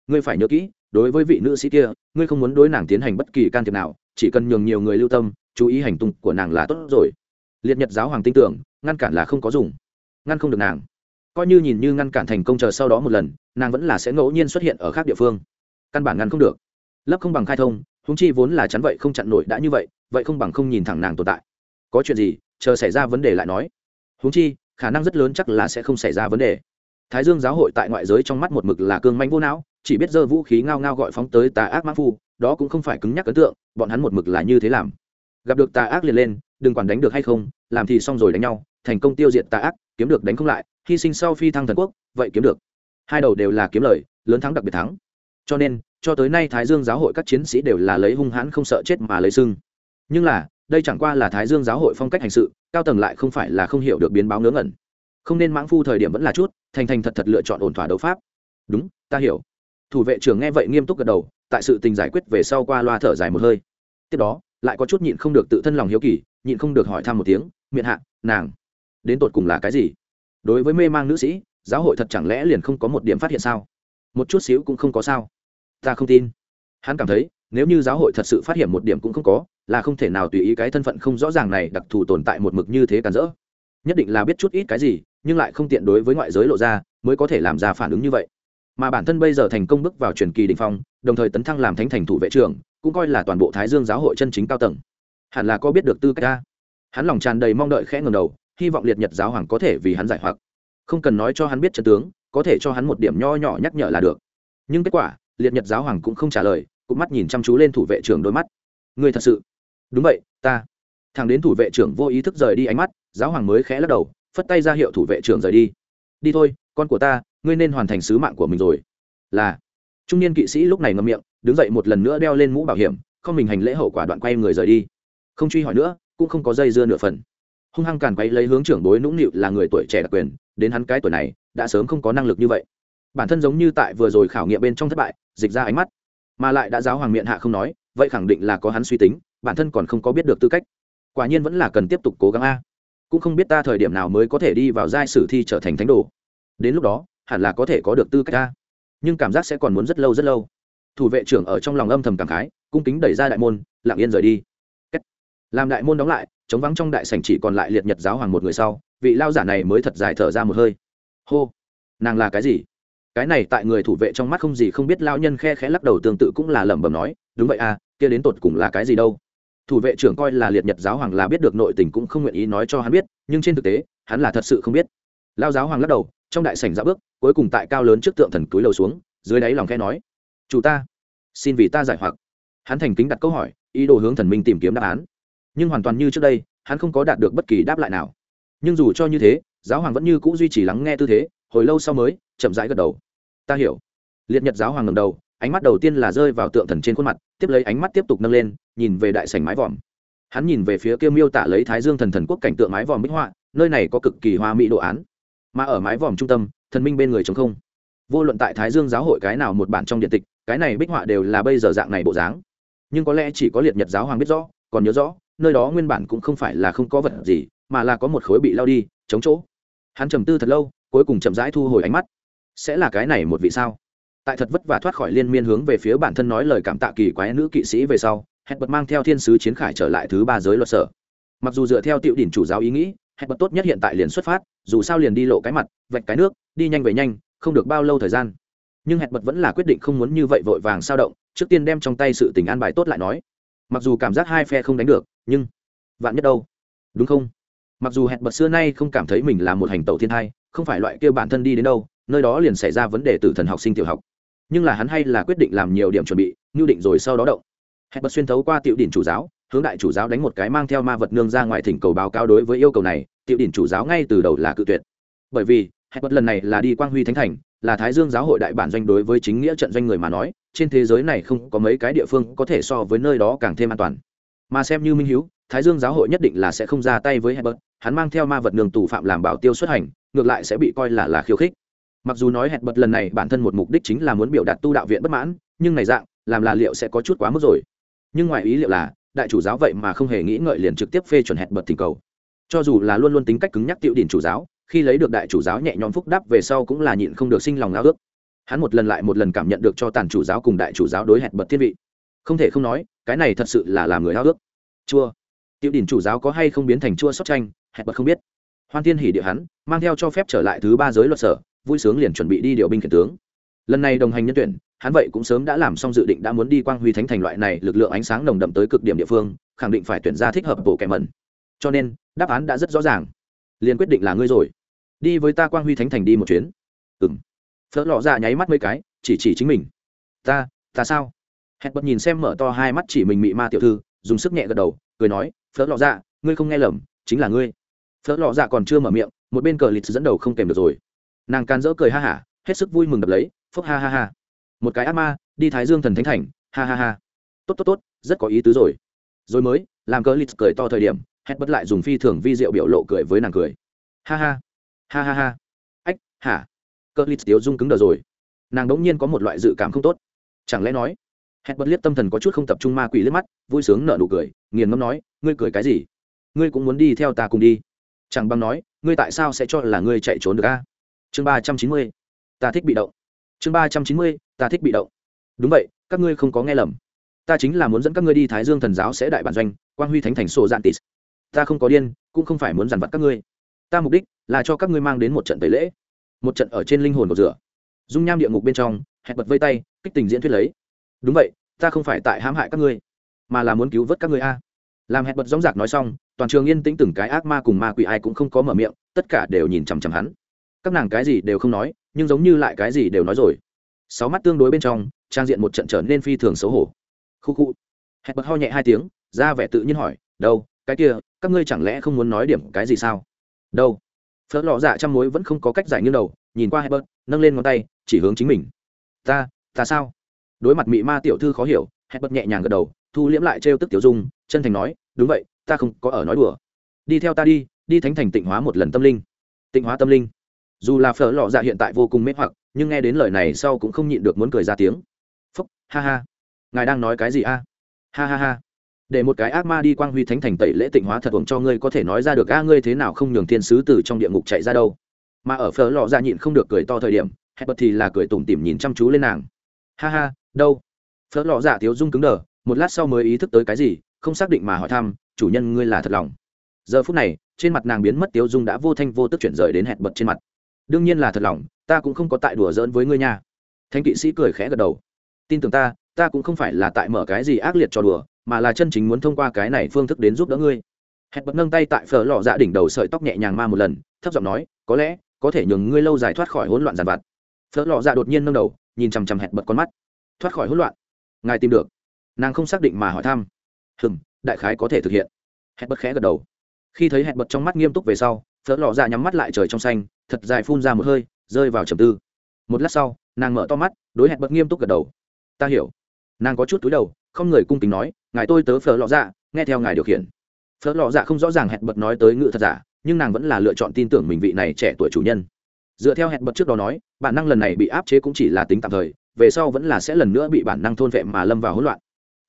Ngươi phải nhớ kỹ đối với vị nữ sĩ kia, ngươi không muốn đối nàng tiến hành bất kỳ can thiệp nào, chỉ cần nhường nhiều người lưu tâm, chú ý hành tung của nàng là tốt rồi. Liệt nhật giáo hoàng tin tưởng, ngăn cản là không có dùng. Ngăn không được nàng. Coi như nhìn như ngăn cản thành công chờ sau đó một lần, nàng vẫn là sẽ ngẫu nhiên xuất hiện ở khác địa phương. Căn bản ngăn không được. Lấp không bằng khai thông húng chi vốn là chắn vậy không chặn nổi đã như vậy vậy không bằng không nhìn thẳng nàng tồn tại. Có chuyện gì, chờ xảy ra vấn đề lại nói. Húng chi, khả năng rất lớn chắc là sẽ không xảy ra vấn đề. Thái dương giáo hội tại ngoại giới trong mắt một mực là cương manh vô não chỉ biết giơ vũ khí ngao ngao gọi phóng tới tà ác mã phu, đó cũng không phải cứng nhắc ấn tượng, bọn hắn một mực là như thế làm. Gặp được tà ác liền lên, đừng quản đánh được hay không, làm thì xong rồi đánh nhau, thành công tiêu diệt tà ác, kiếm được đánh không lại, hy sinh sau phi thăng thần quốc, vậy kiếm được. Hai đầu đều là kiếm lời, lớn thắng đặc biệt thắng. Cho nên, cho tới nay thái dương giáo hội các chiến sĩ đều là lấy hung hãn không sợ chết mà lấy sưng. Nhưng là, đây chẳng qua là thái dương giáo hội phong cách hành sự, cao tầng lại không phải là không hiểu được biến báo ngớ ngẩn. Không nên mãng phu thời điểm vẫn là chút, thành thành thật thật lựa chọn ổn thỏa đấu pháp. Đúng, ta hiểu thủ vệ trưởng nghe vậy nghiêm túc gật đầu, tại sự tình giải quyết về sau qua loa thở dài một hơi. Tiếp đó, lại có chút nhịn không được tự thân lòng hiếu kỳ, nhịn không được hỏi thăm một tiếng miệng hạ, nàng, đến tột cùng là cái gì? Đối với mê mang nữ sĩ, giáo hội thật chẳng lẽ liền không có một điểm phát hiện sao? Một chút xíu cũng không có sao. Ta không tin. Hắn cảm thấy, nếu như giáo hội thật sự phát hiện một điểm cũng không có, là không thể nào tùy ý cái thân phận không rõ ràng này đặc thù tồn tại một mực như thế cản rỡ. Nhất định là biết chút ít cái gì, nhưng lại không tiện đối với ngoại giới lộ ra, mới có thể làm ra phản ứng như vậy mà bản thân bây giờ thành công bước vào truyền kỳ đình phong, đồng thời tấn thăng làm thánh thành thủ vệ trưởng, cũng coi là toàn bộ thái dương giáo hội chân chính cao tầng. Hẳn là có biết được tư cách ta hắn lòng tràn đầy mong đợi khẽ ngầm đầu, hy vọng liệt nhật giáo hoàng có thể vì hắn giải hoặc. Không cần nói cho hắn biết trận tướng, có thể cho hắn một điểm nho nhỏ nhắc nhở là được. Nhưng kết quả, liệt nhật giáo hoàng cũng không trả lời cũng mắt nhìn chăm chú lên thủ vệ trưởng đôi mắt. Người thật sự. Đúng vậy, ta. Thằng đến thủ vệ trưởng vô ý thức rời đi ánh mắt, giáo hoàng mới khẽ lắc đầu, phất tay ra hiệu thủ vệ trưởng rời đi. Đi thôi con của ta, ngươi nên hoàn thành sứ mạng của mình rồi. Là. Trung niên kỵ sĩ lúc này ngậm miệng, đứng dậy một lần nữa đeo lên mũ bảo hiểm, không mình hành lễ hậu quả đoạn quay người rời đi. Không truy hỏi nữa, cũng không có dây dưa nửa phần. Hung hăng càn quay lấy hướng trưởng bối nũng nịu là người tuổi trẻ đặc quyền, đến hắn cái tuổi này, đã sớm không có năng lực như vậy. Bản thân giống như tại vừa rồi khảo nghiệm bên trong thất bại, dịch ra ánh mắt. Mà lại đã giáo hoàng miệng hạ không nói, vậy khẳng định là có hắn suy tính, bản thân còn không có biết được tư cách. Quả nhiên vẫn là cần tiếp tục cố gắng a. Cũng không biết ta thời điểm nào mới có thể đi vào giai sử thi trở thành thánh đồ đến lúc đó, hẳn là có thể có được tư cách ta. Nhưng cảm giác sẽ còn muốn rất lâu rất lâu. Thủ vệ trưởng ở trong lòng âm thầm cảm khái, cung kính đẩy ra đại môn, lặng yên rời đi. Làm đại môn đóng lại, chống vắng trong đại sảnh chỉ còn lại liệt nhật giáo hoàng một người sau, vị lao giả này mới thật dài thở ra một hơi. Hô. Nàng là cái gì? Cái này tại người thủ vệ trong mắt không gì không biết, lao nhân khe khẽ lắc đầu tương tự cũng là lẩm bẩm nói, đúng vậy à kia đến tột cùng là cái gì đâu? Thủ vệ trưởng coi là liệt nhật giáo hoàng là biết được nội tình cũng không nguyện ý nói cho hắn biết, nhưng trên thực tế, hắn là thật sự không biết. Lao giáo hoàng lắc đầu trong đại sảnh ra bước, cuối cùng tại cao lớn trước tượng thần túi lầu xuống, dưới đáy lòng khe nói, chủ ta, xin vì ta giải hoặc. Hắn thành kính đặt câu hỏi, ý đồ hướng thần minh tìm kiếm đáp án. Nhưng hoàn toàn như trước đây, hắn không có đạt được bất kỳ đáp lại nào. Nhưng dù cho như thế, giáo hoàng vẫn như c ũ duy trì lắng nghe tư thế, hồi lâu sau mới chậm rãi gật đầu. Ta hiểu. Liệt nhật giáo hoàng ngầm đầu, ánh mắt đầu tiên là rơi vào tượng thần trên khuôn mặt, tiếp lấy ánh mắt tiếp tục nâng lên, nhìn về đại sảnh mái vòm. Hắn nhìn về phía kia miêu tả lấy thái dương thần thần quốc cảnh tượng mái vòm minh họa, nơi này có cực kỳ hoa mỹ đồ án mà ở mái vòm trung tâm, thần minh bên người chống không. Vô luận tại thái dương giáo hội cái nào một bản trong điện tịch, cái này bích họa đều là bây giờ dạng này bộ dáng. Nhưng có lẽ chỉ có liệt nhật giáo hoàng biết rõ, còn nhớ rõ, nơi đó nguyên bản cũng không phải là không có vật gì, mà là có một khối bị lao đi, chống chỗ. Hắn trầm tư thật lâu, cuối cùng chậm rãi thu hồi ánh mắt. Sẽ là cái này một vị sao? Tại thật vất vả thoát khỏi liên miên hướng về phía bản thân nói lời cảm tạ kỳ quái nữ kỵ sĩ về sau, hẹn bật mang theo thiên sứ chiến khải trở lại thứ ba giới luật sở. Mặc dù dựa theo tiểu đỉnh chủ giáo ý nghĩ hẹn bật tốt nhất hiện tại liền xuất phát, dù sao liền đi lộ cái mặt, vạch cái nước, đi nhanh về nhanh, không được bao lâu thời gian. Nhưng hẹn bật vẫn là quyết định không muốn như vậy vội vàng sao động, trước tiên đem trong tay sự tình an bài tốt lại nói. Mặc dù cảm giác hai phe không đánh được, nhưng vạn nhất đâu? Đúng không? Mặc dù hẹn bật xưa nay không cảm thấy mình là một hành tẩu thiên hai không phải loại kia bản thân đi đến đâu, nơi đó liền xảy ra vấn đề từ thần học sinh tiểu học. Nhưng là hắn hay là quyết định làm nhiều điểm chuẩn bị nhu định rồi sau đó động. Hẹn bật xuyên thấu qua tiểu đỉnh chủ giáo hướng đại chủ giáo đánh một cái mang theo ma vật nương ra ngoài thỉnh cầu báo cáo đối với yêu cầu này, tiểu đỉnh chủ giáo ngay từ đầu là cự tuyệt. Bởi vì hẹn bất lần này là đi quang huy thánh thành, là thái dương giáo hội đại bản doanh đối với chính nghĩa trận doanh người mà nói, trên thế giới này không có mấy cái địa phương có thể so với nơi đó càng thêm an toàn. Mà xem như minh hiếu, thái dương giáo hội nhất định là sẽ không ra tay với hebert hắn mang theo ma vật đường tù phạm làm bảo tiêu xuất hành, ngược lại sẽ bị coi là là khiêu khích. Mặc dù nói hẹn bật lần này bản thân một mục đích chính là muốn biểu đạt tu đạo viện bất mãn, nhưng này dạng, làm là liệu sẽ có chút quá mức rồi. Nhưng ngoài ý liệu là đại chủ giáo vậy mà không hề nghĩ ngợi liền trực tiếp phê chuẩn hẹn bật tình cầu. Cho dù là luôn luôn tính cách cứng nhắc tiểu đỉnh chủ giáo, khi lấy được đại chủ giáo nhẹ nhõm phúc đáp về sau cũng là nhịn không được sinh lòng ngao ước. Hắn một lần lại một lần cảm nhận được cho tàn chủ giáo cùng đại chủ giáo đối hẹn bật thiên vị. Không thể không nói, cái này thật sự là làm người ngao ước. Chua. Tiểu đỉnh chủ giáo có hay không biến thành chua sóc tranh hẹn bật không biết. Hoan thiên hỉ địa hắn, mang theo cho phép trở lại thứ ba giới luật sở, vui sướng liền chuẩn bị đi điều binh khiển tướng. Lần này đồng hành nhân tuyển hắn vậy cũng sớm đã làm xong dự định đã muốn đi quang huy thánh thành loại này lực lượng ánh sáng nồng đậm tới cực điểm địa phương, khẳng định phải tuyển ra thích hợp bộ kẻ mẩn. Cho nên, đáp án đã rất rõ ràng. Liền quyết định là ngươi rồi. Đi với ta quang huy thánh thành đi một chuyến. Ừng phớt lọ ra nháy mắt mấy cái, chỉ chỉ chính mình. Ta ta sao? Hẹn bật nhìn xem mở to hai mắt chỉ mình mị ma tiểu thư, dùng sức nhẹ gật đầu, cười nói, phớt lọ ra, ngươi không nghe lầm, chính là ngươi. Phớt lọ dạ còn chưa mở miệng, một bên cờ lịt dẫn đầu không kèm được rồi. Nàng can dỡ cười ha hả, hết sức vui mừng đập lấy phúc ha ha ha một cái ác ma, đi thái dương thần thánh thành, ha ha ha. Tốt tốt tốt, rất có ý tứ rồi. Rồi mới, làm cờ lít cười to thời điểm hét bất lại dùng phi thường vi diệu biểu lộ cười với nàng cười. Ha ha ha ha ha. Ách, hả? Cờ lít tiếu dung cứng đờ rồi. Nàng đ ỗ n g nhiên có một loại dự cảm không tốt. Chẳng lẽ nói hét bất liếc tâm thần có chút không tập trung ma quỷ liếc mắt, vui sướng nở nụ cười, nghiền ngâm nói, ngươi cười cái gì? Ngươi cũng muốn đi theo ta cùng đi. Chẳng bằng nói, ngươi tại sao sẽ cho là ngươi chạy trốn được a? Chương ba trăm chín mươi, ta thích bị động chương ba trăm chín mươi, ta thích bị động. Đúng vậy, các ngươi không có nghe lầm. Ta chính là muốn dẫn các ngươi đi thái dương thần giáo sẽ đại bản doanh, quang huy thánh thành sổ dạn tis ta không có điên, cũng không phải muốn dằn vặt các ngươi. Ta mục đích là cho các ngươi mang đến một trận tẩy lễ. Một trận ở trên linh hồn một rửa. Dung nham địa ngục bên trong, hẹn bật vây tay, kích tình diễn thuyết lấy. Đúng vậy, ta không phải tại hãm hại các ngươi, mà là muốn cứu vớt các ngươi a. Làm hẹn bật dóng dạc nói xong, toàn trường yên tĩnh từng cái ác ma cùng ma quỷ ai cũng không có mở miệng, tất cả đều nhìn chằm chằm hắn các nàng cái gì đều không nói, nhưng giống như lại cái gì đều nói rồi. Sáu mắt tương đối bên trong, trang diện một trận trở nên phi thường xấu hổ. Khu khu. Hẹn bật ho nhẹ hai tiếng, ra vẻ tự nhiên hỏi, đâu, cái kia, các ngươi chẳng lẽ không muốn nói điểm cái gì sao? Đâu. Phớt lọ dạ trong mối vẫn không có cách giải nghiêng đầu, nhìn qua hebert nâng lên ngón tay, chỉ hướng chính mình. Ta ta sao? Đối mặt mị ma tiểu thư khó hiểu hebert nhẹ nhàng gật đầu, thu liễm lại trêu tức tiểu dung, chân thành nói, đúng vậy, ta không có ở nói đùa. Đi theo ta đi đi thánh thành tịnh hóa một lần tâm linh. Tịnh hóa tâm linh dù là phở lọ dạ hiện tại vô cùng mê hoặc, nhưng nghe đến lời này sau cũng không nhịn được muốn cười ra tiếng. Phúc, ha ha. Ngài đang nói cái gì a? Ha ha ha. Để một cái ác ma đi quang huy thánh thành tẩy lễ tịnh hóa thật uổng cho ngươi có thể nói ra được a, ngươi thế nào không nhường thiên sứ từ trong địa ngục chạy ra đâu. Mà ở phở lọ dạ nhịn không được cười to thời điểm hẹn bật thì là cười tủm tỉm nhìn chăm chú lên nàng. Ha ha, đâu? Phở lọ dạ thiếu dung cứng đờ, một lát sau mới ý thức tới cái gì, không xác định mà hỏi thăm, chủ nhân, ngươi là thật lòng? Giờ phút này, trên mặt nàng biến mất tiếu dung đã vô thanh vô tức chuyển rời đến hẹn bật trên mặt đương nhiên là thật lòng, ta cũng không có tại đùa giỡn với ngươi nha. Thanh kỵ sĩ cười khẽ gật đầu. Tin tưởng ta ta cũng không phải là tại mở cái gì ác liệt cho đùa, mà là chân chính muốn thông qua cái này phương thức đến giúp đỡ ngươi. Hẹn bật nâng tay tại phở lò dạ đỉnh đầu sợi tóc nhẹ nhàng ma một lần, thấp giọng nói, có lẽ có thể nhường ngươi lâu dài thoát khỏi hỗn loạn giàn vặt. Phở lò dạ đột nhiên nâng đầu, nhìn chằm chằm hẹn bật con mắt. Thoát khỏi hỗn loạn? Ngài tìm được. Nàng không xác định mà hỏi thăm. Hừm, đại khái có thể thực hiện. Hẹn bật khẽ gật đầu. Khi thấy hẹn bật trong mắt nghiêm túc về sau, phở lò dạ nhắm mắt lại trời trong xanh thật dài phun ra một hơi, rơi vào trầm tư. Một lát sau, nàng mở to mắt, đối hẹn bật nghiêm túc gật đầu. Ta hiểu. Nàng có chút túi đầu, không người cung kính nói, ngài tôi tớ phở lọ dạ nghe theo ngài điều khiển. Phở lọ dạ không rõ ràng hẹn bật nói tới ngự thật giả, nhưng nàng vẫn là lựa chọn tin tưởng mình vị này trẻ tuổi chủ nhân. Dựa theo hẹn bật trước đó nói, bản năng lần này bị áp chế cũng chỉ là tính tạm thời, về sau vẫn là sẽ lần nữa bị bản năng thôn vệ mà lâm vào hỗn loạn.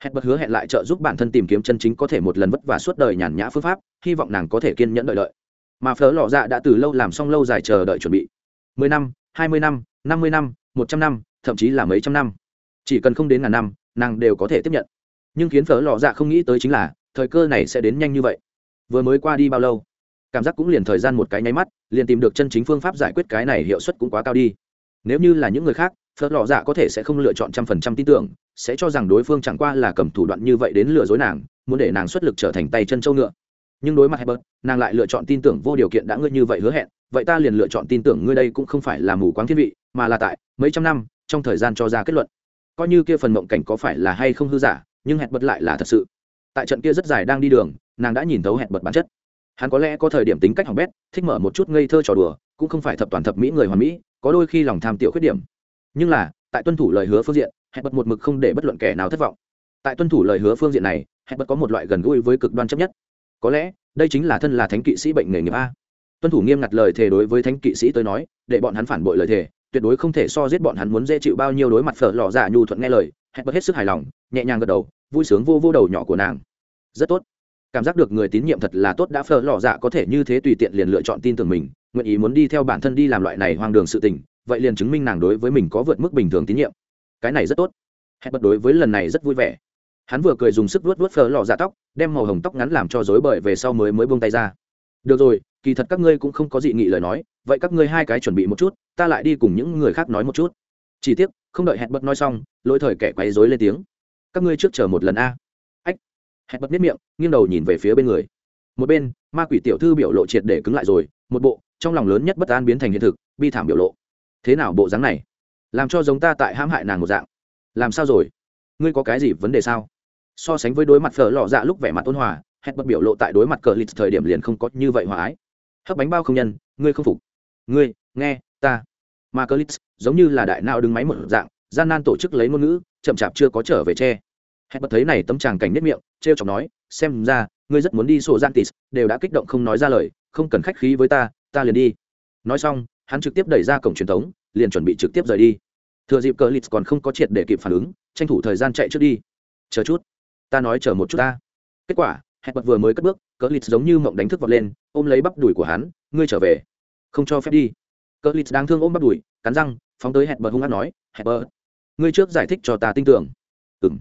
Hẹn bật hứa hẹn lại trợ giúp bản thân tìm kiếm chân chính có thể một lần vất vả suốt đời nhàn nhã phương pháp, hy vọng nàng có thể kiên nhẫn đợi đợi mà phở lọ dạ đã từ lâu làm xong lâu dài chờ đợi chuẩn bị. Mười năm, hai mươi năm năm mươi năm, một trăm năm, thậm chí là mấy trăm năm. Chỉ cần không đến ngàn năm, nàng đều có thể tiếp nhận. Nhưng khiến phở lọ dạ không nghĩ tới chính là, thời cơ này sẽ đến nhanh như vậy. Vừa mới qua đi bao lâu? Cảm giác cũng liền thời gian một cái nháy mắt, liền tìm được chân chính phương pháp giải quyết cái này hiệu suất cũng quá cao đi. Nếu như là những người khác, phở lọ dạ có thể sẽ không lựa chọn trăm phần trăm tin tưởng, sẽ cho rằng đối phương chẳng qua là cầm thủ đoạn như vậy đến lừa dối nàng, muốn để nàng xuất lực trở thành tay chân châu ngựa nhưng đối mặt Hebert, nàng lại lựa chọn tin tưởng vô điều kiện đã ngươi như vậy hứa hẹn, vậy ta liền lựa chọn tin tưởng ngươi đây cũng không phải là mù quáng thiên vị, mà là tại mấy trăm năm trong thời gian cho ra kết luận. Coi như kia phần mộng cảnh có phải là hay không hư giả nhưng hẹn lại là thật sự. Tại trận kia rất dài đang đi đường nàng đã nhìn thấu hẹn bản chất. Hắn có lẽ có thời điểm tính cách hỏng bét thích mở một chút ngây thơ trò đùa cũng không phải thập toàn thập mỹ người hoàn mỹ có đôi khi lòng tham tiểu khuyết điểm. Nhưng là tại tuân thủ lời hứa phương diện hẹn một mực không để bất luận kẻ nào thất vọng. Tại tuân thủ lời hứa phương diện này hẹn có một loại gần gũi với cực đoan chấp nhất có lẽ đây chính là thân là thánh kỵ sĩ bệnh nghề nghiệp a. Tuân thủ nghiêm ngặt lời thề đối với thánh kỵ sĩ tới nói, để bọn hắn phản bội lời thề, tuyệt đối không thể so giết bọn hắn muốn dễ chịu bao nhiêu đối mặt phở lò dạ nhu thuận nghe lời, hẹn bật hết sức hài lòng, nhẹ nhàng gật đầu, vui sướng vô vô đầu nhỏ của nàng. Rất tốt. Cảm giác được người tín nhiệm thật là tốt đã phở lò dạ có thể như thế tùy tiện liền lựa chọn tin tưởng mình, nguyện ý muốn đi theo bản thân đi làm loại này hoang đường sự tình, vậy liền chứng minh nàng đối với mình có vượt mức bình thường tín nhiệm. Cái này rất tốt. Hẹn bật đối với lần này rất vui vẻ hắn vừa cười dùng sức vuốt vuốt phở lò dạ tóc, đem màu hồng tóc ngắn làm cho rối bời về sau mới mới buông tay ra. Được rồi, kỳ thật các ngươi cũng không có dị nghị lời nói, vậy các ngươi hai cái chuẩn bị một chút, ta lại đi cùng những người khác nói một chút. Chỉ tiếc, không đợi hẹn bật nói xong, lỗi thời kẻ quấy dối lên tiếng. Các ngươi trước chờ một lần a. Ách, hẹn bật nếp miệng, nghiêng đầu nhìn về phía bên người. Một bên, ma quỷ tiểu thư biểu lộ triệt để cứng lại rồi, một bộ, trong lòng lớn nhất bất an biến thành hiện thực, bi thảm biểu lộ. Thế nào bộ dáng này? Làm cho giống ta tại hãm hại nàng một dạng. Làm sao rồi? Ngươi có cái gì vấn đề sao? So sánh với đối mặt phở lò dạ lúc vẻ mặt ôn hòa hét bật biểu lộ tại đối mặt cờ lịch thời điểm liền không có như vậy hòa ái. Hấp bánh bao không nhân, ngươi không phục. Ngươi, nghe, ta. Mà cờ lít giống như là đại nào đứng máy một dạng, gian nan tổ chức lấy ngôn ngữ, chậm chạp chưa có trở về che. Hét bật thấy này tấm tràng cảnh nếp miệng, trêu chọc nói, xem ra, ngươi rất muốn đi sổ gian tis đều đã kích động không nói ra lời, không cần khách khí với ta ta liền đi. Nói xong, hắn trực tiếp đẩy ra cổng truyền thống, liền chuẩn bị trực tiếp rời đi. Thừa dịp cờ lịch còn không có triệt để kịp phản ứng, tranh thủ thời gian chạy trước đi. Chờ chút ta nói chờ một chút ta. Kết quả, hẹn bật vừa mới cất bước, cỡ lít giống như mộng đánh thức vọt lên, ôm lấy bắp đùi của hắn, ngươi trở về. Không cho phép đi. Cỡ lít đang thương ôm bắp đùi, cắn răng, phóng tới hẹn bật hung hát nói, hẹn bật, ngươi trước giải thích cho ta tin tưởng. Ừng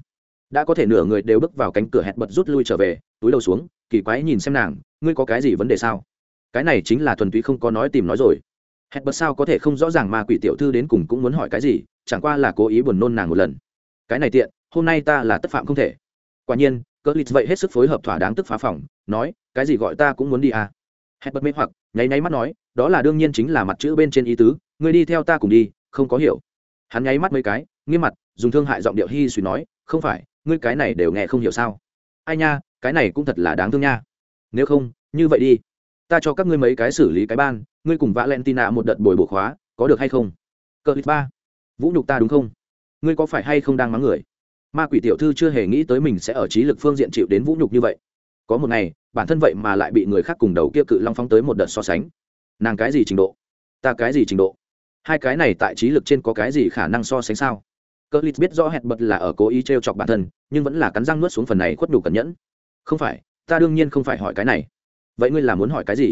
đã có thể nửa người đều bước vào cánh cửa hẹn bật rút lui trở về, túi đầu xuống, kỳ quái nhìn xem nàng, ngươi có cái gì vấn đề sao? Cái này chính là thuần túy không có nói tìm nói rồi. Hẹn bật sao có thể không rõ ràng mà quỷ tiểu thư đến cùng cũng muốn hỏi cái gì, chẳng qua là cố ý buồn nôn nàng một lần. Cái này tiện, hôm nay ta là tất phạm không thể quả nhiên, cỡ lít vậy hết sức phối hợp thỏa đáng tức phá phòng, nói, cái gì gọi ta cũng muốn đi à? Hết bật mê hoặc, nháy nháy mắt nói, đó là đương nhiên chính là mặt chữ bên trên ý tứ người đi theo ta cùng đi, không có hiểu. Hắn nháy mắt mấy cái, nghiêm mặt, dùng thương hại giọng điệu hi suy nói, không phải, ngươi cái này đều nghe không hiểu sao? Ai nha, cái này cũng thật là đáng thương nha. Nếu không, như vậy đi. Ta cho các ngươi mấy cái xử lý cái ban, ngươi cùng valentina một đợt bồi bổ khóa, có được hay không? Cờ lít ba. Vũ nhục ta đúng không? Ngươi có phải hay không đang mắng người? Ma quỷ tiểu thư chưa hề nghĩ tới mình sẽ ở trí lực phương diện chịu đến vũ nhục như vậy. Có một ngày, bản thân vậy mà lại bị người khác cùng đầu kia cự long phóng tới một đợt so sánh. Nàng cái gì trình độ? Ta cái gì trình độ? Hai cái này tại trí lực trên có cái gì khả năng so sánh sao? Cơ lít biết rõ hẹn bật là ở cố ý t r e o chọc bản thân, nhưng vẫn là cắn răng nuốt xuống phần này khuất đủ cẩn nhẫn. Không phải, ta đương nhiên không phải hỏi cái này. Vậy ngươi là muốn hỏi cái gì?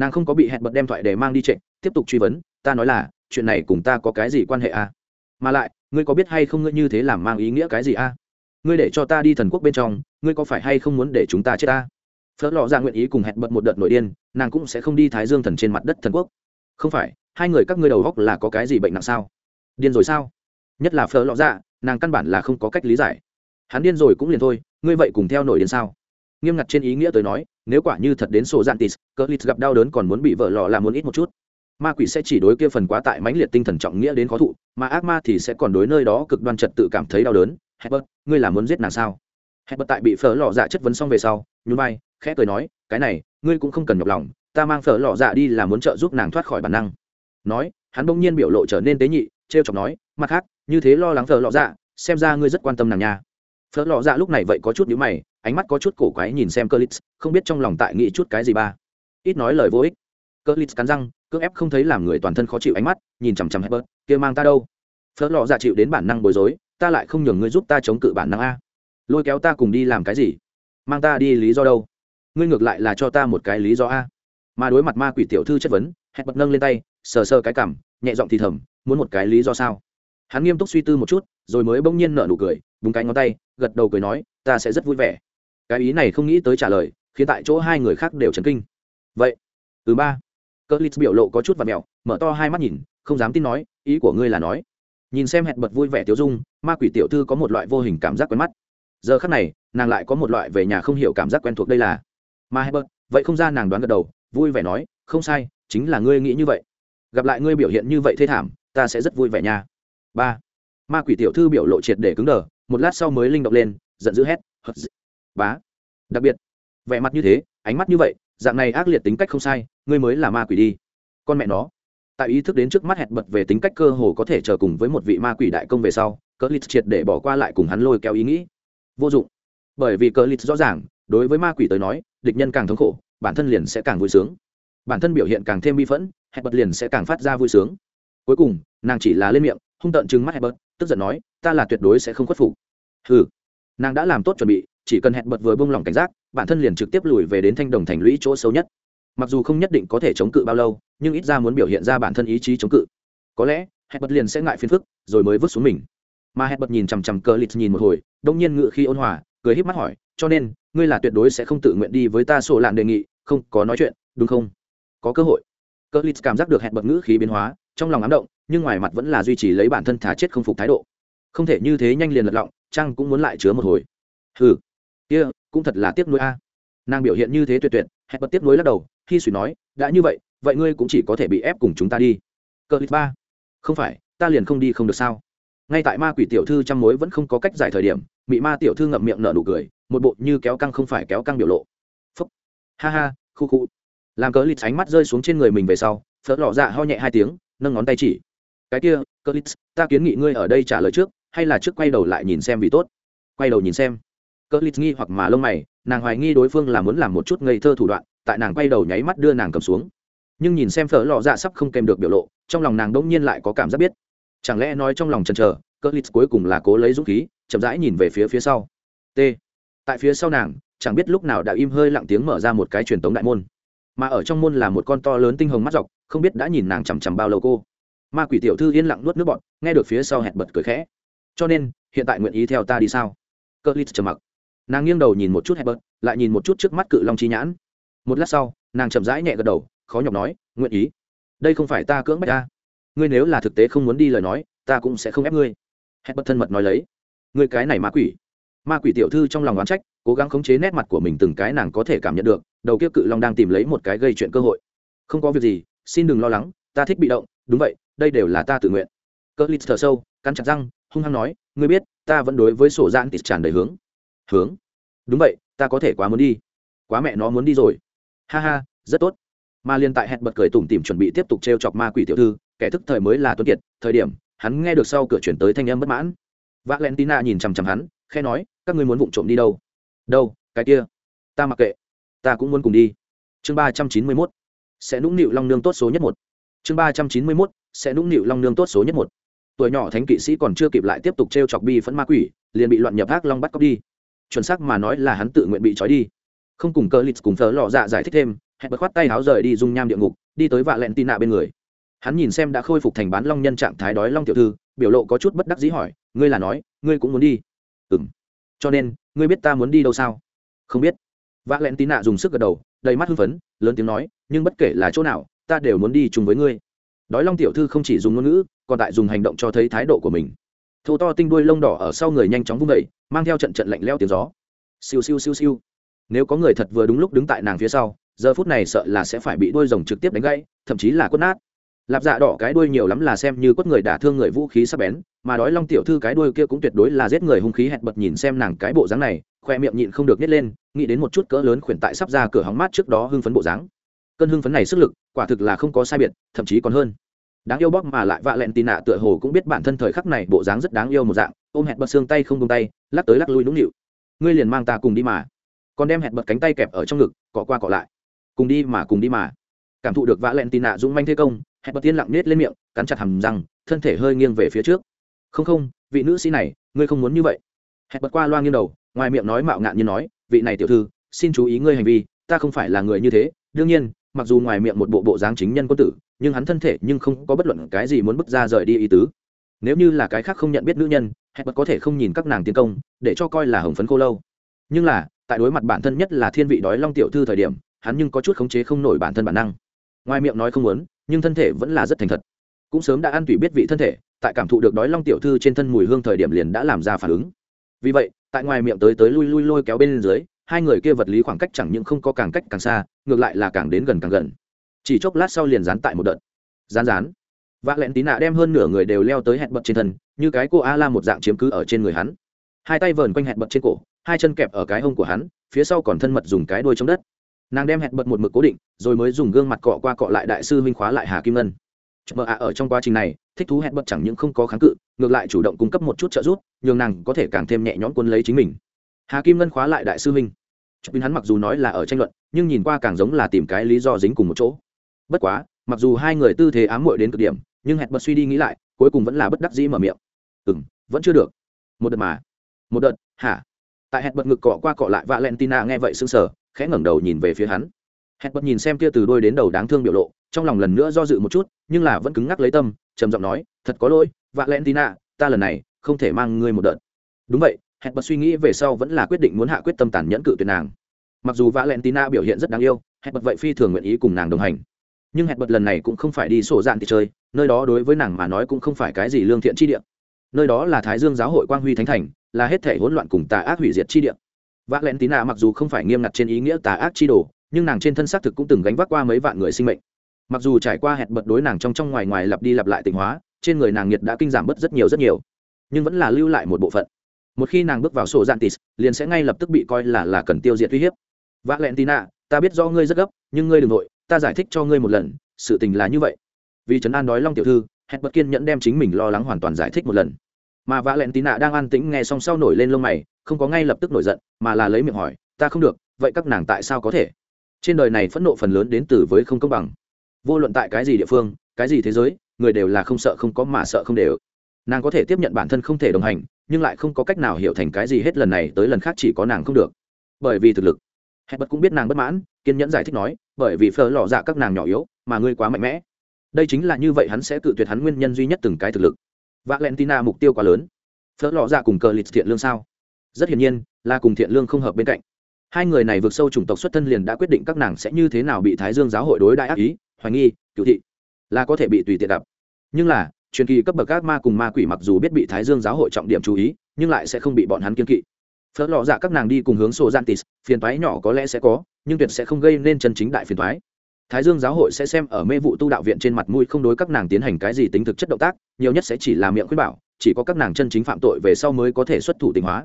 Nàng không có bị hẹn bật đem thoại để mang đi trệ, tiếp tục truy vấn, ta nói là, chuyện này cùng ta có cái gì quan hệ à? mà lại ngươi có biết hay không ngươi như thế làm mang ý nghĩa cái gì à? ngươi để cho ta đi thần quốc bên trong, ngươi có phải hay không muốn để chúng ta chết ta? Phớt lò ra nguyện ý cùng hẹn bật một đợt nội điên, nàng cũng sẽ không đi thái dương thần trên mặt đất thần quốc. Không phải, hai người các ngươi đầu góc là có cái gì bệnh nặng sao? Điên rồi sao? Nhất là phở lọ dạ nàng căn bản là không có cách lý giải. Hắn điên rồi cũng liền thôi, ngươi vậy cùng theo nổi điên sao? Nghiêm ngặt trên ý nghĩa tới nói, nếu quả như thật đến sổ dạng tis cỡ lít gặp đau đớn còn muốn bị vợ lọ làm muốn ít một chút ma quỷ sẽ chỉ đối kia phần quá tại mãnh liệt tinh thần trọng nghĩa đến khó thụ, mà ác ma thì sẽ còn đối nơi đó cực đoan trật tự cảm thấy đau đớn. Hebert ngươi là muốn giết nàng sao? Hebert tại bị phở lọ dạ chất vấn xong về sau, nhún vai, khẽ cười nói, cái này, ngươi cũng không cần nhọc lòng, ta mang phở lọ dạ đi là muốn trợ giúp nàng thoát khỏi bản năng. Nói, hắn bỗng nhiên biểu lộ trở nên tế nhị, trêu chọc nói, mặt khác, như thế lo lắng phở lọ dạ xem ra ngươi rất quan tâm nàng nha. Phở lọ dạ lúc này vậy có chút nhíu mày, ánh mắt có chút cổ quái nhìn xem cơ lít không biết trong lòng tại nghĩ chút cái gì ba. Ít nói lời vô ích. Cơ lít cắn răng cưỡng ép không thấy làm người toàn thân khó chịu ánh mắt, nhìn chằm chằm hebert kia mang ta đâu? Phớt lọ dạ chịu đến bản năng bối rối, ta lại không nhường ngươi giúp ta chống cự bản năng a. Lôi kéo ta cùng đi làm cái gì? Mang ta đi lý do đâu? Ngươi ngược lại là cho ta một cái lý do a. Mà đối mặt ma quỷ tiểu thư chất vấn hẹn bật nâng lên tay, sờ sờ cái cảm nhẹ giọng thì thầm, muốn một cái lý do sao? Hắn nghiêm túc suy tư một chút, rồi mới bỗng nhiên nở nụ cười, búng cái ngón tay, gật đầu cười nói, ta sẽ rất vui vẻ. Cái ý này không nghĩ tới trả lời, khiến tại chỗ hai người khác đều chấn kinh. Vậy, thứ ba cơ lít biểu lộ có chút và mẹo, mở to hai mắt nhìn, không dám tin nói, ý của ngươi là nói. Nhìn xem hẹn bật vui vẻ tiêu dung, ma quỷ tiểu thư có một loại vô hình cảm giác quen mắt. Giờ khắc này, nàng lại có một loại về nhà không hiểu cảm giác quen thuộc đây là. Ma hẹn bật, vậy không ra nàng đoán gật đầu, vui vẻ nói, không sai, chính là ngươi nghĩ như vậy. Gặp lại ngươi biểu hiện như vậy thê thảm, ta sẽ rất vui vẻ nha. Ba. Ma quỷ tiểu thư biểu lộ triệt để cứng đờ, một lát sau mới linh động lên, giận dữ hét bá. Đặc biệt, vẻ mặt như thế, ánh mắt như vậy, dạng này ác liệt tính cách không sai ngươi mới là ma quỷ đi. Con mẹ nó. Tại ý thức đến trước mắt hẹn bật về tính cách cơ hồ có thể chờ cùng với một vị ma quỷ đại công về sau cỡ lít triệt để bỏ qua lại cùng hắn lôi kéo ý nghĩ. Vô dụng. Bởi vì cỡ lít rõ ràng, đối với ma quỷ tới nói, địch nhân càng thống khổ, bản thân liền sẽ càng vui sướng. Bản thân biểu hiện càng thêm bi phẫn, hẹn bật liền sẽ càng phát ra vui sướng. Cuối cùng, nàng chỉ là lên miệng, hung tợn chừng mắt hẹn bật, tức giận nói, ta là tuyệt đối sẽ không khuất phục. Ừ nàng đã làm tốt chuẩn bị, chỉ cần hẹn bật vừa bông lỏng cảnh giác, bản thân liền trực tiếp lùi về đến thanh đồng thành lũy chỗ xấu nhất mặc dù không nhất định có thể chống cự bao lâu nhưng ít ra muốn biểu hiện ra bản thân ý chí chống cự. Có lẽ hẹn bật liền sẽ ngại phiền phức rồi mới vứt xuống mình. Mà hẹn bật nhìn chằm chằm cờ lịch nhìn một hồi đông nhiên ngự khi ôn hòa cười híp mắt hỏi cho nên ngươi là tuyệt đối sẽ không tự nguyện đi với ta sổ lạn đề nghị không có nói chuyện đúng không? Có cơ hội. Cờ lịch cảm giác được hẹn bật ngữ khí biến hóa trong lòng ám động nhưng ngoài mặt vẫn là duy trì lấy bản thân thả chết không phục thái độ. Không thể như thế nhanh liền lật lọng trang cũng muốn lại chứa một hồi. Hừ kia、yeah, cũng thật là tiếc nuối a. Nàng biểu hiện như thế tuyệt tuyệt hẹn bật tiếp nối lắc đầu khi suy nói, đã như vậy vậy ngươi cũng chỉ có thể bị ép cùng chúng ta đi. Cờ lít ba, không phải, ta liền không đi không được sao? Ngay tại ma quỷ tiểu thư trong mối vẫn không có cách giải thời điểm bị ma tiểu thư ngậm miệng nở nụ cười, một bộ như kéo căng không phải kéo căng biểu lộ. Phúc. Ha ha, khu khu. Làm cờ lít ánh mắt rơi xuống trên người mình về sau phớt lọ dạ ho nhẹ hai tiếng, nâng ngón tay chỉ. Cái kia cờ lít ta kiến nghị ngươi ở đây trả lời trước, hay là trước quay đầu lại nhìn xem vì tốt? Quay đầu nhìn xem. Cờ lít nghi hoặc mà lông mày, nàng hoài nghi đối phương là muốn làm một chút ngây thơ thủ đoạn tại nàng quay đầu nháy mắt đưa nàng cầm xuống. Nhưng nhìn xem phở lò dạ sắp không kèm được biểu lộ, trong lòng nàng đông nhiên lại có cảm giác biết. Chẳng lẽ nói trong lòng chần chờ cỡ lít cuối cùng là cố lấy dũng khí, chậm rãi nhìn về phía phía sau. T. Tại phía sau nàng, chẳng biết lúc nào đã im hơi lặng tiếng mở ra một cái truyền tống đại môn. Mà ở trong môn là một con to lớn tinh hồng mắt dọc, không biết đã nhìn nàng chằm chằm bao lâu cô. Ma quỷ tiểu thư yên lặng nuốt nước bọt, nghe được phía sau hẹn bật cười khẽ. Cho nên, hiện tại nguyện ý theo ta đi sao? Cỡ lít trầm mặc. Nàng nghiêng đầu nhìn một chút hẹn bật, lại nhìn một chút trước mắt cự long chi nhãn một lát sau, nàng chậm rãi nhẹ gật đầu, khó nhọc nói, nguyện ý. Đây không phải ta cưỡng bách ta ngươi nếu là thực tế không muốn đi lời nói, ta cũng sẽ không ép ngươi. Hẹn bất thân mật nói lấy. Ngươi cái này ma quỷ. Ma quỷ tiểu thư trong lòng oán trách, cố gắng khống chế nét mặt của mình từng cái nàng có thể cảm nhận được, đầu kiếp cự long đang tìm lấy một cái gây chuyện cơ hội. Không có việc gì, xin đừng lo lắng, ta thích bị động, đúng vậy, đây đều là ta tự nguyện. Cơ lít thở sâu, cắn chặt răng, hung hăng nói, ngươi biết, ta vẫn đối với sổ giãn tịt tràn đầy hướng. Hướng? Đúng vậy, ta có thể quá muốn đi. Quá mẹ nó muốn đi rồi ha ha, rất tốt. Mà liên tại hẹn bật cười tủm tìm chuẩn bị tiếp tục t r e o chọc ma quỷ tiểu thư, kẻ thức thời mới là tuấn kiệt, thời điểm, hắn nghe được sau cửa chuyển tới thanh âm bất mãn. Valentina nhìn chằm chằm hắn khe nói, các ngươi muốn vụng trộm đi đâu? Đâu, cái kia, ta mặc kệ, ta cũng muốn cùng đi. Chương ba trăm chín mươi mốt, sẽ nũng nịu long nương tốt số nhất một. Chương ba trăm chín mươi mốt, sẽ nũng nịu long nương tốt số nhất một. Tuổi nhỏ thánh kỵ sĩ còn chưa kịp lại tiếp tục t r e o chọc bi phẫn ma quỷ, liền bị loạn nhập ác long bắt cóc đi. Chuẩn xác mà nói là hắn tự nguyện bị trói đi không cùng cờ lịch cùng thờ lò dạ giải thích thêm, hẹn bật khoát tay áo rời đi dung nham địa ngục, đi tới vạ lẹn tin nạ bên người. Hắn nhìn xem đã khôi phục thành bán long nhân trạng thái đói long tiểu thư, biểu lộ có chút bất đắc dĩ hỏi, ngươi là nói, ngươi cũng muốn đi? Ừ m cho nên, ngươi biết ta muốn đi đâu sao? Không biết. Vạ lẹn tin nạ dùng sức gật đầu, đầy mắt hưng phấn, lớn tiếng nói, nhưng bất kể là chỗ nào, ta đều muốn đi chung với ngươi. Đói long tiểu thư không chỉ dùng ngôn ngữ, còn tại dùng hành động cho thấy thái độ của mình. Thô to tinh đuôi lông đỏ ở sau người nhanh chóng vung vẩy mang theo trận trận lạnh leo tiếng gió. Siêu siêu siêu siêu nếu có người thật vừa đúng lúc đứng tại nàng phía sau, giờ phút này sợ là sẽ phải bị đuôi rồng trực tiếp đánh gãy, thậm chí là quất nát. Lạp dạ đỏ cái đuôi nhiều lắm là xem như quất người đả thương người vũ khí sắp bén, mà đói long tiểu thư cái đuôi kia cũng tuyệt đối là giết người hung khí hẹn bật nhìn xem nàng cái bộ dáng này, khoe miệng nhịn không được nhét lên, nghĩ đến một chút cỡ lớn khuyển tại sắp ra cửa hóng mát trước đó hưng phấn bộ dáng. Cơn hưng phấn này sức lực, quả thực là không có sai biệt, thậm chí còn hơn. Đáng yêu bóc mà lại vạ lẹn tì nạ tựa hồ cũng biết bản thân thời khắc này bộ dáng rất đáng yêu một dạng, ôm hẹn bật xương tay không tung tay, lắc tới lắc lui nũng nịu. Ngươi liền mang ta cùng đi mà còn đem hẹn bật cánh tay kẹp ở trong ngực, cọ qua cọ lại. Cùng đi mà cùng đi mà. Cảm thụ được vã len tin nạ dũng manh thế công, hẹn bật tiên lặng nết lên miệng, cắn chặt hầm răng, thân thể hơi nghiêng về phía trước. Không không, vị nữ sĩ này, ngươi không muốn như vậy. Hẹn bật qua loa nghiêng đầu, ngoài miệng nói mạo ngạn như nói, vị này tiểu thư, xin chú ý ngươi hành vi, ta không phải là người như thế. Đương nhiên, mặc dù ngoài miệng một bộ bộ dáng chính nhân quân tử, nhưng hắn thân thể nhưng không có bất luận cái gì muốn bước ra rời đi ý tứ. Nếu như là cái khác không nhận biết nữ nhân, hẹn bật có thể không nhìn các nàng tiến công, để cho coi là hồng phấn cô lâu. Nhưng là tại đối mặt bản thân nhất là thiên vị đói long tiểu thư thời điểm, hắn nhưng có chút khống chế không nổi bản thân bản năng. Ngoài miệng nói không muốn, nhưng thân thể vẫn là rất thành thật. Cũng sớm đã ăn tủy biết vị thân thể, tại cảm thụ được đói long tiểu thư trên thân mùi hương thời điểm liền đã làm ra phản ứng. Vì vậy, tại ngoài miệng tới tới lui lui lôi kéo bên dưới, hai người kia vật lý khoảng cách chẳng những không có càng cách càng xa, ngược lại là càng đến gần càng gần. Chỉ chốc lát sau liền dán tại một đợt. Dán dán. V ạ lẹn tí nạ đem hơn nửa người đều leo tới hẹn bật trên thân, như cái cô a la một dạng chiếm cứ ở trên người hắn. Hai tay vờn quanh hẹn bật trên cổ hai chân kẹp ở cái hông của hắn, phía sau còn thân mật dùng cái đuôi chống đất. Nàng đem hẹn bật một mực cố định, rồi mới dùng gương mặt cọ qua cọ lại đại sư huynh khóa lại hà kim ngân. Mờ ạ, ở trong quá trình này, thích thú hẹn bật chẳng những không có kháng cự, ngược lại chủ động cung cấp một chút trợ giúp, nhường nàng có thể càng thêm nhẹ nhõm quân lấy chính mình. Hà kim ngân khóa lại đại sư huynh. Chụp hắn mặc dù nói là ở tranh luận, nhưng nhìn qua càng giống là tìm cái lý do dính cùng một chỗ. Bất quá, mặc dù hai người tư thế ám muội đến cực điểm, nhưng hẹn bật suy đi nghĩ lại, cuối cùng vẫn là bất đắc dĩ mở miệng. Ừ vẫn chưa được. Một đợt mà. Một đợt, hả? Tại hẹn bật ngực cọ qua cọ lại valentina nghe vậy sững sờ, khẽ ngẩng đầu nhìn về phía hắn. Hẹn bật nhìn xem kia từ đôi đến đầu đáng thương biểu lộ, trong lòng lần nữa do dự một chút, nhưng là vẫn cứng ngắc lấy tâm, trầm giọng nói, thật có lỗi, valentina, ta lần này không thể mang ngươi một đợt. Đúng vậy, hẹn bật suy nghĩ về sau vẫn là quyết định muốn hạ quyết tâm tàn nhẫn cự tuyệt nàng. Mặc dù valentina biểu hiện rất đáng yêu, hẹn bật vậy phi thường nguyện ý cùng nàng đồng hành. Nhưng hẹn bật lần này cũng không phải đi sổ dạn thì chơi, nơi đó đối với nàng mà nói cũng không phải cái gì lương thiện chi địa. Nơi đó là thái dương giáo hội quang huy thánh thành là hết thể hỗn loạn cùng tà ác hủy diệt chi địa. Vác Lệnh Tín nạ mặc dù không phải nghiêm ngặt trên ý nghĩa tà ác chi đồ, nhưng nàng trên thân xác thực cũng từng gánh vác qua mấy vạn người sinh mệnh. Mặc dù trải qua hẹn bật đối nàng trong trong ngoài ngoài lặp đi lặp lại tịnh hóa, trên người nàng nhiệt đã kinh giảm bớt rất nhiều rất nhiều, nhưng vẫn là lưu lại một bộ phận. Một khi nàng bước vào sổ gian tis liền sẽ ngay lập tức bị coi là là cần tiêu diệt uy hiếp. Vác Lệnh Tín nạ ta biết do ngươi rất gấp, nhưng ngươi đừng nội ta giải thích cho ngươi một lần, sự tình là như vậy. Vì trấn an nói long tiểu thư, hẹn bật kiên nhẫn đem chính mình lo lắng hoàn toàn giải thích một lần mà vã lẹn tín nạ đang an tĩnh nghe xong sau nổi lên lông mày, không có ngay lập tức nổi giận, mà là lấy miệng hỏi, ta không được, vậy các nàng tại sao có thể? Trên đời này phẫn nộ phần lớn đến từ với không công bằng. Vô luận tại cái gì địa phương, cái gì thế giới, người đều là không sợ không có mà sợ không đều. Nàng có thể tiếp nhận bản thân không thể đồng hành, nhưng lại không có cách nào hiểu thành cái gì hết lần này tới lần khác chỉ có nàng không được. Bởi vì thực lực. Hẹn bật cũng biết nàng bất mãn, kiên nhẫn giải thích nói, bởi vì phờ lò dạ các nàng nhỏ yếu, mà ngươi quá mạnh mẽ. Đây chính là như vậy hắn sẽ tự tuyệt hắn nguyên nhân duy nhất từng cái thực lực valentina mục tiêu quá lớn. Phớt lọ ra cùng cờ lịch thiện lương sao? Rất hiển nhiên, là cùng thiện lương không hợp bên cạnh. Hai người này vượt sâu chủng tộc xuất thân liền đã quyết định các nàng sẽ như thế nào bị thái dương giáo hội đối đại ác ý, hoài nghi cựu thị. Là có thể bị tùy tiện đập. nhưng là, truyền kỳ cấp bậc các ma cùng ma quỷ mặc dù biết bị thái dương giáo hội trọng điểm chú ý, nhưng lại sẽ không bị bọn hắn kiên kỵ. Phớt lọ dạ các nàng đi cùng hướng sổ giantis phiền toái nhỏ có lẽ sẽ có, nhưng tuyệt sẽ không gây nên chân chính đại phiền toái thái dương giáo hội sẽ xem ở mê vụ tu đạo viện trên mặt mũi không đối các nàng tiến hành cái gì tính thực chất động tác, nhiều nhất sẽ chỉ là miệng khuyên bảo, chỉ có các nàng chân chính phạm tội về sau mới có thể xuất thủ tình hóa.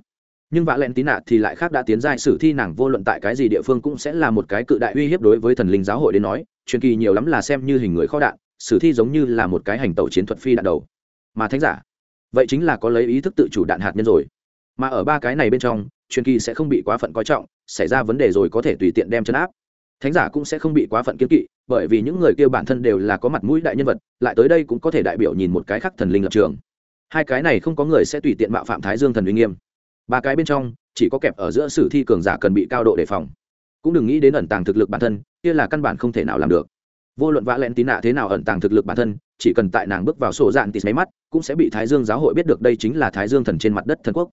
Nhưng vạ lẹn tín nạ thì lại khác đã tiến giai sử thi nàng vô luận tại cái gì địa phương cũng sẽ là một cái cự đại uy hiếp đối với thần linh giáo hội đến nói, truyền kỳ nhiều lắm là xem như hình người kho đạn, sử thi giống như là một cái hành tẩu chiến thuật phi đạn đầu. Mà thánh giả, vậy chính là có lấy ý thức tự chủ đạn hạt nhân rồi. Mà ở ba cái này bên trong, truyền kỳ sẽ không bị quá phận coi trọng, xảy ra vấn đề rồi có thể tùy tiện đem chấn áp thánh giả cũng sẽ không bị quá phận kiếm kỵ, bởi vì những người kia bản thân đều là có mặt mũi đại nhân vật, lại tới đây cũng có thể đại biểu nhìn một cái khác thần linh lập trường. Hai cái này không có người sẽ tùy tiện mạo phạm thái dương thần uy nghiêm. Ba cái bên trong, chỉ có kẹp ở giữa sử thi cường giả cần bị cao độ đề phòng. Cũng đừng nghĩ đến ẩn tàng thực lực bản thân, kia là căn bản không thể nào làm được. Vô luận vã len tín nạ thế nào ẩn tàng thực lực bản thân, chỉ cần tại nàng bước vào sổ dạn tịt máy mắt, cũng sẽ bị thái dương giáo hội biết được đây chính là thái dương thần trên mặt đất thần quốc.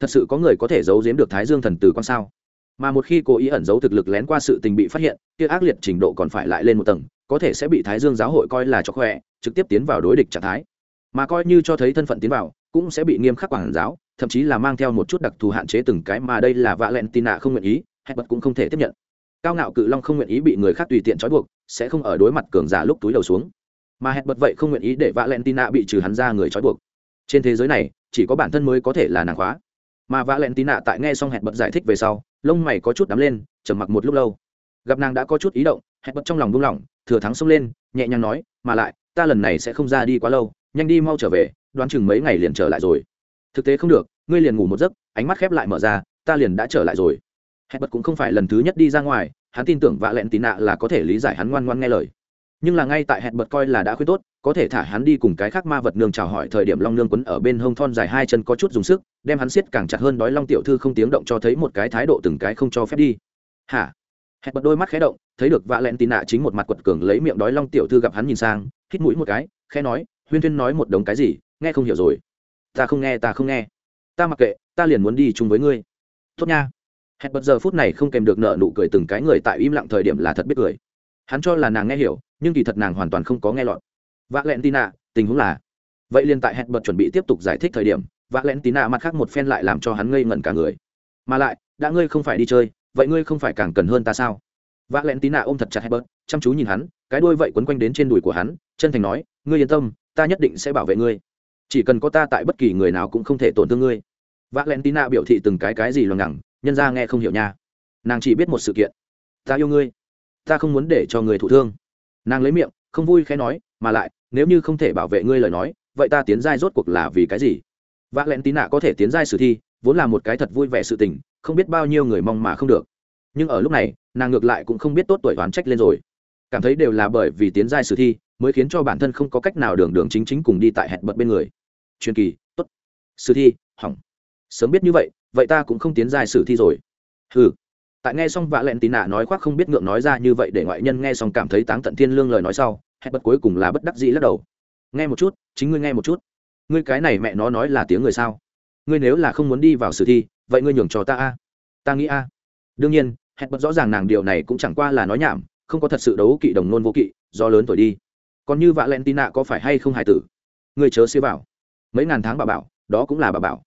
Thật sự có người có thể giấu giếm được thái dương thần từ con sao? Mà một khi cố ý ẩn giấu thực lực lén qua sự tình bị phát hiện, kia ác liệt trình độ còn phải lại lên một tầng, có thể sẽ bị thái dương giáo hội coi là cho khỏe, trực tiếp tiến vào đối địch trạng thái. Mà coi như cho thấy thân phận tiến vào, cũng sẽ bị nghiêm khắc quản giáo, thậm chí là mang theo một chút đặc thù hạn chế từng cái mà đây là vạ lẹn tin nạ không nguyện ý hay bật cũng không thể tiếp nhận. Cao ngạo cự long không nguyện ý bị người khác tùy tiện trói buộc, sẽ không ở đối mặt cường giả lúc túi đầu xuống. Mà hẹn bật vậy không nguyện ý để vạ lẹn tin nạ bị trừ hắn ra người trói buộc. Trên thế giới này, chỉ có bản thân mới có thể là nàng khóa. Mà vạ lẹn tin nạ tại nghe xong hẹn bật giải thích về sau lông mày có chút đắm lên, trầm mặc một lúc lâu. Gặp nàng đã có chút ý động, hẹn bật trong lòng buông lỏng, thừa thắng xông lên, nhẹ nhàng nói, mà lại, ta lần này sẽ không ra đi quá lâu, nhanh đi mau trở về, đoán chừng mấy ngày liền trở lại rồi. Thực tế không được, ngươi liền ngủ một giấc, ánh mắt khép lại mở ra, ta liền đã trở lại rồi. Hẹn bật cũng không phải lần thứ nhất đi ra ngoài, hắn tin tưởng vạ lẹn tì nạ là có thể lý giải hắn ngoan ngoan nghe lời nhưng là ngay tại hẹn bật coi là đã khuyên tốt, có thể thả hắn đi cùng cái khác ma vật nương chào hỏi thời điểm long nương quấn ở bên hông thon dài hai chân có chút dùng sức, đem hắn siết càng chặt hơn đói long tiểu thư không tiếng động cho thấy một cái thái độ từng cái không cho phép đi. Hả? Hẹn bật đôi mắt khé động, thấy được vạ lẹn tì nạ chính một mặt quật cường lấy miệng đói long tiểu thư gặp hắn nhìn sang, hít mũi một cái, khẽ nói, huyên thuyên nói một đống cái gì? Nghe không hiểu rồi. Ta không nghe, ta không nghe. Ta mặc kệ, ta liền muốn đi chung với ngươi. Tốt nha. Hẹn bật giờ phút này không kèm được nợ nụ cười từng cái người tại im lặng thời điểm là thật biết cười hắn cho là nàng nghe hiểu, nhưng kỳ thật nàng hoàn toàn không có nghe lọt. Vạ lẹn tin nạ tình huống là, vậy liền tại hẹn bật chuẩn bị tiếp tục giải thích thời điểm vạ lẹn tín nạ mặt khác một phen lại làm cho hắn ngây ngẩn cả người. Mà lại, đã ngươi không phải đi chơi, vậy ngươi không phải càng cần hơn ta sao? Vạ lẹn tín nạ ôm thật chặt hẹn bật, chăm chú nhìn hắn, cái đuôi vậy quấn quanh đến trên đùi của hắn, chân thành nói, ngươi yên tâm, ta nhất định sẽ bảo vệ ngươi. Chỉ cần có ta tại bất kỳ người nào cũng không thể tổn thương ngươi. Vạ len tina biểu thị từng cái cái gì loằng ngẳng nhân ra nghe không hiểu nha. Nàng chỉ biết một sự kiện. Ta yêu ngươi ta không muốn để cho người thụ thương. Nàng lấy miệng, không vui khẽ nói, mà lại, nếu như không thể bảo vệ ngươi lời nói, vậy ta tiến giai rốt cuộc là vì cái gì? Vạ len tín nạ có thể tiến giai sử thi, vốn là một cái thật vui vẻ sự tình, không biết bao nhiêu người mong mà không được. Nhưng ở lúc này, nàng ngược lại cũng không biết tốt tuổi toán trách lên rồi. Cảm thấy đều là bởi vì tiến giai sử thi, mới khiến cho bản thân không có cách nào đường đường chính chính cùng đi tại hẹn bật bên người. Truyền kỳ, tốt. Sử thi, hỏng. Sớm biết như vậy vậy ta cũng không tiến giai sử thi rồi. Hừ tại nghe xong vạ lẹn tín nạ nói khoác không biết ngượng nói ra như vậy để ngoại nhân nghe xong cảm thấy táng tận thiên lương lời nói sau hẹn bật cuối cùng là bất đắc dĩ lắc đầu. Nghe một chút chính ngươi nghe một chút. Ngươi cái này mẹ nó nói là tiếng người sao? Ngươi nếu là không muốn đi vào sử thi vậy ngươi nhường cho ta a. Ta nghĩ a. Đương nhiên hẹn bật rõ ràng nàng điều này cũng chẳng qua là nói nhảm không có thật sự đấu kỵ đồng nôn vô kỵ do lớn tuổi đi. Còn như vạ len nạ có phải hay không hài tử? Người chớ siêu bảo. Mấy ngàn tháng bà bảo đó cũng là bà bảo.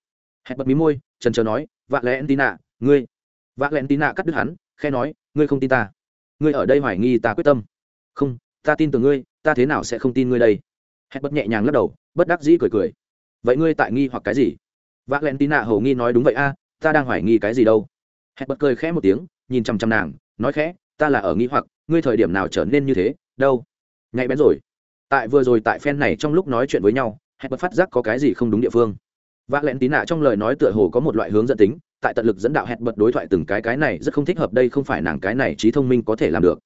Hẹn bật mí môi trần trờ nói vạ len nạ, ngươi vạ len Nạ cắt đứt hắn khe nói, ngươi không tin ta. Ngươi ở đây hoài nghi ta quyết tâm. Không, ta tin tưởng ngươi, ta thế nào sẽ không tin ngươi đây? Hẹn bất nhẹ nhàng lắc đầu, bất đắc dĩ cười cười. Vậy ngươi tại nghi hoặc cái gì? Vạ len Nạ hầu nghi nói, đúng vậy a, ta đang hoài nghi cái gì đâu. Hẹn bất cười khẽ một tiếng, nhìn chằm chằm nàng, nói khẽ, ta là ở nghi hoặc, ngươi thời điểm nào trở nên như thế, đâu? Nhạy bén rồi. Tại vừa rồi tại phen này trong lúc nói chuyện với nhau, hẹn bật phát giác có cái gì không đúng địa phương. V ạ lẹn nạ trong lời nói tựa hồ có một loại hướng dẫn tính tại tận lực dẫn đạo hẹn bật đối thoại từng cái cái này rất không thích hợp, đây không phải nàng cái này trí thông minh có thể làm được.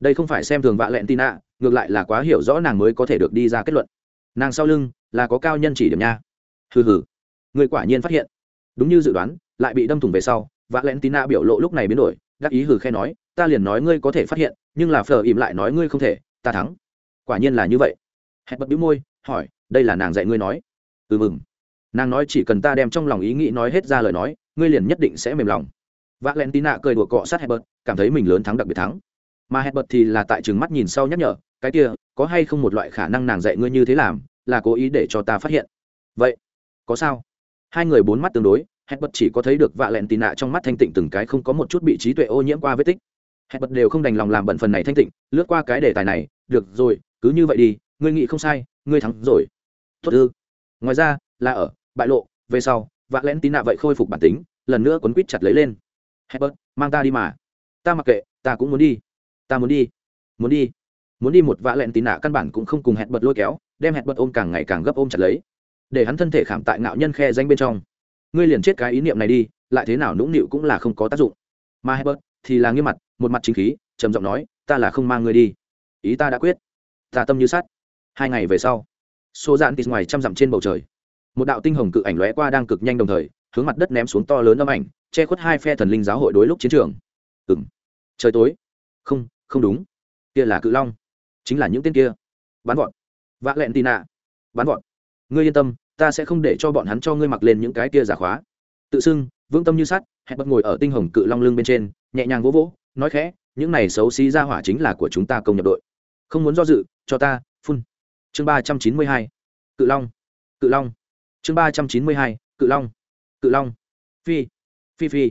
Đây không phải xem thường vạ lẹn tin ạ, ngược lại là quá hiểu rõ nàng mới có thể được đi ra kết luận. Nàng sau lưng là có cao nhân chỉ điểm nha. Hừ hừ. Người quả nhiên phát hiện. Đúng như dự đoán, lại bị đâm thủng về sau, vạ lẹn tin ạ biểu lộ lúc này biến đổi, đắc ý hừ khe nói, ta liền nói ngươi có thể phát hiện, nhưng là phờ im lại nói ngươi không thể, ta thắng. Quả nhiên là như vậy. Hẹn bật bĩu môi, hỏi, đây là nàng dạy ngươi nói. Ừ mừng. Nàng nói chỉ cần ta đem trong lòng ý nghĩ nói hết ra lời nói ngươi liền nhất định sẽ mềm lòng. V ạ l e n t i n a cười đùa cọ sát hebert cảm thấy mình lớn thắng đặc biệt thắng. Mà hebert thì là tại trừng mắt nhìn sau nhắc nhở, cái kia, có hay không một loại khả năng nàng dạy ngươi như thế làm, là cố ý để cho ta phát hiện. Vậy, có sao? Hai người bốn mắt tương đối hebert chỉ có thấy được v ạ l e n t i n a trong mắt thanh tịnh từng cái không có một chút bị trí tuệ ô nhiễm qua vết tích. Hebert đều không đành lòng làm bận phần này thanh tịnh, lướt qua cái đề tài này, được rồi, cứ như vậy đi, ngươi nghĩ không sai, ngươi thắng rồi. Tốt ư? Ngoài ra, là ở, bại lộ, về sau vạ lén tín nạ vậy khôi phục bản tính, lần nữa quấn quít chặt lấy lên. Hebert mang ta đi mà. Ta mặc kệ, ta cũng muốn đi. Ta muốn đi. Muốn đi. Muốn đi một vạ lẹn tín nạ căn bản cũng không cùng hẹn bật lôi kéo, đem hẹn bật ôm càng ngày càng gấp ôm chặt lấy. Để hắn thân thể khảm tại ngạo nhân khe danh bên trong. Ngươi liền chết cái ý niệm này đi, lại thế nào nũng nịu cũng là không có tác dụng. Mà hẹn bật thì là nghiêm mặt, một mặt chính khí, trầm giọng nói, ta là không mang ngươi đi. Ý ta đã quyết. Ta tâm như sắt. Hai ngày về sau xô dạn tít ngoài trăm dặm trên bầu trời một đạo tinh hồng cự ảnh lóe qua đang cực nhanh đồng thời, hướng mặt đất ném xuống to lớn âm ảnh, che khuất hai phe thần linh giáo hội đối lúc chiến trường. Ừ m trời tối. Không không đúng. Kia là cự long. Chính là những tên kia. Bắn vọt. Vạ lẹn tì nạ bắn vọt. Ngươi yên tâm, ta sẽ không để cho bọn hắn cho ngươi mặc lên những cái kia giả khóa. Tự xưng vương tâm như sắt, hẹn bật ngồi ở tinh hồng cự long lưng bên trên, nhẹ nhàng vỗ vỗ, nói khẽ, những này xấu xí ra hỏa chính là của chúng ta công nhập đội. Không muốn do dự, cho ta, phun. Chương ba trăm chín mươi hai. Cự long. Cự long chương ba trăm chín mươi hai, cự long. Cự long. Phi. Phi phi.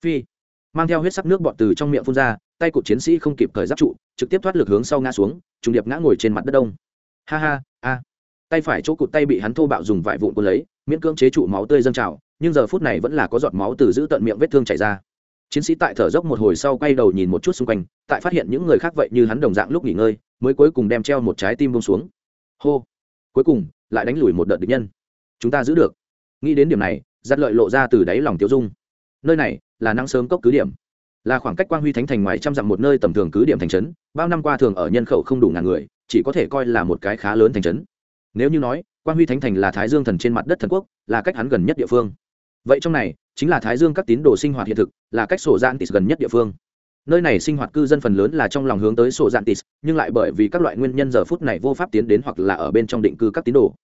Phi. Mang theo huyết sắc nước bọt từ trong miệng phun ra, tay cụt chiến sĩ không kịp thời giáp trụ, trực tiếp thoát lực hướng sau ngã xuống, trùng điệp ngã ngồi trên mặt đất đông. Ha ha, a. Tay phải chỗ cụt tay bị hắn thô bạo dùng vải vụn quân lấy, miễn cưỡng chế trụ máu tươi dâng trào, nhưng giờ phút này vẫn là có giọt máu từ giữ tận miệng vết thương chảy ra. Chiến sĩ tại thở dốc một hồi sau quay đầu nhìn một chút xung quanh, tại phát hiện những người khác vậy như hắn đồng dạng lúc nghỉ ngơi, mới cuối cùng đem treo một trái tim bông xuống. Hô. Cuối cùng, lại đánh lùi một đợt địch nhân chúng ta giữ được. Nghĩ đến điểm này, giặt lợi lộ ra từ đáy lòng tiêu dung. Nơi này là năng sớm cốc cứ điểm. Là khoảng cách quang huy thánh thành ngoài trăm dặm một nơi tầm thường cứ điểm thành trấn, bao năm qua thường ở nhân khẩu không đủ ngàn người, chỉ có thể coi là một cái khá lớn thành trấn. Nếu như nói, quang huy thánh thành là thái dương thần trên mặt đất thần quốc, là cách hắn gần nhất địa phương. Vậy trong này, chính là thái dương các tín đồ sinh hoạt hiện thực, là cách sổ dạn tis gần nhất địa phương. Nơi này sinh hoạt cư dân phần lớn là trong lòng hướng tới sổ dạn tis nhưng lại bởi vì các loại nguyên nhân giờ phút này vô pháp tiến đến hoặc là ở bên trong định cư các tín đồ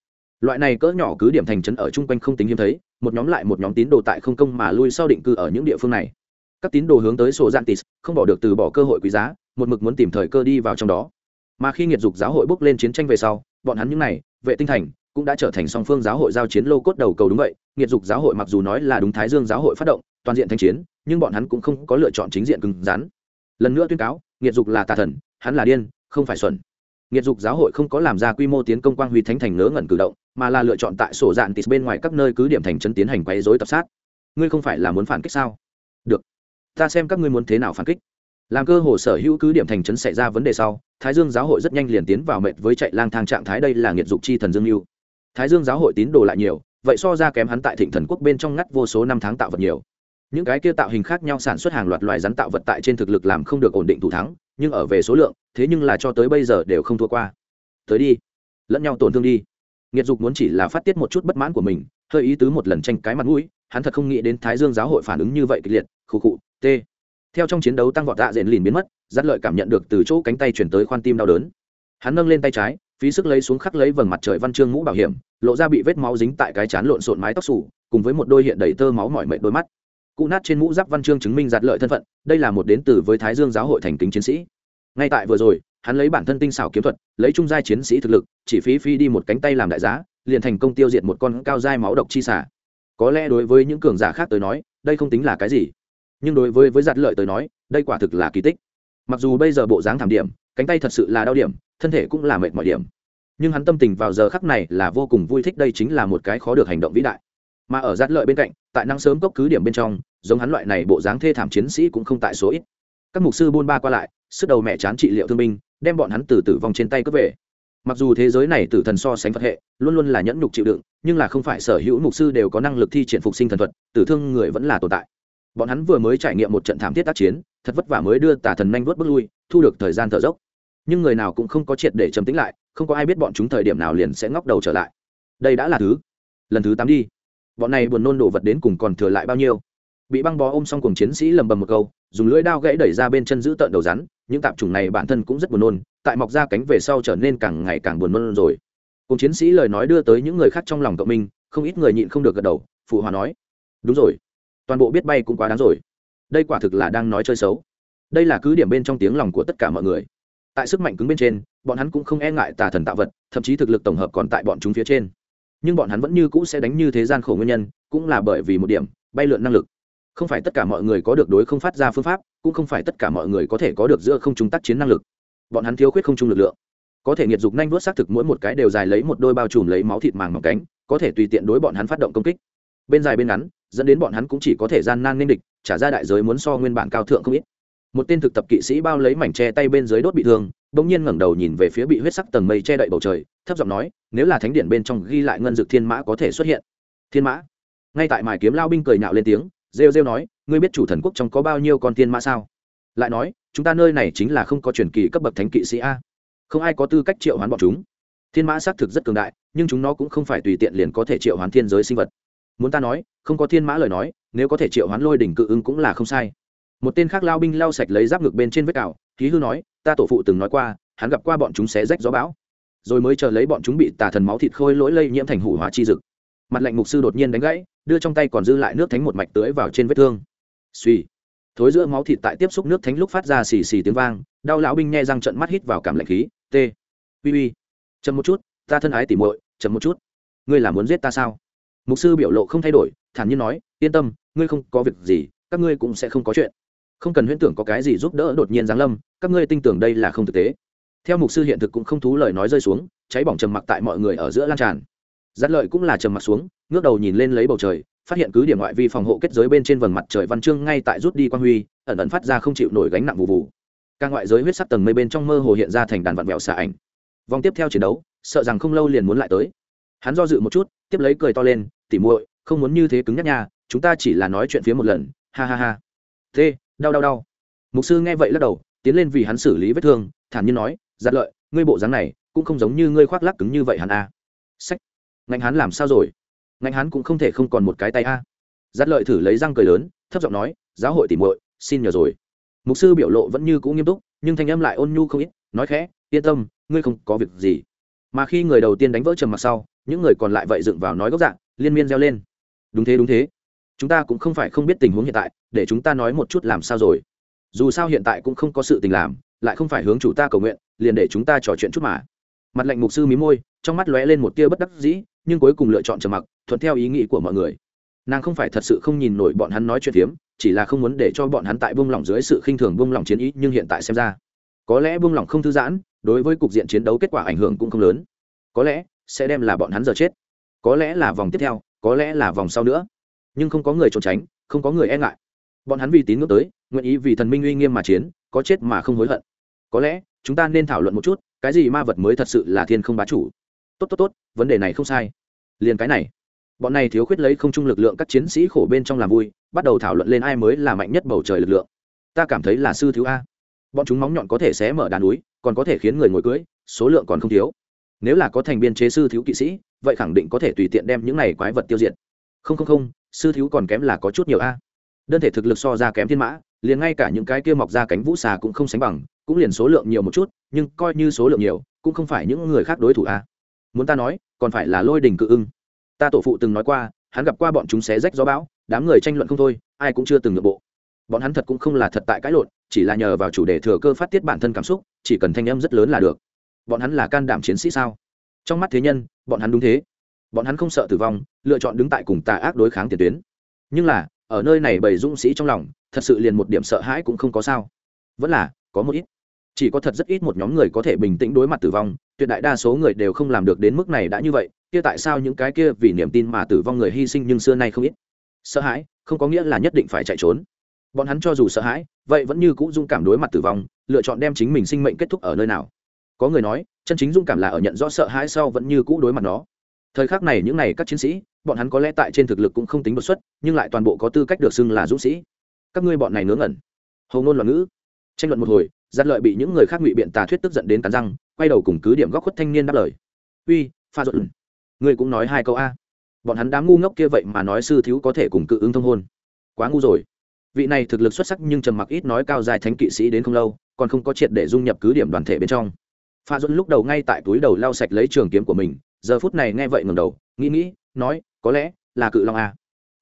loại này cỡ nhỏ cứ điểm thành trấn ở chung quanh không tính hiếm thấy, một nhóm lại một nhóm tín đồ tại không công mà lui sau định cư ở những địa phương này. Các tín đồ hướng tới sổ gian tis không bỏ được từ bỏ cơ hội quý giá, một mực muốn tìm thời cơ đi vào trong đó. Mà khi nghiệt dục giáo hội bước lên chiến tranh về sau, bọn hắn những này, vệ tinh thành, cũng đã trở thành song phương giáo hội giao chiến lô cốt đầu cầu đúng vậy. Nghiệt dục giáo hội mặc dù nói là đúng thái dương giáo hội phát động, toàn diện thanh chiến, nhưng bọn hắn cũng không có lựa chọn chính diện cứng rắn. Lần nữa tuyên cáo, nghiệt dục là tà thần, hắn là điên, không phải xuẩn nghiệt dục giáo hội không có làm ra quy mô tiến công quang huy thánh thành ngớ ngẩn cử động, mà là lựa chọn tại sổ dạn tịt bên ngoài các nơi cứ điểm thành chân tiến hành quấy dối tập sát. Ngươi không phải là muốn phản kích sao? Được. Ta xem các ngươi muốn thế nào phản kích. Làm cơ hồ sở hữu cứ điểm thành trấn xảy ra vấn đề sau, thái dương giáo hội rất nhanh liền tiến vào mệt với chạy lang thang trạng thái đây là nghiệt dục chi thần dương lưu thái dương giáo hội tín đồ lại nhiều, vậy so ra kém hắn tại thịnh thần quốc bên trong ngắt vô số năm tháng tạo vật nhiều những cái kia tạo hình khác nhau sản xuất hàng loạt loài rắn tạo vật tại trên thực lực làm không được ổn định thủ thắng, nhưng ở về số lượng, thế nhưng là cho tới bây giờ đều không thua qua. Tới đi, lẫn nhau tổn thương đi. Nghiệt dục muốn chỉ là phát tiết một chút bất mãn của mình, hơi ý tứ một lần tranh cái mặt mũi, hắn thật không nghĩ đến thái dương giáo hội phản ứng như vậy kịch liệt, khụ khụ, t. Theo trong chiến đấu tăng vọt tạ dện lìn biến mất giắt lợi cảm nhận được từ chỗ cánh tay chuyển tới khoan tim đau đớn. Hắn nâng lên tay trái, phí sức lấy xuống khắc lấy vầng mặt trời văn chương mũ bảo hiểm, lộ ra bị vết máu dính tại cái chán lộn xộn mái tóc xù, cùng với một đôi hiện đầy tơ máu mỏi mệt đôi mắt cụ nát trên mũ giáp văn chương chứng minh giặt lợi thân phận, đây là một đến từ với thái dương giáo hội thành kính chiến sĩ. Ngay tại vừa rồi, hắn lấy bản thân tinh xảo kiếm thuật, lấy trung giai chiến sĩ thực lực, chỉ phí phi đi một cánh tay làm đại giá, liền thành công tiêu diệt một con cao giai máu độc chi xả có lẽ đối với những cường giả khác tới nói, đây không tính là cái gì. Nhưng đối với với giặt lợi tới nói, đây quả thực là kỳ tích. Mặc dù bây giờ bộ dáng thảm điểm, cánh tay thật sự là đau điểm, thân thể cũng là mệt mỏi điểm. Nhưng hắn tâm tình vào giờ khắc này là vô cùng vui thích, đây chính là một cái khó được hành động vĩ đại mà ở giặt lợi bên cạnh, tại năng sớm cốc cứ điểm bên trong, giống hắn loại này bộ dáng thê thảm chiến sĩ cũng không tại số ít. Các mục sư buôn ba qua lại, sức đầu mẹ chán trị liệu thương binh, đem bọn hắn từ tử vong trên tay cướp về. Mặc dù thế giới này tử thần so sánh phật hệ, luôn luôn là nhẫn nhục chịu đựng, nhưng là không phải sở hữu mục sư đều có năng lực thi triển phục sinh thần thuật, tử thương người vẫn là tồn tại. Bọn hắn vừa mới trải nghiệm một trận thảm thiết tác chiến, thật vất vả mới đưa tà thần nhanh vớt bước lui, thu được thời gian thở dốc. Nhưng người nào cũng không có triệt để trầm tính lại, không có ai biết bọn chúng thời điểm nào liền sẽ ngóc đầu trở lại. Đây đã là thứ, lần thứ tám đi bọn này buồn nôn đổ vật đến cùng còn thừa lại bao nhiêu? Bị băng bó ôm xong cùng chiến sĩ lầm bầm một câu, dùng lưỡi đao gãy đẩy ra bên chân giữ tợn đầu rắn, những tạp chủng này bản thân cũng rất buồn nôn, tại mọc ra cánh về sau trở nên càng ngày càng buồn nôn rồi. Cùng chiến sĩ lời nói đưa tới những người khác trong lòng cộng minh, không ít người nhịn không được gật đầu, phụ hòa nói, đúng rồi, toàn bộ biết bay cũng quá đáng rồi. Đây quả thực là đang nói chơi xấu. Đây là cứ điểm bên trong tiếng lòng của tất cả mọi người. Tại sức mạnh cứng bên trên, bọn hắn cũng không e ngại tà thần tạo vật, thậm chí thực lực tổng hợp còn tại bọn chúng phía trên nhưng bọn hắn vẫn như cũ sẽ đánh như thế gian khổ nguyên nhân, cũng là bởi vì một điểm, bay lượn năng lực. Không phải tất cả mọi người có được đối không phát ra phương pháp, cũng không phải tất cả mọi người có thể có được giữa không trung tác chiến năng lực. Bọn hắn thiếu khuyết không trung lực lượng. Có thể nghiệt dục nhanh vuốt xác thực mỗi một cái đều dài lấy một đôi bao trùm lấy máu thịt màng mỏng cánh, có thể tùy tiện đối bọn hắn phát động công kích. Bên dài bên ngắn, dẫn đến bọn hắn cũng chỉ có thể gian nan nên địch, trả ra đại giới muốn so nguyên bản cao thượng không ít. Một tên thực tập kỵ sĩ bao lấy mảnh tre tay bên dưới đốt bị thương bỗng nhiên ngẩng đầu nhìn về phía bị huyết sắc tầng mây che đậy bầu trời, thấp giọng nói, nếu là thánh điện bên trong ghi lại ngân dược thiên mã có thể xuất hiện. Thiên mã? Ngay tại mài kiếm lao binh cười nhạo lên tiếng, rêu rêu nói, ngươi biết chủ thần quốc trong có bao nhiêu con thiên mã sao? Lại nói, chúng ta nơi này chính là không có truyền kỳ cấp bậc thánh kỵ sĩ a. Không ai có tư cách triệu hoán bọn chúng. Thiên mã xác thực rất cường đại, nhưng chúng nó cũng không phải tùy tiện liền có thể triệu hoán thiên giới sinh vật. Muốn ta nói, không có thiên mã lời nói, nếu có thể triệu hoán lôi đỉnh cự ứng cũng là không sai một tên khác lao binh lao sạch lấy giáp ngực bên trên vết cào khí hư nói, ta tổ phụ từng nói qua, hắn gặp qua bọn chúng xé rách gió bão. Rồi mới chờ lấy bọn chúng bị tà thần máu thịt khôi lỗi lây nhiễm thành hủ hóa chi dực. Mặt lạnh mục sư đột nhiên đánh gãy, đưa trong tay còn dư lại nước thánh một mạch tưới vào trên vết thương. Suy thối giữa máu thịt tại tiếp xúc nước thánh lúc phát ra xì xì tiếng vang, đau lão binh nghe răng trận mắt hít vào cảm lạnh khí, t, uy uy, chậm một chút, ta thân ái tỉ muội, chậm một chút. Ngươi là muốn giết ta sao? Mục sư biểu lộ không thay đổi, thản nhiên nói, yên tâm, ngươi không có việc gì, các ngươi cũng sẽ không có chuyện không cần huyễn tưởng có cái gì giúp đỡ đột nhiên giáng lâm, các ngươi tin tưởng đây là không thực tế. Theo mục sư hiện thực cũng không thú lời nói rơi xuống, cháy bỏng trầm mặc tại mọi người ở giữa lan tràn. Giắt lợi cũng là trầm mặc xuống, ngước đầu nhìn lên lấy bầu trời, phát hiện cứ điểm ngoại vi phòng hộ kết giới bên trên vầng mặt trời văn chương ngay tại rút đi quan huy, ẩn ẩn phát ra không chịu nổi gánh nặng vụ vụ. Càng ngoại giới huyết sắc tầng mây bên trong mơ hồ hiện ra thành đàn vạn vẹo xả ảnh. Vòng tiếp theo chiến đấu, sợ rằng không lâu liền muốn lại tới. Hắn do dự một chút, tiếp lấy cười to lên tỉ muội, không muốn như thế cứng nhắc nha, chúng ta chỉ là nói chuyện phía một lần, ha ha ha. Thế đau đau đau. Mục sư nghe vậy lắc đầu, tiến lên vì hắn xử lý vết thương, thản nhiên nói giặt lợi, ngươi bộ dáng này cũng không giống như ngươi khoác lắc cứng như vậy hắn a. À. sách. Ngạnh hắn làm sao rồi? Ngạnh hắn cũng không thể không còn một cái tay a. À. giặt lợi thử lấy răng cười lớn, thấp giọng nói, giáo hội tỉ muội, xin nhờ rồi. Mục sư biểu lộ vẫn như cũ nghiêm túc, nhưng thanh âm lại ôn nhu không ít, nói khẽ, yên tâm, ngươi không có việc gì. Mà khi người đầu tiên đánh vỡ trầm mặc sau, những người còn lại vậy dựng vào nói gốc dạng, liên miên reo lên. Đúng thế đúng thế chúng ta cũng không phải không biết tình huống hiện tại, để chúng ta nói một chút làm sao rồi. Dù sao hiện tại cũng không có sự tình làm, lại không phải hướng chủ ta cầu nguyện, liền để chúng ta trò chuyện chút mà. Mặt lệnh mục sư mí môi, trong mắt lóe lên một tia bất đắc dĩ, nhưng cuối cùng lựa chọn trầm mặc, thuận theo ý nghĩ của mọi người. Nàng không phải thật sự không nhìn nổi bọn hắn nói chuyện phiếm, chỉ là không muốn để cho bọn hắn tại buông lỏng dưới sự khinh thường buông lỏng chiến ý, nhưng hiện tại xem ra, có lẽ buông lỏng không thư giãn, đối với cục diện chiến đấu kết quả ảnh hưởng cũng không lớn. Có lẽ sẽ đem là bọn hắn giờ chết. Có lẽ là vòng tiếp theo, có lẽ là vòng sau nữa nhưng không có người trốn tránh, không có người e ngại. Bọn hắn vì tín ngưỡng tới, nguyện ý vì thần minh uy nghiêm mà chiến, có chết mà không hối hận. Có lẽ, chúng ta nên thảo luận một chút, cái gì ma vật mới thật sự là thiên không bá chủ? Tốt tốt tốt, vấn đề này không sai. Liền cái này. Bọn này thiếu khuyết lấy không chung lực lượng các chiến sĩ khổ bên trong làm vui, bắt đầu thảo luận lên ai mới là mạnh nhất bầu trời lực lượng. Ta cảm thấy là sư thiếu a. Bọn chúng móng nhọn có thể xé mở đàn núi, còn có thể khiến người ngồi cưới, số lượng còn không thiếu. Nếu là có thành viên chế sư thiếu kỵ sĩ, vậy khẳng định có thể tùy tiện đem những này quái vật tiêu diệt. Không không không sư thiếu còn kém là có chút nhiều a. Đơn thể thực lực so ra kém thiên mã, liền ngay cả những cái kia mọc ra cánh vũ xà cũng không sánh bằng, cũng liền số lượng nhiều một chút, nhưng coi như số lượng nhiều, cũng không phải những người khác đối thủ a. Muốn ta nói, còn phải là lôi đình cự ưng. Ta tổ phụ từng nói qua, hắn gặp qua bọn chúng xé rách gió bão, đám người tranh luận không thôi, ai cũng chưa từng nội bộ. Bọn hắn thật cũng không là thật tại cãi lộn, chỉ là nhờ vào chủ đề thừa cơ phát tiết bản thân cảm xúc, chỉ cần thanh âm rất lớn là được. Bọn hắn là can đảm chiến sĩ sao? Trong mắt thế nhân, bọn hắn đúng thế bọn hắn không sợ tử vong, lựa chọn đứng tại cùng tà ác đối kháng tiền tuyến. Nhưng là, ở nơi này bầy dũng sĩ trong lòng, thật sự liền một điểm sợ hãi cũng không có sao. Vẫn là, có một ít. Chỉ có thật rất ít một nhóm người có thể bình tĩnh đối mặt tử vong, tuyệt đại đa số người đều không làm được đến mức này đã như vậy, kia tại sao những cái kia vì niềm tin mà tử vong người hy sinh nhưng xưa nay không ít? Sợ hãi, không có nghĩa là nhất định phải chạy trốn. Bọn hắn cho dù sợ hãi, vậy vẫn như cũng dung cảm đối mặt tử vong, lựa chọn đem chính mình sinh mệnh kết thúc ở nơi nào. Có người nói, chân chính dung cảm là ở nhận rõ sợ hãi sau vẫn như cũ đối mặt nó thời khắc này những n à y các chiến sĩ, bọn hắn có lẽ tại trên thực lực cũng không tính đột xuất, nhưng lại toàn bộ có tư cách được xưng là dũng sĩ. Các ngươi bọn này ngớ ngẩn. Hầu ngôn loạn ngữ. Tranh luận một hồi giắt lợi bị những người khác ngụy biện tà thuyết tức giận đến cắn răng, quay đầu cùng cứ điểm góc khuất thanh niên đáp lời. Uy, pha dội ngươi cũng nói hai câu a. Bọn hắn đám ngu ngốc kia vậy mà nói sư thiếu có thể cùng cự ứng thông hôn. Quá ngu rồi. Vị này thực lực xuất sắc nhưng trầm mặc ít nói cao dài thánh kỵ sĩ đến không lâu, còn không có triệt để dung nhập cứ điểm đoàn thể bên trong. Pha dội lúc đầu ngay tại túi đầu lau sạch lấy trường kiếm của mình giờ phút này nghe vậy ngẩng đầu, nghĩ nghĩ, nói, có lẽ là cự long a.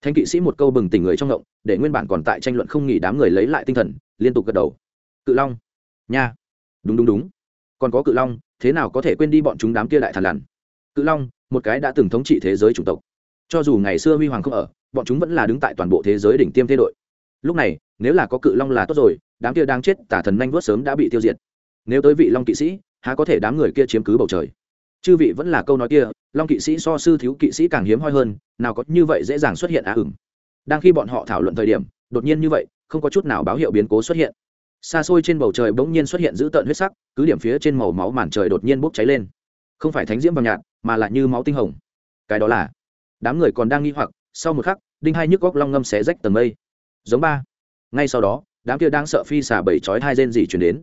Thánh kỵ sĩ một câu bừng tỉnh người trong ngộng, để nguyên bản còn tại tranh luận không nghỉ đám người lấy lại tinh thần, liên tục gật đầu. Cự long? Nha. Đúng đúng đúng. Còn có cự long, thế nào có thể quên đi bọn chúng đám kia đại thàn lằn? Cự long, một cái đã từng thống trị thế giới chủng tộc. Cho dù ngày xưa huy hoàng không ở, bọn chúng vẫn là đứng tại toàn bộ thế giới đỉnh tiêm thế đội. Lúc này, nếu là có cự long là tốt rồi, đám kia đang chết tả thần nhanh vuốt sớm đã bị tiêu diệt. Nếu tới vị long kỵ sĩ, há có thể đám người kia chiếm cứ bầu trời? Chư vị vẫn là câu nói kia, long kỵ sĩ so sư thiếu kỵ sĩ càng hiếm hoi hơn, nào có như vậy dễ dàng xuất hiện á ửng. Đang khi bọn họ thảo luận thời điểm, đột nhiên như vậy, không có chút nào báo hiệu biến cố xuất hiện. Xa xôi trên bầu trời bỗng nhiên xuất hiện dữ tợn huyết sắc, cứ điểm phía trên màu máu màn trời đột nhiên bốc cháy lên. Không phải thánh diễm vàng nhạt, mà là như máu tinh hồng. Cái đó là, đám người còn đang nghi hoặc, sau một khắc, đinh hai nhức góc long ngâm xé rách tầng mây. Giống ba. Ngay sau đó, đám kia đang sợ phi xả bảy chói hai rên gì chuyển đến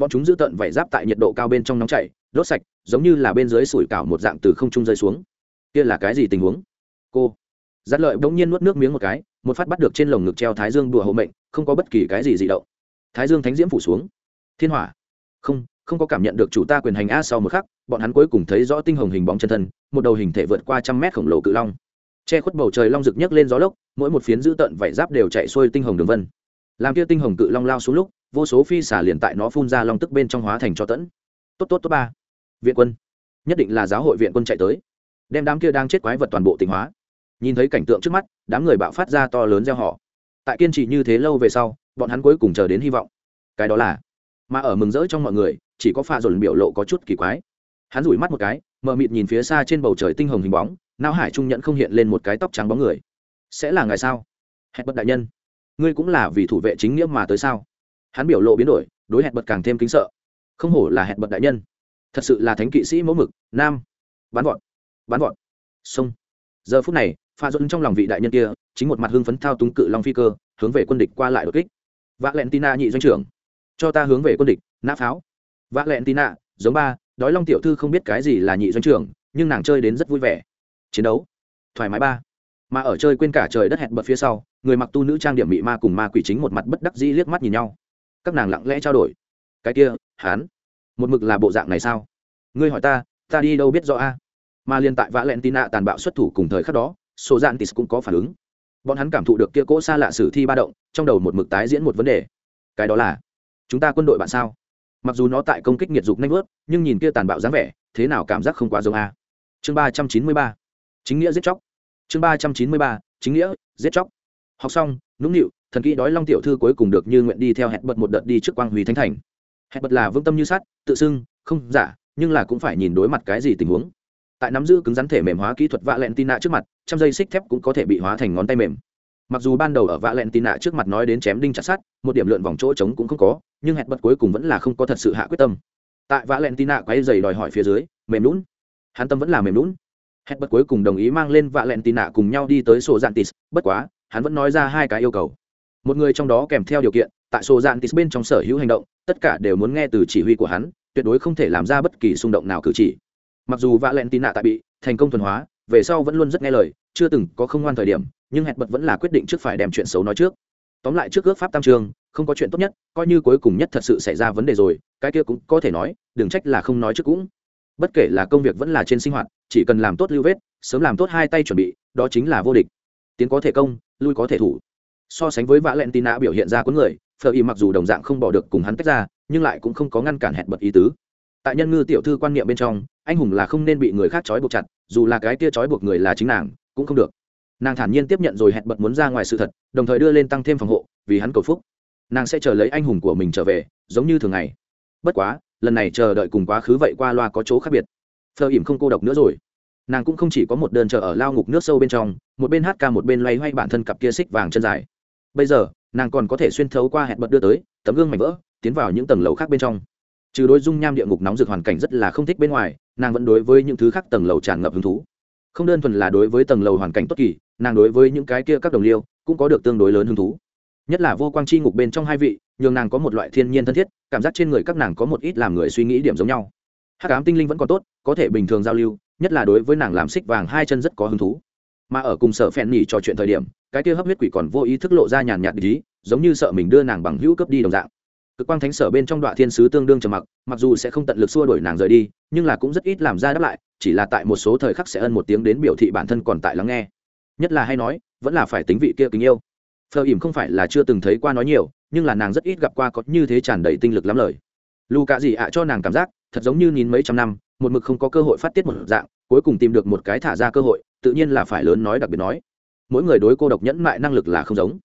bọn chúng giữ tận vảy giáp tại nhiệt độ cao bên trong nóng chảy, đốt sạch, giống như là bên dưới sủi cảo một dạng từ không trung rơi xuống. Kia là cái gì tình huống? Cô. Giắt lợi bỗng nhiên nuốt nước miếng một cái, một phát bắt được trên lồng ngực treo thái dương đùa hộ mệnh, không có bất kỳ cái gì dị động. Thái dương thánh diễm phủ xuống. Thiên hỏa. Không không có cảm nhận được chủ ta quyền hành a sau một khắc, bọn hắn cuối cùng thấy rõ tinh hồng hình bóng chân thân, một đầu hình thể vượt qua trăm mét khổng lồ cự long. Che khuất bầu trời long rực nhấc lên gió lốc, mỗi một phiến dữ tợn vảy giáp đều chạy xuôi tinh hồng đường vân làm kia tinh hồng cự long lao xuống lúc, vô số phi xả liền tại nó phun ra long tức bên trong hóa thành cho tẫn. Tốt tốt tốt ba. Viện quân. Nhất định là giáo hội viện quân chạy tới. Đem đám kia đang chết quái vật toàn bộ tỉnh hóa. Nhìn thấy cảnh tượng trước mắt, đám người bạo phát ra to lớn gieo họ tại kiên trì như thế lâu về sau, bọn hắn cuối cùng chờ đến hy vọng. Cái đó là, mà ở mừng rỡ trong mọi người, chỉ có pha dồn biểu lộ có chút kỳ quái. Hắn rủi mắt một cái, mờ mịt nhìn phía xa trên bầu trời tinh hồng hình bóng, não hải trung nhận không hiện lên một cái tóc trắng bóng người. Sẽ là ngày sao? Hẹn bất đại nhân ngươi cũng là vì thủ vệ chính nghĩa mà tới sao? Hắn biểu lộ biến đổi, đối hẹn bật càng thêm kính sợ. Không hổ là hẹn bật đại nhân. Thật sự là thánh kỵ sĩ mẫu mực, nam. Bán vọt bán vọt. Sông. Giờ phút này, pha dẫn trong lòng vị đại nhân kia, chính một mặt hưng phấn thao túng cự long phi cơ, hướng về quân địch qua lại đột kích. Vạ lẹn tina nhị doanh trưởng, cho ta hướng về quân địch, nã pháo. Vạ lẹn tina giống ba, đói long tiểu thư không biết cái gì là nhị doanh trưởng, nhưng nàng chơi đến rất vui vẻ. Chiến đấu. Thoải mái ba mà ở chơi quên cả trời đất hẹn bật phía sau, người mặc tu nữ trang điểm mị ma cùng ma quỷ chính một mặt bất đắc dĩ liếc mắt nhìn nhau. Các nàng lặng lẽ trao đổi. Cái kia hán một mực là bộ dạng này sao? Ngươi hỏi ta ta đi đâu biết rõ a? Mà liên tại vã lẹn tin tàn bạo xuất thủ cùng thời khắc đó số dạng tis cũng có phản ứng. Bọn hắn cảm thụ được kia cỗ xa lạ sử thi ba động, trong đầu một mực tái diễn một vấn đề. Cái đó là, chúng ta quân đội bạn sao? Mặc dù nó tại công kích nhiệt dục nanh vớt, nhưng nhìn kia tàn bạo dáng vẻ, thế nào cảm giác không quá giống a? Chương ba trăm chín mươi ba. Chính nghĩa giết chóc chương ba trăm chín mươi ba, chính nghĩa, giết chóc. Học xong, nũng nịu, thần kỹ đói long tiểu thư cuối cùng được như nguyện đi theo hẹn bật một đợt đi trước quang huy thánh thành. Hẹn bật là vương tâm như sắt, tự xưng, không giả, nhưng là cũng phải nhìn đối mặt cái gì tình huống. Tại nắm giữ cứng rắn thể mềm hóa kỹ thuật vạ lẹn tin nạ trước mặt, trăm dây xích thép cũng có thể bị hóa thành ngón tay mềm. Mặc dù ban đầu ở vạ lẹn tin nạ trước mặt nói đến chém đinh chặt sát một điểm lượn vòng chỗ trống cũng không có, nhưng hẹn bật cuối cùng vẫn là không có thật sự hạ quyết tâm. Tại vạ lẹn tin nạ quay dày đòi hỏi phía dưới, mềm lún hắn tâm vẫn là mềm lún hẹn bật cuối cùng đồng ý mang lên vạ lẹn tì nạ cùng nhau đi tới sổ dạn tis bất quá, hắn vẫn nói ra hai cái yêu cầu. Một người trong đó kèm theo điều kiện, tại sổ dạn tis bên trong sở hữu hành động, tất cả đều muốn nghe từ chỉ huy của hắn, tuyệt đối không thể làm ra bất kỳ xung động nào cử chỉ. Mặc dù vạ lẹn tì nạ tại bị, thành công thuần hóa, về sau vẫn luôn rất nghe lời, chưa từng có không ngoan thời điểm, nhưng hẹn bật vẫn là quyết định trước phải đem chuyện xấu nói trước. Tóm lại trước ước pháp tam trường, không có chuyện tốt nhất, coi như cuối cùng nhất thật sự xảy ra vấn đề rồi, cái kia cũng có thể nói, đừng trách là không nói trước cũng bất kể là công việc vẫn là trên sinh hoạt, chỉ cần làm tốt lưu vết, sớm làm tốt hai tay chuẩn bị, đó chính là vô địch. Tiến có thể công, lui có thể thủ. So sánh với vã lẹn tin nạ biểu hiện ra cuốn người phờ y mặc dù đồng dạng không bỏ được cùng hắn tách ra, nhưng lại cũng không có ngăn cản hẹn bật ý tứ. Tại nhân ngư tiểu thư quan niệm bên trong, anh hùng là không nên bị người khác trói buộc chặt, dù là cái kia trói buộc người là chính nàng, cũng không được. Nàng thản nhiên tiếp nhận rồi hẹn bật muốn ra ngoài sự thật, đồng thời đưa lên tăng thêm phòng hộ, vì hắn cầu phúc. Nàng sẽ chờ lấy anh hùng của mình trở về, giống như thường ngày. Bất quá lần này chờ đợi cùng quá khứ vậy qua loa có chỗ khác biệt. Phờ ỉm không cô độc nữa rồi. Nàng cũng không chỉ có một đơn chờ ở lao ngục nước sâu bên trong, một bên hát ca một bên loay hoay bản thân cặp kia xích vàng chân dài. Bây giờ, nàng còn có thể xuyên thấu qua hẹn bật đưa tới, tấm gương mảnh vỡ, tiến vào những tầng lầu khác bên trong. Trừ đối dung nham địa ngục nóng rực hoàn cảnh rất là không thích bên ngoài, nàng vẫn đối với những thứ khác tầng lầu tràn ngập hứng thú. Không đơn thuần là đối với tầng lầu hoàn cảnh tốt kỳ, nàng đối với những cái kia các đồng liêu cũng có được tương đối lớn hứng thú nhất là vô quang chi ngục bên trong hai vị, nhường nàng có một loại thiên nhiên thân thiết, cảm giác trên người các nàng có một ít làm người suy nghĩ điểm giống nhau. Hát cám tinh linh vẫn còn tốt, có thể bình thường giao lưu, nhất là đối với nàng làm xích vàng hai chân rất có hứng thú. Mà ở cùng sở phèn nhỉ trò chuyện thời điểm, cái kia hấp huyết quỷ còn vô ý thức lộ ra nhàn nhạt ý, giống như sợ mình đưa nàng bằng hữu cấp đi đồng dạng. Cực quang thánh sở bên trong đoạn thiên sứ tương đương trầm mặc mặc dù sẽ không tận lực xua đuổi nàng rời đi, nhưng là cũng rất ít làm ra đáp lại, chỉ là tại một số thời khắc sẽ ân một tiếng đến biểu thị bản thân còn tại lắng nghe. Nhất là hay nói, vẫn là phải tính vị kia kính yêu phờ ỉm không phải là chưa từng thấy qua nói nhiều, nhưng là nàng rất ít gặp qua có như thế tràn đầy tinh lực lắm lời. Lù cả gì ạ cho nàng cảm giác, thật giống như nín mấy trăm năm, một mực không có cơ hội phát tiết một dạng, cuối cùng tìm được một cái thả ra cơ hội, tự nhiên là phải lớn nói đặc biệt nói. Mỗi người đối cô độc nhẫn mại năng lực là không giống.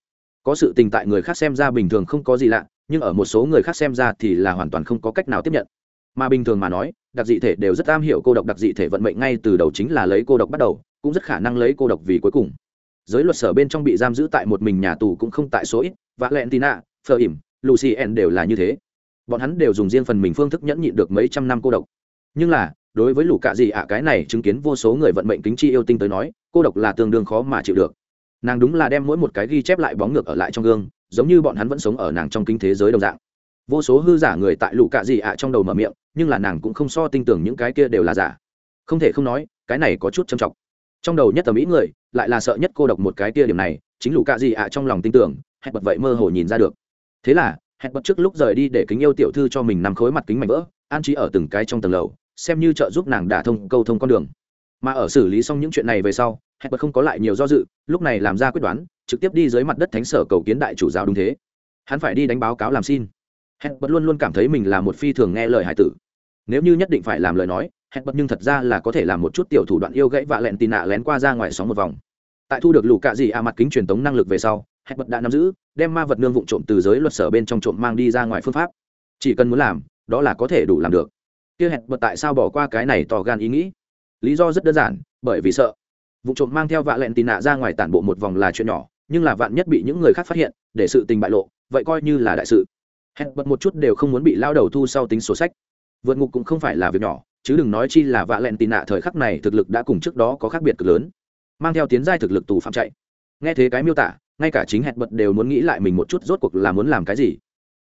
Có sự tình tại người khác xem ra bình thường không có gì lạ, nhưng ở một số người khác xem ra thì là hoàn toàn không có cách nào tiếp nhận. Mà bình thường mà nói, đặc dị thể đều rất am hiểu cô độc, đặc dị thể vận mệnh ngay từ đầu chính là lấy cô độc bắt đầu, cũng rất khả năng lấy cô độc vì cuối cùng giới luật sở bên trong bị giam giữ tại một mình nhà tù cũng không tại số ít và lẹn tina phờ ỉm lucien đều là như thế. Bọn hắn đều dùng riêng phần mình phương thức nhẫn nhịn được mấy trăm năm cô độc. Nhưng là, đối với lũ cạ gì ạ, cái này chứng kiến vô số người vận mệnh kính chi yêu tinh tới nói, cô độc là tương đương khó mà chịu được. Nàng đúng là đem mỗi một cái ghi chép lại bóng ngược ở lại trong gương, giống như bọn hắn vẫn sống ở nàng trong kinh thế giới đồng dạng. Vô số hư giả người tại lũ cạ gì ạ trong đầu mở miệng, nhưng là nàng cũng không so tin tưởng những cái kia đều là giả. Không thể không nói, cái này có chút trầm trọng. Trong đầu nhất tầm ý người lại là sợ nhất cô độc một cái kia điểm này, chính lũ cạ gì ạ trong lòng tin tưởng, hẹn bật vậy mơ hồ nhìn ra được. Thế là, hẹn bật trước lúc rời đi để kính yêu tiểu thư cho mình nằm khối mặt kính mảnh vỡ, an trí ở từng cái trong tầng lầu, xem như trợ giúp nàng đả thông câu thông con đường. Mà ở xử lý xong những chuyện này về sau, hẹn bật không có lại nhiều do dự, lúc này làm ra quyết đoán, trực tiếp đi dưới mặt đất thánh sở cầu kiến đại chủ giáo đúng thế. Hắn phải đi đánh báo cáo làm xin. Hẹn bật luôn luôn cảm thấy mình là một phi thường nghe lời hải tử. Nếu như nhất định phải làm lời nói hẹn bật nhưng thật ra là có thể làm một chút tiểu thủ đoạn yêu gãy và lẹn tì nạ lén qua ra ngoài sóng một vòng. Tại thu được lũ cạ dị a à mặt kính truyền tống năng lực về sau, hẹn bật đã nắm giữ, đem ma vật nương vụ trộm từ giới luật sở bên trong trộm mang đi ra ngoài phương pháp. Chỉ cần muốn làm, đó là có thể đủ làm được. Kia hẹn bật tại sao bỏ qua cái này tỏ gan ý nghĩ? Lý do rất đơn giản, bởi vì sợ. Vụ trộm mang theo vạ lẹn tì nạ ra ngoài tản bộ một vòng là chuyện nhỏ, nhưng là vạn nhất bị những người khác phát hiện, để sự tình bại lộ, vậy coi như là đại sự. Hẹn bật một chút đều không muốn bị lao đầu thu sau tính sổ sách. Vượt ngục cũng không phải là việc nhỏ chứ đừng nói chi là vạ lẹn tì nạ thời khắc này thực lực đã cùng trước đó có khác biệt cực lớn. Mang theo tiến giai thực lực tù phạm chạy. Nghe thế cái miêu tả, ngay cả chính hẹn bật đều muốn nghĩ lại mình một chút rốt cuộc là muốn làm cái gì.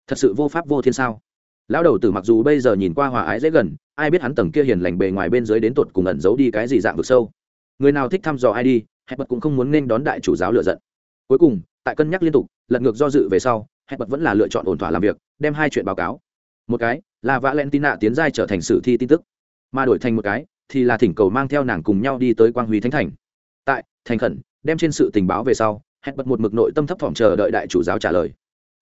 Thật sự vô pháp vô thiên sao? Lão đầu tử mặc dù bây giờ nhìn qua hòa ái dễ gần, ai biết hắn tầng kia hiền lành bề ngoài bên dưới đến tột cùng ẩn giấu đi cái gì dạng vực sâu. Người nào thích thăm dò ai đi, hẹn bật cũng không muốn nên đón đại chủ giáo lựa giận. Cuối cùng, tại cân nhắc liên tục, lật ngược do dự về sau, hẹn bật vẫn là lựa chọn ổn thỏa làm việc, đem hai chuyện báo cáo. Một cái, là valentina tiến giai trở thành sử thi tin tức mà đổi thành một cái, thì là thỉnh cầu mang theo nàng cùng nhau đi tới quang huy thánh thành. Tại, thành khẩn, đem trên sự tình báo về sau, hẹn bật một mực nội tâm thấp thỏm chờ đợi đại chủ giáo trả lời.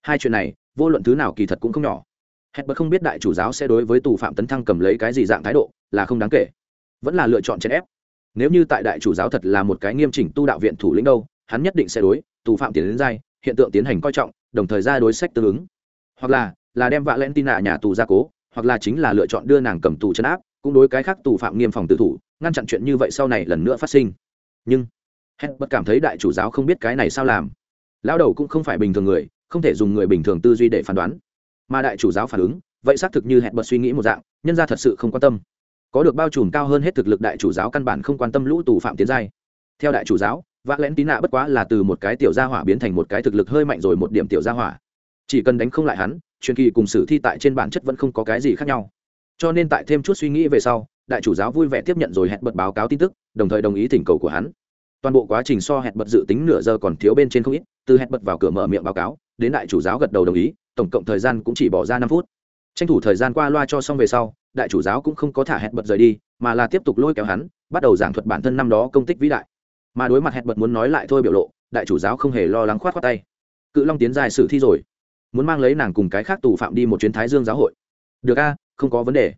Hai chuyện này, vô luận thứ nào kỳ thật cũng không nhỏ. Hẹn bật không biết đại chủ giáo sẽ đối với tù phạm tấn thăng cầm lấy cái gì dạng thái độ, là không đáng kể. Vẫn là lựa chọn chèn ép. Nếu như tại đại chủ giáo thật là một cái nghiêm chỉnh tu đạo viện thủ lĩnh đâu, hắn nhất định sẽ đối tù phạm tiến đến giai, hiện tượng tiến hành coi trọng, đồng thời ra đối sách tương ứng. Hoặc là là đem vạ len tin nạ nhà tù ra cố, hoặc là chính là lựa chọn đưa nàng cầm tù chấn áp cũng đối cái khác tù phạm nghiêm phòng tự thủ, ngăn chặn chuyện như vậy sau này lần nữa phát sinh. Nhưng, hết bất cảm thấy đại chủ giáo không biết cái này sao làm. Lão đầu cũng không phải bình thường người, không thể dùng người bình thường tư duy để phán đoán. Mà đại chủ giáo phản ứng, vậy xác thực như hẹn bật suy nghĩ một dạng, nhân ra thật sự không quan tâm. Có được bao trùm cao hơn hết thực lực đại chủ giáo căn bản không quan tâm lũ tù phạm tiến giai. Theo đại chủ giáo vác lén tín nạ bất quá là từ một cái tiểu gia hỏa biến thành một cái thực lực hơi mạnh rồi một điểm tiểu gia hỏa. Chỉ cần đánh không lại hắn, truyền kỳ cùng sử thi tại trên bản chất vẫn không có cái gì khác nhau cho nên tại thêm chút suy nghĩ về sau, đại chủ giáo vui vẻ tiếp nhận rồi hẹn bật báo cáo tin tức, đồng thời đồng ý thỉnh cầu của hắn. Toàn bộ quá trình so hẹn bật dự tính nửa giờ còn thiếu bên trên không ít, từ hẹn bật vào cửa mở miệng báo cáo, đến đại chủ giáo gật đầu đồng ý, tổng cộng thời gian cũng chỉ bỏ ra năm phút. Tranh thủ thời gian qua loa cho xong về sau, đại chủ giáo cũng không có thả hẹn bật rời đi, mà là tiếp tục lôi kéo hắn, bắt đầu giảng thuật bản thân năm đó công tích vĩ đại. Mà đối mặt hẹn bật muốn nói lại thôi biểu lộ, đại chủ giáo không hề lo lắng khoát khoát tay. Cự long tiến dài sử thi rồi, muốn mang lấy nàng cùng cái khác tù phạm đi một chuyến thái dương giáo hội. Được a không có vấn đề.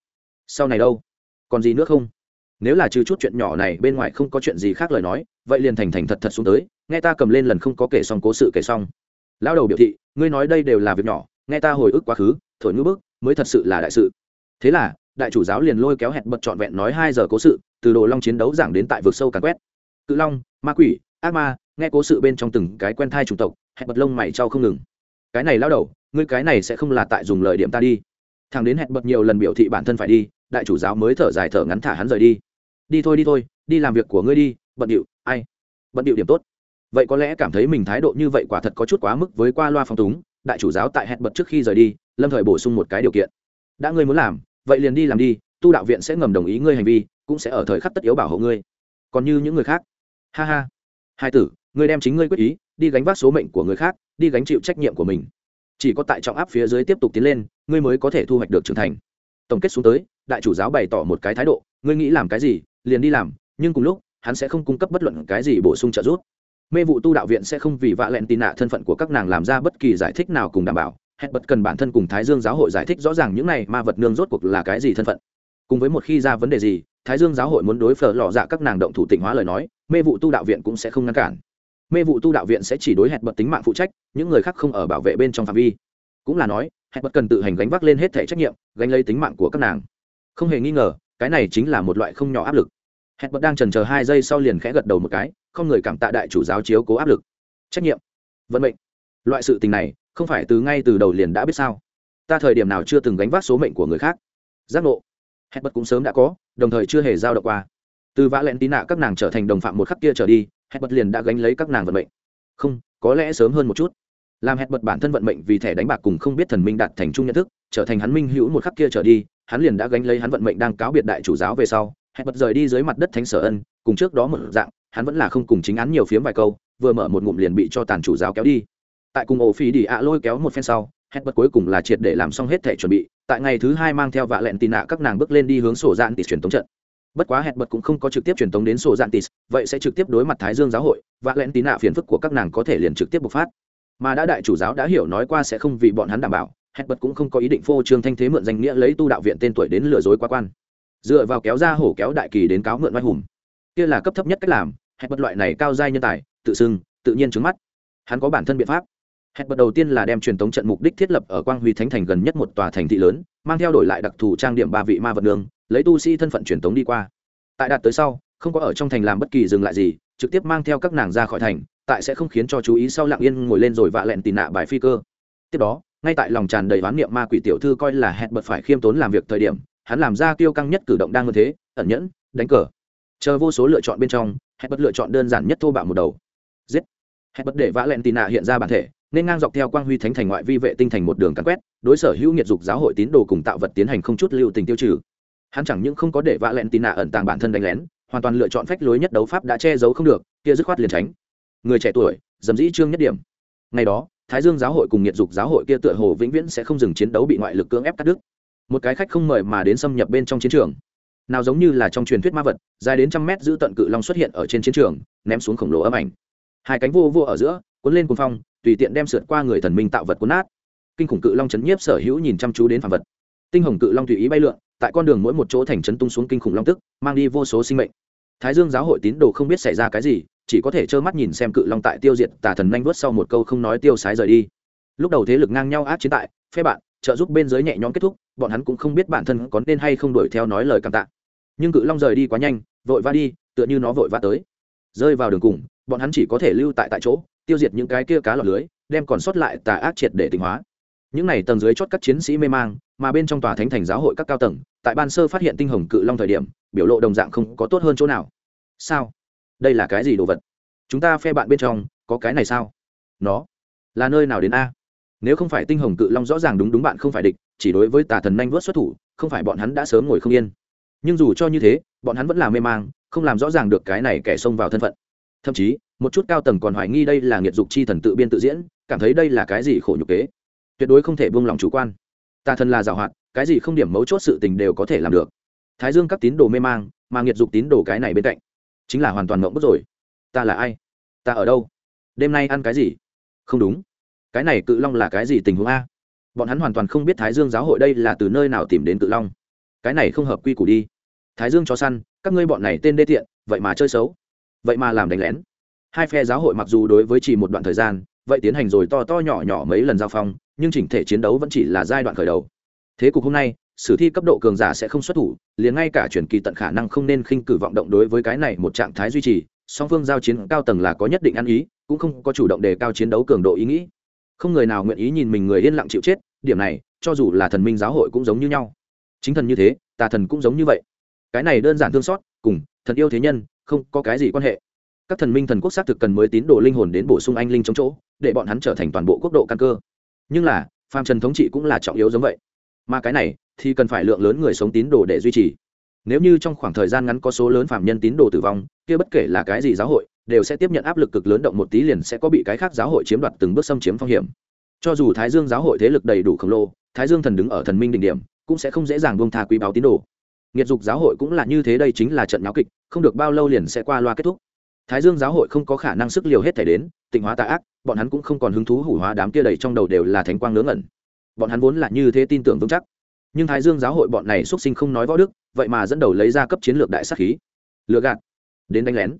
Sau này đâu? Còn gì nữa không? Nếu là trừ chút chuyện nhỏ này, bên ngoài không có chuyện gì khác lời nói, vậy liền thành thành thật thật xuống tới, nghe ta cầm lên lần không có kể xong cố sự kể xong. Lão đầu biểu thị, ngươi nói đây đều là việc nhỏ, nghe ta hồi ức quá khứ, thổi ngữ bức, mới thật sự là đại sự. Thế là, đại chủ giáo liền lôi kéo hẹn bật trọn vẹn nói hai giờ cố sự, từ đồ long chiến đấu giảng đến tại vực sâu càn quét. Cự long, ma quỷ, ác ma, nghe cố sự bên trong từng cái quen thai chủng tộc, hẹn bật lông mày trao không ngừng. Cái này lao đầu, ngươi cái này sẽ không là tại dùng lời điểm ta đi thằng đến hẹn bật nhiều lần biểu thị bản thân phải đi, đại chủ giáo mới thở dài thở ngắn thả hắn rời đi. Đi thôi đi thôi, đi làm việc của ngươi đi, bận điệu, ai? Bận điệu điểm tốt. Vậy có lẽ cảm thấy mình thái độ như vậy quả thật có chút quá mức với qua loa phong túng, đại chủ giáo tại hẹn bật trước khi rời đi, lâm thời bổ sung một cái điều kiện. Đã ngươi muốn làm, vậy liền đi làm đi, tu đạo viện sẽ ngầm đồng ý ngươi hành vi, cũng sẽ ở thời khắc tất yếu bảo hộ ngươi. Còn như những người khác. Ha ha. Hai tử, ngươi đem chính ngươi quyết ý, đi gánh vác số mệnh của người khác, đi gánh chịu trách nhiệm của mình chỉ có tại trọng áp phía dưới tiếp tục tiến lên, ngươi mới có thể thu hoạch được trưởng thành. Tổng kết xuống tới, đại chủ giáo bày tỏ một cái thái độ, ngươi nghĩ làm cái gì, liền đi làm, nhưng cùng lúc, hắn sẽ không cung cấp bất luận cái gì bổ sung trợ giúp. Mê vụ tu đạo viện sẽ không vì vạ lẹn tì nạ thân phận của các nàng làm ra bất kỳ giải thích nào cùng đảm bảo, hết bất cần bản thân cùng thái dương giáo hội giải thích rõ ràng những này ma vật nương rốt cuộc là cái gì thân phận. Cùng với một khi ra vấn đề gì, thái dương giáo hội muốn đối phở lò dạ các nàng động thủ tịnh hóa lời nói, mê vụ tu đạo viện cũng sẽ không ngăn cản mê vụ tu đạo viện sẽ chỉ đối hẹn bật tính mạng phụ trách, những người khác không ở bảo vệ bên trong phạm vi. Cũng là nói, hẹn bật cần tự hành gánh vác lên hết thể trách nhiệm, gánh lấy tính mạng của các nàng. Không hề nghi ngờ, cái này chính là một loại không nhỏ áp lực. Hẹn bật đang trần chờ hai giây sau liền khẽ gật đầu một cái, không người cảm tạ đại chủ giáo chiếu cố áp lực. Trách nhiệm, vận mệnh. Loại sự tình này, không phải từ ngay từ đầu liền đã biết sao? Ta thời điểm nào chưa từng gánh vác số mệnh của người khác? Giác ngộ. Hẹn bật cũng sớm đã có, đồng thời chưa hề giao động qua. Từ vã lẹn tí nạ các nàng trở thành đồng phạm một khắc kia trở đi hẹn bật liền đã gánh lấy các nàng vận mệnh. Không, có lẽ sớm hơn một chút. Làm hẹn bật bản thân vận mệnh vì thẻ đánh bạc cùng không biết thần minh đạt thành chung nhận thức, trở thành hắn minh hữu một khắc kia trở đi, hắn liền đã gánh lấy hắn vận mệnh đang cáo biệt đại chủ giáo về sau. Hẹn bật rời đi dưới mặt đất thánh sở ân, cùng trước đó một dạng, hắn vẫn là không cùng chính án nhiều phiếm vài câu, vừa mở một ngụm liền bị cho tàn chủ giáo kéo đi. Tại cùng ổ phi đi ạ lôi kéo một phen sau hẹn bật cuối cùng là triệt để làm xong hết thể chuẩn bị, tại ngày thứ hai mang theo vạ lẹn tì nạ các nàng bước lên đi hướng sổ dạn tỷ truyền tống trận bất quá hẹn bật cũng không có trực tiếp truyền tống đến sổ dạn tịt vậy sẽ trực tiếp đối mặt thái dương giáo hội, và lẹn tì nạ phiền phức của các nàng có thể liền trực tiếp bộc phát. Mà đã đại chủ giáo đã hiểu nói qua sẽ không vì bọn hắn đảm bảo, hẹn bật cũng không có ý định phô trương thanh thế mượn danh nghĩa lấy tu đạo viện tên tuổi đến lừa dối quá quan. Dựa vào kéo ra hổ kéo đại kỳ đến cáo mượn oai hùng. Kia là cấp thấp nhất cách làm, hẹn bật loại này cao giai nhân tài, tự xưng, tự nhiên trứng mắt. Hắn có bản thân biện pháp hẹn bật đầu tiên là đem truyền tống trận mục đích thiết lập ở quang huy thánh thành gần nhất một tòa thành thị lớn, mang theo đổi lại đặc thù trang điểm ba vị ma vật nương lấy tu sĩ thân phận truyền tống đi qua. Tại đạt tới sau, không có ở trong thành làm bất kỳ dừng lại gì, trực tiếp mang theo các nàng ra khỏi thành, tại sẽ không khiến cho chú ý sau lặng yên ngồi lên rồi vạ lẹn tì nạ bài phi cơ. Tiếp đó, ngay tại lòng tràn đầy oán niệm ma quỷ tiểu thư coi là hẹn bật phải khiêm tốn làm việc thời điểm, hắn làm ra tiêu căng nhất cử động đang như thế, ẩn nhẫn, đánh cờ. Chờ vô số lựa chọn bên trong, hẹn bật lựa chọn đơn giản nhất thô bạo một đầu. Giết. Hẹn bật để vã lẹn tì nạ hiện ra bản thể nên ngang dọc theo quang huy thánh thành ngoại vi vệ tinh thành một đường cắn quét, đối sở hữu nghiệt dục giáo hội tín đồ cùng tạo vật tiến hành không chút lưu tình tiêu trừ. Hắn chẳng những không có để vạ lẹn tì nạ ẩn tàng bản thân đánh lén, hoàn toàn lựa chọn phách lối nhất đấu pháp đã che giấu không được, kia dứt khoát liền tránh. Người trẻ tuổi, dầm dĩ trương nhất điểm. Ngày đó, thái dương giáo hội cùng nghiệt dục giáo hội kia tựa hồ vĩnh viễn sẽ không dừng chiến đấu bị ngoại lực cưỡng ép cắt đứt. Một cái khách không mời mà đến xâm nhập bên trong chiến trường. Nào giống như là trong truyền thuyết ma vật, dài đến trăm mét giữ tận cự long xuất hiện ở trên chiến trường, ném xuống khổng lồ ấm ảnh. Hai cánh vô vô ở giữa, cuốn lên cuồng phong tùy tiện đem sượt qua người thần minh tạo vật cuốn nát. Kinh khủng cự long chấn nhiếp sở hữu nhìn chăm chú đến phàm vật. Tinh hồng cự long tùy ý bay lượn, tại con đường mỗi một chỗ thành trấn tung xuống kinh khủng long tức, mang đi vô số sinh mệnh. Thái dương giáo hội tín đồ không biết xảy ra cái gì, chỉ có thể trơ mắt nhìn xem cự long tại tiêu diệt tà thần nhanh vớt sau một câu không nói tiêu sái rời đi. Lúc đầu thế lực ngang nhau áp chiến tại phe bạn, trợ giúp bên dưới nhẹ nhõm kết thúc, bọn hắn cũng không biết bản thân có nên hay không đuổi theo nói lời cảm tạ. Nhưng cự long rời đi quá nhanh, vội va đi, tựa như nó vội va tới. Rơi vào đường cùng, bọn hắn chỉ có thể lưu tại tại chỗ tiêu diệt những cái kia cá lọt lưới, đem còn sót lại tà ác triệt để tịnh hóa. Những này tầng dưới chót các chiến sĩ mê mang, mà bên trong tòa thánh thành giáo hội các cao tầng, tại ban sơ phát hiện tinh hồng cự long thời điểm, biểu lộ đồng dạng không có tốt hơn chỗ nào. Sao? Đây là cái gì đồ vật? Chúng ta phe bạn bên trong, có cái này sao? Nó là nơi nào đến a? Nếu không phải tinh hồng cự long rõ ràng đúng đúng bạn không phải địch, chỉ đối với tà thần nhanh vớt xuất thủ, không phải bọn hắn đã sớm ngồi không yên. Nhưng dù cho như thế, bọn hắn vẫn là mê mang, không làm rõ ràng được cái này kẻ xông vào thân phận thậm chí, một chút cao tầng còn hoài nghi đây là nghiệt dục chi thần tự biên tự diễn, cảm thấy đây là cái gì khổ nhục kế. Tuyệt đối không thể buông lòng chủ quan. Tà thần là giảo hoạt, cái gì không điểm mấu chốt sự tình đều có thể làm được. Thái dương các tín đồ mê mang, mà nghiệt dục tín đồ cái này bên cạnh, chính là hoàn toàn mộng bức rồi. Ta là ai? Ta ở đâu? Đêm nay ăn cái gì? Không đúng. Cái này cự long là cái gì tình huống a? Bọn hắn hoàn toàn không biết thái dương giáo hội đây là từ nơi nào tìm đến cự long. Cái này không hợp quy củ đi. Thái dương cho săn, các ngươi bọn này tên đê tiện, vậy mà chơi xấu vậy mà làm đánh lén. Hai phe giáo hội mặc dù đối với chỉ một đoạn thời gian, vậy tiến hành rồi to to nhỏ nhỏ mấy lần giao phong, nhưng chỉnh thể chiến đấu vẫn chỉ là giai đoạn khởi đầu. Thế cục hôm nay, sử thi cấp độ cường giả sẽ không xuất thủ, liền ngay cả chuyển kỳ tận khả năng không nên khinh cử vọng động đối với cái này một trạng thái duy trì, song phương giao chiến cao tầng là có nhất định ăn ý, cũng không có chủ động đề cao chiến đấu cường độ ý nghĩ. Không người nào nguyện ý nhìn mình người yên lặng chịu chết, điểm này, cho dù là thần minh giáo hội cũng giống như nhau. Chính thần như thế, tà thần cũng giống như vậy. Cái này đơn giản thương xót, cùng, thần yêu thế nhân không có cái gì quan hệ. Các thần minh thần quốc xác thực cần mới tín đồ linh hồn đến bổ sung anh linh chống chỗ, để bọn hắn trở thành toàn bộ quốc độ căn cơ. Nhưng là, phàm trần thống trị cũng là trọng yếu giống vậy. Mà cái này, thì cần phải lượng lớn người sống tín đồ để duy trì. Nếu như trong khoảng thời gian ngắn có số lớn phạm nhân tín đồ tử vong, kia bất kể là cái gì giáo hội, đều sẽ tiếp nhận áp lực cực lớn động một tí liền sẽ có bị cái khác giáo hội chiếm đoạt từng bước xâm chiếm phong hiểm. Cho dù thái dương giáo hội thế lực đầy đủ khổng lồ, thái dương thần đứng ở thần minh đỉnh điểm, cũng sẽ không dễ dàng buông tha quý báo tín đồ nghiệt dục giáo hội cũng là như thế, đây chính là trận nháo kịch, không được bao lâu liền sẽ qua loa kết thúc. Thái dương giáo hội không có khả năng sức liều hết thể đến, tịnh hóa tà ác, bọn hắn cũng không còn hứng thú hủ hóa đám kia đầy trong đầu đều là thánh quang ngớ ngẩn. Bọn hắn vốn là như thế tin tưởng vững chắc. Nhưng thái dương giáo hội bọn này xuất sinh không nói võ đức, vậy mà dẫn đầu lấy ra cấp chiến lược đại sắc khí. Lừa gạt. Đến đánh lén.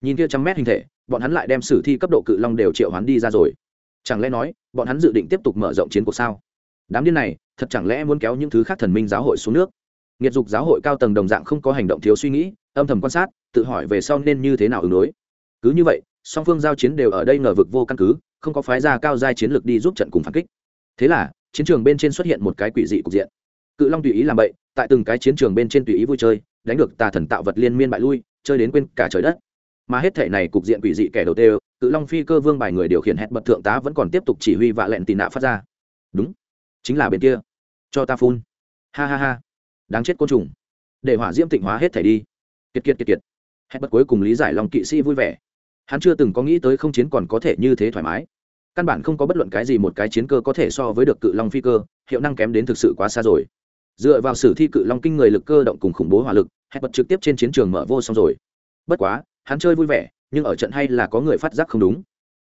Nhìn kia trăm mét hình thể, bọn hắn lại đem sử thi cấp độ cự long đều triệu hắn đi ra rồi. Chẳng lẽ nói, bọn hắn dự định tiếp tục mở rộng chiến cuộc sao? Đám điên này, thật chẳng lẽ muốn kéo những thứ khác thần minh giáo hội xuống nước? Nghiệt dục giáo hội cao tầng đồng dạng không có hành động thiếu suy nghĩ, âm thầm quan sát, tự hỏi về sau nên như thế nào ứng đối. Cứ như vậy, song phương giao chiến đều ở đây ngờ vực vô căn cứ, không có phái ra cao giai chiến lược đi giúp trận cùng phản kích. Thế là, chiến trường bên trên xuất hiện một cái quỷ dị cục diện. Cự long tùy ý làm bậy, tại từng cái chiến trường bên trên tùy ý vui chơi, đánh được tà thần tạo vật liên miên bại lui, chơi đến quên cả trời đất. Mà hết thể này cục diện quỷ dị kẻ đầu tiên cự long phi cơ vương bài người điều khiển hẹn bật thượng tá vẫn còn tiếp tục chỉ huy vạ lẹn tì nạ phát ra. Đúng, chính là bên kia. Cho ta phun. Ha ha ha đáng chết côn trùng. Để hỏa diễm tịnh hóa hết thể đi. Kiệt kiệt kiệt kiệt. Hết bất cuối cùng lý giải lòng kỵ sĩ vui vẻ. Hắn chưa từng có nghĩ tới không chiến còn có thể như thế thoải mái. Căn bản không có bất luận cái gì một cái chiến cơ có thể so với được cự long phi cơ, hiệu năng kém đến thực sự quá xa rồi. Dựa vào sử thi cự long kinh người lực cơ động cùng khủng bố hỏa lực, hết bật trực tiếp trên chiến trường mở vô xong rồi. Bất quá, hắn chơi vui vẻ, nhưng ở trận hay là có người phát giác không đúng.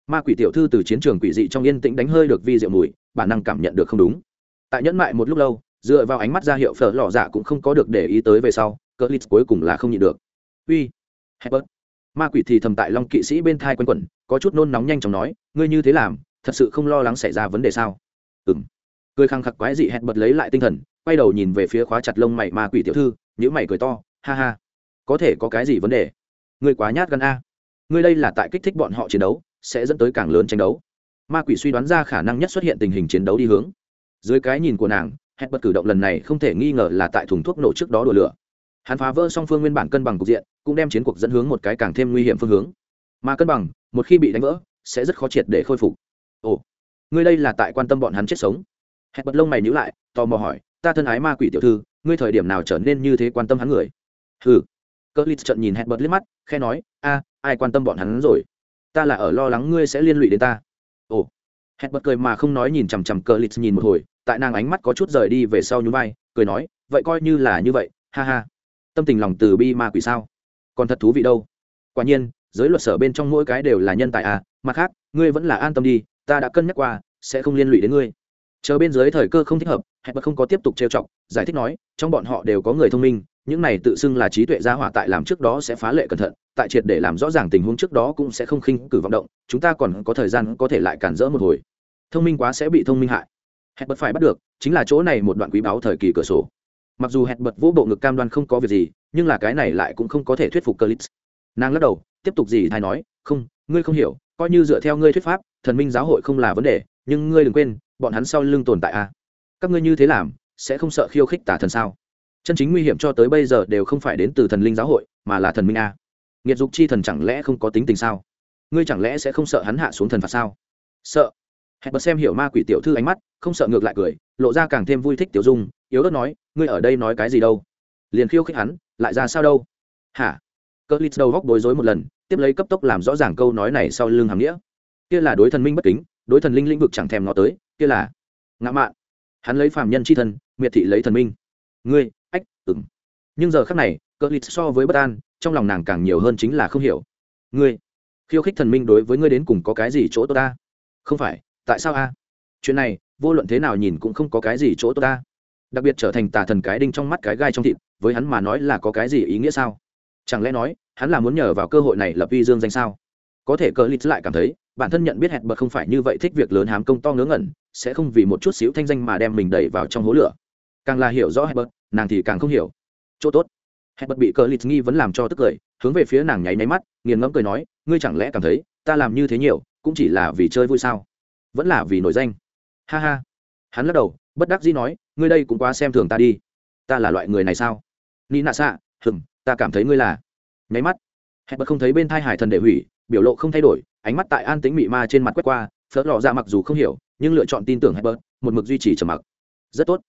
Ma quỷ tiểu thư từ chiến trường quỷ dị trong yên tĩnh đánh hơi được vi diệu mùi, bản năng cảm nhận được không đúng. Tại nhẫn mại một lúc lâu dựa vào ánh mắt ra hiệu phở lò dạ cũng không có được để ý tới về sau cỡ lít cuối cùng là không nhịn được. Uy hebert ma quỷ thì thầm tại long kỵ sĩ bên thai quanh quẩn, có chút nôn nóng nhanh chóng nói, ngươi như thế làm, thật sự không lo lắng xảy ra vấn đề sao? Ừ m cười khăng khắc quái dị hẹn bật lấy lại tinh thần, quay đầu nhìn về phía khóa chặt lông mày ma quỷ tiểu thư nhữ mày cười to, ha ha, có thể có cái gì vấn đề? Ngươi quá nhát gan a. Ngươi đây là tại kích thích bọn họ chiến đấu, sẽ dẫn tới càng lớn tranh đấu. Ma quỷ suy đoán ra khả năng nhất xuất hiện tình hình chiến đấu đi hướng. Dưới cái nhìn của nàng hẹn bật cử động lần này không thể nghi ngờ là tại thùng thuốc nổ trước đó đùa lửa. Hắn phá vỡ song phương nguyên bản cân bằng cục diện, cũng đem chiến cuộc dẫn hướng một cái càng thêm nguy hiểm phương hướng. Mà cân bằng, một khi bị đánh vỡ, sẽ rất khó triệt để khôi phục. Ồ, ngươi đây là tại quan tâm bọn hắn chết sống. Hẹn bật lông mày nhữ lại, tò mò hỏi, ta thân ái ma quỷ tiểu thư, ngươi thời điểm nào trở nên như thế quan tâm hắn người? Ừ cơ lít trận nhìn hẹn bật liếc mắt khe nói, a, ai quan tâm bọn hắn rồi? Ta là ở lo lắng ngươi sẽ liên lụy đến ta. Ồ. Hẹn bật cười mà không nói nhìn chằm chằm cơ lít nhìn một hồi tại nàng ánh mắt có chút rời đi về sau nhún vai, cười nói, vậy coi như là như vậy, ha ha. Tâm tình lòng từ bi ma quỷ sao? Còn thật thú vị đâu. Quả nhiên, giới luật sở bên trong mỗi cái đều là nhân tài à mặt khác, ngươi vẫn là an tâm đi, ta đã cân nhắc qua, sẽ không liên lụy đến ngươi. Chờ bên dưới thời cơ không thích hợp, hẹn bật không có tiếp tục trêu chọc, giải thích nói, trong bọn họ đều có người thông minh, những này tự xưng là trí tuệ gia hỏa tại làm trước đó sẽ phá lệ cẩn thận, tại triệt để làm rõ ràng tình huống trước đó cũng sẽ không khinh cử vọng động, chúng ta còn có thời gian có thể lại cản rỡ một hồi. Thông minh quá sẽ bị thông minh hại hẹn bật phải bắt được, chính là chỗ này một đoạn quý báu thời kỳ cửa sổ. Mặc dù hẹn bật vũ bộ ngực cam đoan không có việc gì, nhưng là cái này lại cũng không có thể thuyết phục cơ lít nàng lắc đầu, tiếp tục gì thay nói, không, ngươi không hiểu, coi như dựa theo ngươi thuyết pháp, thần minh giáo hội không là vấn đề, nhưng ngươi đừng quên, bọn hắn sau lưng tồn tại a. À? các ngươi như thế làm, sẽ không sợ khiêu khích tả thần sao? Chân chính nguy hiểm cho tới bây giờ đều không phải đến từ thần linh giáo hội, mà là thần minh a. Nghiệt dục chi thần chẳng lẽ không có tính tình sao? Ngươi chẳng lẽ sẽ không sợ hắn hạ xuống thần phạt sao? Sợ hẹn bật xem hiểu ma quỷ tiểu thư ánh mắt, không sợ ngược lại cười, lộ ra càng thêm vui thích tiểu dung, yếu ớt nói, ngươi ở đây nói cái gì đâu? Liền khiêu khích hắn, lại ra sao đâu? Hả? Cỡ lít đầu góc bối rối một lần, tiếp lấy cấp tốc làm rõ ràng câu nói này sau lưng hàm nghĩa. Kia là đối thần minh bất kính, đối thần linh lĩnh vực chẳng thèm nó tới, kia là ngã mạn. Hắn lấy phàm nhân c h i thân, miệt thị lấy thần minh. Ngươi, ách ừng nhưng giờ khác này cỡ lít so với bất an, trong lòng nàng càng nhiều hơn chính là không hiểu. Ngươi, khiêu khích thần minh đối với ngươi đến cùng có cái gì chỗ tốt ta? Không phải tại sao a? Chuyện này, vô luận thế nào nhìn cũng không có cái gì chỗ tốt ta. Đặc biệt trở thành tà thần cái đinh trong mắt cái gai trong thịt, với hắn mà nói là có cái gì ý nghĩa sao? Chẳng lẽ nói, hắn là muốn nhờ vào cơ hội này lập vi dương danh sao? Có thể cờ lít lại cảm thấy, bản thân nhận biết hẹn bật không phải như vậy thích việc lớn hám công to ngớ ngẩn, sẽ không vì một chút xíu thanh danh mà đem mình đẩy vào trong hố lửa. Càng là hiểu rõ hẹn bật, nàng thì càng không hiểu. Chỗ tốt. Hẹn bật bị cờ lít nghi vẫn làm cho tức cười, hướng về phía nàng nháy nháy mắt, nghiền ngẫm cười nói, ngươi chẳng lẽ cảm thấy ta làm như thế nhiều, cũng chỉ là vì chơi vui sao? Vẫn là vì nổi danh. Ha ha. Hắn lắc đầu, bất đắc dĩ nói, ngươi đây cũng quá xem thường ta đi. Ta là loại người này sao? Ni nạ xạ hừng ta cảm thấy ngươi là. Nháy mắt hẹn bật không thấy bên thai hải thần để hủy, biểu lộ không thay đổi, ánh mắt tại an tính mị ma trên mặt quét qua, phớt lò ra dạ mặc dù không hiểu, nhưng lựa chọn tin tưởng hẹn bật một mực duy trì trầm mặc. Rất tốt.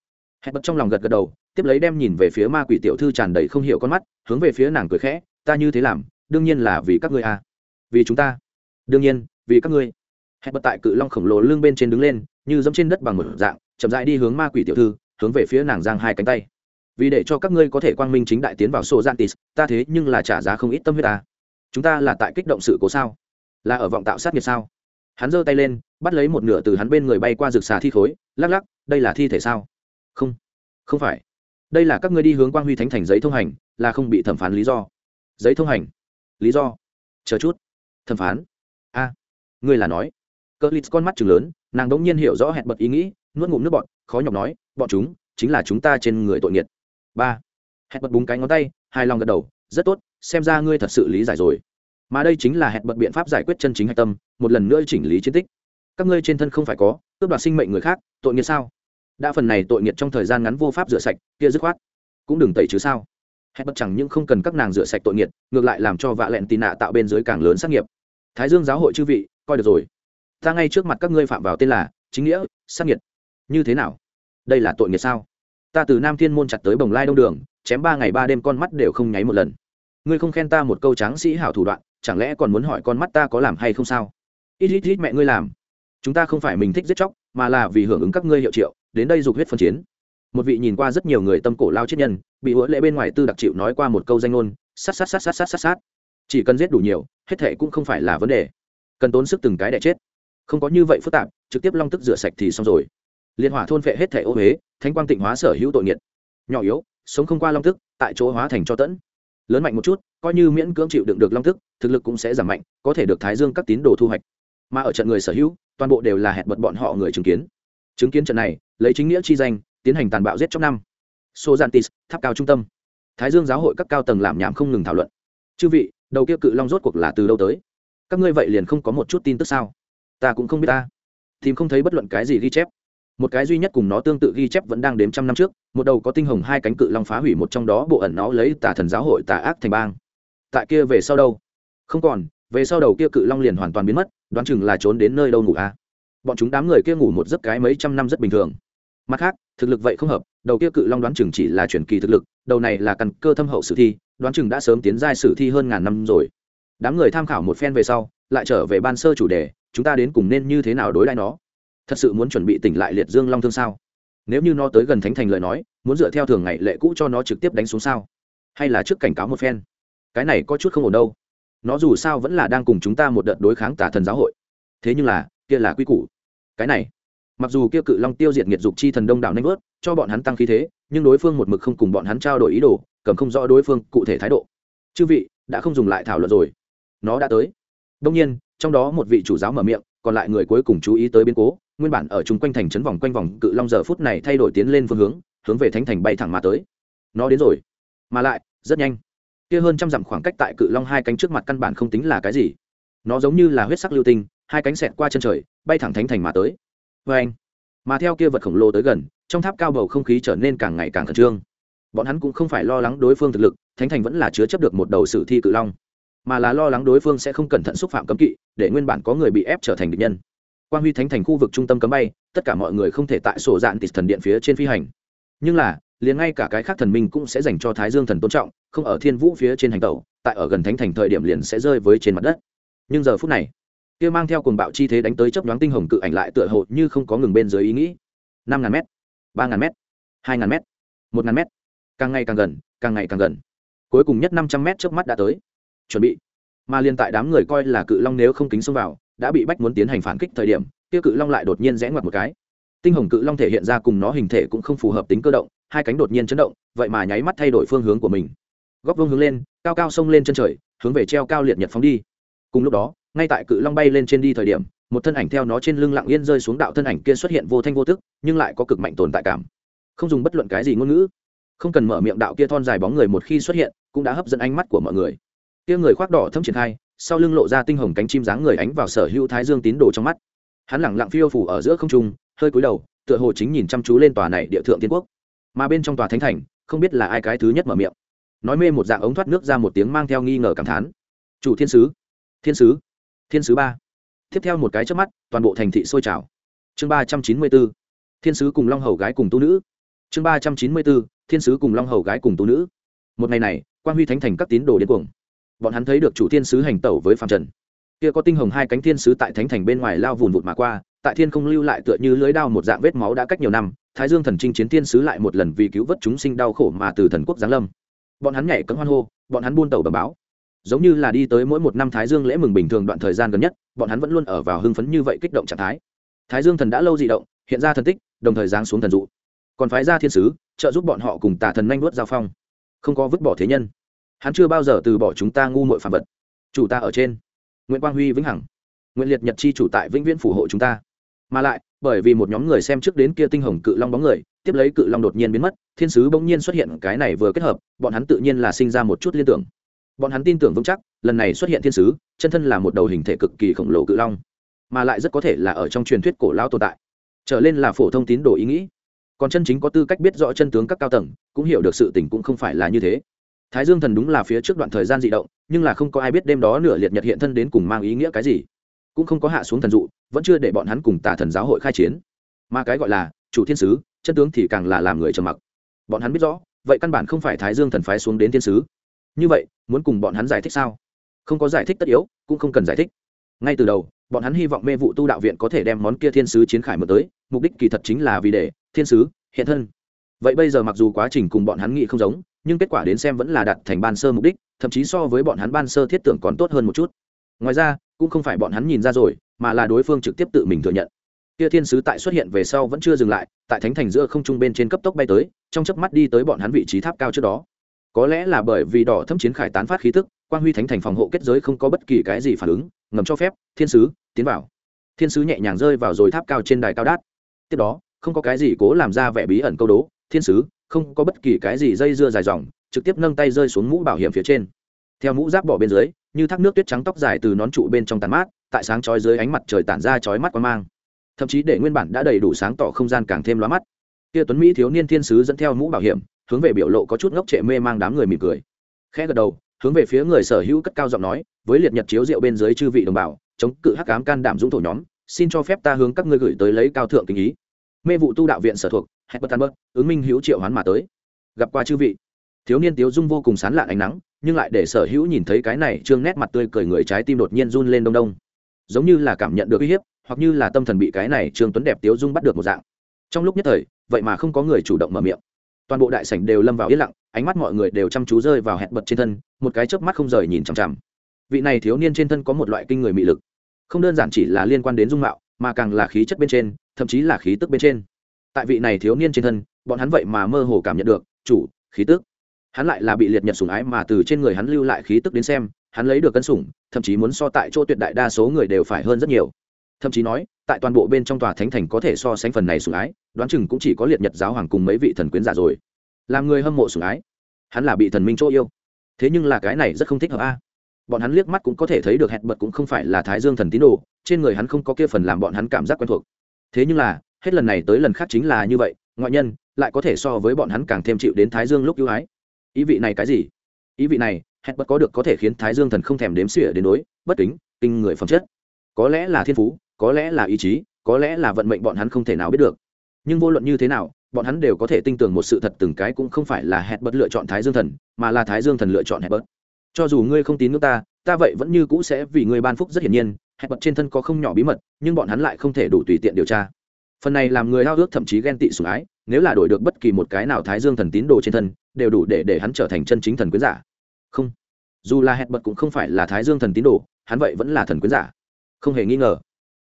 Hẹn bật trong lòng gật gật đầu, tiếp lấy đem nhìn về phía ma quỷ tiểu thư tràn đầy không hiểu con mắt, hướng về phía nàng cười khẽ, ta như thế làm, đương nhiên là vì các ngươi à. Vì chúng ta. Đương nhiên, vì các ngươi hẹn bật tại cự long khổng lồ lưng bên trên đứng lên, như dẫm trên đất bằng một dạng, chậm rãi đi hướng ma quỷ tiểu thư, hướng về phía nàng giang hai cánh tay. Vì để cho các ngươi có thể quang minh chính đại tiến vào sổ giang tis ta thế nhưng là trả giá không ít tâm huyết ta. Chúng ta là tại kích động sự cố sao? Là ở vọng tạo sát nghiệp sao? Hắn giơ tay lên, bắt lấy một nửa từ hắn bên người bay qua rực xà thi khối, lắc lắc, đây là thi thể sao? Không không phải. Đây là các ngươi đi hướng quang huy thánh thành giấy thông hành, là không bị thẩm phán lý do. Giấy thông hành. Lý do. Chờ chút. Thẩm phán. A, ngươi là nói cỡ lít con mắt chừng lớn, nàng đống nhiên hiểu rõ hẹn bật ý nghĩ, nuốt ngụm nước bọn khó nhọc nói, bọn chúng chính là chúng ta trên người tội nghiệt. Ba. Hẹn bật búng cái ngón tay hai lòng gật đầu, rất tốt, xem ra ngươi thật sự lý giải rồi. Mà đây chính là hẹn bật biện pháp giải quyết chân chính hạch tâm, một lần nữa chỉnh lý chiến tích. Các ngươi trên thân không phải có tước đoạt sinh mệnh người khác, tội nghiệt sao? Đã phần này tội nghiệt trong thời gian ngắn vô pháp rửa sạch, kia dứt khoát. Cũng đừng tẩy chứ sao. Hẹn bật chẳng những không cần các nàng rửa sạch tội nghiệt, ngược lại làm cho vạ lẹn tì nạ tạo bên dưới càng lớn sát nghiệp. Thái dương giáo hội chư vị, coi được rồi ta ngay trước mặt các ngươi phạm vào tên là chính nghĩa, sát nghiệt. Như thế nào? Đây là tội nghiệt sao? Ta từ nam thiên môn chặt tới bồng lai đông đường, chém ba ngày ba đêm con mắt đều không nháy một lần. Ngươi không khen ta một câu tráng sĩ hảo thủ đoạn, chẳng lẽ còn muốn hỏi con mắt ta có làm hay không sao? Ít ít ít mẹ ngươi làm. Chúng ta không phải mình thích giết chóc, mà là vì hưởng ứng các ngươi hiệu triệu, đến đây dục huyết phân chiến. Một vị nhìn qua rất nhiều người tâm cổ lao chết nhân, bị hứa lễ bên ngoài tư đặc chịu nói qua một câu danh ngôn, sát sát sát sát sát sát sát. Chỉ cần giết đủ nhiều, hết thệ cũng không phải là vấn đề. Cần tốn sức từng cái đẻ chết không có như vậy phức tạp, trực tiếp long tức rửa sạch thì xong rồi. Liên hỏa thôn vệ hết thẻ ô huế thanh quang tịnh hóa sở hữu tội nghiệt. Nhỏ yếu, sống không qua long tức, tại chỗ hóa thành cho tẫn. Lớn mạnh một chút, coi như miễn cưỡng chịu đựng được long tức, thực lực cũng sẽ giảm mạnh, có thể được thái dương các tín đồ thu hoạch. Mà ở trận người sở hữu, toàn bộ đều là hẹn bật bọn họ người chứng kiến. Chứng kiến trận này, lấy chính nghĩa chi danh, tiến hành tàn bạo giết trong năm. Sojantis tháp cao trung tâm. Thái dương giáo hội các cao tầng làm nhảm không ngừng thảo luận. Chư vị, đầu kia cự long rốt cuộc là từ đâu tới? Các ngươi vậy liền không có một chút tin tức sao? Ta cũng không biết ta tìm không thấy bất luận cái gì ghi chép. Một cái duy nhất cùng nó tương tự ghi chép vẫn đang đếm trăm năm trước, một đầu có tinh hồng hai cánh cự long phá hủy một trong đó bộ ẩn nó lấy tà thần giáo hội tà ác thành bang. Tại kia về sau đâu? Không còn, về sau đầu kia cự long liền hoàn toàn biến mất, đoán chừng là trốn đến nơi đâu ngủ à? Bọn chúng đám người kia ngủ một giấc cái mấy trăm năm rất bình thường. Mặt khác, thực lực vậy không hợp, đầu kia cự long đoán chừng chỉ là chuyển kỳ thực lực, đầu này là căn cơ thâm hậu sử thi, đoán chừng đã sớm tiến giai sử thi hơn ngàn năm rồi. Đám người tham khảo một phen về sau, lại trở về ban sơ chủ đề chúng ta đến cùng nên như thế nào đối lại nó? Thật sự muốn chuẩn bị tỉnh lại liệt dương long thương sao? Nếu như nó tới gần thánh thành lời nói, muốn dựa theo thường ngày lệ cũ cho nó trực tiếp đánh xuống sao? Hay là trước cảnh cáo một phen? Cái này có chút không ổn đâu. Nó dù sao vẫn là đang cùng chúng ta một đợt đối kháng tả thần giáo hội. Thế nhưng là, kia là quy củ. Cái này, mặc dù kia cự long tiêu diệt nghiệt dục chi thần đông đảo nanh vớt, cho bọn hắn tăng khí thế, nhưng đối phương một mực không cùng bọn hắn trao đổi ý đồ, cầm không rõ đối phương cụ thể thái độ. Chư vị, đã không dùng lại thảo luận rồi. Nó đã tới. Đông nhiên trong đó một vị chủ giáo mở miệng, còn lại người cuối cùng chú ý tới biến cố, nguyên bản ở chung quanh thành trấn vòng quanh vòng cự long giờ phút này thay đổi tiến lên phương hướng hướng về thánh thành bay thẳng mà tới. Nó đến rồi, mà lại, rất nhanh. Kia hơn trăm dặm khoảng cách tại cự long hai cánh trước mặt căn bản không tính là cái gì. Nó giống như là huyết sắc lưu tinh, hai cánh xẹt qua chân trời, bay thẳng thánh thành mà tới. Vê anh, mà theo kia vật khổng lồ tới gần, trong tháp cao bầu không khí trở nên càng ngày càng khẩn trương. Bọn hắn cũng không phải lo lắng đối phương thực lực, thánh thành vẫn là chứa chấp được một đầu sử thi cự long mà là lo lắng đối phương sẽ không cẩn thận xúc phạm cấm kỵ, để nguyên bản có người bị ép trở thành địch nhân. Quan huy thánh thành khu vực trung tâm cấm bay, tất cả mọi người không thể tại sổ dạn tịt thần điện phía trên phi hành. Nhưng là, liền ngay cả cái khác thần minh cũng sẽ dành cho thái dương thần tôn trọng, không ở thiên vũ phía trên hành tàu tại ở gần thánh thành thời điểm liền sẽ rơi với trên mặt đất. Nhưng giờ phút này, kia mang theo cuồng bạo chi thế đánh tới chấp đoán tinh hồng cự ảnh lại tựa hồ như không có ngừng bên dưới ý nghĩ. Năm ngàn m ba ngàn m hai ngàn m một ngàn m càng ngày càng gần, càng ngày càng gần. Cuối cùng nhất năm trăm m trước mắt đã tới chuẩn bị. Mà liên tại đám người coi là cự long nếu không kính xông vào, đã bị bách muốn tiến hành phản kích thời điểm, kia cự long lại đột nhiên rẽ ngoặt một cái. Tinh hồng cự long thể hiện ra cùng nó hình thể cũng không phù hợp tính cơ động, hai cánh đột nhiên chấn động, vậy mà nháy mắt thay đổi phương hướng của mình. Góc vông hướng lên, cao cao sông lên chân trời, hướng về treo cao liệt nhật phóng đi. Cùng lúc đó, ngay tại cự long bay lên trên đi thời điểm, một thân ảnh theo nó trên lưng lặng yên rơi xuống đạo thân ảnh kia xuất hiện vô thanh vô tức, nhưng lại có cực mạnh tồn tại cảm. Không dùng bất luận cái gì ngôn ngữ. Không cần mở miệng đạo kia thon dài bóng người một khi xuất hiện, cũng đã hấp dẫn ánh mắt của mọi người kia người khoác đỏ thâm triển khai, sau lưng lộ ra tinh hồng cánh chim dáng người ánh vào sở hữu thái dương tín đồ trong mắt. Hắn lẳng lặng phiêu phủ ở giữa không trung, hơi cúi đầu, tựa hồ chính nhìn chăm chú lên tòa này địa thượng tiên quốc. Mà bên trong tòa thánh thành, không biết là ai cái thứ nhất mở miệng. Nói mê một dạng ống thoát nước ra một tiếng mang theo nghi ngờ cảm thán. Chủ thiên sứ thiên sứ thiên sứ ba. Tiếp theo một cái trước mắt, toàn bộ thành thị sôi trào. Chương ba trăm chín mươi b ố thiên sứ cùng long hầu gái cùng tu nữ. Chương ba trăm chín mươi b ố thiên sứ cùng long hầu gái cùng tu nữ. Một ngày này quan huy thánh thành các tín đồ điên cuồng bọn hắn thấy được chủ thiên sứ hành tẩu với phạm trần. Kia có tinh hồng hai cánh thiên sứ tại thánh thành bên ngoài lao vùn vụt mà qua, tại thiên không lưu lại tựa như lưới đao một dạng vết máu đã cách nhiều năm, thái dương thần trinh chiến thiên sứ lại một lần vì cứu vớt chúng sinh đau khổ mà từ thần quốc giáng lâm. Bọn hắn nhảy cấm hoan hô, bọn hắn buôn tàu bờ báo. Giống như là đi tới mỗi một năm thái dương lễ mừng bình thường đoạn thời gian gần nhất, bọn hắn vẫn luôn ở vào hưng phấn như vậy kích động trạng thái. Thái dương thần đã lâu dị động, hiện ra thần tích, đồng thời giáng xuống thần dụ. Còn phái ra thiên sứ, trợ giúp bọn họ cùng tà thần nhanh đuốt giao phong. Không có vứt bỏ thế nhân hắn chưa bao giờ từ bỏ chúng ta ngu muội phàm vật. Chủ ta ở trên. Nguyễn quang huy vĩnh hằng. Nguyễn liệt nhật chi chủ tại vĩnh viễn phù hộ chúng ta. Mà lại, bởi vì một nhóm người xem trước đến kia tinh hồng cự long bóng người, tiếp lấy cự long đột nhiên biến mất, thiên sứ bỗng nhiên xuất hiện, cái này vừa kết hợp, bọn hắn tự nhiên là sinh ra một chút liên tưởng. Bọn hắn tin tưởng vững chắc, lần này xuất hiện thiên sứ, chân thân là một đầu hình thể cực kỳ khổng lồ cự long. Mà lại rất có thể là ở trong truyền thuyết cổ lao tồn tại. Trở lên là phổ thông tín đồ ý nghĩ. Còn chân chính có tư cách biết rõ chân tướng các cao tầng, cũng hiểu được sự tình cũng không phải là như thế thái dương thần đúng là phía trước đoạn thời gian dị động, nhưng là không có ai biết đêm đó nửa liệt nhật hiện thân đến cùng mang ý nghĩa cái gì. Cũng không có hạ xuống thần dụ, vẫn chưa để bọn hắn cùng tà thần giáo hội khai chiến. Mà cái gọi là chủ thiên sứ, chân tướng thì càng là làm người trầm mặc. Bọn hắn biết rõ, vậy căn bản không phải thái dương thần phái xuống đến thiên sứ. Như vậy, muốn cùng bọn hắn giải thích sao? Không có giải thích tất yếu, cũng không cần giải thích. Ngay từ đầu, bọn hắn hy vọng mê vụ tu đạo viện có thể đem món kia thiên sứ chiến khải mở tới, mục đích kỳ thật chính là vì để thiên sứ hiện thân. Vậy bây giờ mặc dù quá trình cùng bọn hắn nghĩ không giống nhưng kết quả đến xem vẫn là đạt thành ban sơ mục đích, thậm chí so với bọn hắn ban sơ thiết tưởng còn tốt hơn một chút. Ngoài ra, cũng không phải bọn hắn nhìn ra rồi, mà là đối phương trực tiếp tự mình thừa nhận. Kia thiên sứ tại xuất hiện về sau vẫn chưa dừng lại, tại thánh thành giữa không trung bên trên cấp tốc bay tới, trong chớp mắt đi tới bọn hắn vị trí tháp cao trước đó. Có lẽ là bởi vì đỏ thâm chiến khải tán phát khí tức, quang huy thánh thành phòng hộ kết giới không có bất kỳ cái gì phản ứng, ngầm cho phép, thiên sứ, tiến vào. Thiên sứ nhẹ nhàng rơi vào rồi tháp cao trên đài cao đát. Tiếp đó, không có cái gì cố làm ra vẻ bí ẩn câu đố, thiên sứ không có bất kỳ cái gì dây dưa dài dòng, trực tiếp nâng tay rơi xuống mũ bảo hiểm phía trên. Theo mũ giáp bỏ bên dưới, như thác nước tuyết trắng tóc dài từ nón trụ bên trong tàn mát, tại sáng chói dưới ánh mặt trời tản ra chói mắt quan mang. Thậm chí để nguyên bản đã đầy đủ sáng tỏ không gian càng thêm lóa mắt. Kia tuấn mỹ thiếu niên thiên sứ dẫn theo mũ bảo hiểm, hướng về biểu lộ có chút ngốc trệ mê mang đám người mỉm cười. Khẽ gật đầu, hướng về phía người sở hữu cất cao giọng nói, với liệt nhật chiếu rượu bên dưới chư vị đồng bào, chống cự hắc cám can đảm dũng thổ nhóm, xin cho phép ta hướng các ngươi gửi tới lấy cao thượng tình ý mê vụ tu đạo viện sở thuộc hepburn ứng minh hữu triệu hoán mà tới. Gặp qua chư vị. Thiếu niên tiếu dung vô cùng sán lạn ánh nắng, nhưng lại để sở hữu nhìn thấy cái này trương nét mặt tươi cười người trái tim đột nhiên run lên đông đông. Giống như là cảm nhận được uy hiếp, hoặc như là tâm thần bị cái này trương tuấn đẹp tiếu dung bắt được một dạng. Trong lúc nhất thời, vậy mà không có người chủ động mở miệng. Toàn bộ đại sảnh đều lâm vào yên lặng, ánh mắt mọi người đều chăm chú rơi vào hẹn bật trên thân, một cái chớp mắt không rời nhìn chằm chằm. Vị này thiếu niên trên thân có một loại kinh người mị lực. Không đơn giản chỉ là liên quan đến dung mạo, mà càng là khí chất bên trên thậm chí là khí tức bên trên. Tại vị này thiếu niên trên thân, bọn hắn vậy mà mơ hồ cảm nhận được, chủ, khí tức. Hắn lại là bị liệt nhật sủng ái mà từ trên người hắn lưu lại khí tức đến xem, hắn lấy được cân sủng, thậm chí muốn so tại chỗ tuyệt đại đa số người đều phải hơn rất nhiều. Thậm chí nói, tại toàn bộ bên trong tòa thánh thành có thể so sánh phần này sủng ái, đoán chừng cũng chỉ có liệt nhật giáo hoàng cùng mấy vị thần quyến giả rồi. Làm người hâm mộ sủng ái, hắn là bị thần minh chỗ yêu. Thế nhưng là cái này rất không thích hợp a. Bọn hắn liếc mắt cũng có thể thấy được hẹn bật cũng không phải là thái dương thần tín đồ, trên người hắn không có kia phần làm bọn hắn cảm giác quen thuộc thế nhưng là, hết lần này tới lần khác chính là như vậy, ngoại nhân, lại có thể so với bọn hắn càng thêm chịu đến thái dương lúc ưu ái. Ý vị này cái gì? Ý vị này hẹn bất có được có thể khiến thái dương thần không thèm đếm xỉa đến đối, bất kính, kinh người phẩm chất. Có lẽ là thiên phú, có lẽ là ý chí, có lẽ là vận mệnh bọn hắn không thể nào biết được. Nhưng vô luận như thế nào, bọn hắn đều có thể tin tưởng một sự thật từng cái cũng không phải là hẹn bất lựa chọn thái dương thần, mà là thái dương thần lựa chọn hẹn bất cho dù ngươi không tín nước ta ta vậy vẫn như cũ sẽ vì ngươi ban phúc rất hiển nhiên hẹn bật trên thân có không nhỏ bí mật, nhưng bọn hắn lại không thể đủ tùy tiện điều tra. Phần này làm người hao ước thậm chí ghen tị sủng ái, nếu là đổi được bất kỳ một cái nào thái dương thần tín đồ trên thân, đều đủ để để hắn trở thành chân chính thần quyến giả. Không. Dù là hẹn bật cũng không phải là thái dương thần tín đồ, hắn vậy vẫn là thần quyến giả. Không hề nghi ngờ.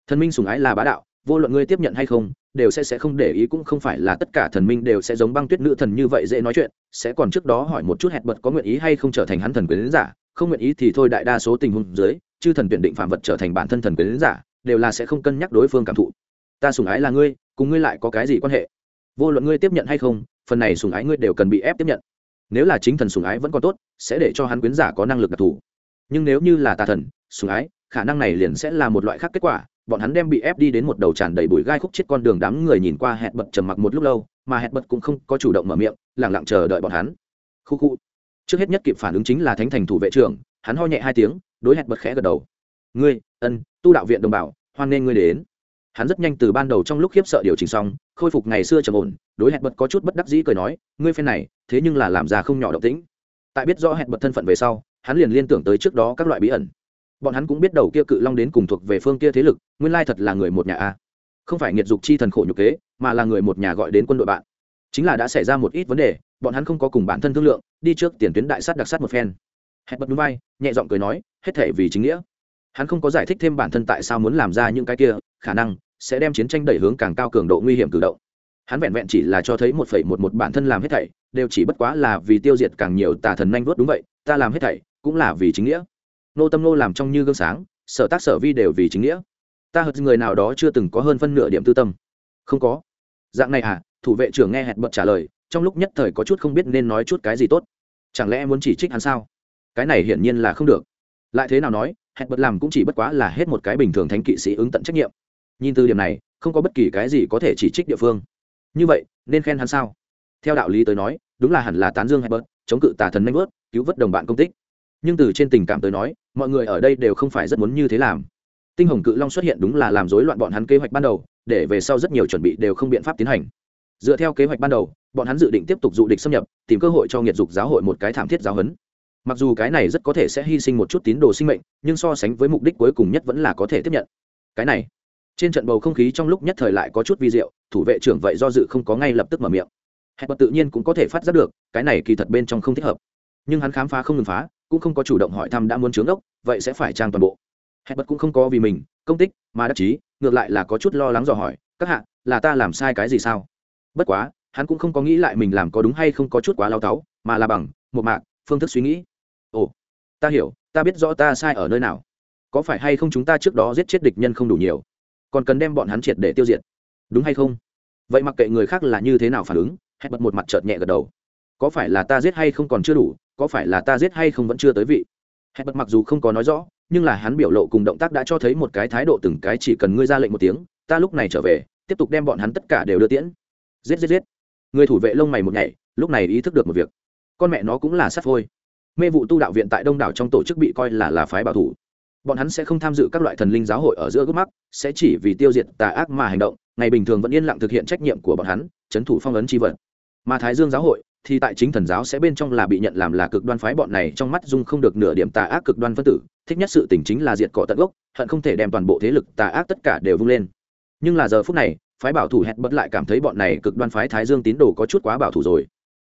Thần minh sùng ái là bá đạo, vô luận ngươi tiếp nhận hay không, đều sẽ sẽ không để ý cũng không phải là tất cả thần minh đều sẽ giống băng tuyết nữ thần như vậy dễ nói chuyện, sẽ còn trước đó hỏi một chút hẹn bật có nguyện ý hay không trở thành hắn thần quyến giả không nguyện ý thì thôi đại đa số tình huống dưới, chư thần tuyển định phạm vật trở thành bản thân thần quyến giả, đều là sẽ không cân nhắc đối phương cảm thụ. Ta sủng ái là ngươi, cùng ngươi lại có cái gì quan hệ? Vô luận ngươi tiếp nhận hay không, phần này sủng ái ngươi đều cần bị ép tiếp nhận. Nếu là chính thần sủng ái vẫn còn tốt, sẽ để cho hắn quyến giả có năng lực đặc thù. Nhưng nếu như là tà thần sủng ái, khả năng này liền sẽ là một loại khác kết quả, bọn hắn đem bị ép đi đến một đầu tràn đầy bụi gai khúc chết con đường đám người nhìn qua hẹn bật trầm mặc một lúc lâu, mà hẹn bật cũng không có chủ động mở miệng lẳng lặng chờ đợi bọn hắn. Khu khu trước hết nhất kịp phản ứng chính là thánh thành thủ vệ trưởng, hắn ho nhẹ hai tiếng, đối hẹn bật khẽ gật đầu. Ngươi, ân, tu đạo viện đồng bào, hoan nên ngươi đến. Hắn rất nhanh từ ban đầu trong lúc khiếp sợ điều chỉnh xong, khôi phục ngày xưa trầm ổn, đối hẹn bật có chút bất đắc dĩ cười nói, ngươi phen này, thế nhưng là làm ra không nhỏ động tĩnh. Tại biết rõ hẹn bật thân phận về sau, hắn liền liên tưởng tới trước đó các loại bí ẩn. Bọn hắn cũng biết đầu kia cự long đến cùng thuộc về phương kia thế lực, nguyên lai thật là người một nhà a. Không phải nghiệt dục chi thần khổ nhục kế, mà là người một nhà gọi đến quân đội bạn. Chính là đã xảy ra một ít vấn đề bọn hắn không có cùng bản thân thương lượng, đi trước tiền tuyến đại sát đặc sát một phen. Hẹn bật núi bay, nhẹ giọng cười nói, hết thể vì chính nghĩa. Hắn không có giải thích thêm bản thân tại sao muốn làm ra những cái kia, khả năng sẽ đem chiến tranh đẩy hướng càng cao cường độ nguy hiểm cử động. Hắn vẹn vẹn chỉ là cho thấy một phẩy một một bản thân làm hết thảy, đều chỉ bất quá là vì tiêu diệt càng nhiều tà thần nhanh vớt đúng vậy, ta làm hết thảy cũng là vì chính nghĩa. Nô tâm nô làm trong như gương sáng, sở tác sở vi đều vì chính nghĩa. Ta hợp người nào đó chưa từng có hơn phân nửa điểm tư tâm. Không có. Dạng này à thủ vệ trưởng nghe hẹn bật trả lời trong lúc nhất thời có chút không biết nên nói chút cái gì tốt. Chẳng lẽ muốn chỉ trích hắn sao? Cái này hiển nhiên là không được. Lại thế nào nói hẹn bật làm cũng chỉ bất quá là hết một cái bình thường thánh kỵ sĩ ứng tận trách nhiệm. Nhìn từ điểm này, không có bất kỳ cái gì có thể chỉ trích địa phương. Như vậy, nên khen hắn sao? Theo đạo lý tới nói, đúng là hẳn là tán dương hẹn bật chống cự tà thần nanh vớt cứu vớt đồng bạn công tích. Nhưng từ trên tình cảm tới nói, mọi người ở đây đều không phải rất muốn như thế làm. Tinh hồng cự long xuất hiện đúng là làm rối loạn bọn hắn kế hoạch ban đầu, để về sau rất nhiều chuẩn bị đều không biện pháp tiến hành. Dựa theo kế hoạch ban đầu bọn hắn dự định tiếp tục dụ địch xâm nhập, tìm cơ hội cho nghiệt dục giáo hội một cái thảm thiết giáo huấn. Mặc dù cái này rất có thể sẽ hy sinh một chút tín đồ sinh mệnh, nhưng so sánh với mục đích cuối cùng nhất vẫn là có thể tiếp nhận. Cái này, trên trận bầu không khí trong lúc nhất thời lại có chút vi diệu, thủ vệ trưởng vậy do dự không có ngay lập tức mở miệng. Hẹn bật tự nhiên cũng có thể phát giác được, cái này kỳ thật bên trong không thích hợp. Nhưng hắn khám phá không ngừng phá, cũng không có chủ động hỏi thăm đã muốn trướng ốc vậy sẽ phải trang toàn bộ. Hẹn bật cũng không có vì mình, công tích, mà đắc chí, ngược lại là có chút lo lắng dò hỏi, các hạ, là ta làm sai cái gì sao? Bất quá hắn cũng không có nghĩ lại mình làm có đúng hay không có chút quá lao táo, mà là bằng, một mạc, phương thức suy nghĩ. Ồ, ta hiểu, ta biết rõ ta sai ở nơi nào. Có phải hay không chúng ta trước đó giết chết địch nhân không đủ nhiều? Còn cần đem bọn hắn triệt để tiêu diệt. Đúng hay không? Vậy mặc kệ người khác là như thế nào phản ứng hẹn bật một mặt chợt nhẹ gật đầu. Có phải là ta giết hay không còn chưa đủ, có phải là ta giết hay không vẫn chưa tới vị? Hẹn bật mặc dù không có nói rõ, nhưng là hắn biểu lộ cùng động tác đã cho thấy một cái thái độ từng cái chỉ cần ngươi ra lệnh một tiếng, ta lúc này trở về, tiếp tục đem bọn hắn tất cả đều đưa tiễn. Giết giết giết người thủ vệ lông mày một nhảy, lúc này ý thức được một việc. Con mẹ nó cũng là sắt phôi. Mê vụ tu đạo viện tại đông đảo trong tổ chức bị coi là là phái bảo thủ. Bọn hắn sẽ không tham dự các loại thần linh giáo hội ở giữa gốc mắc, sẽ chỉ vì tiêu diệt tà ác mà hành động, ngày bình thường vẫn yên lặng thực hiện trách nhiệm của bọn hắn, chấn thủ phong ấn tri vật. Mà thái dương giáo hội thì tại chính thần giáo sẽ bên trong là bị nhận làm là cực đoan phái, bọn này trong mắt dung không được nửa điểm tà ác cực đoan phân tử, thích nhất sự tỉnh chính là diệt cỏ tận gốc, hận không thể đem toàn bộ thế lực tà ác tất cả đều vung lên. Nhưng là giờ phút này phái bảo thủ hẹn bất lại cảm thấy bọn này cực đoan phái thái dương tín đồ có chút quá bảo thủ rồi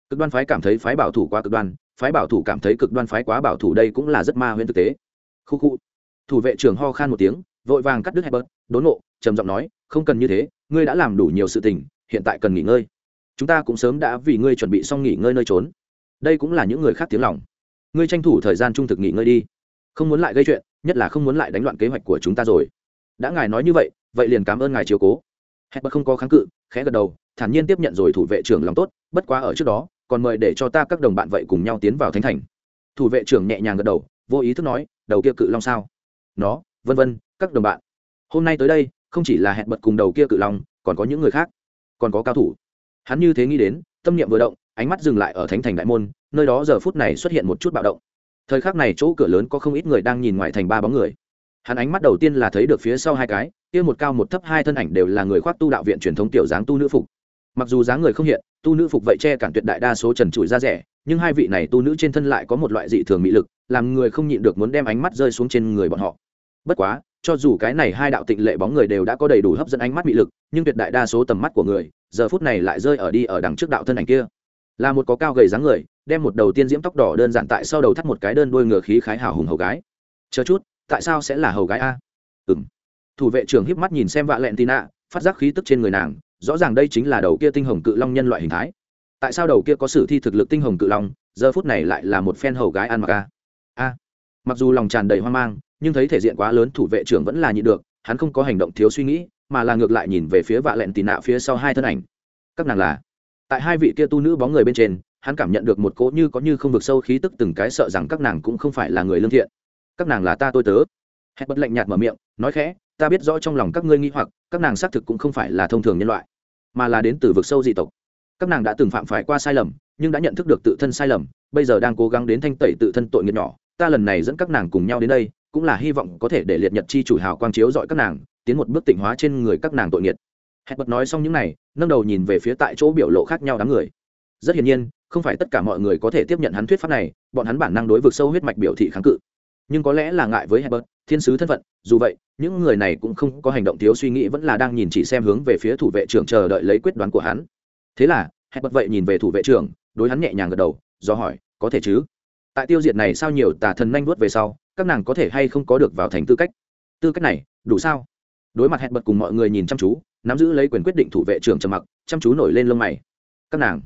cực đoan phái cảm thấy phái bảo thủ quá cực đoan phái bảo thủ cảm thấy cực đoan phái quá bảo thủ đây cũng là rất ma huyễn thực tế khu khu thủ vệ trưởng ho khan một tiếng vội vàng cắt đứt Herbert, đốn nộ, trầm giọng nói, không cần như thế, ngươi đã làm đủ nhiều sự tình, hiện tại cần nghỉ ngơi. Chúng ta cũng sớm đã vì ngươi chuẩn bị xong nghỉ ngơi nơi trốn. Đây cũng là những người khác tiếng lòng. Ngươi tranh thủ thời gian trung thực nghỉ ngơi đi, không muốn lại gây chuyện, nhất là không muốn lại đánh loạn kế hoạch của chúng ta rồi. Đã ngài nói như vậy, vậy liền cảm ơn ngài chiếu cố. Herbert không có kháng cự, khẽ gật đầu, thản nhiên tiếp nhận rồi thủ vệ trưởng lòng tốt, bất quá ở trước đó, còn mời để cho ta các đồng bạn vậy cùng nhau tiến vào thánh thành. Thủ vệ trưởng nhẹ nhàng gật đầu, vô ý thức nói, đầu kia cự long sao? Nó, vân vân, các đồng bạn. Hôm nay tới đây không chỉ là hẹn bật cùng đầu kia cự long còn có những người khác. Còn có cao thủ. Hắn như thế nghĩ đến tâm niệm vừa động ánh mắt dừng lại ở thánh thành đại môn nơi đó giờ phút này xuất hiện một chút bạo động. Thời khắc này chỗ cửa lớn có không ít người đang nhìn ngoài thành ba bóng người hắn ánh mắt đầu tiên là thấy được phía sau hai cái, kia một cao một thấp hai thân ảnh đều là người khoác tu đạo viện truyền thống tiểu dáng tu nữ phục. Mặc dù dáng người không hiện, tu nữ phục vậy che cản tuyệt đại đa số trần trụi ra rẻ, nhưng hai vị này tu nữ trên thân lại có một loại dị thường mỹ lực, làm người không nhịn được muốn đem ánh mắt rơi xuống trên người bọn họ. Bất quá, cho dù cái này hai đạo tịnh lệ bóng người đều đã có đầy đủ hấp dẫn ánh mắt bị lực, nhưng tuyệt đại đa số tầm mắt của người, giờ phút này lại rơi ở đi ở đằng trước đạo thân ảnh kia. Là một có cao gầy dáng người, đem một đầu tiên diễm tóc đỏ đơn giản tại sau đầu thắt một cái đơn đuôi ngựa khí khái hào hùng hầu gái. Chờ chút tại sao sẽ là hầu gái a? Ừ m thủ vệ trưởng híp mắt nhìn xem vạ lẹn tì nạ phát giác khí tức trên người nàng, rõ ràng đây chính là đầu kia tinh hồng cự long nhân loại hình thái. Tại sao đầu kia có sử thi thực lực tinh hồng cự long, giờ phút này lại là một phen hầu gái ăn mặc a? A. Mặc dù lòng tràn đầy hoang mang, nhưng thấy thể diện quá lớn thủ vệ trưởng vẫn là nhịn được, hắn không có hành động thiếu suy nghĩ, mà là ngược lại nhìn về phía vạ lẹn tì nạ phía sau hai thân ảnh. Các nàng là? Tại hai vị kia tu nữ bóng người bên trên, hắn cảm nhận được một cỗ như có như không vực sâu khí tức từng cái sợ rằng các nàng cũng không phải là người lương thiện các nàng là ta tôi tớ. Hét bất lạnh nhạt mở miệng, nói khẽ, ta biết rõ trong lòng các ngươi nghi hoặc, các nàng xác thực cũng không phải là thông thường nhân loại, mà là đến từ vực sâu dị tộc. Các nàng đã từng phạm phải qua sai lầm, nhưng đã nhận thức được tự thân sai lầm, bây giờ đang cố gắng đến thanh tẩy tự thân tội nghiệp nhỏ, ta lần này dẫn các nàng cùng nhau đến đây, cũng là hy vọng có thể để liệt nhật chi chủ hào quang chiếu dọi các nàng, tiến một bước tịnh hóa trên người các nàng tội nghiệt hẹn bật nói xong những này, nâng đầu nhìn về phía tại chỗ biểu lộ khác nhau đám người. Rất hiển nhiên, không phải tất cả mọi người có thể tiếp nhận hắn thuyết pháp này, bọn hắn bản năng đối vực sâu huyết mạch biểu thị kháng cự nhưng có lẽ là ngại với Herbert, thiên sứ thân phận, dù vậy, những người này cũng không có hành động thiếu suy nghĩ vẫn là đang nhìn chỉ xem hướng về phía thủ vệ trưởng chờ đợi lấy quyết đoán của hắn. Thế là, Herbert vậy nhìn về thủ vệ trưởng, đối hắn nhẹ nhàng gật đầu, do hỏi, có thể chứ? Tại tiêu diệt này sao nhiều tà thần nhanh vuốt về sau, các nàng có thể hay không có được vào thành tư cách tư cách này đủ sao đối mặt hẹn bật cùng mọi người nhìn chăm chú nắm giữ lấy quyền quyết định thủ vệ trưởng trầm mặc chăm chú nổi lên lông mày các nàng